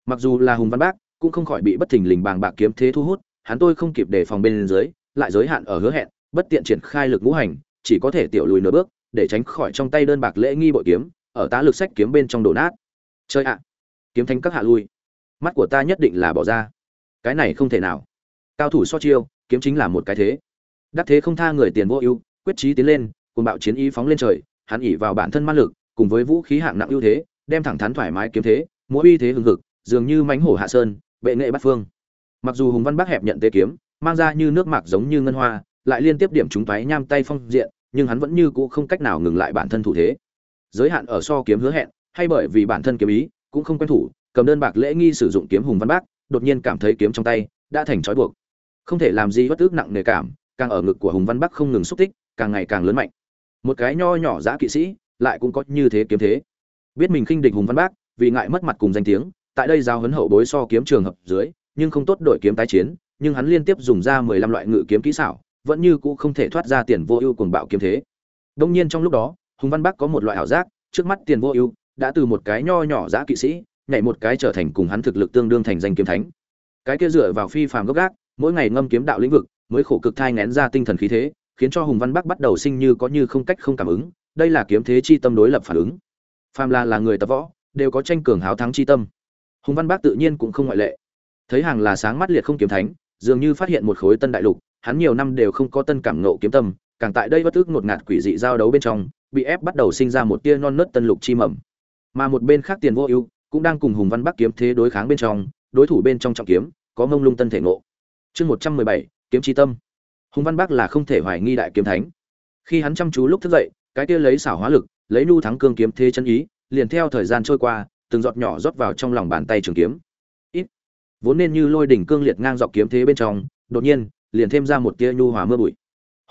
Mặc dù là hùng văn bác cũng không khỏi bị bất thình lình bàng bạc kiếm thế thu hút hắn tôi không kịp đề phòng bên dưới lại giới hạn ở hứa hẹn bất tiện triển khai lực ngũ hành chỉ có thể tiểu lùi nửa bước để tránh khỏi trong tay đơn bạc lễ nghi bội kiếm ở tá lực sách kiếm bên trong đổ nát. Chơi ạ. Kiếm thánh các hạ lui mắt của ta nhất định là bỏ ra. Cái này không thể nào. Cao thủ so chiêu, kiếm chính là một cái thế. Đắc thế không tha người tiền vô ưu, quyết chí tiến lên cùng bạo chiến ý phóng lên trời, hắn ỉ vào bản thân man lực, cùng với vũ khí hạng nặng ưu thế, đem thẳng thắn thoải mái kiếm thế, múa uy thế hừng hực, dường như mánh hổ hạ sơn, bệ nghệ bắt phương. Mặc dù hùng văn bắc hẹp nhận tế kiếm, mang ra như nước mạc giống như ngân hoa, lại liên tiếp điểm chúng toái nham tay phong diện, nhưng hắn vẫn như cũ không cách nào ngừng lại bản thân thủ thế. Giới hạn ở so kiếm hứa hẹn, hay bởi vì bản thân kiếm ý, cũng không quen thủ cầm đơn bạc lễ nghi sử dụng kiếm hùng văn bác, đột nhiên cảm thấy kiếm trong tay đã thành trói buộc. Không thể làm gì bất ức nặng nề cảm, càng ở ngực của hùng văn bắc không ngừng xúc tích, càng ngày càng lớn mạnh. Một cái nho nhỏ giã kỵ sĩ lại cũng có như thế kiếm thế. Biết mình khinh địch hùng văn bác, vì ngại mất mặt cùng danh tiếng, tại đây giao hấn hậu bối so kiếm trường hợp dưới, nhưng không tốt đổi kiếm tái chiến, nhưng hắn liên tiếp dùng ra mười lăm loại ngự kiếm kỹ xảo, vẫn như cũ không thể thoát ra tiền vô ưu cuồng bạo kiếm thế. Đông nhiên trong lúc đó, hùng văn bắc có một loại ảo giác, trước mắt tiền vô ưu, đã từ một cái nho nhỏ giã kỵ sĩ nhảy một cái trở thành cùng hắn thực lực tương đương thành danh kiếm thánh. Cái kia dựa vào phi phàm gốc gác, mỗi ngày ngâm kiếm đạo lĩnh vực, mới khổ cực thai ngén ra tinh thần khí thế, khiến cho hùng văn bắc bắt đầu sinh như có như không cách không cảm ứng, đây là kiếm thế chi tâm đối lập phản ứng. Phàm là là người tập võ, đều có tranh cường háo thắng chi tâm. Hùng văn bắc tự nhiên cũng không ngoại lệ. Thấy hàng là sáng mắt liệt không kiếm thánh, dường như phát hiện một khối tân đại lục, hắn nhiều năm đều không có tân cảm nộ kiếm tâm, càng tại đây bất ức ngột ngạt quỷ dị giao đấu bên trong, bị ép bắt đầu sinh ra một tia non nớt tân lục chi mầm. Mà một bên khác tiền vô ưu cũng đang cùng hùng văn bắc kiếm thế đối kháng bên trong, đối thủ bên trong trọng kiếm, có mông lung tân thể ngộ. Chương một trăm mười bảy, kiếm chi tâm. Hùng văn bắc là không thể hoài nghi đại kiếm thánh. Khi hắn chăm chú lúc thức dậy, cái kia lấy xảo hóa lực, lấy nhu thắng cương kiếm thế chân ý, liền theo thời gian trôi qua, từng giọt nhỏ rót vào trong lòng bàn tay trường kiếm. Ít. Vốn nên như lôi đỉnh cương liệt ngang dọc kiếm thế bên trong, đột nhiên, liền thêm ra một tia nhu hòa mưa bụi.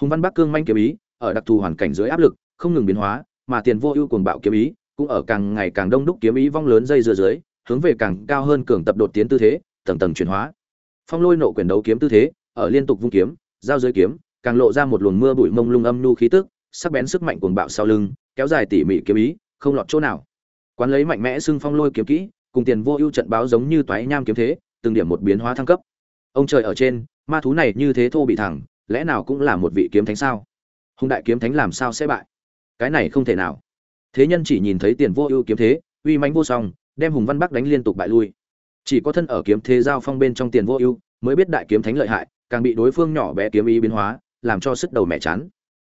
Hùng văn bắc cương manh kiếm ý, ở đặc thù hoàn cảnh dưới áp lực, không ngừng biến hóa, mà tiền vô ưu cuồng bạo kiếm ý cũng ở càng ngày càng đông đúc kiếm ý vong lớn dây dưa dưới, hướng về càng cao hơn cường tập đột tiến tư thế, tầng tầng chuyển hóa. Phong lôi nộ quyền đấu kiếm tư thế, ở liên tục vung kiếm, giao dưới kiếm, càng lộ ra một luồng mưa bụi mông lung âm nu khí tức, sắc bén sức mạnh cuồng bạo sau lưng, kéo dài tỉ mỉ kiếm ý, không lọt chỗ nào. Quán lấy mạnh mẽ xưng phong lôi kiếm kỹ, cùng tiền vô ưu trận báo giống như toái nham kiếm thế, từng điểm một biến hóa thăng cấp. Ông trời ở trên, ma thú này như thế thô bị thẳng, lẽ nào cũng là một vị kiếm thánh sao? Hùng đại kiếm thánh làm sao sẽ bại? Cái này không thể nào thế nhân chỉ nhìn thấy tiền vô ưu kiếm thế, uy mãnh vô song, đem hùng văn bắc đánh liên tục bại lui. Chỉ có thân ở kiếm thế giao phong bên trong tiền vô ưu, mới biết đại kiếm thánh lợi hại, càng bị đối phương nhỏ bé kiếm ý biến hóa, làm cho sức đầu mẹ chán.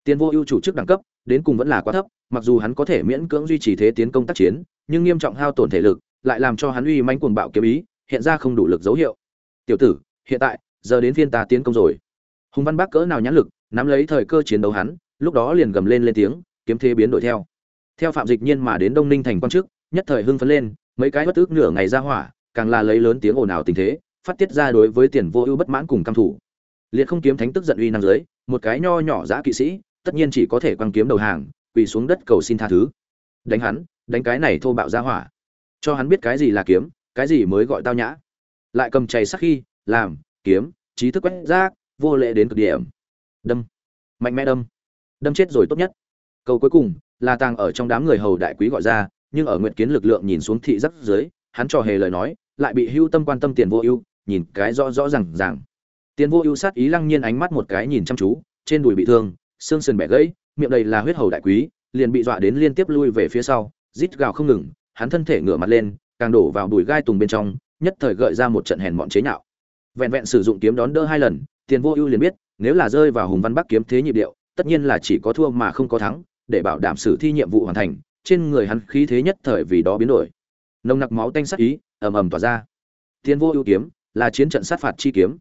Tiền vô ưu chủ chức đẳng cấp, đến cùng vẫn là quá thấp, mặc dù hắn có thể miễn cưỡng duy trì thế tiến công tác chiến, nhưng nghiêm trọng hao tổn thể lực, lại làm cho hắn uy mãnh cuồng bạo kiếm ý, hiện ra không đủ lực dấu hiệu. Tiểu tử, hiện tại, giờ đến phiên ta tiến công rồi. Hùng văn bắc cỡ nào nhãn lực, nắm lấy thời cơ chiến đấu hắn, lúc đó liền gầm lên lên tiếng, kiếm thế biến đổi theo theo phạm dịch nhiên mà đến đông ninh thành quan chức, nhất thời hưng phấn lên, mấy cái bất ước nửa ngày ra hỏa, càng là lấy lớn tiếng ồn ào tình thế, phát tiết ra đối với tiền vô ưu bất mãn cùng căm thủ liệt không kiếm thánh tức giận uy năng dưới, một cái nho nhỏ giã kỵ sĩ, tất nhiên chỉ có thể quăng kiếm đầu hàng, quỳ xuống đất cầu xin tha thứ. Đánh hắn, đánh cái này thô bạo ra hỏa. Cho hắn biết cái gì là kiếm, cái gì mới gọi tao nhã. Lại cầm chày sắc khi, làm, kiếm, trí thức quét rác, vô lệ đến cực điểm. Đâm. Mạnh mẽ đâm. Đâm chết rồi tốt nhất. Câu cuối cùng là tàng ở trong đám người hầu đại quý gọi ra, nhưng ở nguyện kiến lực lượng nhìn xuống thị giáp dưới, hắn trò hề lời nói, lại bị hưu tâm quan tâm tiền vô ưu, nhìn cái rõ rõ rằng ràng. tiền vô ưu sát ý lăng nhiên ánh mắt một cái nhìn chăm chú, trên đùi bị thương, xương sườn bẻ gãy, miệng đầy là huyết hầu đại quý, liền bị dọa đến liên tiếp lui về phía sau, rít gào không ngừng, hắn thân thể ngửa mặt lên, càng đổ vào đùi gai tùng bên trong, nhất thời gợi ra một trận hèn mọn chế nhạo vẹn vẹn sử dụng kiếm đón đỡ hai lần, tiền vô ưu liền biết, nếu là rơi vào hùng văn bắc kiếm thế nhịp điệu, tất nhiên là chỉ có thua mà không có thắng để bảo đảm xử thi nhiệm vụ hoàn thành, trên người hắn khí thế nhất thời vì đó biến đổi. Nồng nặc máu tanh sắc ý, ầm ầm tỏa ra. Thiên vô ưu kiếm là chiến trận sát phạt chi kiếm.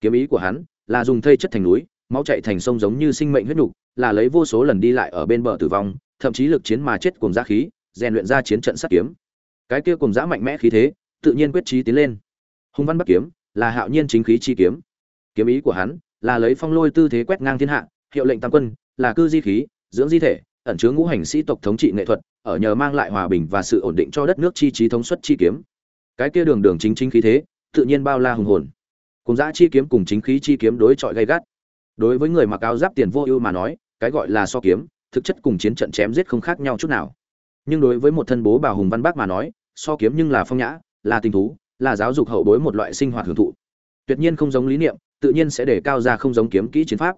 Kiếm ý của hắn là dùng thây chất thành núi, máu chạy thành sông giống như sinh mệnh huyết nhục là lấy vô số lần đi lại ở bên bờ tử vong, thậm chí lực chiến mà chết cùng giá khí, rèn luyện ra chiến trận sát kiếm. Cái kia cùng giá mạnh mẽ khí thế, tự nhiên quyết trí tiến lên. Hùng văn bắc kiếm là hạo nhiên chính khí chi kiếm. Kiếm ý của hắn là lấy phong lôi tư thế quét ngang thiên hạ, hiệu lệnh tam quân, là cư di khí dưỡng di thể, ẩn chứa ngũ hành sĩ tộc thống trị nghệ thuật, ở nhờ mang lại hòa bình và sự ổn định cho đất nước chi trí thống suất chi kiếm. Cái kia đường đường chính chính khí thế, tự nhiên bao la hùng hồn. Cùng giã chi kiếm cùng chính khí chi kiếm đối chọi gay gắt. Đối với người mặc áo giáp tiền vô ưu mà nói, cái gọi là so kiếm, thực chất cùng chiến trận chém giết không khác nhau chút nào. Nhưng đối với một thân bố bảo hùng văn bác mà nói, so kiếm nhưng là phong nhã, là tình thú, là giáo dục hậu bối một loại sinh hoạt hưởng thụ. Tuyệt nhiên không giống lý niệm, tự nhiên sẽ để cao ra không giống kiếm kỹ chiến pháp.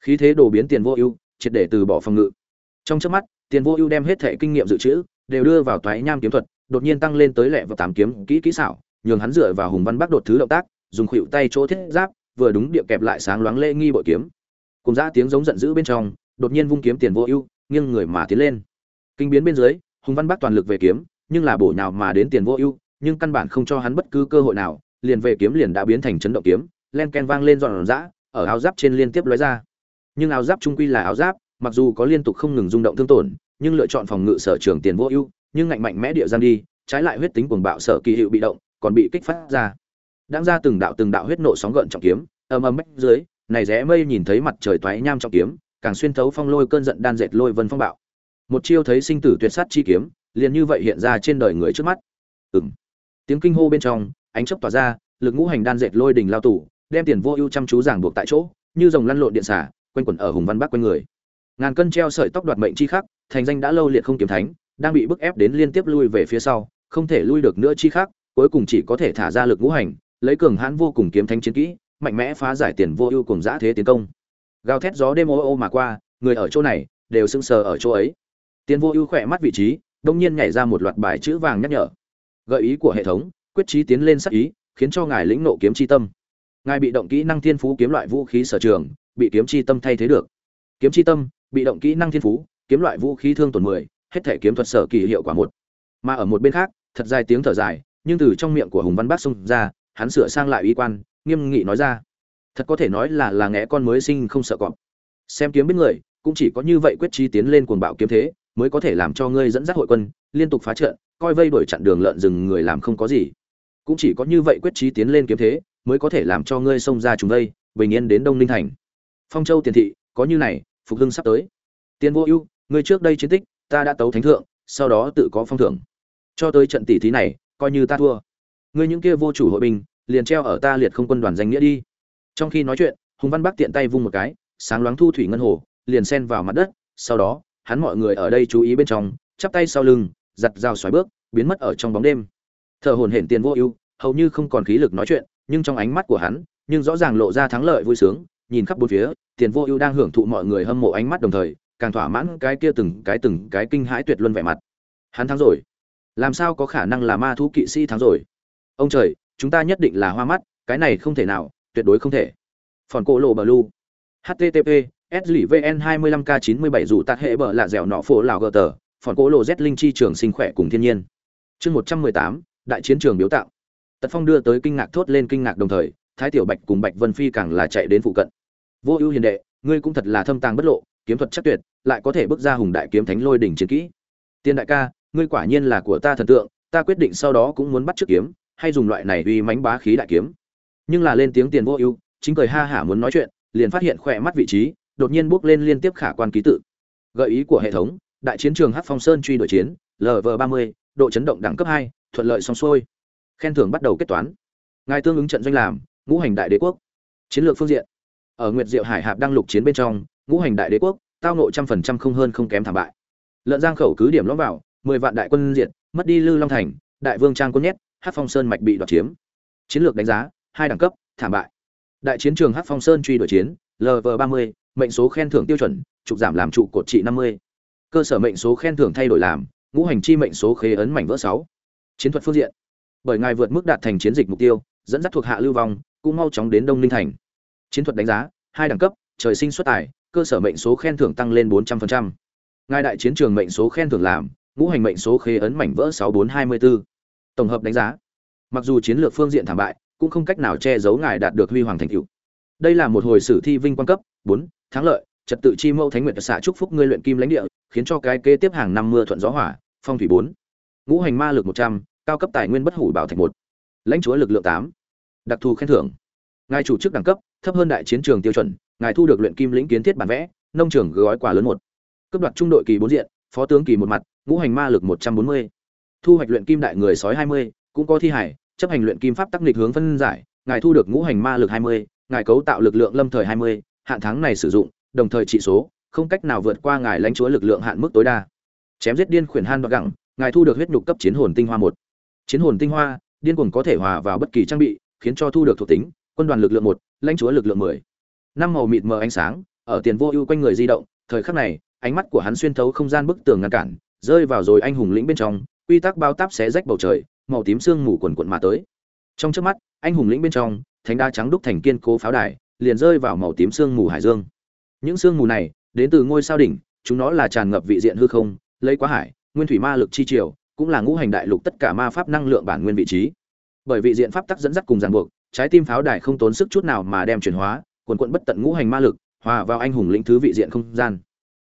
Khí thế đồ biến tiền vô ưu triệt để từ bỏ phòng ngự. Trong chớp mắt, tiền vô ưu đem hết thể kinh nghiệm dự trữ, đều đưa vào toái nham kiếm thuật, đột nhiên tăng lên tới lẹ và tám kiếm kỹ kỹ xảo, nhường hắn dựa vào hùng văn bắc đột thứ động tác, dùng khuỷu tay chỗ thiết giáp, vừa đúng địa kẹp lại sáng loáng lễ nghi bội kiếm. Cùng ra tiếng giống giận dữ bên trong, đột nhiên vung kiếm tiền vô ưu, nghiêng người mà tiến lên. Kinh biến bên dưới, hùng văn bắc toàn lực về kiếm, nhưng là bổ nhào mà đến tiền vô ưu, nhưng căn bản không cho hắn bất cứ cơ hội nào, liền về kiếm liền đã biến thành chấn động kiếm, len ken vang lên giòn giã, ở áo giáp trên liên tiếp lóe ra nhưng áo giáp trung quy là áo giáp, mặc dù có liên tục không ngừng rung động thương tổn, nhưng lựa chọn phòng ngự sở trường tiền vô ưu, nhưng ngạnh mạnh mẽ địa giang đi, trái lại huyết tính cuồng bạo sở kỳ hiệu bị động, còn bị kích phát ra. Đang ra từng đạo từng đạo huyết nộ sóng gợn trọng kiếm, ầm ầm bách dưới, này rẽ mây nhìn thấy mặt trời toái nham trọng kiếm, càng xuyên thấu phong lôi cơn giận đan dệt lôi vân phong bạo. Một chiêu thấy sinh tử tuyệt sát chi kiếm, liền như vậy hiện ra trên đời người trước mắt. Ừm. Tiếng kinh hô bên trong, ánh chớp tỏa ra, lực ngũ hành đan dệt lôi đỉnh lao tủ đem tiền vô ưu chăm chú giảng buộc tại chỗ, như dòng lăn lộn điện xả quanh quẩn ở hùng văn bắc quanh người. Ngàn cân treo sợi tóc đoạt mệnh chi khắc, thành danh đã lâu liệt không kiếm thánh, đang bị bức ép đến liên tiếp lui về phía sau, không thể lui được nữa chi khắc, cuối cùng chỉ có thể thả ra lực ngũ hành, lấy cường hãn vô cùng kiếm thánh chiến kỹ, mạnh mẽ phá giải tiền vô ưu cùng giã thế tiến công. Gào thét gió đêm ô ô mà qua, người ở chỗ này đều sững sờ ở chỗ ấy. Tiền vô ưu khỏe mắt vị trí, đông nhiên nhảy ra một loạt bài chữ vàng nhắc nhở. Gợi ý của hệ thống, quyết trí tiến lên sắc ý, khiến cho ngài lĩnh nộ kiếm chi tâm. Ngài bị động kỹ năng thiên phú kiếm loại vũ khí sở trường bị kiếm chi tâm thay thế được. Kiếm chi tâm, bị động kỹ năng thiên phú, kiếm loại vũ khí thương tổn mười, hết thể kiếm thuật sở kỳ hiệu quả một. Mà ở một bên khác, thật dài tiếng thở dài, nhưng từ trong miệng của hùng văn bác xông ra, hắn sửa sang lại uy quan, nghiêm nghị nói ra. Thật có thể nói là là ngẽ con mới sinh không sợ cọp. Xem kiếm biết người, cũng chỉ có như vậy quyết trí tiến lên cuồng bạo kiếm thế, mới có thể làm cho ngươi dẫn dắt hội quân, liên tục phá trận, coi vây đuổi chặn đường lợn rừng người làm không có gì. Cũng chỉ có như vậy quyết trí tiến lên kiếm thế, mới có thể làm cho ngươi xông ra chúng đây bình yên đến đông ninh thành phong châu tiền thị, có như này, phục hưng sắp tới. Tiền vô ưu, người trước đây chiến tích, ta đã tấu thánh thượng, sau đó tự có phong thưởng. Cho tới trận tỷ thí này, coi như ta thua. Ngươi những kia vô chủ hội binh, liền treo ở ta liệt không quân đoàn danh nghĩa đi. Trong khi nói chuyện, hùng văn bắc tiện tay vung một cái, sáng loáng thu thủy ngân hồ, liền sen vào mặt đất, sau đó, hắn mọi người ở đây chú ý bên trong, chắp tay sau lưng, giặt dao xoáy bước, biến mất ở trong bóng đêm. Thợ hồn hển tiền vô ưu, hầu như không còn khí lực nói chuyện, nhưng trong ánh mắt của hắn, nhưng rõ ràng lộ ra thắng lợi vui sướng nhìn khắp bốn phía tiền vô ưu đang hưởng thụ mọi người hâm mộ ánh mắt đồng thời càng thỏa mãn cái kia từng cái từng cái kinh hãi tuyệt luân vẻ mặt. Hắn thắng rồi. Làm sao có khả năng là ma thú kỵ sĩ thắng rồi? Ông trời chúng ta nhất định là hoa mắt cái này không thể nào tuyệt đối không thể. Phòn cổ lộ bờ lu. Http s lỉ vn 25 k 97 dù tạt hệ bờ lạ dẻo nọ phố lào gờ tờ phòn cổ lộ z linh chi trường sinh khỏe cùng thiên nhiên. Chương 118, đại chiến trường biểu tạo. Tật phong đưa tới kinh ngạc thốt lên kinh ngạc đồng thời thái tiểu bạch cùng bạch vân phi càng là chạy đến phụ cận vô ưu hiền đệ, ngươi cũng thật là thâm tàng bất lộ, kiếm thuật chắc tuyệt, lại có thể bước ra hùng đại kiếm thánh lôi đỉnh chiến kỹ. Tiên đại ca, ngươi quả nhiên là của ta thần tượng, ta quyết định sau đó cũng muốn bắt trước kiếm, hay dùng loại này uy mãnh bá khí đại kiếm. Nhưng là lên tiếng tiền vô ưu, chính cười ha hả muốn nói chuyện, liền phát hiện khỏe mắt vị trí, đột nhiên bước lên liên tiếp khả quan ký tự. Gợi ý của hệ thống, đại chiến trường hát phong sơn truy đuổi chiến lv ba mươi, độ chấn động đẳng cấp hai, thuận lợi xong xuôi. Khen thưởng bắt đầu kết toán. Ngài tương ứng trận doanh làm, ngũ hành đại đế quốc. Chiến lược phương diện ở nguyệt diệu hải hạp đang lục chiến bên trong, ngũ hành đại đế quốc, tao nộ trăm phần trăm không hơn không kém thảm bại. Lợn giang khẩu cứ điểm lõm vào, mười vạn đại quân diệt, mất đi lư long thành, đại vương trang quân nhét hát phong sơn mạch bị đoạt chiếm. Chiến lược đánh giá, hai đẳng cấp, thảm bại. Đại chiến trường hát phong sơn truy đuổi chiến lv ba mươi, mệnh số khen thưởng tiêu chuẩn, trục giảm làm trụ cột trị năm mươi. Cơ sở mệnh số khen thưởng thay đổi làm, ngũ hành chi mệnh số khế ấn mảnh vỡ sáu. Chiến thuật phương diện. Bởi ngài vượt mức đạt thành chiến dịch mục tiêu, dẫn dắt thuộc hạ lưu vong, cũng mau chóng đến đông ninh thành chiến thuật đánh giá, hai đẳng cấp, trời sinh xuất tài, cơ sở mệnh số khen thưởng tăng lên bốn trăm linh ngài đại chiến trường mệnh số khen thưởng làm, ngũ hành mệnh số khế ấn mảnh vỡ sáu bốn hai mươi bốn tổng hợp đánh giá, mặc dù chiến lược phương diện thảm bại, cũng không cách nào che giấu ngài đạt được huy hoàng thành tựu. Đây là một hồi sử thi vinh quang cấp, bốn, thắng lợi, trật tự chi mẫu thánh nguyệt xạ chúc phúc ngươi luyện kim lãnh địa, khiến cho cái kế tiếp hàng năm mưa thuận gió hỏa phong thủy bốn. Ngũ hành ma lực một trăm, cao cấp tài nguyên bất hủ bảo thạch một. Lãnh chúa lực lượng tám. Đặc thù khen thưởng. Ngài chủ chức đẳng cấp thấp hơn đại chiến trường tiêu chuẩn, ngài thu được luyện kim lĩnh kiến thiết bản vẽ, nông trường gói quà lớn một. Cấp đoạt trung đội kỳ bốn diện, phó tướng kỳ một mặt, ngũ hành ma lực một trăm bốn mươi. Thu hoạch luyện kim đại người sói hai mươi, cũng có thi hải, chấp hành luyện kim pháp tắc nghịch hướng phân giải, ngài thu được ngũ hành ma lực hai mươi, ngài cấu tạo lực lượng lâm thời hai mươi, hạn tháng này sử dụng, đồng thời trị số, không cách nào vượt qua ngài lãnh chúa lực lượng hạn mức tối đa. Chém giết điên khuyển han đoạt gẳng, ngài thu được huyết nhục cấp chiến hồn tinh hoa một. Chiến hồn tinh hoa, điên cuồng có thể hòa vào bất kỳ trang bị, khiến cho thu được thuộc tính, quân đoàn lực lượng một lãnh chúa lực lượng mười. Năm màu mịt mờ ánh sáng, ở tiền vô ưu quanh người di động, thời khắc này, ánh mắt của hắn xuyên thấu không gian bức tường ngăn cản, rơi vào rồi anh hùng lĩnh bên trong, quy tắc bao táp xé rách bầu trời, màu tím sương mù quần quận mà tới. Trong trước mắt, anh hùng lĩnh bên trong, thánh đa trắng đúc thành kiên cố pháo đài, liền rơi vào màu tím sương mù hải dương. Những sương mù này, đến từ ngôi sao đỉnh, chúng nó là tràn ngập vị diện hư không, lấy quá hải, nguyên thủy ma lực chi triều, cũng là ngũ hành đại lục tất cả ma pháp năng lượng bản nguyên vị trí. Bởi vị diện pháp tắc dẫn dắt cùng ràng buộc trái tim pháo đài không tốn sức chút nào mà đem chuyển hóa, quần quận bất tận ngũ hành ma lực, hòa vào anh hùng lĩnh thứ vị diện không gian.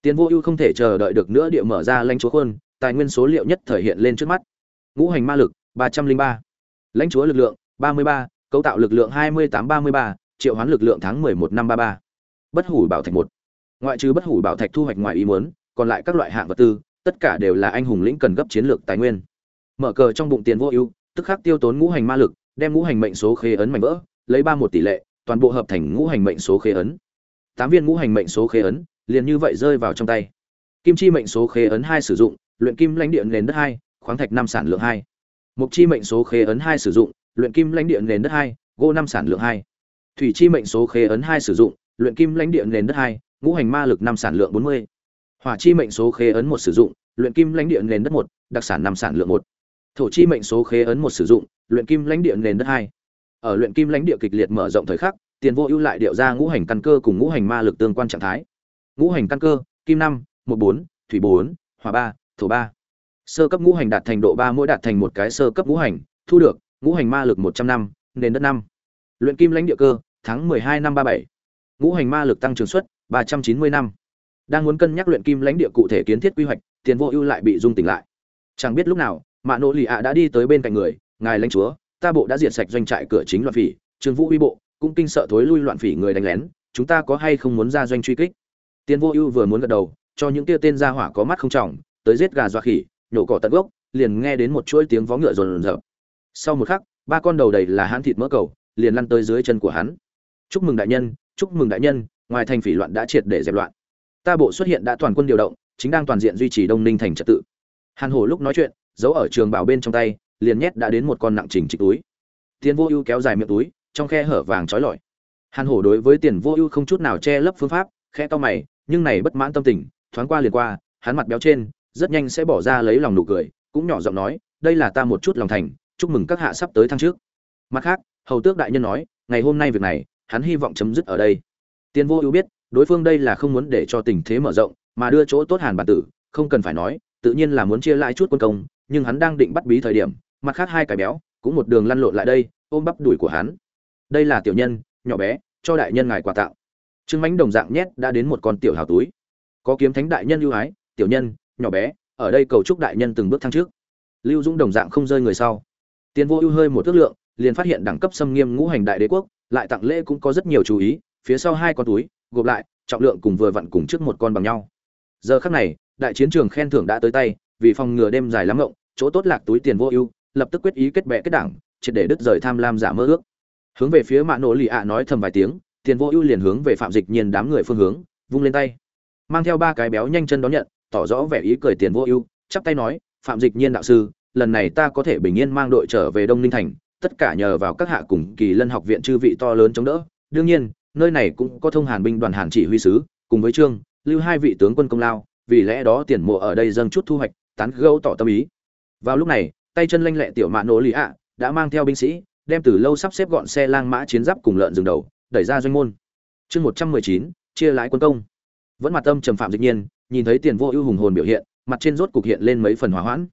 Tiến vô ưu không thể chờ đợi được nữa địa mở ra lãnh chúa khuôn, tài nguyên số liệu nhất thể hiện lên trước mắt. Ngũ hành ma lực, ba trăm linh ba. Lãnh chúa lực lượng, ba mươi ba. Cấu tạo lực lượng, hai mươi tám ba mươi ba. Triệu hoán lực lượng tháng mười một năm ba ba. Bất hủ bảo thạch một. Ngoại trừ bất hủ bảo thạch thu hoạch ngoài ý muốn, còn lại các loại hạng vật tư, tất cả đều là anh hùng lĩnh cần gấp chiến lược tài nguyên. Mở cờ trong bụng tiền vô ưu, tức khắc tiêu tốn ngũ hành ma lực đem ngũ hành mệnh số khế ấn mảnh vỡ, lấy ba một tỷ lệ, toàn bộ hợp thành ngũ hành mệnh số khế ấn. Tám viên ngũ hành mệnh số khế ấn, liền như vậy rơi vào trong tay. Kim chi mệnh số khế ấn hai sử dụng, luyện kim lãnh điện nền đất hai, khoáng thạch năm sản lượng hai. Mục chi mệnh số khế ấn hai sử dụng, luyện kim lãnh điện nền đất hai, gỗ năm sản lượng hai. Thủy chi mệnh số khế ấn hai sử dụng, luyện kim lãnh điện nền đất hai, ngũ hành ma lực năm sản lượng bốn mươi. Hỏa chi mệnh số khế ấn một sử dụng, luyện kim lãnh điện nền đất một, đặc sản năm sản lượng một thổ chi mệnh số khế ấn một sử dụng, luyện kim lãnh địa nền đất hai. Ở luyện kim lãnh địa kịch liệt mở rộng thời khắc, tiền vô ưu lại điệu ra ngũ hành căn cơ cùng ngũ hành ma lực tương quan trạng thái. Ngũ hành căn cơ, kim năm, một bốn, thủy bốn, hỏa ba, thổ ba. Sơ cấp ngũ hành đạt thành độ ba, mỗi đạt thành một cái sơ cấp ngũ hành, thu được ngũ hành ma lực một trăm năm, nền đất năm. Luyện kim lãnh địa cơ, tháng mười hai năm ba bảy. Ngũ hành ma lực tăng trưởng suất ba trăm chín mươi năm. Đang muốn cân nhắc luyện kim lãnh địa cụ thể kiến thiết quy hoạch, tiền vô ưu lại bị dung tỉnh lại. Chẳng biết lúc nào mạ nỗ lì ạ đã đi tới bên cạnh người, ngài lãnh chúa, ta bộ đã diệt sạch doanh trại cửa chính loạn phỉ, trương vũ uy bộ, cũng kinh sợ thối lui loạn phỉ người đánh lén, chúng ta có hay không muốn ra doanh truy kích? Tiên vô ưu vừa muốn gật đầu, cho những tia tên gia hỏa có mắt không trọng, tới giết gà dọa khỉ, nhổ cỏ tận gốc, liền nghe đến một chuỗi tiếng vó ngựa rồn rợp sau một khắc, ba con đầu đầy là hãn thịt mỡ cầu, liền lăn tới dưới chân của hắn. Chúc mừng đại nhân, chúc mừng đại nhân, ngoài thành phỉ loạn đã triệt để dẹp loạn. Ta bộ xuất hiện đã toàn quân điều động, chính đang toàn diện duy trì đông ninh thành trật tự. Hàn hổ lúc nói chuyện giấu ở trường bảo bên trong tay, liền nhét đã đến một con nặng trình trịch túi. Tiền vô ưu kéo dài miệng túi, trong khe hở vàng trói lọi. Hàn hổ đối với tiền vô ưu không chút nào che lấp phương pháp khe to mày, nhưng này bất mãn tâm tình, thoáng qua liền qua, hắn mặt béo trên, rất nhanh sẽ bỏ ra lấy lòng nụ cười, cũng nhỏ giọng nói, đây là ta một chút lòng thành, chúc mừng các hạ sắp tới thăng trước mặt khác, hầu tước đại nhân nói, ngày hôm nay việc này, hắn hy vọng chấm dứt ở đây. Tiền vô ưu biết, đối phương đây là không muốn để cho tình thế mở rộng, mà đưa chỗ tốt hàn bản tử, không cần phải nói, tự nhiên là muốn chia lại chút quân công nhưng hắn đang định bắt bí thời điểm, mặt khác hai cái béo, cũng một đường lăn lộn lại đây, ôm bắp đùi của hắn. Đây là tiểu nhân, nhỏ bé, cho đại nhân ngài quà tặng. Trương mãnh đồng dạng nhét đã đến một con tiểu hào túi. Có kiếm thánh đại nhân ưu ái, tiểu nhân, nhỏ bé, ở đây cầu chúc đại nhân từng bước thăng trước. Lưu dũng đồng dạng không rơi người sau. Tiền vô ưu hơi một ước lượng, liền phát hiện đẳng cấp xâm nghiêm ngũ hành đại đế quốc, lại tặng lễ cũng có rất nhiều chú ý, phía sau hai con túi, gộp lại, trọng lượng cùng vừa vặn cùng trước một con bằng nhau. Giờ khắc này, đại chiến trường khen thưởng đã tới tay, vì phòng ngừa đêm dài lắm ngộng chỗ tốt lạc túi tiền vô ưu, lập tức quyết ý kết bè kết đảng, triệt để đứt rời tham lam giả mơ ước. Hướng về phía mạ nổ lì ạ nói thầm vài tiếng, tiền vô ưu liền hướng về phạm dịch nhiên đám người phương hướng, vung lên tay. Mang theo ba cái béo nhanh chân đón nhận, tỏ rõ vẻ ý cười tiền vô ưu, chắp tay nói, phạm dịch nhiên đạo sư, lần này ta có thể bình yên mang đội trở về đông ninh thành, tất cả nhờ vào các hạ cùng kỳ lân học viện chư vị to lớn chống đỡ. Đương nhiên, nơi này cũng có thông hàn binh đoàn hàn chỉ huy sứ, cùng với trương, lưu hai vị tướng quân công lao, vì lẽ đó tiền mộ ở đây dâng chút thu hoạch, tán gẫu tỏ tâm ý vào lúc này, tay chân lanh lẹ tiểu mạ nổ lì ạ đã mang theo binh sĩ, đem từ lâu sắp xếp gọn xe lang mã chiến giáp cùng lợn dừng đầu, đẩy ra doanh môn. Chương một trăm mười chín, chia lái quân công. Vẫn mặt tâm trầm phạm dịch nhiên, nhìn thấy tiền vô ưu hùng hồn biểu hiện, mặt trên rốt cục hiện lên mấy phần hỏa hoãn.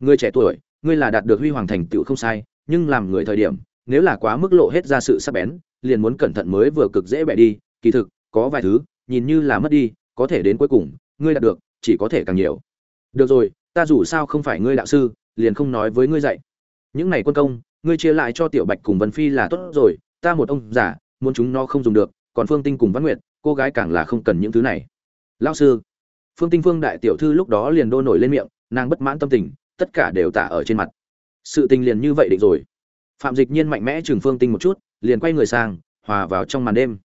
Người trẻ tuổi, ngươi là đạt được huy hoàng thành tựu không sai, nhưng làm người thời điểm, nếu là quá mức lộ hết ra sự sắc bén, liền muốn cẩn thận mới vừa cực dễ bẻ đi, kỳ thực, có vài thứ, nhìn như là mất đi, có thể đến cuối cùng, ngươi đạt được, chỉ có thể càng nhiều. Được rồi ta dù sao không phải ngươi đạo sư, liền không nói với ngươi dạy. Những này quân công, ngươi chia lại cho tiểu bạch cùng vân phi là tốt rồi, ta một ông giả muốn chúng nó không dùng được, còn phương tinh cùng văn nguyệt, cô gái càng là không cần những thứ này. Lao sư, phương tinh phương đại tiểu thư lúc đó liền đô nổi lên miệng, nàng bất mãn tâm tình, tất cả đều tả ở trên mặt. Sự tình liền như vậy định rồi. Phạm dịch nhiên mạnh mẽ chừng phương tinh một chút, liền quay người sang, hòa vào trong màn đêm.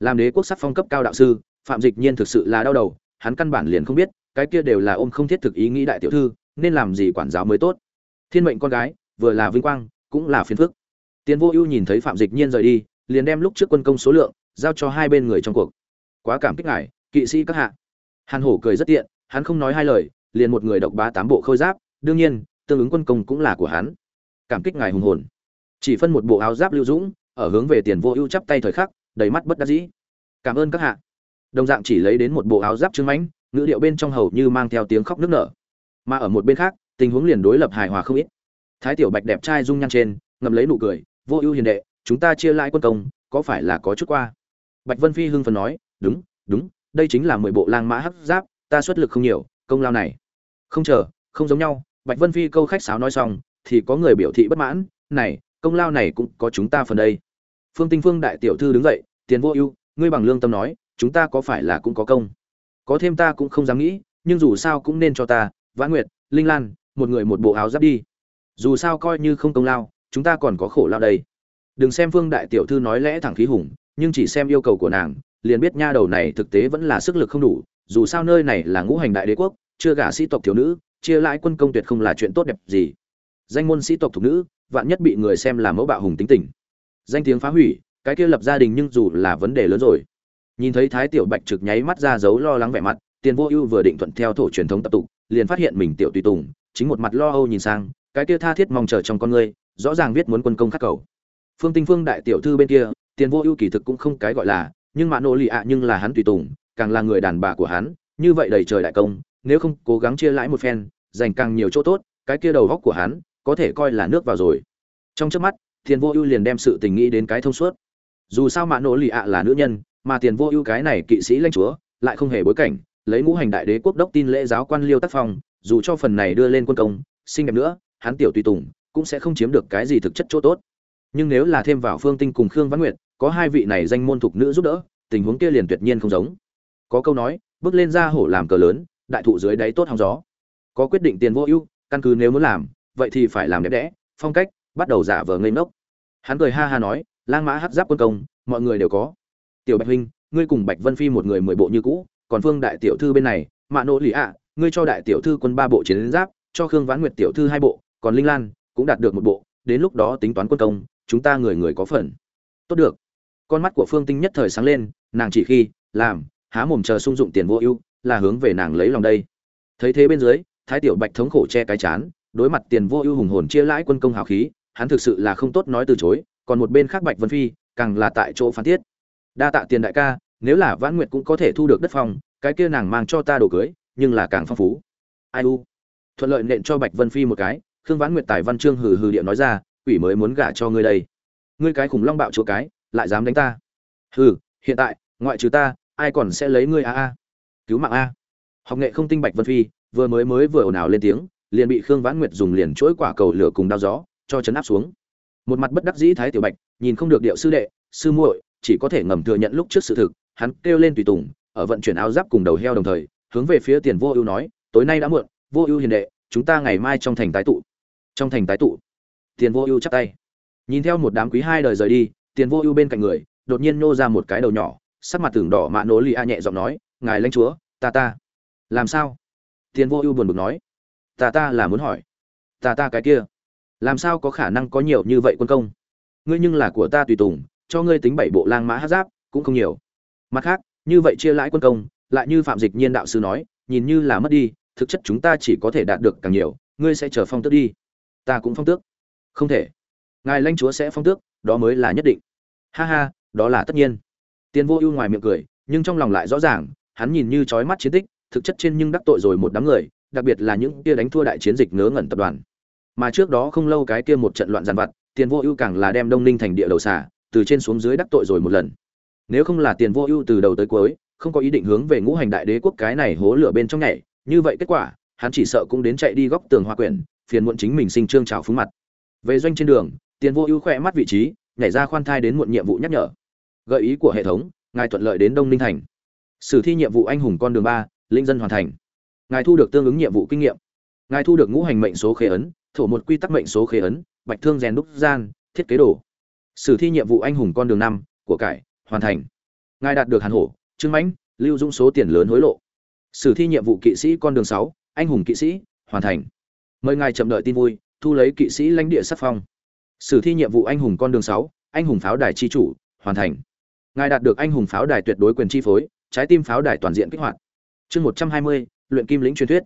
Làm đế quốc sắc phong cấp cao đạo sư, phạm dịch nhiên thực sự là đau đầu, hắn căn bản liền không biết cái kia đều là ôm không thiết thực ý nghĩ đại tiểu thư, nên làm gì quản giáo mới tốt. Thiên mệnh con gái, vừa là vinh quang, cũng là phiền phức. Tiến vô ưu nhìn thấy phạm dịch nhiên rời đi, liền đem lúc trước quân công số lượng, giao cho hai bên người trong cuộc. Quá cảm kích ngài, kỵ sĩ các hạ. Hàn hổ cười rất tiện, hắn không nói hai lời, liền một người độc bá tám bộ khôi giáp, đương nhiên, tương ứng quân công cũng là của hắn. Cảm kích ngài hùng hồn. Chỉ phân một bộ áo giáp lưu dũng, ở hướng về tiền vô ưu chắp tay thời khắc, đầy mắt bất đắc dĩ. Cảm ơn các hạ. Đồng dạng chỉ lấy đến một bộ áo giáp trưng mãnh ngữ điệu bên trong hầu như mang theo tiếng khóc nức nở. Mà ở một bên khác, tình huống liền đối lập hài hòa không ít. Thái tiểu bạch đẹp trai dung nhan trên, ngậm lấy nụ cười, vô ưu hiền đệ, chúng ta chia lại quân công, có phải là có chút qua? Bạch vân phi hưng phần nói, đúng đúng, đây chính là mười bộ lang mã hấp giáp, ta xuất lực không nhiều, công lao này. Không chờ, không giống nhau. Bạch vân phi câu khách sáo nói xong, thì có người biểu thị bất mãn, này, công lao này cũng có chúng ta phần đây. Phương tinh phương đại tiểu thư đứng dậy, tiền vô ưu, ngươi bằng lương tâm nói, chúng ta có phải là cũng có công? Có thêm ta cũng không dám nghĩ, nhưng dù sao cũng nên cho ta, vãn nguyệt, linh lan, một người một bộ áo giáp đi. Dù sao coi như không công lao, chúng ta còn có khổ lao đây. Đừng xem phương đại tiểu thư nói lẽ thẳng khí hùng, nhưng chỉ xem yêu cầu của nàng, liền biết nha đầu này thực tế vẫn là sức lực không đủ, dù sao nơi này là ngũ hành đại đế quốc, chưa gả sĩ tộc thiếu nữ, chia lãi quân công tuyệt không là chuyện tốt đẹp gì. Danh môn sĩ tộc thuộc nữ, vạn nhất bị người xem là mẫu bạo hùng tính tình. Danh tiếng phá hủy, cái kia lập gia đình nhưng dù là vấn đề lớn rồi nhìn thấy thái tiểu bạch trực nháy mắt ra dấu lo lắng vẻ mặt, tiền vô ưu vừa định thuận theo thổ truyền thống tập tục, liền phát hiện mình tiểu tùy tùng, chính một mặt lo âu nhìn sang, cái kia tha thiết mong chờ trong con người rõ ràng viết muốn quân công khắc cầu. Phương tinh phương đại tiểu thư bên kia, tiền vô ưu kỳ thực cũng không cái gọi là, nhưng mà nô lì ạ nhưng là hắn tùy tùng, càng là người đàn bà của hắn, như vậy đầy trời đại công, nếu không cố gắng chia lãi một phen, dành càng nhiều chỗ tốt, cái kia đầu góc của hắn, có thể coi là nước vào rồi. Trong trước mắt, tiền vô ưu liền đem sự tình nghĩ đến cái thông suốt. Dù sao mạ nỗ lì ạ là nữ nhân mà tiền vô ưu cái này kỵ sĩ lãnh chúa lại không hề bối cảnh, lấy ngũ hành đại đế quốc đốc tin lễ giáo quan liêu tác phong, dù cho phần này đưa lên quân công, xinh đẹp nữa, hắn tiểu tùy tùng, cũng sẽ không chiếm được cái gì thực chất chỗ tốt. Nhưng nếu là thêm vào phương tinh cùng khương văn nguyệt, có hai vị này danh môn thục nữ giúp đỡ, tình huống kia liền tuyệt nhiên không giống. Có câu nói, bước lên ra hổ làm cờ lớn, đại thụ dưới đáy tốt hóng gió. Có quyết định tiền vô ưu, căn cứ nếu muốn làm, vậy thì phải làm đẹp đẽ, phong cách, bắt đầu giả vờ ngây ngốc. Hắn cười ha ha nói, lang mã hắc giáp quân công, mọi người đều có tiểu bạch huynh, ngươi cùng bạch vân phi một người mười bộ như cũ, còn phương đại tiểu thư bên này, mạ nỗ lì ạ, ngươi cho đại tiểu thư quân ba bộ chiến giáp, cho khương vãn nguyệt tiểu thư hai bộ, còn linh lan cũng đạt được một bộ, đến lúc đó tính toán quân công, chúng ta người người có phần. Tốt được. Con mắt của phương tinh nhất thời sáng lên, nàng chỉ khi, làm, há mồm chờ sung dụng tiền vô ưu, là hướng về nàng lấy lòng đây. Thấy thế bên dưới, thái tiểu bạch thống khổ che cái chán, đối mặt tiền vô ưu hùng hồn chia lãi quân công hào khí, hắn thực sự là không tốt nói từ chối, còn một bên khác bạch vân phi, càng là tại chỗ phán tiết đa tạ tiền đại ca, nếu là vãn nguyệt cũng có thể thu được đất phòng cái kia nàng mang cho ta đồ cưới, nhưng là càng phong phú. Ai u? Thuận lợi nện cho bạch vân phi một cái, khương vãn nguyệt tài văn chương hừ hừ điệu nói ra, quỷ mới muốn gả cho ngươi đây. Ngươi cái khủng long bạo chúa cái, lại dám đánh ta. Hừ, hiện tại, ngoại trừ ta, ai còn sẽ lấy ngươi a a? Cứu mạng a. Học nghệ không tinh bạch vân phi, vừa mới mới vừa ồn ào lên tiếng, liền bị khương vãn nguyệt dùng liền chuỗi quả cầu lửa cùng đao gió, cho chấn áp xuống. Một mặt bất đắc dĩ thái tiểu bạch, nhìn không được điệu sư đệ, sư muội chỉ có thể ngầm thừa nhận lúc trước sự thực, hắn kêu lên tùy tùng, ở vận chuyển áo giáp cùng đầu heo đồng thời, hướng về phía tiền vô ưu nói, tối nay đã muộn, vô ưu hiền đệ, chúng ta ngày mai trong thành tái tụ. Trong thành tái tụ, tiền vô ưu chắp tay. Nhìn theo một đám quý hai đời rời đi, tiền vô ưu bên cạnh người, đột nhiên nô ra một cái đầu nhỏ, sắc mặt tưởng đỏ mạ nỗ lì a nhẹ giọng nói, ngài lãnh chúa, ta ta. Làm sao? Tiền vô ưu buồn bực nói. Ta ta là muốn hỏi. Ta ta cái kia. Làm sao có khả năng có nhiều như vậy quân công? Ngươi nhưng là của ta tùy tùng cho ngươi tính bảy bộ lang mã hát giáp, cũng không nhiều. Mặt khác, như vậy chia lãi quân công, lại như phạm dịch nhiên đạo sư nói, nhìn như là mất đi, thực chất chúng ta chỉ có thể đạt được càng nhiều, ngươi sẽ chờ phong tước đi. Ta cũng phong tước. Không thể. Ngài lãnh chúa sẽ phong tước, đó mới là nhất định. Ha ha, đó là tất nhiên. Tiền vô ưu ngoài miệng cười, nhưng trong lòng lại rõ ràng, hắn nhìn như trói mắt chiến tích, thực chất trên nhưng đắc tội rồi một đám người, đặc biệt là những kia đánh thua đại chiến dịch ngớ ngẩn tập đoàn. Mà trước đó không lâu cái kia một trận loạn giàn vặt tiền vô ưu càng là đem đông ninh thành địa đầu xả từ trên xuống dưới đắc tội rồi một lần. Nếu không là tiền vô ưu từ đầu tới cuối, không có ý định hướng về ngũ hành đại đế quốc cái này hố lửa bên trong nhảy, như vậy kết quả, hắn chỉ sợ cũng đến chạy đi góc tường hoa quyển, phiền muộn chính mình sinh trương trào phúng mặt. Về doanh trên đường, tiền vô ưu khỏe mắt vị trí, nhảy ra khoan thai đến muộn nhiệm vụ nhắc nhở. Gợi ý của hệ thống, ngài thuận lợi đến đông ninh thành. Sử thi nhiệm vụ anh hùng con đường ba, linh dân hoàn thành. Ngài thu được tương ứng nhiệm vụ kinh nghiệm. Ngài thu được ngũ hành mệnh số khế ấn, thổ một quy tắc mệnh số khế ấn, bạch thương rèn đúc gian, thiết kế đồ sử thi nhiệm vụ anh hùng con đường năm của cải, hoàn thành. Ngài đạt được hàn hổ, trương mãnh, lưu dũng số tiền lớn hối lộ. Sử thi nhiệm vụ kỵ sĩ con đường sáu, anh hùng kỵ sĩ, hoàn thành. Mời ngài chậm đợi tin vui, thu lấy kỵ sĩ lãnh địa sắc phong. Sử thi nhiệm vụ anh hùng con đường sáu, anh hùng pháo đài chi chủ, hoàn thành. Ngài đạt được anh hùng pháo đài tuyệt đối quyền chi phối, trái tim pháo đài toàn diện kích hoạt. Chương một trăm hai mươi, luyện kim lĩnh truyền thuyết.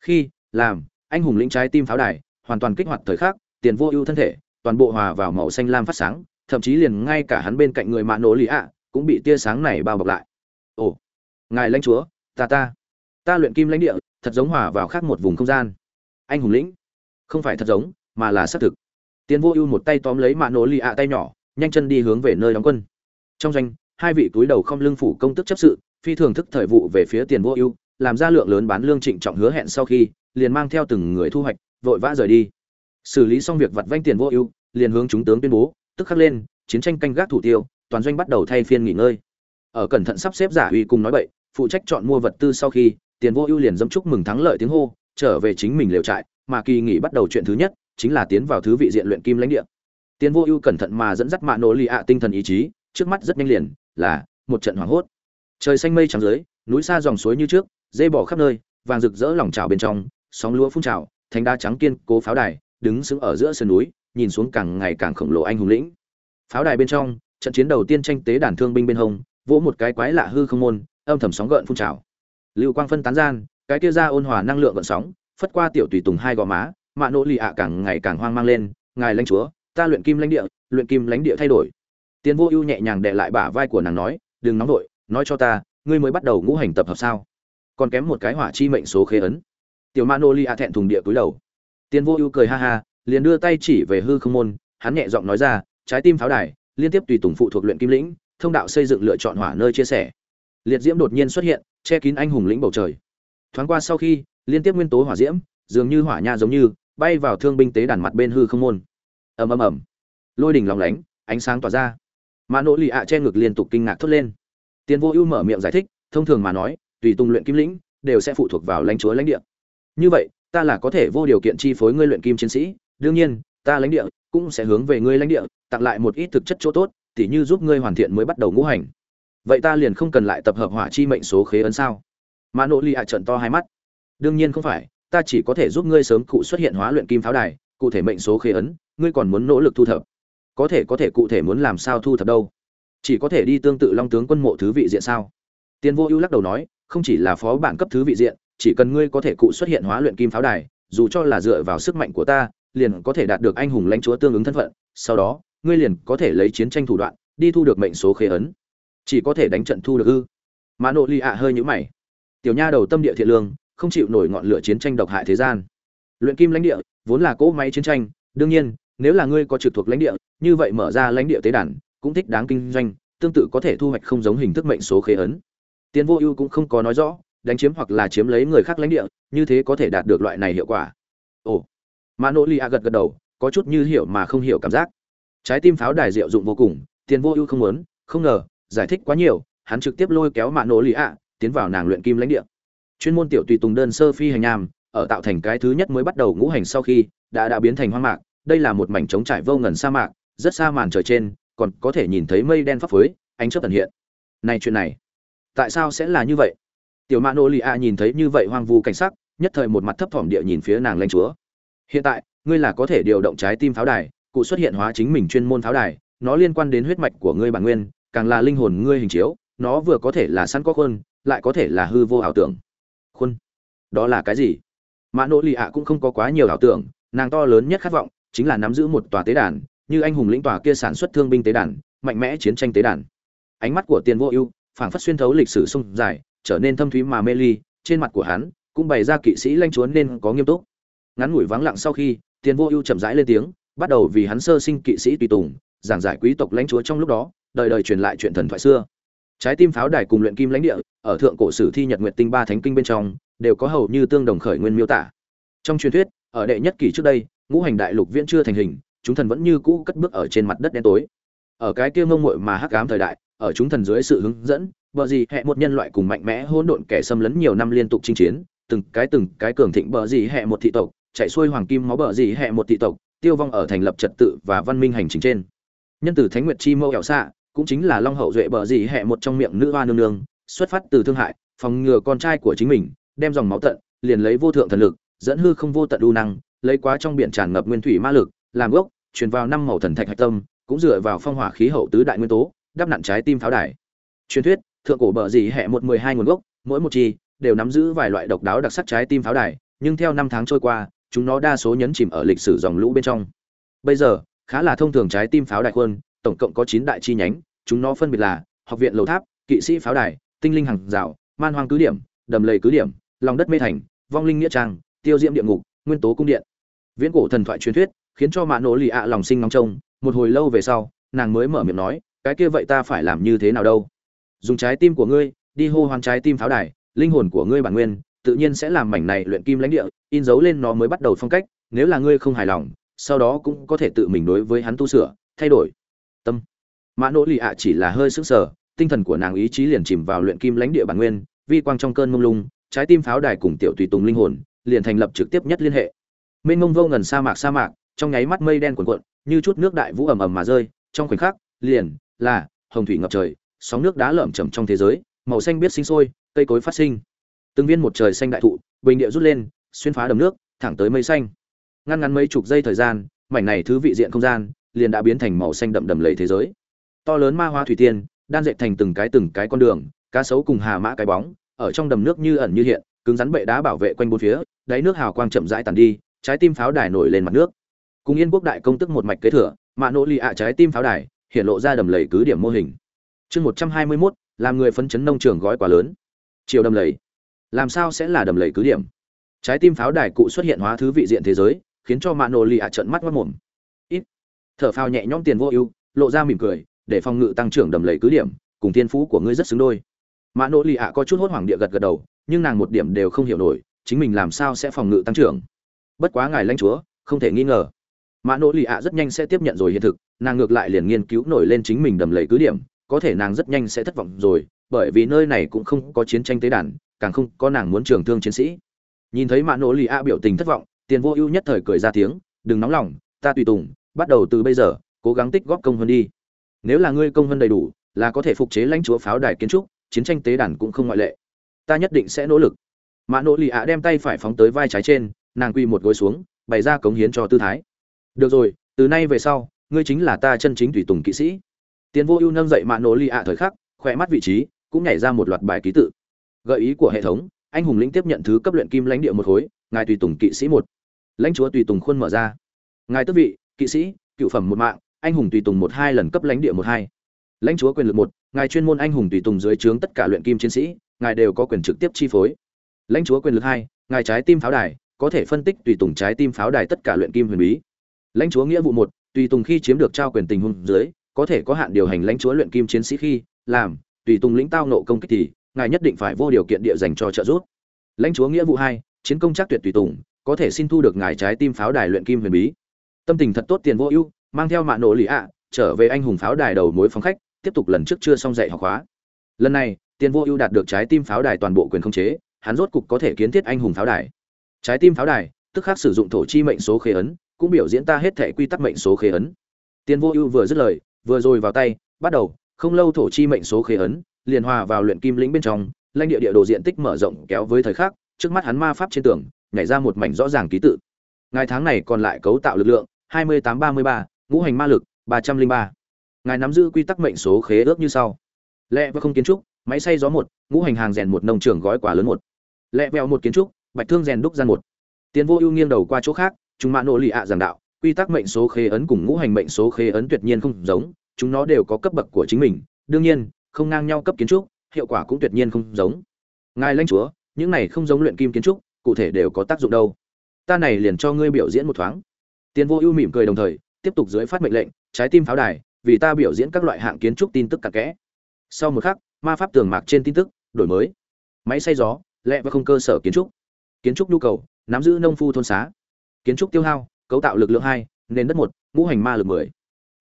Khi, làm, anh hùng lĩnh trái tim pháo đài, hoàn toàn kích hoạt thời khắc, tiền vô ưu thân thể, toàn bộ hòa vào màu xanh lam phát sáng thậm chí liền ngay cả hắn bên cạnh người mạ nổ lì ạ, cũng bị tia sáng này bao bọc lại. Ồ, ngài lãnh chúa, ta ta. Ta luyện kim lãnh địa, thật giống hòa vào khác một vùng không gian. Anh hùng lĩnh, không phải thật giống, mà là xác thực. Tiền vô ưu một tay tóm lấy mạ nổ lì ạ tay nhỏ, nhanh chân đi hướng về nơi đóng quân. Trong doanh, hai vị túi đầu không lưng phủ công tức chấp sự, phi thường thức thời vụ về phía tiền vô ưu, làm ra lượng lớn bán lương trịnh trọng hứa hẹn sau khi, liền mang theo từng người thu hoạch, vội vã rời đi. Xử lý xong việc vặt vanh tiền vô ưu, liền hướng chúng tướng tuyên bố tức khắc lên, chiến tranh canh gác thủ tiêu, toàn doanh bắt đầu thay phiên nghỉ ngơi. Ở cẩn thận sắp xếp giả uy cùng nói bậy, phụ trách chọn mua vật tư sau khi, tiền vô ưu liền dâm chúc mừng thắng lợi tiếng hô, trở về chính mình liều trại, mà kỳ nghỉ bắt đầu chuyện thứ nhất, chính là tiến vào thứ vị diện luyện kim lãnh địa. Tiền vô ưu cẩn thận mà dẫn dắt mạ nổ lì ạ tinh thần ý chí, trước mắt rất nhanh liền, là một trận hoảng hốt. Trời xanh mây trắng dưới, núi xa dòng suối như trước dây bỏ khắp nơi, vàng rực rỡ lòng trào bên trong, sóng lúa phun trào thành đá trắng kiên cố pháo đài, đứng sững ở giữa sườn núi nhìn xuống càng ngày càng khổng lồ anh hùng lĩnh. Pháo đài bên trong, trận chiến đầu tiên tranh tế đàn thương binh bên hông, vỗ một cái quái lạ hư không môn, âm thầm sóng gợn phun trào. Lưu quang phân tán gian, cái kia ra ôn hòa năng lượng gợn sóng, phất qua tiểu tùy tùng hai gò má, mạ nỗ lì ạ càng ngày càng hoang mang lên, ngài lãnh chúa, ta luyện kim lãnh địa, luyện kim lãnh địa thay đổi. Tiên vô ưu nhẹ nhàng đệ lại bả vai của nàng nói, đừng nóng vội, nói cho ta, ngươi mới bắt đầu ngũ hành tập hợp sao? Còn kém một cái hỏa chi mệnh số khế ấn. Tiểu ma li a thẹn thùng địa cúi đầu. Tiên vô ưu cười ha ha liền đưa tay chỉ về hư không môn, hắn nhẹ giọng nói ra, trái tim pháo đài, liên tiếp tùy tùng phụ thuộc luyện kim lĩnh, thông đạo xây dựng lựa chọn hỏa nơi chia sẻ. Liệt diễm đột nhiên xuất hiện, che kín anh hùng lĩnh bầu trời. Thoáng qua sau khi, liên tiếp nguyên tố hỏa diễm, dường như hỏa nha giống như, bay vào thương binh tế đàn mặt bên hư không môn. Ầm ầm ầm. Lôi đỉnh lòng lánh, ánh sáng tỏa ra. Mà nỗ lì ạ che ngực liên tục kinh ngạc thốt lên. Tiền vô ưu mở miệng giải thích, thông thường mà nói, tùy tùng luyện kim lĩnh, đều sẽ phụ thuộc vào lãnh chúa lãnh địa. Như vậy, ta là có thể vô điều kiện chi phối ngươi luyện kim chiến sĩ đương nhiên, ta lãnh địa cũng sẽ hướng về ngươi lãnh địa, tặng lại một ít thực chất chỗ tốt, tỉ như giúp ngươi hoàn thiện mới bắt đầu ngũ hành. Vậy ta liền không cần lại tập hợp hỏa chi mệnh số khế ấn sao? Mà nỗ lì ạ trận to hai mắt. Đương nhiên không phải, ta chỉ có thể giúp ngươi sớm cụ xuất hiện hóa luyện kim pháo đài, cụ thể mệnh số khế ấn, ngươi còn muốn nỗ lực thu thập. Có thể có thể cụ thể muốn làm sao thu thập đâu? Chỉ có thể đi tương tự long tướng quân mộ thứ vị diện sao? Tiên vô ưu lắc đầu nói, không chỉ là phó bản cấp thứ vị diện, chỉ cần ngươi có thể cụ xuất hiện hóa luyện kim pháo đài, dù cho là dựa vào sức mạnh của ta liền có thể đạt được anh hùng lãnh chúa tương ứng thân phận, sau đó, ngươi liền có thể lấy chiến tranh thủ đoạn, đi thu được mệnh số khế ấn. Chỉ có thể đánh trận thu được ư? Mà nội ly ạ à hơi nhũ mày. Tiểu nha đầu tâm địa thiện lương, không chịu nổi ngọn lửa chiến tranh độc hại thế gian. Luyện kim lãnh địa, vốn là cỗ máy chiến tranh, đương nhiên, nếu là ngươi có trực thuộc lãnh địa, như vậy mở ra lãnh địa tế đàn, cũng thích đáng kinh doanh, tương tự có thể thu hoạch không giống hình thức mệnh số khế ấn. Tiến vô ưu cũng không có nói rõ, đánh chiếm hoặc là chiếm lấy người khác lãnh địa, như thế có thể đạt được loại này hiệu quả. Ồ mà nỗ lì a gật gật đầu, có chút như hiểu mà không hiểu cảm giác. Trái tim pháo đài diệu dụng vô cùng, tiền vô ưu không muốn, không ngờ, giải thích quá nhiều, hắn trực tiếp lôi kéo mạ nỗ lì a, tiến vào nàng luyện kim lãnh địa. Chuyên môn tiểu tùy tùng đơn sơ phi hành nham, ở tạo thành cái thứ nhất mới bắt đầu ngũ hành sau khi, đã đã biến thành hoang mạc, đây là một mảnh trống trải vô ngần sa mạc, rất xa màn trời trên, còn có thể nhìn thấy mây đen phấp phới, ánh chớp tần hiện. Này chuyện này, tại sao sẽ là như vậy? Tiểu mã nô lì a nhìn thấy như vậy hoang vu cảnh sắc, nhất thời một mặt thấp thỏm địa nhìn phía nàng lãnh chúa hiện tại, ngươi là có thể điều động trái tim pháo đài, cụ xuất hiện hóa chính mình chuyên môn pháo đài, nó liên quan đến huyết mạch của ngươi bản nguyên, càng là linh hồn ngươi hình chiếu, nó vừa có thể là săn có khuôn, lại có thể là hư vô ảo tưởng. Khuôn? Đó là cái gì? Mã nỗ lì ạ cũng không có quá nhiều ảo tưởng, nàng to lớn nhất khát vọng chính là nắm giữ một tòa tế đàn, như anh hùng lĩnh tòa kia sản xuất thương binh tế đàn, mạnh mẽ chiến tranh tế đàn. Ánh mắt của tiền vô ưu phảng phất xuyên thấu lịch sử sông dài, trở nên thâm thúy mà mê ly, trên mặt của hắn cũng bày ra kỵ sĩ lanh chúa nên có nghiêm túc ngắn ngủi vắng lặng sau khi tiền vô ưu chậm rãi lên tiếng, bắt đầu vì hắn sơ sinh kỵ sĩ tùy tùng, giảng giải quý tộc lãnh chúa trong lúc đó, đời đời truyền lại chuyện thần thoại xưa. Trái tim pháo đài cùng luyện kim lãnh địa, ở thượng cổ sử thi nhật nguyệt tinh ba thánh kinh bên trong, đều có hầu như tương đồng khởi nguyên miêu tả. Trong truyền thuyết, ở đệ nhất kỷ trước đây, ngũ hành đại lục viễn chưa thành hình, chúng thần vẫn như cũ cất bước ở trên mặt đất đen tối. Ở cái kia ngông muội mà hắc ám thời đại, ở chúng thần dưới sự hướng dẫn, bờ gì hệ một nhân loại cùng mạnh mẽ hỗn độn kẻ xâm lấn nhiều năm liên tục chinh chiến, từng cái từng cái cường thịnh bờ gì hệ một thị tộc chạy xuôi hoàng kim máu bờ gì hệ một thị tộc, tiêu vong ở thành lập trật tự và văn minh hành trình trên. Nhân tử thánh nguyệt chi mâu ẻo xạ cũng chính là long hậu duệ bờ gì hệ một trong miệng nữ hoa nương nương, xuất phát từ thương hại, phòng ngừa con trai của chính mình, đem dòng máu tận, liền lấy vô thượng thần lực, dẫn hư không vô tận đu năng, lấy quá trong biển tràn ngập nguyên thủy ma lực, làm gốc, truyền vào năm màu thần thạch hạch tâm, cũng dựa vào phong hỏa khí hậu tứ đại nguyên tố, đắp nặn trái tim pháo đài. Truyền thuyết, thượng cổ bờ gì hệ một mười hai nguồn gốc, mỗi một chi, đều nắm giữ vài loại độc đáo đặc sắc trái tim pháo đài, nhưng theo năm tháng trôi qua chúng nó đa số nhấn chìm ở lịch sử dòng lũ bên trong. Bây giờ, khá là thông thường trái tim pháo đài quân tổng cộng có chín đại chi nhánh, chúng nó phân biệt là học viện lầu tháp, kỵ sĩ pháo đài, tinh linh hàng rào, man hoang cứ điểm, đầm lầy cứ điểm, lòng đất mê thành, vong linh nghĩa trang, tiêu diễm địa ngục, nguyên tố cung điện. Viễn cổ thần thoại truyền thuyết khiến cho Mã Nỗ lì ạ lòng sinh ngóng trông, một hồi lâu về sau, nàng mới mở miệng nói, cái kia vậy ta phải làm như thế nào đâu? Dùng trái tim của ngươi, đi hô hoán trái tim pháo đài, linh hồn của ngươi bản nguyên tự nhiên sẽ làm mảnh này luyện kim lãnh địa, in dấu lên nó mới bắt đầu phong cách, nếu là ngươi không hài lòng, sau đó cũng có thể tự mình đối với hắn tu sửa, thay đổi. Tâm. Mã nỗ lì ạ chỉ là hơi sững sờ, tinh thần của nàng ý chí liền chìm vào luyện kim lãnh địa bản nguyên, vi quang trong cơn mông lung, trái tim pháo đài cùng tiểu tùy tùng linh hồn, liền thành lập trực tiếp nhất liên hệ. Mênh mông vô ngần sa mạc sa mạc, trong nháy mắt mây đen cuồn cuộn, như chút nước đại vũ ầm ầm mà rơi, trong khoảnh khắc, liền là hồng thủy ngập trời, sóng nước đá lởm chởm trong thế giới, màu xanh biết sinh sôi, cây cối phát sinh từng viên một trời xanh đại thụ, bình địa rút lên, xuyên phá đầm nước, thẳng tới mây xanh. Ngăn ngắn mấy chục giây thời gian, mảnh này thứ vị diện không gian liền đã biến thành màu xanh đậm đầm lầy thế giới. To lớn ma hoa thủy tiên, đan dệt thành từng cái từng cái con đường, cá sấu cùng hà mã cái bóng, ở trong đầm nước như ẩn như hiện, cứng rắn bệ đá bảo vệ quanh bốn phía, đáy nước hào quang chậm rãi tàn đi, trái tim pháo đài nổi lên mặt nước. Cùng yên quốc đại công tức một mạch kế thừa mạ nỗ lì ạ trái tim pháo đài hiện lộ ra đầm lầy cứ điểm mô hình. Chương một trăm hai mươi mốt, làm người phấn chấn nông trường gói quá lớn. Chiều đầm lầy làm sao sẽ là đầm lầy cứ điểm? Trái tim pháo đài cụ xuất hiện hóa thứ vị diện thế giới, khiến cho mạ Nổ lì ạ trận mắt mất mồm. Ít. Thở phao nhẹ nhõm tiền vô ưu, lộ ra mỉm cười, để phòng ngự tăng trưởng đầm lầy cứ điểm, cùng thiên phú của ngươi rất xứng đôi. Mạ Nổ lì ạ có chút hốt hoảng địa gật gật đầu, nhưng nàng một điểm đều không hiểu nổi, chính mình làm sao sẽ phòng ngự tăng trưởng? Bất quá ngài lãnh chúa, không thể nghi ngờ. Mạ nỗ lì ạ rất nhanh sẽ tiếp nhận rồi hiện thực, nàng ngược lại liền nghiên cứu nổi lên chính mình đầm lầy cứ điểm, có thể nàng rất nhanh sẽ thất vọng rồi, bởi vì nơi này cũng không có chiến tranh tế đàn càng không có nàng muốn trường thương chiến sĩ. Nhìn thấy mã nỗ lì ạ biểu tình thất vọng, tiền vô ưu nhất thời cười ra tiếng, đừng nóng lòng, ta tùy tùng, bắt đầu từ bây giờ, cố gắng tích góp công hơn đi. Nếu là ngươi công hơn đầy đủ, là có thể phục chế lãnh chúa pháo đài kiến trúc, chiến tranh tế đàn cũng không ngoại lệ. Ta nhất định sẽ nỗ lực. Mã nỗ lì ạ đem tay phải phóng tới vai trái trên, nàng quy một gối xuống, bày ra cống hiến cho tư thái. Được rồi, từ nay về sau, ngươi chính là ta chân chính tùy tùng kỵ sĩ. Tiền vô ưu nâng dậy mạ nỗ lì ạ thời khắc, khỏe mắt vị trí cũng nhảy ra một loạt bài ký tự gợi ý của hệ thống, anh hùng lĩnh tiếp nhận thứ cấp luyện kim lãnh địa một khối, ngài tùy tùng kỵ sĩ một. Lãnh chúa tùy tùng khuôn mở ra. Ngài tước vị, kỵ sĩ, cựu phẩm một mạng, anh hùng tùy tùng một hai lần cấp lãnh địa một hai. Lãnh chúa quyền lực một, ngài chuyên môn anh hùng tùy tùng dưới trướng tất cả luyện kim chiến sĩ, ngài đều có quyền trực tiếp chi phối. Lãnh chúa quyền lực hai, ngài trái tim pháo đài, có thể phân tích tùy tùng trái tim pháo đài tất cả luyện kim huyền bí. Lãnh chúa nghĩa vụ một, tùy tùng khi chiếm được trao quyền tình huống dưới, có thể có hạn điều hành lãnh chúa luyện kim chiến sĩ khi làm, tùy tùng lĩnh tao nộ công kích thì ngài nhất định phải vô điều kiện địa dành cho trợ giúp. Lãnh chúa nghĩa vụ hai, chiến công chắc tuyệt tùy tùng, có thể xin thu được ngài trái tim pháo đài luyện kim huyền bí. Tâm tình thật tốt tiền vô ưu, mang theo mạ nổ lì ạ, trở về anh hùng pháo đài đầu mối phòng khách, tiếp tục lần trước chưa xong dạy học khóa. Lần này, tiền vô ưu đạt được trái tim pháo đài toàn bộ quyền khống chế, hắn rốt cục có thể kiến thiết anh hùng pháo đài. Trái tim pháo đài, tức khắc sử dụng thổ chi mệnh số khế ấn, cũng biểu diễn ta hết thể quy tắc mệnh số khế ấn. Tiền vô ưu vừa dứt lời, vừa rồi vào tay, bắt đầu, không lâu thổ chi mệnh số khế ấn liền hòa vào luyện kim lĩnh bên trong lãnh địa địa đồ diện tích mở rộng kéo với thời khắc trước mắt hắn ma pháp trên tường nhảy ra một mảnh rõ ràng ký tự. Ngài tháng này còn lại cấu tạo lực lượng 2833, ngũ hành ma lực 303. ngài nắm giữ quy tắc mệnh số khế ước như sau. Lệ và không kiến trúc máy xay gió một ngũ hành hàng rèn một nông trường gói quả lớn một. Lẹ vẹo một kiến trúc bạch thương rèn đúc gian một. Tiến vô ưu nghiêng đầu qua chỗ khác chúng mạ nổ lì ạ giảng đạo quy tắc mệnh số khế ấn cùng ngũ hành mệnh số khế ấn tuyệt nhiên không giống chúng nó đều có cấp bậc của chính mình. Đương nhiên không ngang nhau cấp kiến trúc, hiệu quả cũng tuyệt nhiên không giống. Ngài lãnh chúa, những này không giống luyện kim kiến trúc, cụ thể đều có tác dụng đâu. Ta này liền cho ngươi biểu diễn một thoáng. Tiền vô ưu mỉm cười đồng thời, tiếp tục dưới phát mệnh lệnh, trái tim pháo đài, vì ta biểu diễn các loại hạng kiến trúc tin tức cặn kẽ. Sau một khắc, ma pháp tường mạc trên tin tức, đổi mới. Máy xay gió, lẹ và không cơ sở kiến trúc. Kiến trúc nhu cầu, nắm giữ nông phu thôn xá. Kiến trúc tiêu hao, cấu tạo lực lượng hai, nền đất một, ngũ hành ma lực mười.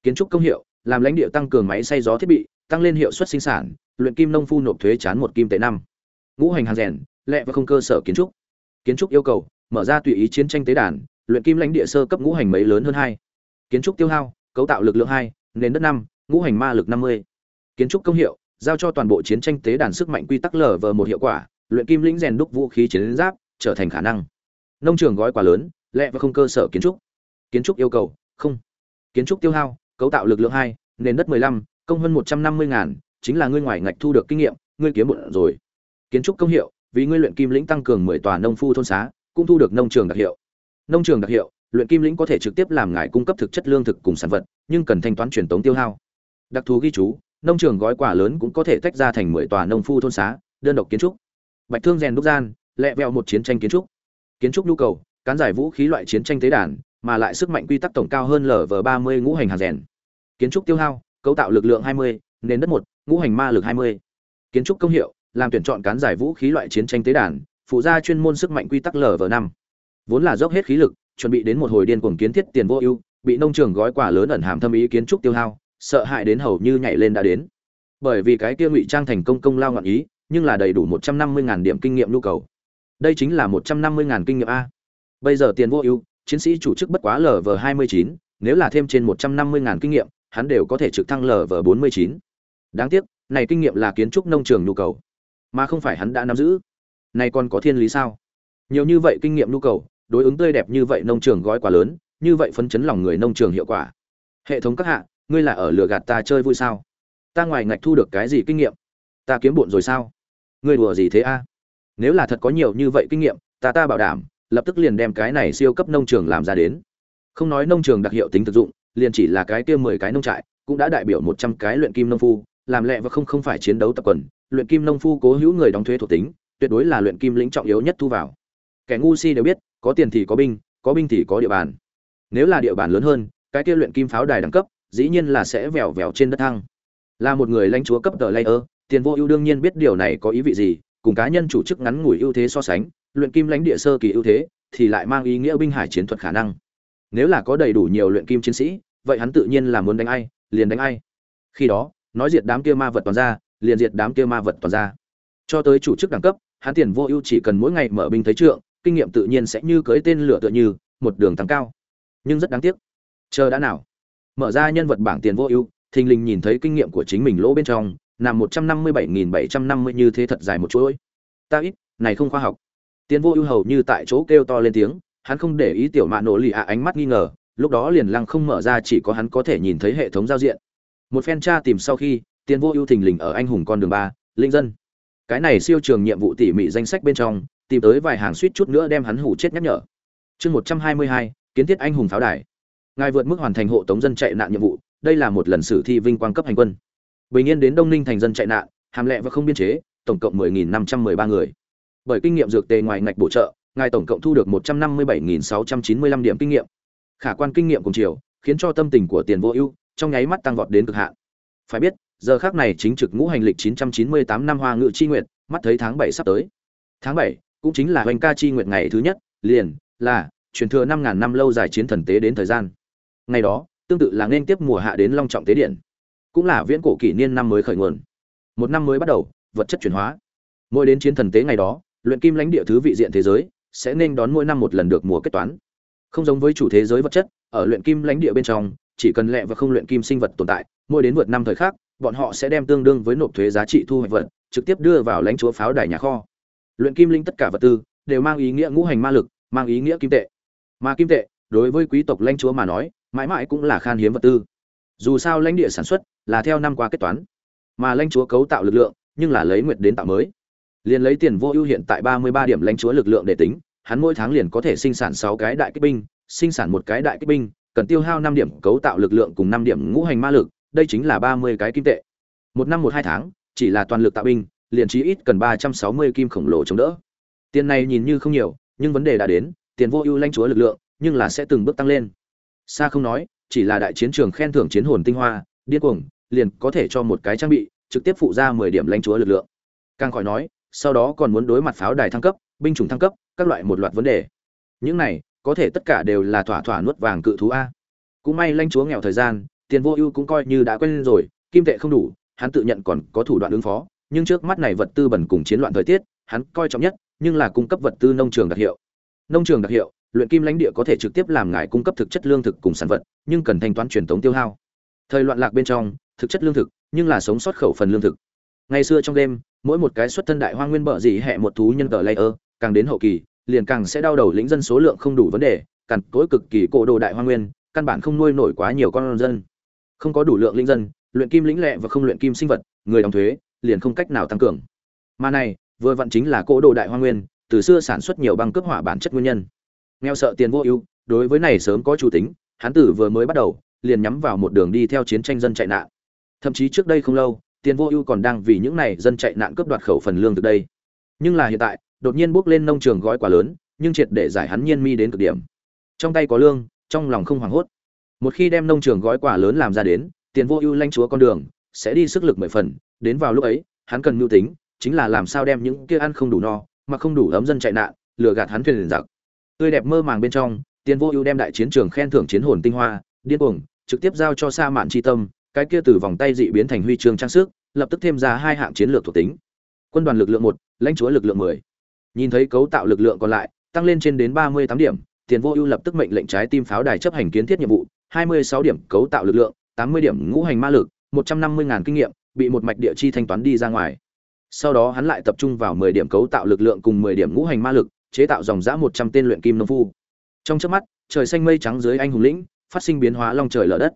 Kiến trúc công hiệu, làm lãnh địa tăng cường máy xay gió thiết bị tăng lên hiệu suất sinh sản, luyện kim nông phu nộp thuế chán một kim tệ năm. Ngũ hành hàng rèn, lẹ và không cơ sở kiến trúc. Kiến trúc yêu cầu, mở ra tùy ý chiến tranh tế đàn, luyện kim lãnh địa sơ cấp ngũ hành mấy lớn hơn hai. Kiến trúc tiêu hao, cấu tạo lực lượng hai, nền đất năm, ngũ hành ma lực năm mươi. Kiến trúc công hiệu, giao cho toàn bộ chiến tranh tế đàn sức mạnh quy tắc lở vờ một hiệu quả, luyện kim lĩnh rèn đúc vũ khí chiến giáp, trở thành khả năng. Nông trường gói quá lớn, lẹ và không cơ sở kiến trúc. Kiến trúc yêu cầu, không. Kiến trúc tiêu hao, cấu tạo lực lượng hai, nền đất mười lăm công hơn một trăm năm mươi ngàn, chính là ngươi ngoài ngạch thu được kinh nghiệm, ngươi kiếm một rồi. Kiến trúc công hiệu, vì ngươi luyện kim lĩnh tăng cường mười tòa nông phu thôn xá, cũng thu được nông trường đặc hiệu. Nông trường đặc hiệu, luyện kim lĩnh có thể trực tiếp làm ngài cung cấp thực chất lương thực cùng sản vật, nhưng cần thanh toán truyền tống tiêu hao. Đặc thù ghi chú, nông trường gói quả lớn cũng có thể tách ra thành mười tòa nông phu thôn xá, đơn độc kiến trúc. Bạch thương rèn đúc gian, lẹ vẹo một chiến tranh kiến trúc. Kiến trúc nhu cầu, cán giải vũ khí loại chiến tranh tế đàn, mà lại sức mạnh quy tắc tổng cao hơn lv ba mươi ngũ hành hạt rèn. Kiến trúc tiêu hao cấu tạo lực lượng hai mươi, nền đất một, ngũ hành ma lực hai mươi. Kiến trúc công hiệu, làm tuyển chọn cán giải vũ khí loại chiến tranh tế đàn, phụ gia chuyên môn sức mạnh quy tắc lv năm. Vốn là dốc hết khí lực, chuẩn bị đến một hồi điên cuồng kiến thiết tiền vô ưu, bị nông trường gói quả lớn ẩn hàm thâm ý kiến trúc tiêu hao, sợ hãi đến hầu như nhảy lên đã đến. Bởi vì cái kia ngụy trang thành công công lao ngọn ý, nhưng là đầy đủ một trăm năm mươi ngàn điểm kinh nghiệm nhu cầu. Đây chính là một trăm năm mươi ngàn kinh nghiệm a. Bây giờ tiền vô ưu, chiến sĩ chủ chức bất quá lv hai mươi chín, nếu là thêm trên một trăm năm mươi ngàn kinh nghiệm hắn đều có thể trực thăng lv bốn mươi chín. Đáng tiếc, này kinh nghiệm là kiến trúc nông trường nhu cầu, mà không phải hắn đã nắm giữ. Này còn có thiên lý sao? Nhiều như vậy kinh nghiệm nhu cầu, đối ứng tươi đẹp như vậy nông trường gói quá lớn, như vậy phấn chấn lòng người nông trường hiệu quả. Hệ thống các hạ, ngươi là ở lửa gạt ta chơi vui sao? Ta ngoài ngạch thu được cái gì kinh nghiệm? Ta kiếm bộn rồi sao? Ngươi đùa gì thế a? Nếu là thật có nhiều như vậy kinh nghiệm, ta ta bảo đảm, lập tức liền đem cái này siêu cấp nông trường làm ra đến. Không nói nông trường đặc hiệu tính thực dụng liền chỉ là cái kia mười cái nông trại, cũng đã đại biểu một trăm cái luyện kim nông phu, làm lẹ và không không phải chiến đấu tập quần, luyện kim nông phu cố hữu người đóng thuế thuộc tính, tuyệt đối là luyện kim lĩnh trọng yếu nhất thu vào. Kẻ ngu si đều biết, có tiền thì có binh có binh thì có địa bàn. Nếu là địa bàn lớn hơn, cái kia luyện kim pháo đài đẳng cấp, dĩ nhiên là sẽ vèo vèo trên đất thăng. Là một người lãnh chúa cấp tờ layer, tiền vô ưu đương nhiên biết điều này có ý vị gì, cùng cá nhân chủ chức ngắn ngủi ưu thế so sánh, luyện kim lãnh địa sơ kỳ ưu thế, thì lại mang ý nghĩa binh hải chiến thuật khả năng nếu là có đầy đủ nhiều luyện kim chiến sĩ, vậy hắn tự nhiên là muốn đánh ai, liền đánh ai. Khi đó, nói diệt đám kia ma vật toàn ra, liền diệt đám kia ma vật toàn ra. Cho tới chủ chức đẳng cấp, hắn tiền vô ưu chỉ cần mỗi ngày mở binh thấy trượng, kinh nghiệm tự nhiên sẽ như cưới tên lửa tựa như, một đường tăng cao. Nhưng rất đáng tiếc. Chờ đã nào? Mở ra nhân vật bảng tiền vô ưu, thình lình nhìn thấy kinh nghiệm của chính mình lỗ bên trong, nằm một trăm năm mươi bảy nghìn bảy trăm năm mươi như thế thật dài một chuỗi. Ta ít, này không khoa học. Tiền vô ưu hầu như tại chỗ kêu to lên tiếng hắn không để ý tiểu mạ nổ lì ạ ánh mắt nghi ngờ, lúc đó liền lăng không mở ra chỉ có hắn có thể nhìn thấy hệ thống giao diện. Một phen tra tìm sau khi, tiền vô ưu thình lình ở anh hùng con đường ba, linh dân. Cái này siêu trường nhiệm vụ tỉ mỉ danh sách bên trong, tìm tới vài hàng suýt chút nữa đem hắn hủ chết nhắc nhở. Chương một trăm hai mươi hai, kiến thiết anh hùng pháo đài. Ngài vượt mức hoàn thành hộ tống dân chạy nạn nhiệm vụ, đây là một lần sử thi vinh quang cấp hành quân. Bình yên đến đông ninh thành dân chạy nạn, hàm lệ và không biên chế, tổng cộng 10.513 người. Bởi kinh nghiệm dược tề ngoài ngạch bổ trợ ngài tổng cộng thu được 157.695 điểm kinh nghiệm. Khả quan kinh nghiệm cùng chiều, khiến cho tâm tình của tiền vô ưu, trong nháy mắt tăng vọt đến cực hạn. Phải biết, giờ khác này chính trực ngũ hành lịch 998 năm hoa ngự chi nguyệt, mắt thấy tháng 7 sắp tới. Tháng 7 cũng chính là hoành ca chi nguyệt ngày thứ nhất, liền là truyền thừa 5.000 năm lâu dài chiến thần tế đến thời gian. Ngày đó, tương tự là nên tiếp mùa hạ đến long trọng tế điện, cũng là viễn cổ kỷ niên năm mới khởi nguồn. Một năm mới bắt đầu, vật chất chuyển hóa. Mỗi đến chiến thần tế ngày đó, luyện kim lãnh địa thứ vị diện thế giới sẽ nên đón mỗi năm một lần được mùa kết toán. Không giống với chủ thế giới vật chất, ở luyện kim lãnh địa bên trong, chỉ cần lẹ và không luyện kim sinh vật tồn tại, mỗi đến vượt năm thời khắc bọn họ sẽ đem tương đương với nộp thuế giá trị thu hoạch vật, trực tiếp đưa vào lãnh chúa pháo đài nhà kho. Luyện kim linh tất cả vật tư, đều mang ý nghĩa ngũ hành ma lực, mang ý nghĩa kim tệ. Mà kim tệ, đối với quý tộc lãnh chúa mà nói, mãi mãi cũng là khan hiếm vật tư. Dù sao lãnh địa sản xuất là theo năm qua kết toán. Mà lãnh chúa cấu tạo lực lượng, nhưng là lấy nguyệt đến tạo mới liền lấy tiền vô ưu hiện tại ba mươi ba điểm lãnh chúa lực lượng để tính, hắn mỗi tháng liền có thể sinh sản sáu cái đại kích binh, sinh sản một cái đại kích binh, cần tiêu hao năm điểm cấu tạo lực lượng cùng năm điểm ngũ hành ma lực, đây chính là ba mươi cái kim tệ. Một năm một hai tháng, chỉ là toàn lực tạo binh, liền chí ít cần ba trăm sáu mươi kim khổng lồ chống đỡ. Tiền này nhìn như không nhiều, nhưng vấn đề đã đến, tiền vô ưu lãnh chúa lực lượng, nhưng là sẽ từng bước tăng lên. Xa không nói, chỉ là đại chiến trường khen thưởng chiến hồn tinh hoa, điên cuồng, liền có thể cho một cái trang bị, trực tiếp phụ ra mười điểm lãnh chúa lực lượng. Càng khỏi nói sau đó còn muốn đối mặt pháo đài thăng cấp, binh chủng thăng cấp, các loại một loạt vấn đề. Những này, có thể tất cả đều là thỏa thỏa nuốt vàng cự thú a. Cũng may lãnh chúa nghèo thời gian, tiền vô ưu cũng coi như đã quen rồi, kim tệ không đủ, hắn tự nhận còn có thủ đoạn ứng phó, nhưng trước mắt này vật tư bẩn cùng chiến loạn thời tiết, hắn coi trọng nhất, nhưng là cung cấp vật tư nông trường đặc hiệu. Nông trường đặc hiệu, luyện kim lãnh địa có thể trực tiếp làm ngài cung cấp thực chất lương thực cùng sản vật, nhưng cần thanh toán truyền thống tiêu hao. Thời loạn lạc bên trong, thực chất lương thực, nhưng là sống sót khẩu phần lương thực ngày xưa trong đêm, mỗi một cái xuất thân đại hoa nguyên bợ dị hẹ một thú nhân tờ layer, càng đến hậu kỳ, liền càng sẽ đau đầu lĩnh dân số lượng không đủ vấn đề, cằn cỗi cực kỳ cổ đồ đại hoa nguyên, căn bản không nuôi nổi quá nhiều con dân. Không có đủ lượng linh dân, luyện kim lĩnh lệ và không luyện kim sinh vật, người đóng thuế, liền không cách nào tăng cường. Mà này, vừa vặn chính là cổ đồ đại hoa nguyên, từ xưa sản xuất nhiều băng cướp hỏa bản chất nguyên nhân. Nghèo sợ tiền vô ưu, đối với này sớm có chủ tính hắn tử vừa mới bắt đầu, liền nhắm vào một đường đi theo chiến tranh dân chạy nạn. Thậm chí trước đây không lâu tiền vô ưu còn đang vì những này dân chạy nạn cướp đoạt khẩu phần lương từ đây. Nhưng là hiện tại, đột nhiên bước lên nông trường gói quá lớn, nhưng triệt để giải hắn nhiên mi đến cực điểm. Trong tay có lương, trong lòng không hoảng hốt. Một khi đem nông trường gói quả lớn làm ra đến, tiền vô ưu lanh chúa con đường, sẽ đi sức lực mười phần. Đến vào lúc ấy, hắn cần mưu tính, chính là làm sao đem những kia ăn không đủ no, mà không đủ ấm dân chạy nạn, lừa gạt hắn thuyền liền giặc. Tươi đẹp mơ màng bên trong, tiền vô ưu đem đại chiến trường khen thưởng chiến hồn tinh hoa, điên cuồng, trực tiếp giao cho sa mạn chi tâm cái kia từ vòng tay dị biến thành huy chương trang sức, lập tức thêm ra hai hạng chiến lược thuộc tính. Quân đoàn lực lượng một, lãnh chúa lực lượng mười. Nhìn thấy cấu tạo lực lượng còn lại, tăng lên trên đến ba mươi tám điểm, tiền vô ưu lập tức mệnh lệnh trái tim pháo đài chấp hành kiến thiết nhiệm vụ, hai mươi sáu điểm cấu tạo lực lượng, tám mươi điểm ngũ hành ma lực, một trăm năm mươi ngàn kinh nghiệm, bị một mạch địa chi thanh toán đi ra ngoài. Sau đó hắn lại tập trung vào mười điểm cấu tạo lực lượng cùng mười điểm ngũ hành ma lực, chế tạo dòng dã một trăm tên luyện kim nông phu. Trong chớp mắt, trời xanh mây trắng dưới anh hùng lĩnh, phát sinh biến hóa long trời lở đất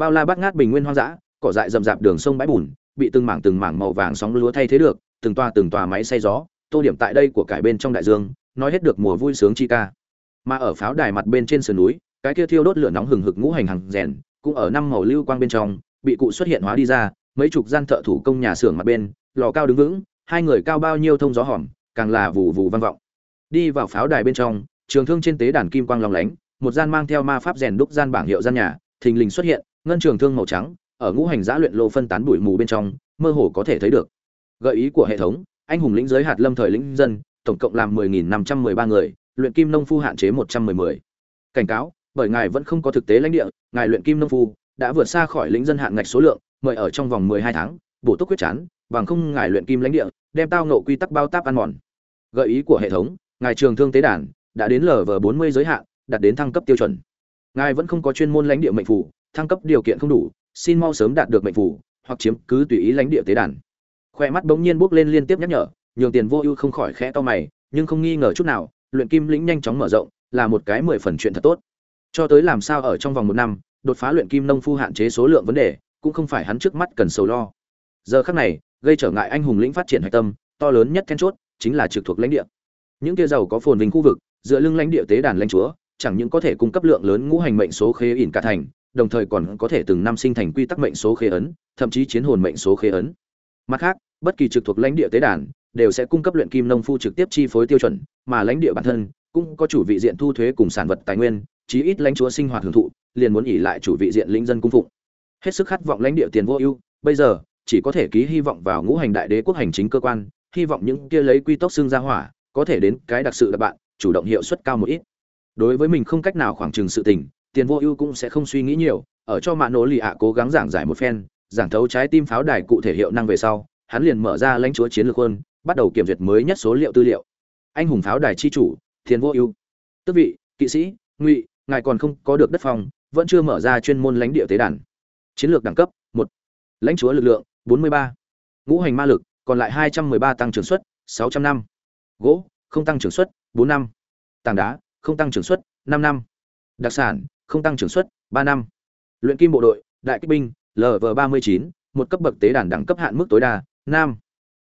bao la bát ngát bình nguyên hoang dã, cỏ dại rậm rạp đường sông bãi bùn, bị từng mảng từng mảng màu vàng sóng lúa thay thế được, từng toa từng tòa máy xay gió, tô điểm tại đây của cải bên trong đại dương, nói hết được mùa vui sướng chi ca. Mà ở pháo đài mặt bên trên sườn núi, cái kia thiêu đốt lửa nóng hừng hực ngũ hành hàng rèn, cũng ở năm màu lưu quang bên trong, bị cụ xuất hiện hóa đi ra, mấy chục gian thợ thủ công nhà xưởng mặt bên, lò cao đứng vững, hai người cao bao nhiêu thông gió hòm, càng là vù vù vang vọng. Đi vào pháo đài bên trong, trường thương trên tế đàn kim quang long lánh, một gian mang theo ma pháp rèn đúc gian bảng hiệu gian nhà, thình lình xuất hiện ngân trường thương màu trắng, ở ngũ hành giã luyện lô phân tán bụi mù bên trong, mơ hồ có thể thấy được. Gợi ý của hệ thống, anh hùng lĩnh giới hạt lâm thời lĩnh dân, tổng cộng làm 10.513 người, luyện kim nông phu hạn chế 110. cảnh cáo, bởi ngài vẫn không có thực tế lãnh địa, ngài luyện kim nông phu đã vượt xa khỏi lĩnh dân hạn ngạch số lượng, mời ở trong vòng 12 tháng, bổ túc quyết chán, bằng không ngài luyện kim lãnh địa, đem tao nộ quy tắc bao táp ăn mòn. Gợi ý của hệ thống, ngài trường thương tế đàn đã đến lv 40 giới hạn, đạt đến thăng cấp tiêu chuẩn. Ngài vẫn không có chuyên môn lãnh địa mệnh phủ thăng cấp điều kiện không đủ, xin mau sớm đạt được mệnh phủ, hoặc chiếm cứ tùy ý lãnh địa tế đàn. Khoe mắt bỗng nhiên bước lên liên tiếp nhắc nhở, nhường tiền vô ưu không khỏi khẽ to mày, nhưng không nghi ngờ chút nào, luyện kim lĩnh nhanh chóng mở rộng, là một cái mười phần chuyện thật tốt. Cho tới làm sao ở trong vòng một năm, đột phá luyện kim nông phu hạn chế số lượng vấn đề, cũng không phải hắn trước mắt cần sầu lo. Giờ khắc này, gây trở ngại anh hùng lĩnh phát triển hạch tâm, to lớn nhất then chốt, chính là trực thuộc lãnh địa. Những kia giàu có phồn vinh khu vực, dựa lưng lãnh địa tế đàn lãnh chúa, chẳng những có thể cung cấp lượng lớn ngũ hành mệnh số khế ỉn cả thành đồng thời còn có thể từng năm sinh thành quy tắc mệnh số khế ấn, thậm chí chiến hồn mệnh số khế ấn. Mặt khác, bất kỳ trực thuộc lãnh địa tế đàn đều sẽ cung cấp luyện kim nông phu trực tiếp chi phối tiêu chuẩn, mà lãnh địa bản thân cũng có chủ vị diện thu thuế cùng sản vật tài nguyên, chí ít lãnh chúa sinh hoạt hưởng thụ, liền muốn ỉ lại chủ vị diện lĩnh dân cung phụng. Hết sức khát vọng lãnh địa tiền vô ưu, bây giờ chỉ có thể ký hy vọng vào ngũ hành đại đế quốc hành chính cơ quan, hy vọng những kia lấy quy tốc xương ra hỏa có thể đến cái đặc sự là bạn, chủ động hiệu suất cao một ít. Đối với mình không cách nào khoảng trừng sự tình tiền vô ưu cũng sẽ không suy nghĩ nhiều, ở cho mạ nổ lì ạ cố gắng giảng giải một phen, giảng thấu trái tim pháo đài cụ thể hiệu năng về sau, hắn liền mở ra lãnh chúa chiến lược hơn bắt đầu kiểm duyệt mới nhất số liệu tư liệu. Anh hùng pháo đài chi chủ, tiền vô ưu. Tước vị, kỵ sĩ, ngụy, ngài còn không có được đất phòng vẫn chưa mở ra chuyên môn lãnh địa tế đàn. Chiến lược đẳng cấp, một. Lãnh chúa lực lượng 43. ngũ hành ma lực, còn lại 213 tăng trưởng suất 600 năm. Gỗ, không tăng trưởng suất, bốn năm. Tảng đá, không tăng trưởng suất, năm năm. Đặc sản không tăng trưởng suất 3 năm. Luyện kim bộ đội, đại kích binh lv 39 một cấp bậc tế đàn đẳng cấp hạn mức tối đa nam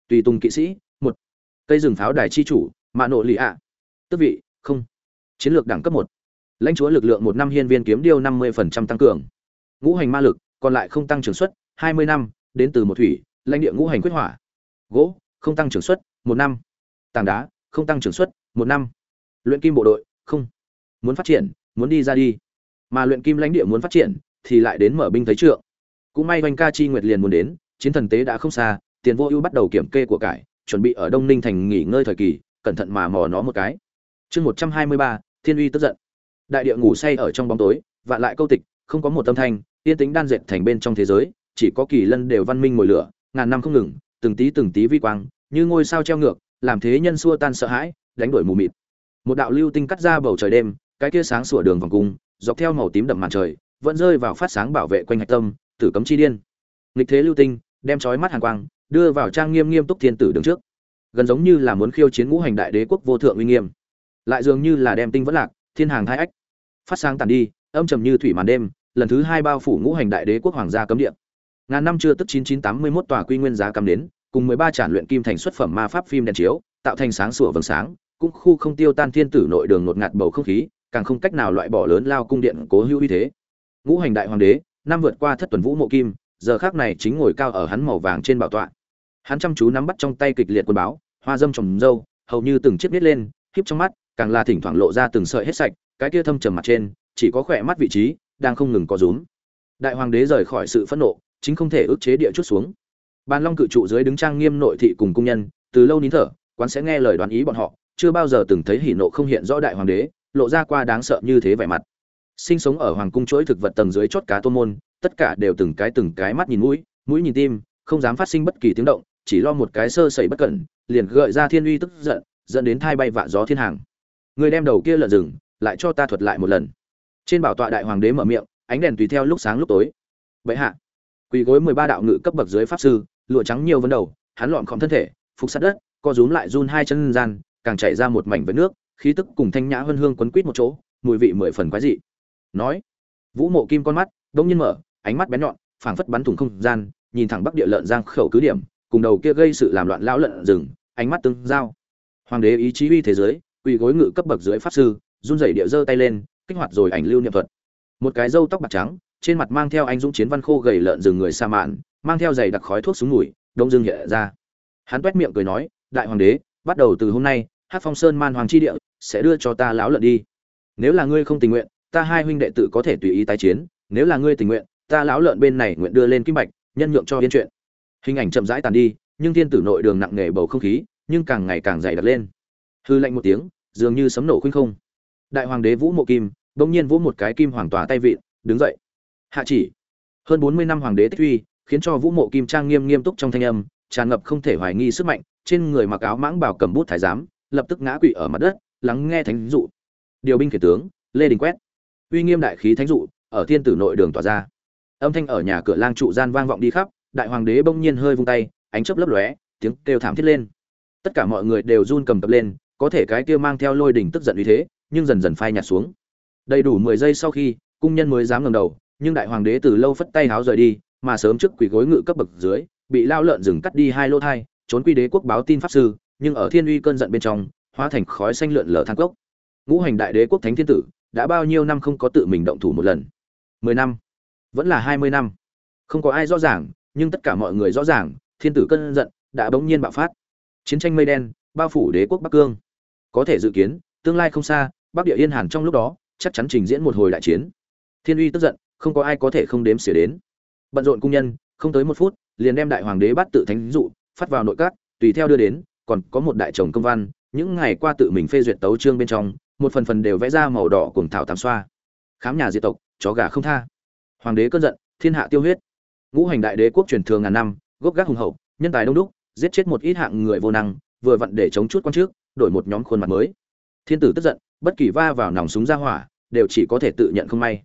tùy tùng kỵ sĩ, một. Cây rừng pháo đài chi chủ, mạ nội lì ạ. Tước vị, không. Chiến lược đẳng cấp một. Lãnh chúa lực lượng một năm hiên viên kiếm điêu năm mươi tăng cường. Ngũ hành ma lực, còn lại không tăng trưởng suất, hai mươi năm, đến từ một thủy, lãnh địa ngũ hành quyết hỏa. Gỗ, không tăng trưởng suất, một năm. Tảng đá, không tăng trưởng suất, một năm. Luyện kim bộ đội, không. Muốn phát triển, muốn đi ra đi mà luyện kim lãnh địa muốn phát triển, thì lại đến mở binh thấy trượng. Cũng may vanh ca chi nguyệt liền muốn đến, chiến thần tế đã không xa, tiền vô ưu bắt đầu kiểm kê của cải, chuẩn bị ở đông ninh thành nghỉ ngơi thời kỳ, cẩn thận mà mò nó một cái. Chương một trăm hai mươi ba, thiên uy tức giận. Đại địa ngủ say ở trong bóng tối, vạn lại câu tịch, không có một âm thanh, yên tĩnh đan dệt thành bên trong thế giới, chỉ có kỳ lân đều văn minh mồi lửa, ngàn năm không ngừng, từng tí từng tí vi quang, như ngôi sao treo ngược, làm thế nhân xua tan sợ hãi, đánh đuổi mù mịt. Một đạo lưu tinh cắt ra bầu trời đêm, cái kia sáng sủa đường vòng cung dọc theo màu tím đậm màn trời, vẫn rơi vào phát sáng bảo vệ quanh hạch tâm, tử cấm chi điên. Nghịch thế lưu tinh, đem chói mắt hàng quang, đưa vào trang nghiêm nghiêm túc thiên tử đứng trước. Gần giống như là muốn khiêu chiến ngũ hành đại đế quốc vô thượng uy nghiêm. Lại dường như là đem tinh vẫn lạc, thiên hàng hai ách. Phát sáng tàn đi, âm trầm như thủy màn đêm, lần thứ hai bao phủ ngũ hành đại đế quốc hoàng gia cấm địa. Ngàn năm chưa tức 9981 tòa quy nguyên giá cắm đến, cùng 13 tràn luyện kim thành xuất phẩm ma pháp phim đèn chiếu, tạo thành sáng sủa vầng sáng, cũng khu không tiêu tan thiên tử nội đường ngột ngạt bầu không khí càng không cách nào loại bỏ lớn lao cung điện cố hữu uy thế. Ngũ hành đại hoàng đế, năm vượt qua thất tuần vũ mộ kim, giờ khác này chính ngồi cao ở hắn màu vàng trên bảo tọa. Hắn chăm chú nắm bắt trong tay kịch liệt quân báo, hoa dâm trồng dâu, hầu như từng chiếc biết lên khiếp trong mắt, càng là thỉnh thoảng lộ ra từng sợi hết sạch, cái kia thâm trầm mặt trên, chỉ có khỏe mắt vị trí, đang không ngừng có rúm. Đại hoàng đế rời khỏi sự phẫn nộ, chính không thể ức chế địa chút xuống. Bàn long cự trụ dưới đứng trang nghiêm nội thị cùng cung nhân, từ lâu nín thở, quán sẽ nghe lời đoán ý bọn họ, chưa bao giờ từng thấy hỉ nộ không hiện rõ đại hoàng đế lộ ra qua đáng sợ như thế vẻ mặt. Sinh sống ở hoàng cung chuỗi thực vật tầng dưới chót cá tô môn, tất cả đều từng cái từng cái mắt nhìn mũi mũi nhìn tim, không dám phát sinh bất kỳ tiếng động, chỉ lo một cái sơ sẩy bất cẩn, liền gợi ra thiên uy tức giận, dẫn đến thai bay vạ gió thiên hàng. Người đem đầu kia lợn rừng, lại cho ta thuật lại một lần. Trên bảo tọa đại hoàng đế mở miệng, ánh đèn tùy theo lúc sáng lúc tối. Vậy hạ, quỳ gối mười ba đạo ngự cấp bậc dưới pháp sư, lụa trắng nhiều vấn đầu, hắn lọn khom thân thể, phục sát đất, co rúm lại run hai chân gian, càng chảy ra một mảnh với nước khí tức cùng thanh nhã hương hương quấn quít một chỗ, mùi vị mười phần quái dị. Nói, vũ mộ kim con mắt đông nhiên mở, ánh mắt bén nhọn, phảng phất bắn thủng không gian, nhìn thẳng bắc địa lợn giang khẩu cứ điểm, cùng đầu kia gây sự làm loạn lão lợn rừng, ánh mắt tương giao. Hoàng đế ý chí uy thế giới, quỳ gối ngự cấp bậc dưới pháp sư, run rẩy địa giơ tay lên, kích hoạt rồi ảnh lưu niệm thuật. Một cái râu tóc bạc trắng, trên mặt mang theo anh dũng chiến văn khô gầy lợn rừng người sa mạn, mang theo giày đặc khói thuốc súng mùi, đông dương hiện ra. Hắn toét miệng cười nói, đại hoàng đế, bắt đầu từ hôm nay hát phong sơn man hoàng chi địa sẽ đưa cho ta lão lợn đi. Nếu là ngươi không tình nguyện, ta hai huynh đệ tự có thể tùy ý tái chiến. Nếu là ngươi tình nguyện, ta lão lợn bên này nguyện đưa lên kim bạch, nhân nhượng cho yên chuyện. Hình ảnh chậm rãi tàn đi, nhưng thiên tử nội đường nặng nề bầu không khí, nhưng càng ngày càng dày đặc lên. Hư lạnh một tiếng, dường như sấm nổ khuynh không. Đại hoàng đế vũ mộ kim, bỗng nhiên vũ một cái kim hoàng tòa tay vịn, đứng dậy. Hạ chỉ. Hơn bốn mươi năm hoàng đế tích uy, khiến cho vũ mộ kim trang nghiêm nghiêm túc trong thanh âm, tràn ngập không thể hoài nghi sức mạnh, trên người mặc áo mãng bảo cầm bút thái giám, lập tức ngã quỵ ở mặt đất lắng nghe thánh dụ. Điều binh khiển tướng, lê đình quét. Uy nghiêm đại khí thánh dụ, ở thiên tử nội đường tỏa ra. Âm thanh ở nhà cửa lang trụ gian vang vọng đi khắp, đại hoàng đế bỗng nhiên hơi vung tay, ánh chớp lấp lóe, tiếng kêu thảm thiết lên. Tất cả mọi người đều run cầm cập lên, có thể cái kia mang theo lôi đỉnh tức giận uy thế, nhưng dần dần phai nhạt xuống. Đầy đủ mười giây sau khi, cung nhân mới dám ngẩng đầu, nhưng đại hoàng đế từ lâu phất tay háo rời đi, mà sớm trước quỷ gối ngự cấp bậc dưới, bị lao lợn rừng cắt đi hai lô thai, trốn quy đế quốc báo tin pháp sư, nhưng ở thiên uy cơn giận bên trong hóa thành khói xanh lượn lờ thang cốc. Ngũ hành đại đế quốc thánh thiên tử, đã bao nhiêu năm không có tự mình động thủ một lần? Mười năm? Vẫn là hai mươi năm? Không có ai rõ ràng, nhưng tất cả mọi người rõ ràng, thiên tử cơn giận đã bỗng nhiên bạo phát. Chiến tranh mây đen, bao phủ đế quốc bắc cương. Có thể dự kiến, tương lai không xa, bắc địa yên hàn trong lúc đó, chắc chắn trình diễn một hồi đại chiến. Thiên uy tức giận, không có ai có thể không đếm xỉa đến. Bận rộn cung nhân, không tới một phút, liền đem đại hoàng đế bắt tự thánh dụ, phát vào nội các, tùy theo đưa đến, còn có một đại chồng công văn những ngày qua tự mình phê duyệt tấu chương bên trong, một phần phần đều vẽ ra màu đỏ cùng thảo tám xoa. Khám nhà diệt tộc, chó gà không tha. Hoàng đế cơn giận, thiên hạ tiêu huyết. Ngũ hành đại đế quốc truyền thường ngàn năm, gốc gác hùng hậu, nhân tài đông đúc, giết chết một ít hạng người vô năng, vừa vặn để chống chút quan trước, đổi một nhóm khuôn mặt mới. Thiên tử tức giận, bất kỳ va vào nòng súng ra hỏa, đều chỉ có thể tự nhận không may.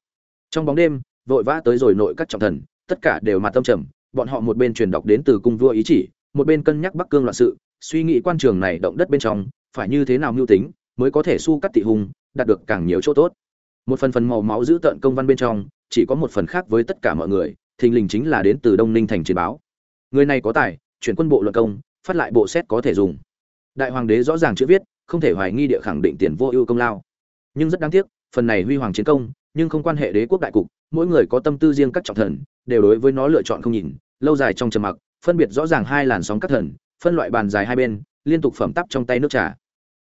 Trong bóng đêm, vội vã tới rồi nội các trọng thần, tất cả đều mặt tâm trầm, bọn họ một bên truyền đọc đến từ cung vua ý chỉ, một bên cân nhắc bắc cương loạn sự, suy nghĩ quan trường này động đất bên trong phải như thế nào mưu tính mới có thể su cắt tị hùng đạt được càng nhiều chỗ tốt. Một phần phần màu máu giữ tận công văn bên trong, chỉ có một phần khác với tất cả mọi người, thình lình chính là đến từ đông ninh thành chiến báo. Người này có tài, chuyển quân bộ luận công, phát lại bộ xét có thể dùng. Đại hoàng đế rõ ràng chữ viết, không thể hoài nghi địa khẳng định tiền vô ưu công lao. Nhưng rất đáng tiếc, phần này huy hoàng chiến công, nhưng không quan hệ đế quốc đại cục, mỗi người có tâm tư riêng các trọng thần, đều đối với nó lựa chọn không nhìn, lâu dài trong trầm mặc, phân biệt rõ ràng hai làn sóng các thần, phân loại bàn dài hai bên liên tục phẩm tắp trong tay nước trà.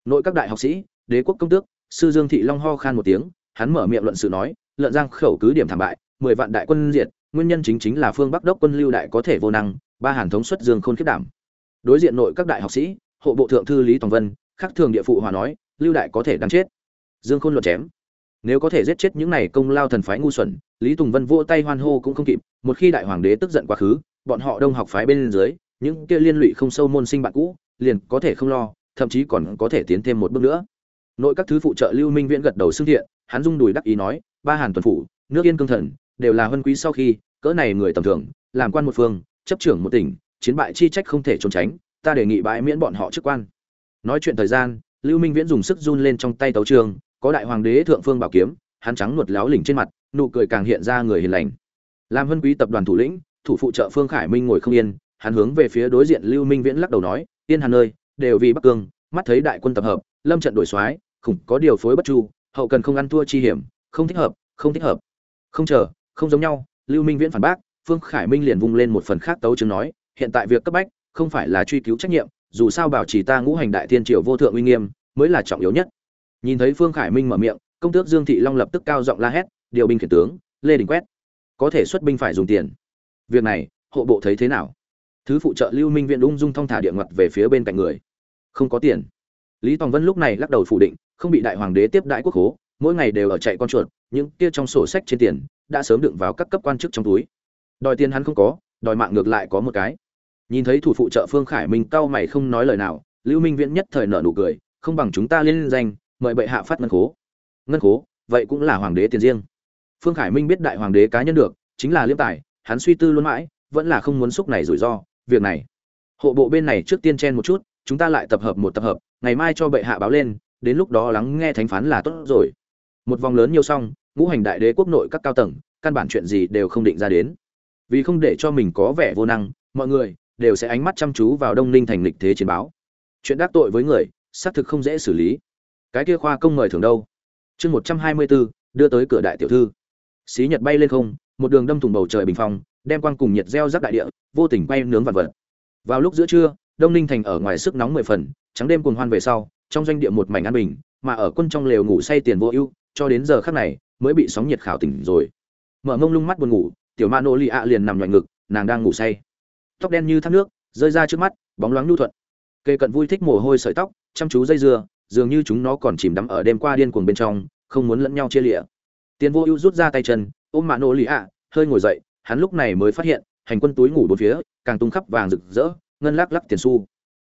Nội các đại học sĩ, đế quốc công tước, sư dương thị long ho khan một tiếng, hắn mở miệng luận sự nói, lợn giang khẩu cứ điểm thảm bại, mười vạn đại quân diệt, nguyên nhân chính chính là phương bắc đốc quân lưu đại có thể vô năng, ba hàn thống xuất dương khôn khiết đảm. Đối diện nội các đại học sĩ, hộ bộ thượng thư lý tòng vân khắc thường địa phụ hòa nói, lưu đại có thể đáng chết. Dương khôn luật chém. Nếu có thể giết chết những này công lao thần phái ngu xuẩn, lý tùng vân vỗ tay hoan hô cũng không kịp, một khi đại hoàng đế tức giận quá khứ, bọn họ đông học phái bên dưới, những kia liên lụy không sâu môn sinh bạn cũ liền có thể không lo, thậm chí còn có thể tiến thêm một bước nữa. Nội các thứ phụ trợ lưu minh viễn gật đầu xưng thiện, hắn rung đùi đắc ý nói, ba hàn tuần phủ, nước yên cương thần, đều là huân quý sau khi, cỡ này người tầm thường, làm quan một phương, chấp trưởng một tỉnh, chiến bại chi trách không thể trốn tránh, ta đề nghị bãi miễn bọn họ chức quan. Nói chuyện thời gian, lưu minh viễn dùng sức run lên trong tay tấu trường, có đại hoàng đế thượng phương bảo kiếm, hắn trắng nuột láo lỉnh trên mặt, nụ cười càng hiện ra người hiền lành. Làm vân quý tập đoàn thủ lĩnh, thủ phụ trợ phương khải minh ngồi không yên, hắn hướng về phía đối diện lưu minh viễn lắc đầu nói yên hàn nơi đều vì bắc cương, mắt thấy đại quân tập hợp, lâm trận đổi soái, khủng có điều phối bất chu, hậu cần không ăn thua chi hiểm, không thích hợp, không thích hợp. Không chờ, không giống nhau, lưu minh viễn phản bác, phương khải minh liền vung lên một phần khác tấu chứng nói, hiện tại việc cấp bách, không phải là truy cứu trách nhiệm, dù sao bảo trì ta ngũ hành đại thiên triều vô thượng uy nghiêm, mới là trọng yếu nhất. Nhìn thấy phương khải minh mở miệng, công tước dương thị long lập tức cao giọng la hét, điều binh khiển tướng, lê đình quét, có thể xuất binh phải dùng tiền. Việc này, hộ bộ thấy thế nào? Thứ phụ trợ lưu minh viện ung dung thong thả địa ngặt về phía bên cạnh người. Không có tiền. Lý tòng vân lúc này lắc đầu phủ định, không bị đại hoàng đế tiếp đại quốc hố, mỗi ngày đều ở chạy con chuột, những kia trong sổ sách trên tiền đã sớm đựng vào các cấp quan chức trong túi. Đòi tiền hắn không có, đòi mạng ngược lại có một cái. Nhìn thấy thủ phụ trợ phương khải minh cau mày không nói lời nào, lưu minh viễn nhất thời nở nụ cười, không bằng chúng ta lên danh, mời bệ hạ phát ngân khố. Ngân khố, vậy cũng là hoàng đế tiền riêng. Phương khải minh biết đại hoàng đế cá nhân được, chính là liêm tài, hắn suy tư luôn mãi, vẫn là không muốn xúc này rủi ro việc này. Hộ bộ bên này trước tiên chen một chút, chúng ta lại tập hợp một tập hợp, ngày mai cho bệ hạ báo lên, đến lúc đó lắng nghe thánh phán là tốt rồi. Một vòng lớn nhiều xong, ngũ hành đại đế quốc nội các cao tầng, căn bản chuyện gì đều không định ra đến. Vì không để cho mình có vẻ vô năng, mọi người đều sẽ ánh mắt chăm chú vào đông ninh thành lịch thế chiến báo. Chuyện đắc tội với người, xác thực không dễ xử lý. Cái kia khoa công mời thường đâu? Chương một trăm hai mươi bốn đưa tới cửa đại tiểu thư. Xí nhật bay lên không, một đường đâm thủng bầu trời bình phong đem quang cùng nhiệt gieo rắc đại địa, vô tình quay nướng vật vật. Vào lúc giữa trưa, đông ninh thành ở ngoài sức nóng mười phần, trắng đêm cuồng hoan về sau, trong doanh địa một mảnh an bình, mà ở quân trong lều ngủ say tiền vô ưu, cho đến giờ khắc này, mới bị sóng nhiệt khảo tỉnh rồi. Mở mông lung mắt buồn ngủ, tiểu ma nô lì ạ liền nằm ngoài ngực, nàng đang ngủ say. Tóc đen như thác nước, rơi ra trước mắt, bóng loáng nhu thuận. Kê cận vui thích mồ hôi sợi tóc, chăm chú dây dưa, dường như chúng nó còn chìm đắm ở đêm qua điên cuồng bên trong, không muốn lẫn nhau chia lịa. Tiền vô ưu rút ra tay chân, ôm mạ nô lì ạ, hơi ngồi dậy hắn lúc này mới phát hiện, hành quân túi ngủ bốn phía, càng tung khắp vàng rực rỡ, ngân lắc lắc tiền xu.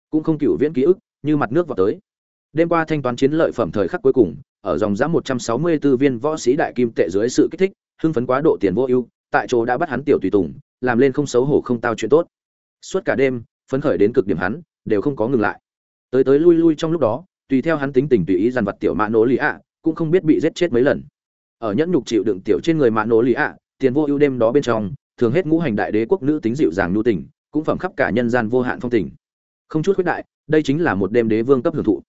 Cũng không cựu viễn ký ức, như mặt nước vào tới. Đêm qua thanh toán chiến lợi phẩm thời khắc cuối cùng, ở dòng giá 164 viên võ sĩ đại kim tệ dưới sự kích thích, hưng phấn quá độ tiền vô ưu, tại chỗ đã bắt hắn tiểu tùy tùng, làm lên không xấu hổ không tao chuyện tốt. Suốt cả đêm, phấn khởi đến cực điểm hắn, đều không có ngừng lại. Tới tới lui lui trong lúc đó, tùy theo hắn tính tình tùy ý dằn vặt tiểu mạ nỗ lì ạ cũng không biết bị giết chết mấy lần. Ở nhẫn nhục chịu đựng tiểu trên người mạ nỗ lì ạ tiền vô ưu đêm đó bên trong, thường hết ngũ hành đại đế quốc nữ tính dịu dàng nhu tình, cũng phẩm khắp cả nhân gian vô hạn phong tình. Không chút khuyết đại, đây chính là một đêm đế vương cấp hưởng thụ.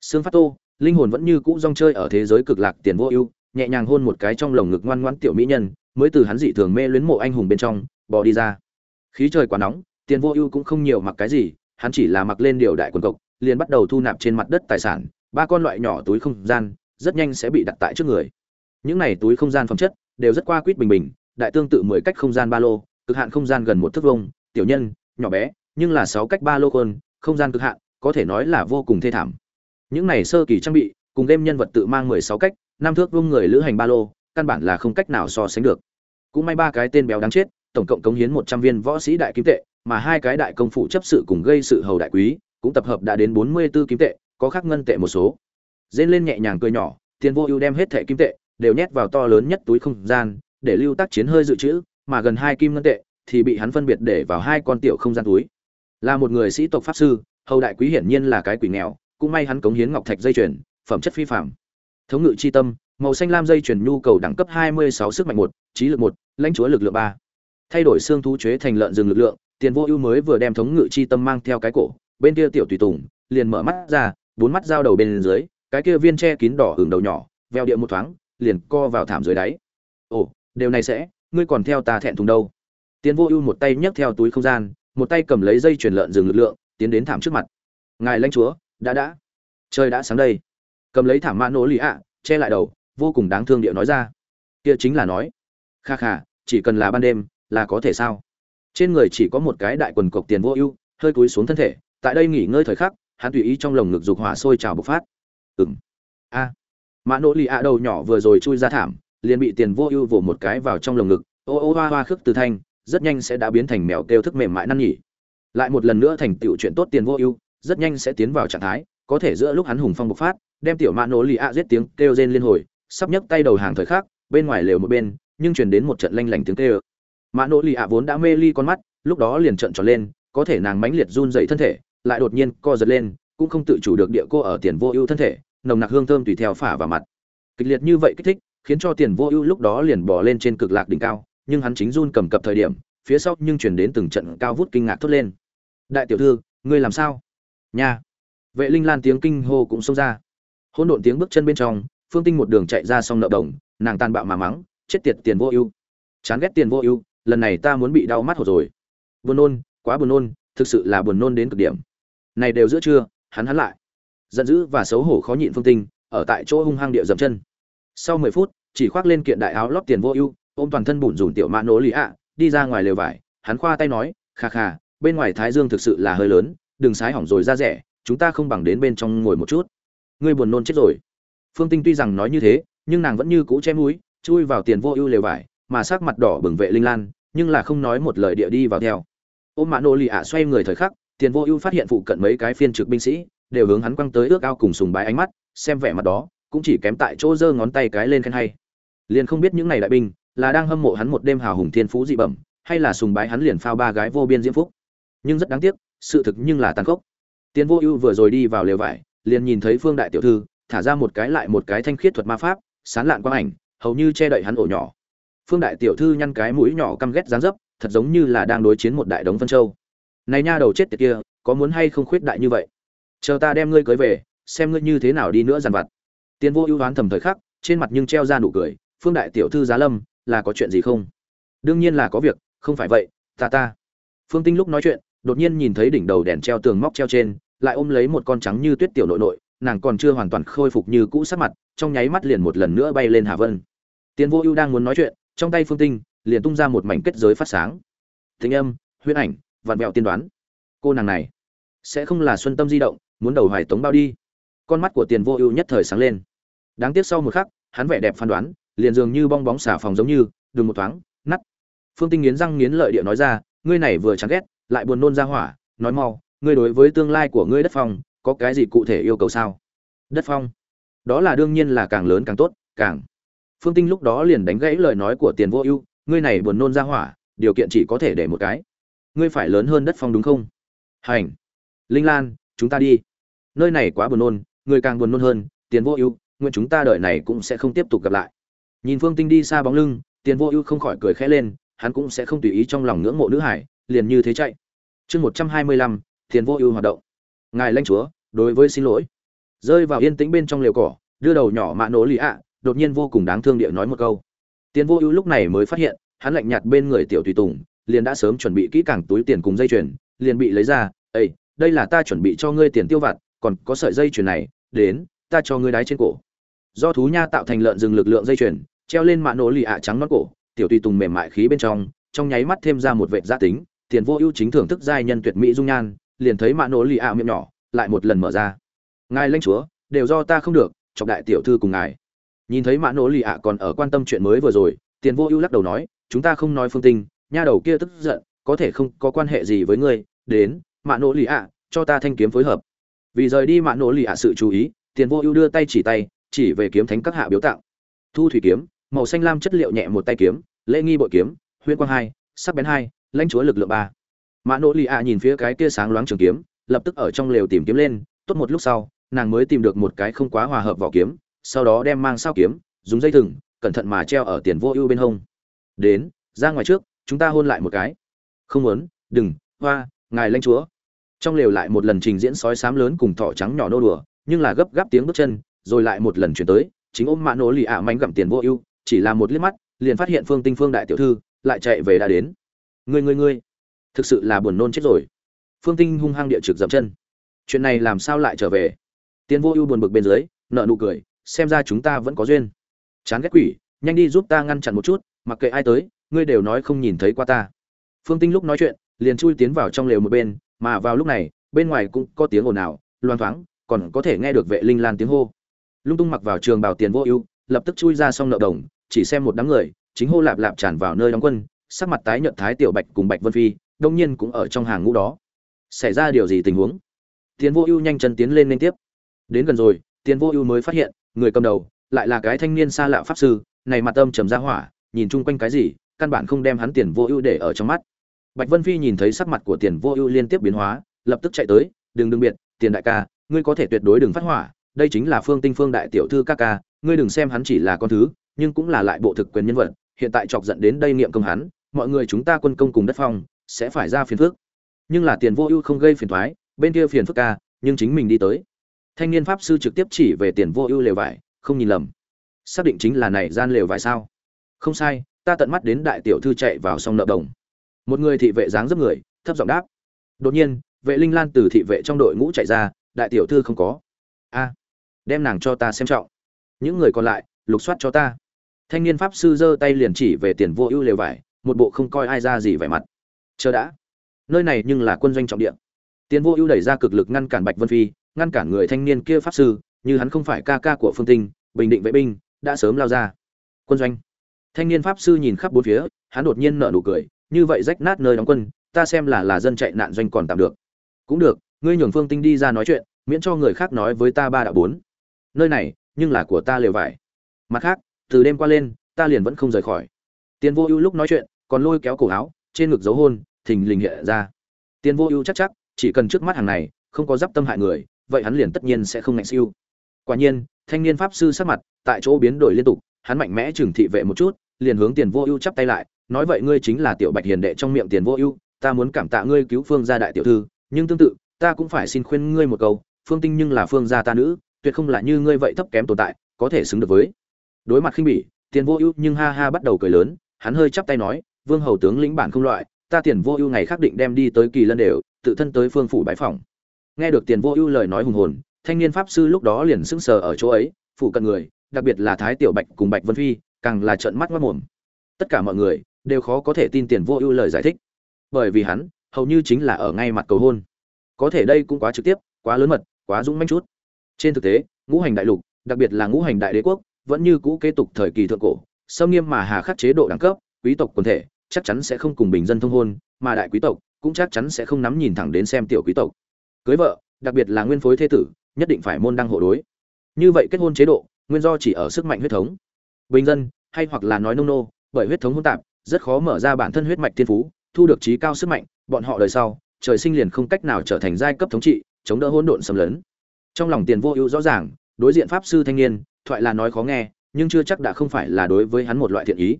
Sương phát tô, linh hồn vẫn như cũ rong chơi ở thế giới cực lạc tiền vô ưu, nhẹ nhàng hôn một cái trong lồng ngực ngoan ngoãn tiểu mỹ nhân, mới từ hắn dị thường mê luyến mộ anh hùng bên trong, bỏ đi ra. Khí trời quá nóng, tiền vô ưu cũng không nhiều mặc cái gì, hắn chỉ là mặc lên điều đại quần cộc, liền bắt đầu thu nạp trên mặt đất tài sản, ba con loại nhỏ túi không gian, rất nhanh sẽ bị đặt tại trước người. Những này túi không gian phẩm chất đều rất qua quýt bình bình đại tương tự mười cách không gian ba lô cực hạn không gian gần một thước vông tiểu nhân nhỏ bé nhưng là sáu cách ba lô hơn, không gian cực hạn có thể nói là vô cùng thê thảm. Những này sơ kỳ trang bị cùng game nhân vật tự mang mười sáu cách năm thước vông người lữ hành ba lô căn bản là không cách nào so sánh được. Cũng may ba cái tên béo đáng chết tổng cộng cống hiến một trăm viên võ sĩ đại kim tệ mà hai cái đại công phụ chấp sự cùng gây sự hầu đại quý cũng tập hợp đã đến bốn mươi 44 kim tệ có khác ngân tệ một số. Dên lên nhẹ nhàng cười nhỏ tiền vô ưu đem hết thẻ kim tệ đều nhét vào to lớn nhất túi không gian, để lưu tác chiến hơi dự trữ, mà gần hai kim ngân tệ thì bị hắn phân biệt để vào hai con tiểu không gian túi. Là một người sĩ tộc pháp sư, hầu đại quý hiển nhiên là cái quỷ nghèo, cũng may hắn cống hiến ngọc thạch dây chuyền, phẩm chất phi phạm thống ngự chi tâm, màu xanh lam dây chuyền nhu cầu đẳng cấp 26 sức mạnh một, trí lực một, lãnh chúa lực lượng ba. Thay đổi xương thú chế thành lợn rừng lực lượng, tiền vô ưu mới vừa đem thống ngự chi tâm mang theo cái cổ, bên kia tiểu tùy tùng, liền mở mắt ra, bốn mắt dao đầu bên dưới, cái kia viên che kín đỏ hưởng đầu nhỏ, veo địa một thoáng liền co vào thảm dưới đáy. Ồ, điều này sẽ, ngươi còn theo ta thẹn thùng đâu? Tiến vô ưu một tay nhấc theo túi không gian, một tay cầm lấy dây truyền lợn dừng lực lượng, tiến đến thảm trước mặt. Ngài lãnh chúa, đã đã. Trời đã sáng đây. Cầm lấy thảm mã nỗ lì ạ, che lại đầu, vô cùng đáng thương điệu nói ra. Kia chính là nói. Kha kha, chỉ cần là ban đêm, là có thể sao? Trên người chỉ có một cái đại quần cộc tiền vô ưu, hơi cúi xuống thân thể, tại đây nghỉ ngơi thời khắc, hắn tùy ý trong lồng ngực dục hỏa sôi trào bộc phát. Ừng a. à mã nỗ lì ạ đầu nhỏ vừa rồi chui ra thảm, liền bị tiền vô ưu vỗ một cái vào trong lồng ngực. Ô ô hoa hoa khước từ thanh, rất nhanh sẽ đã biến thành mèo kêu thức mềm mại năn nhỉ. Lại một lần nữa thành tựu chuyện tốt tiền vô ưu, rất nhanh sẽ tiến vào trạng thái, có thể giữa lúc hắn hùng phong bộc phát, đem tiểu mã nỗ lì ạ giết tiếng kêu rên liên hồi, sắp nhấc tay đầu hàng thời khắc, bên ngoài lều một bên, nhưng truyền đến một trận lanh lảnh tiếng kêu. Mã nỗ lì ạ vốn đã mê ly con mắt, lúc đó liền trận tròn lên, có thể nàng mãnh liệt run dậy thân thể, lại đột nhiên co giật lên, cũng không tự chủ được địa cô ở tiền vô ưu thân thể nồng nặc hương thơm tùy theo phả vào mặt. Kịch liệt như vậy kích thích, khiến cho tiền vô ưu lúc đó liền bỏ lên trên cực lạc đỉnh cao, nhưng hắn chính run cầm cập thời điểm, phía sau nhưng chuyển đến từng trận cao vút kinh ngạc thốt lên. Đại tiểu thư, ngươi làm sao? Nha. Vệ linh lan tiếng kinh hô cũng xông ra. Hỗn độn tiếng bước chân bên trong, phương tinh một đường chạy ra xong nợ đồng, nàng tan bạo mà mắng, chết tiệt tiền vô ưu. Chán ghét tiền vô ưu, lần này ta muốn bị đau mắt hồ rồi. Buồn nôn, quá buồn nôn, thực sự là buồn nôn đến cực điểm. Này đều giữa trưa, hắn hắn lại giận dữ và xấu hổ khó nhịn phương tinh, ở tại chỗ hung hăng địa dậm chân. Sau mười phút, chỉ khoác lên kiện đại áo lót tiền vô ưu, ôm toàn thân bủn rủn tiểu mã nỗ lý ạ, đi ra ngoài lều vải, hắn khoa tay nói, kha kha, bên ngoài thái dương thực sự là hơi lớn, đừng sái hỏng rồi ra rẻ, chúng ta không bằng đến bên trong ngồi một chút. Ngươi buồn nôn chết rồi. Phương tinh tuy rằng nói như thế, nhưng nàng vẫn như cũ che mũi, chui vào tiền vô ưu lều vải, mà sắc mặt đỏ bừng vệ linh lan, nhưng là không nói một lời địa đi vào theo. Ôm mã nô lì ạ xoay người thời khắc, tiền vô ưu phát hiện phụ cận mấy cái phiên trực binh sĩ đều hướng hắn quăng tới ước ao cùng sùng bái ánh mắt, xem vẻ mặt đó, cũng chỉ kém tại chỗ giơ ngón tay cái lên khen hay. Liền không biết những này đại binh, là đang hâm mộ hắn một đêm hào hùng thiên phú dị bẩm, hay là sùng bái hắn liền phao ba gái vô biên diễm phúc. Nhưng rất đáng tiếc, sự thực nhưng là tàn khốc. Tiến vô ưu vừa rồi đi vào lều vải, liền nhìn thấy phương đại tiểu thư, thả ra một cái lại một cái thanh khiết thuật ma pháp, sán lạn quang ảnh, hầu như che đậy hắn ổ nhỏ. Phương đại tiểu thư nhăn cái mũi nhỏ căm ghét dán dấp, thật giống như là đang đối chiến một đại đống phân châu. Này nha đầu chết tiệt kia, có muốn hay không khuyết đại như vậy? Chờ ta đem ngươi cưới về, xem ngươi như thế nào đi nữa dằn vặt. Tiền vô ưu đoán thầm thời khắc, trên mặt nhưng treo ra nụ cười, phương đại tiểu thư giá lâm, là có chuyện gì không? Đương nhiên là có việc, không phải vậy, ta ta. Phương tinh lúc nói chuyện, đột nhiên nhìn thấy đỉnh đầu đèn treo tường móc treo trên, lại ôm lấy một con trắng như tuyết tiểu nội nội, nàng còn chưa hoàn toàn khôi phục như cũ sắc mặt, trong nháy mắt liền một lần nữa bay lên hà vân. Tiền vô ưu đang muốn nói chuyện, trong tay phương tinh, liền tung ra một mảnh kết giới phát sáng. Thính âm, huyễn ảnh, vạn vẹo tiên đoán. Cô nàng này, sẽ không là xuân tâm di động muốn đầu hoài tống bao đi. Con mắt của tiền vô ưu nhất thời sáng lên. Đáng tiếc sau một khắc, hắn vẻ đẹp phán đoán, liền dường như bong bóng xả phòng giống như, đừng một thoáng nắt phương tinh nghiến răng nghiến lợi địa nói ra, ngươi này vừa chán ghét, lại buồn nôn ra hỏa, nói mau, ngươi đối với tương lai của ngươi đất phong, có cái gì cụ thể yêu cầu sao? Đất phong? Đó là đương nhiên là càng lớn càng tốt, càng. Phương tinh lúc đó liền đánh gãy lời nói của tiền vô ưu, ngươi này buồn nôn ra hỏa, điều kiện chỉ có thể để một cái. Ngươi phải lớn hơn đất phong đúng không? Hành. Linh lan chúng ta đi. Nơi này quá buồn nôn, người càng buồn nôn hơn, tiền vô ưu, nguyện chúng ta đợi này cũng sẽ không tiếp tục gặp lại. Nhìn phương tinh đi xa bóng lưng, tiền vô ưu không khỏi cười khẽ lên, hắn cũng sẽ không tùy ý trong lòng ngưỡng mộ nữ hải, liền như thế chạy. Chương một trăm hai mươi lăm, tiền vô ưu hoạt động. Ngài lanh chúa, đối với xin lỗi. Rơi vào yên tĩnh bên trong liều cỏ, đưa đầu nhỏ mạ nổ lì ạ, đột nhiên vô cùng đáng thương địa nói một câu. Tiền vô ưu lúc này mới phát hiện, hắn lạnh nhạt bên người tiểu tùy tùng, liền đã sớm chuẩn bị kỹ càng túi tiền cùng dây chuyền, liền bị lấy ra ây đây là ta chuẩn bị cho ngươi tiền tiêu vặt, còn có sợi dây chuyền này, đến, ta cho ngươi đái trên cổ. Do thú nha tạo thành lợn rừng lực lượng dây chuyền, treo lên mạ nổ lì ạ trắng nón cổ, tiểu tùy tùng mềm mại khí bên trong trong nháy mắt thêm ra một vệ gia tính, tiền vô ưu chính thưởng thức giai nhân tuyệt mỹ dung nhan, liền thấy mạ nổ lì ạ miệng nhỏ, lại một lần mở ra. Ngài lãnh chúa, đều do ta không được trọng đại tiểu thư cùng ngài. Nhìn thấy mạ nổ lì ạ còn ở quan tâm chuyện mới vừa rồi, tiền vô ưu lắc đầu nói, chúng ta không nói phương tinh, nha đầu kia tức giận, có thể không có quan hệ gì với ngươi, đến mạ Nỗ lì ạ, cho ta thanh kiếm phối hợp. Vì rời đi mạ Nỗ lì ạ sự chú ý, tiền vô ưu đưa tay chỉ tay, chỉ về kiếm thánh các hạ biếu tặng thu thủy kiếm, màu xanh lam chất liệu nhẹ một tay kiếm, lễ nghi bội kiếm, huyễn quang hai, sắc bén hai, lãnh chúa lực lượng ba. Mạ nỗ lì ạ nhìn phía cái kia sáng loáng trường kiếm, lập tức ở trong lều tìm kiếm lên, tốt một lúc sau, nàng mới tìm được một cái không quá hòa hợp vỏ kiếm, sau đó đem mang sao kiếm, dùng dây thừng, cẩn thận mà treo ở tiền vô ưu bên hông. Đến, ra ngoài trước, chúng ta hôn lại một cái. Không muốn, đừng, hoa, ngài lãnh chúa trong lều lại một lần trình diễn sói sám lớn cùng thỏ trắng nhỏ nô đùa, nhưng là gấp gáp tiếng bước chân, rồi lại một lần chuyển tới, chính ôm mã nỗ lì ạ mánh gặm tiền vô ưu, chỉ là một liếc mắt, liền phát hiện phương tinh phương đại tiểu thư lại chạy về đã đến. Người người người thực sự là buồn nôn chết rồi. Phương tinh hung hăng địa trực dậm chân. Chuyện này làm sao lại trở về? Tiền vô ưu buồn bực bên dưới nợ nụ cười, xem ra chúng ta vẫn có duyên. Chán ghét quỷ, nhanh đi giúp ta ngăn chặn một chút, mặc kệ ai tới, ngươi đều nói không nhìn thấy qua ta. Phương tinh lúc nói chuyện, liền chui tiến vào trong lều một bên mà vào lúc này, bên ngoài cũng có tiếng ồn ào loan thoáng, còn có thể nghe được vệ linh lan tiếng hô. Lung tung mặc vào trường bào tiền vô ưu, lập tức chui ra xong nợ đồng, chỉ xem một đám người, chính hô lạp lạp tràn vào nơi đóng quân, sắc mặt tái nhợt thái tiểu bạch cùng bạch vân phi, đông nhiên cũng ở trong hàng ngũ đó. Xảy ra điều gì tình huống? Tiền vô ưu nhanh chân tiến lên liên tiếp. Đến gần rồi, tiền vô ưu mới phát hiện, người cầm đầu lại là cái thanh niên xa lạ pháp sư, này mặt âm trầm ra hỏa, nhìn chung quanh cái gì, căn bản không đem hắn tiền vô ưu để ở trong mắt bạch vân phi nhìn thấy sắc mặt của tiền vô ưu liên tiếp biến hóa lập tức chạy tới đừng đừng biệt tiền đại ca ngươi có thể tuyệt đối đừng phát hỏa đây chính là phương tinh phương đại tiểu thư ca ca ngươi đừng xem hắn chỉ là con thứ nhưng cũng là lại bộ thực quyền nhân vật hiện tại chọc giận đến đây nghiệm công hắn mọi người chúng ta quân công cùng đất phong sẽ phải ra phiền phức. Nhưng là tiền vô ưu không gây phiền toái, bên kia phiền phức ca nhưng chính mình đi tới. Thanh niên pháp sư trực tiếp chỉ về tiền vô ưu lều vải không nhìn lầm. Xác định chính là này gian lều vải sao? Không sai ta tận mắt đến đại tiểu thư chạy vào sông nợ đồng một người thị vệ dáng dấp người, thấp giọng đáp. Đột nhiên, vệ linh lan từ thị vệ trong đội ngũ chạy ra, đại tiểu thư không có. A, đem nàng cho ta xem trọng. Những người còn lại, lục soát cho ta. Thanh niên pháp sư giơ tay liền chỉ về tiền vô ưu lều vải, một bộ không coi ai ra gì vẻ mặt. Chờ đã. Nơi này nhưng là quân doanh trọng địa. Tiền vô ưu đẩy ra cực lực ngăn cản bạch vân phi, ngăn cản người thanh niên kia pháp sư, như hắn không phải ca ca của phương tinh, bình định vệ binh, đã sớm lao ra. Quân doanh. Thanh niên pháp sư nhìn khắp bốn phía, hắn đột nhiên nở nụ cười như vậy rách nát nơi đóng quân, ta xem là là dân chạy nạn doanh còn tạm được. Cũng được, ngươi nhường phương tinh đi ra nói chuyện, miễn cho người khác nói với ta ba đạo bốn. Nơi này, nhưng là của ta lều vải. Mặt khác, từ đêm qua lên, ta liền vẫn không rời khỏi. Tiền vô ưu lúc nói chuyện, còn lôi kéo cổ áo, trên ngực dấu hôn, thình lình hiện ra. Tiền vô ưu chắc chắc, chỉ cần trước mắt hàng này, không có d tâm hại người, vậy hắn liền tất nhiên sẽ không ngạnh siêu. Quả nhiên, thanh niên pháp sư sắc mặt, tại chỗ biến đổi liên tục, hắn mạnh mẽ trừng thị vệ một chút, liền hướng tiền vô ưu chắp tay lại nói vậy ngươi chính là tiểu bạch hiền đệ trong miệng tiền vô ưu, ta muốn cảm tạ ngươi cứu phương gia đại tiểu thư, nhưng tương tự, ta cũng phải xin khuyên ngươi một câu, phương tinh nhưng là phương gia ta nữ, tuyệt không là như ngươi vậy thấp kém tồn tại, có thể xứng được với. Đối mặt khinh bỉ, tiền vô ưu nhưng ha ha bắt đầu cười lớn, hắn hơi chắp tay nói, vương hầu tướng lĩnh bản không loại, ta tiền vô ưu ngày khắc định đem đi tới kỳ lân đều, tự thân tới phương phủ bái phòng nghe được tiền vô ưu lời nói hùng hồn, thanh niên pháp sư lúc đó liền sững sờ ở chỗ ấy phụ cận người, đặc biệt là thái tiểu bạch cùng bạch vân phi, càng là trợn mắt mất mồm. Tất cả mọi người đều khó có thể tin tiền vô ưu lời giải thích. Bởi vì hắn, hầu như chính là ở ngay mặt cầu hôn. Có thể đây cũng quá trực tiếp, quá lớn mật, quá dũng manh chút. Trên thực tế, ngũ hành đại lục, đặc biệt là ngũ hành đại đế quốc, vẫn như cũ kế tục thời kỳ thượng cổ sâu nghiêm mà hà khắc chế độ đẳng cấp, quý tộc quần thể, chắc chắn sẽ không cùng bình dân thông hôn, mà đại quý tộc cũng chắc chắn sẽ không nắm nhìn thẳng đến xem tiểu quý tộc. Cưới vợ, đặc biệt là nguyên phối thế tử, nhất định phải môn đăng hộ đối. Như vậy kết hôn chế độ, nguyên do chỉ ở sức mạnh huyết thống. Bình dân, hay hoặc là nói nông nô, bởi huyết thống hỗn tạp rất khó mở ra bản thân huyết mạch thiên phú, thu được trí cao sức mạnh, bọn họ đời sau, trời sinh liền không cách nào trở thành giai cấp thống trị, chống đỡ hỗn độn xâm lấn. Trong lòng tiền vô ưu rõ ràng, đối diện pháp sư thanh niên, thoại là nói khó nghe, nhưng chưa chắc đã không phải là đối với hắn một loại thiện ý.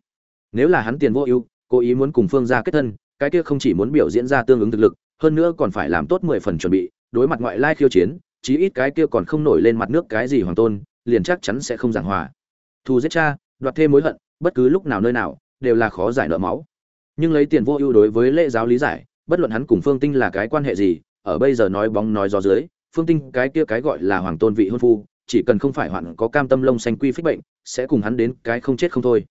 Nếu là hắn tiền vô ưu, cố ý muốn cùng phương gia kết thân, cái kia không chỉ muốn biểu diễn ra tương ứng thực lực, hơn nữa còn phải làm tốt mười phần chuẩn bị, đối mặt ngoại lai khiêu chiến, chí ít cái kia còn không nổi lên mặt nước cái gì hoàng tôn, liền chắc chắn sẽ không giảng hòa. Thù giết cha, đoạt thêm mối hận, bất cứ lúc nào nơi nào đều là khó giải nợ máu. Nhưng lấy tiền vô ưu đối với lễ giáo lý giải, bất luận hắn cùng phương tinh là cái quan hệ gì, ở bây giờ nói bóng nói gió dưới, phương tinh cái kia cái gọi là hoàng tôn vị hôn phu, chỉ cần không phải hoạn có cam tâm lông xanh quy phích bệnh, sẽ cùng hắn đến cái không chết không thôi.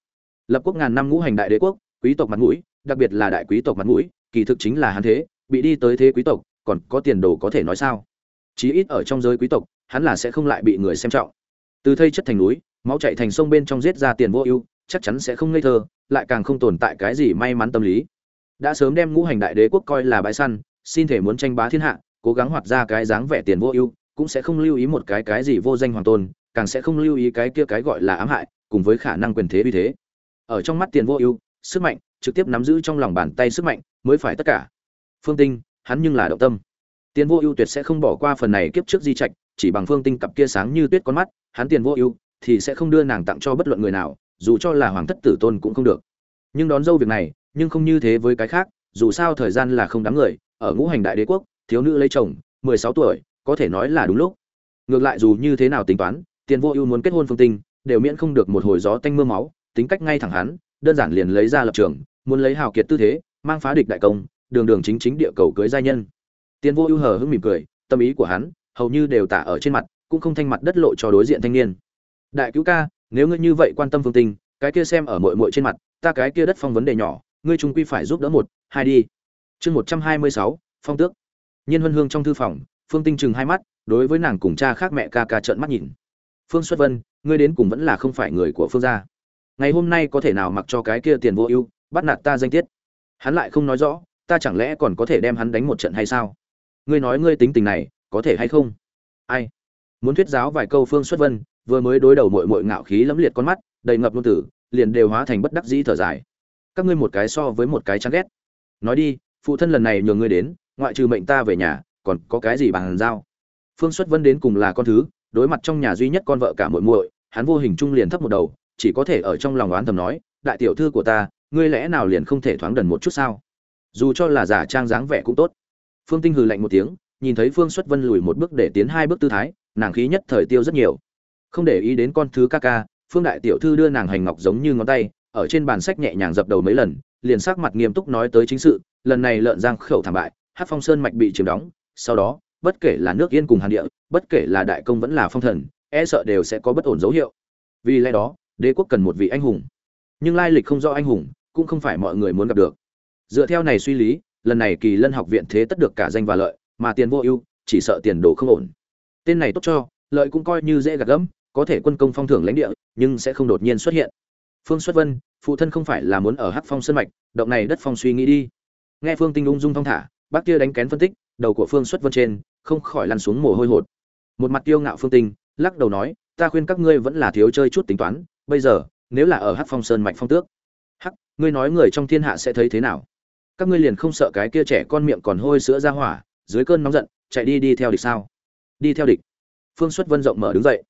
Lập quốc ngàn năm ngũ hành đại đế quốc, quý tộc mặt mũi, đặc biệt là đại quý tộc mặt mũi, kỳ thực chính là hắn thế, bị đi tới thế quý tộc, còn có tiền đồ có thể nói sao? Chí ít ở trong giới quý tộc, hắn là sẽ không lại bị người xem trọng. Từ thây chất thành núi, máu chạy thành sông bên trong giết ra tiền vô ưu, chắc chắn sẽ không ngây thơ lại càng không tồn tại cái gì may mắn tâm lý. Đã sớm đem ngũ hành đại đế quốc coi là bãi săn, xin thể muốn tranh bá thiên hạ, cố gắng hoạt ra cái dáng vẻ tiền vô ưu, cũng sẽ không lưu ý một cái cái gì vô danh hoàng tôn, càng sẽ không lưu ý cái kia cái gọi là ám hại, cùng với khả năng quyền thế vì thế. Ở trong mắt tiền vô ưu, sức mạnh, trực tiếp nắm giữ trong lòng bàn tay sức mạnh, mới phải tất cả. Phương tinh, hắn nhưng là động tâm. Tiền vô ưu tuyệt sẽ không bỏ qua phần này kiếp trước di trạch, chỉ bằng phương tinh cặp kia sáng như tuyết con mắt, hắn tiền vô ưu, thì sẽ không đưa nàng tặng cho bất luận người nào dù cho là hoàng thất tử tôn cũng không được. Nhưng đón dâu việc này, nhưng không như thế với cái khác, dù sao thời gian là không đáng người, ở ngũ hành đại đế quốc, thiếu nữ lấy chồng, mười sáu tuổi, có thể nói là đúng lúc. Ngược lại dù như thế nào tính toán, tiền vô ưu muốn kết hôn phương tinh, đều miễn không được một hồi gió tanh mưa máu, tính cách ngay thẳng hắn, đơn giản liền lấy ra lập trường, muốn lấy hào kiệt tư thế, mang phá địch đại công, đường đường chính chính địa cầu cưới giai nhân. Tiền vô ưu hờ hững mỉm cười, tâm ý của hắn, hầu như đều tả ở trên mặt, cũng không thanh mặt đất lộ cho đối diện thanh niên. Đại cứu ca nếu ngươi như vậy quan tâm phương tinh, cái kia xem ở mội mội trên mặt, ta cái kia đất phong vấn đề nhỏ, ngươi trung quy phải giúp đỡ một, hai đi. Chương một trăm hai mươi sáu, phong tước. Nhiên huân hương trong thư phòng, phương tinh chừng hai mắt, đối với nàng cùng cha khác mẹ ca ca trợn mắt nhìn. Phương xuất vân, ngươi đến cùng vẫn là không phải người của phương gia. Ngày hôm nay có thể nào mặc cho cái kia tiền vô ưu, bắt nạt ta danh tiết? Hắn lại không nói rõ, ta chẳng lẽ còn có thể đem hắn đánh một trận hay sao? Ngươi nói ngươi tính tình này, có thể hay không? Ai? Muốn thuyết giáo vài câu phương xuất vân vừa mới đối đầu mội mội ngạo khí lẫm liệt con mắt, đầy ngập ngôn tử liền đều hóa thành bất đắc dĩ thở dài. Các ngươi một cái so với một cái chán ghét. Nói đi, phụ thân lần này nhường ngươi đến, ngoại trừ mệnh ta về nhà, còn có cái gì bằng giao? Phương xuất vân đến cùng là con thứ, đối mặt trong nhà duy nhất con vợ cả muội muội, hắn vô hình trung liền thấp một đầu, chỉ có thể ở trong lòng oán thầm nói, đại tiểu thư của ta, ngươi lẽ nào liền không thể thoáng đần một chút sao? Dù cho là giả trang dáng vẻ cũng tốt. Phương tinh hừ lạnh một tiếng, nhìn thấy phương xuất vân lùi một bước để tiến hai bước tư thái, nàng khí nhất thời tiêu rất nhiều không để ý đến con thứ ca ca, phương đại tiểu thư đưa nàng hành ngọc giống như ngón tay, ở trên bàn sách nhẹ nhàng dập đầu mấy lần, liền sắc mặt nghiêm túc nói tới chính sự, lần này lợn giang khẩu thảm bại hát phong sơn mạch bị chiếm đóng, sau đó, bất kể là nước yên cùng hàn địa, bất kể là đại công vẫn là phong thần e sợ đều sẽ có bất ổn dấu hiệu. Vì lẽ đó, đế quốc cần một vị anh hùng. Nhưng lai lịch không do anh hùng, cũng không phải mọi người muốn gặp được. Dựa theo này suy lý, lần này kỳ lân học viện thế tất được cả danh và lợi, mà tiền vô ưu, chỉ sợ tiền đồ không ổn. Tên này tốt cho, lợi cũng coi như dễ gạt gẫm có thể quân công phong thưởng lãnh địa, nhưng sẽ không đột nhiên xuất hiện. Phương xuất vân, phụ thân không phải là muốn ở hắc phong sơn mạch, động này đất phong suy nghĩ đi. Nghe phương tinh ung dung thong thả, bác kia đánh kén phân tích, đầu của phương xuất vân trên, không khỏi lăn xuống mồ hôi hột. Một mặt tiêu ngạo phương tinh, lắc đầu nói, ta khuyên các ngươi vẫn là thiếu chơi chút tính toán, bây giờ, nếu là ở hắc phong sơn mạch phong tước, hắc, ngươi nói người trong thiên hạ sẽ thấy thế nào? Các ngươi liền không sợ cái kia trẻ con miệng còn hôi sữa ra hỏa, dưới cơn nóng giận, chạy đi đi theo địch sao? Đi theo địch. Phương xuất vân rộng mở đứng dậy.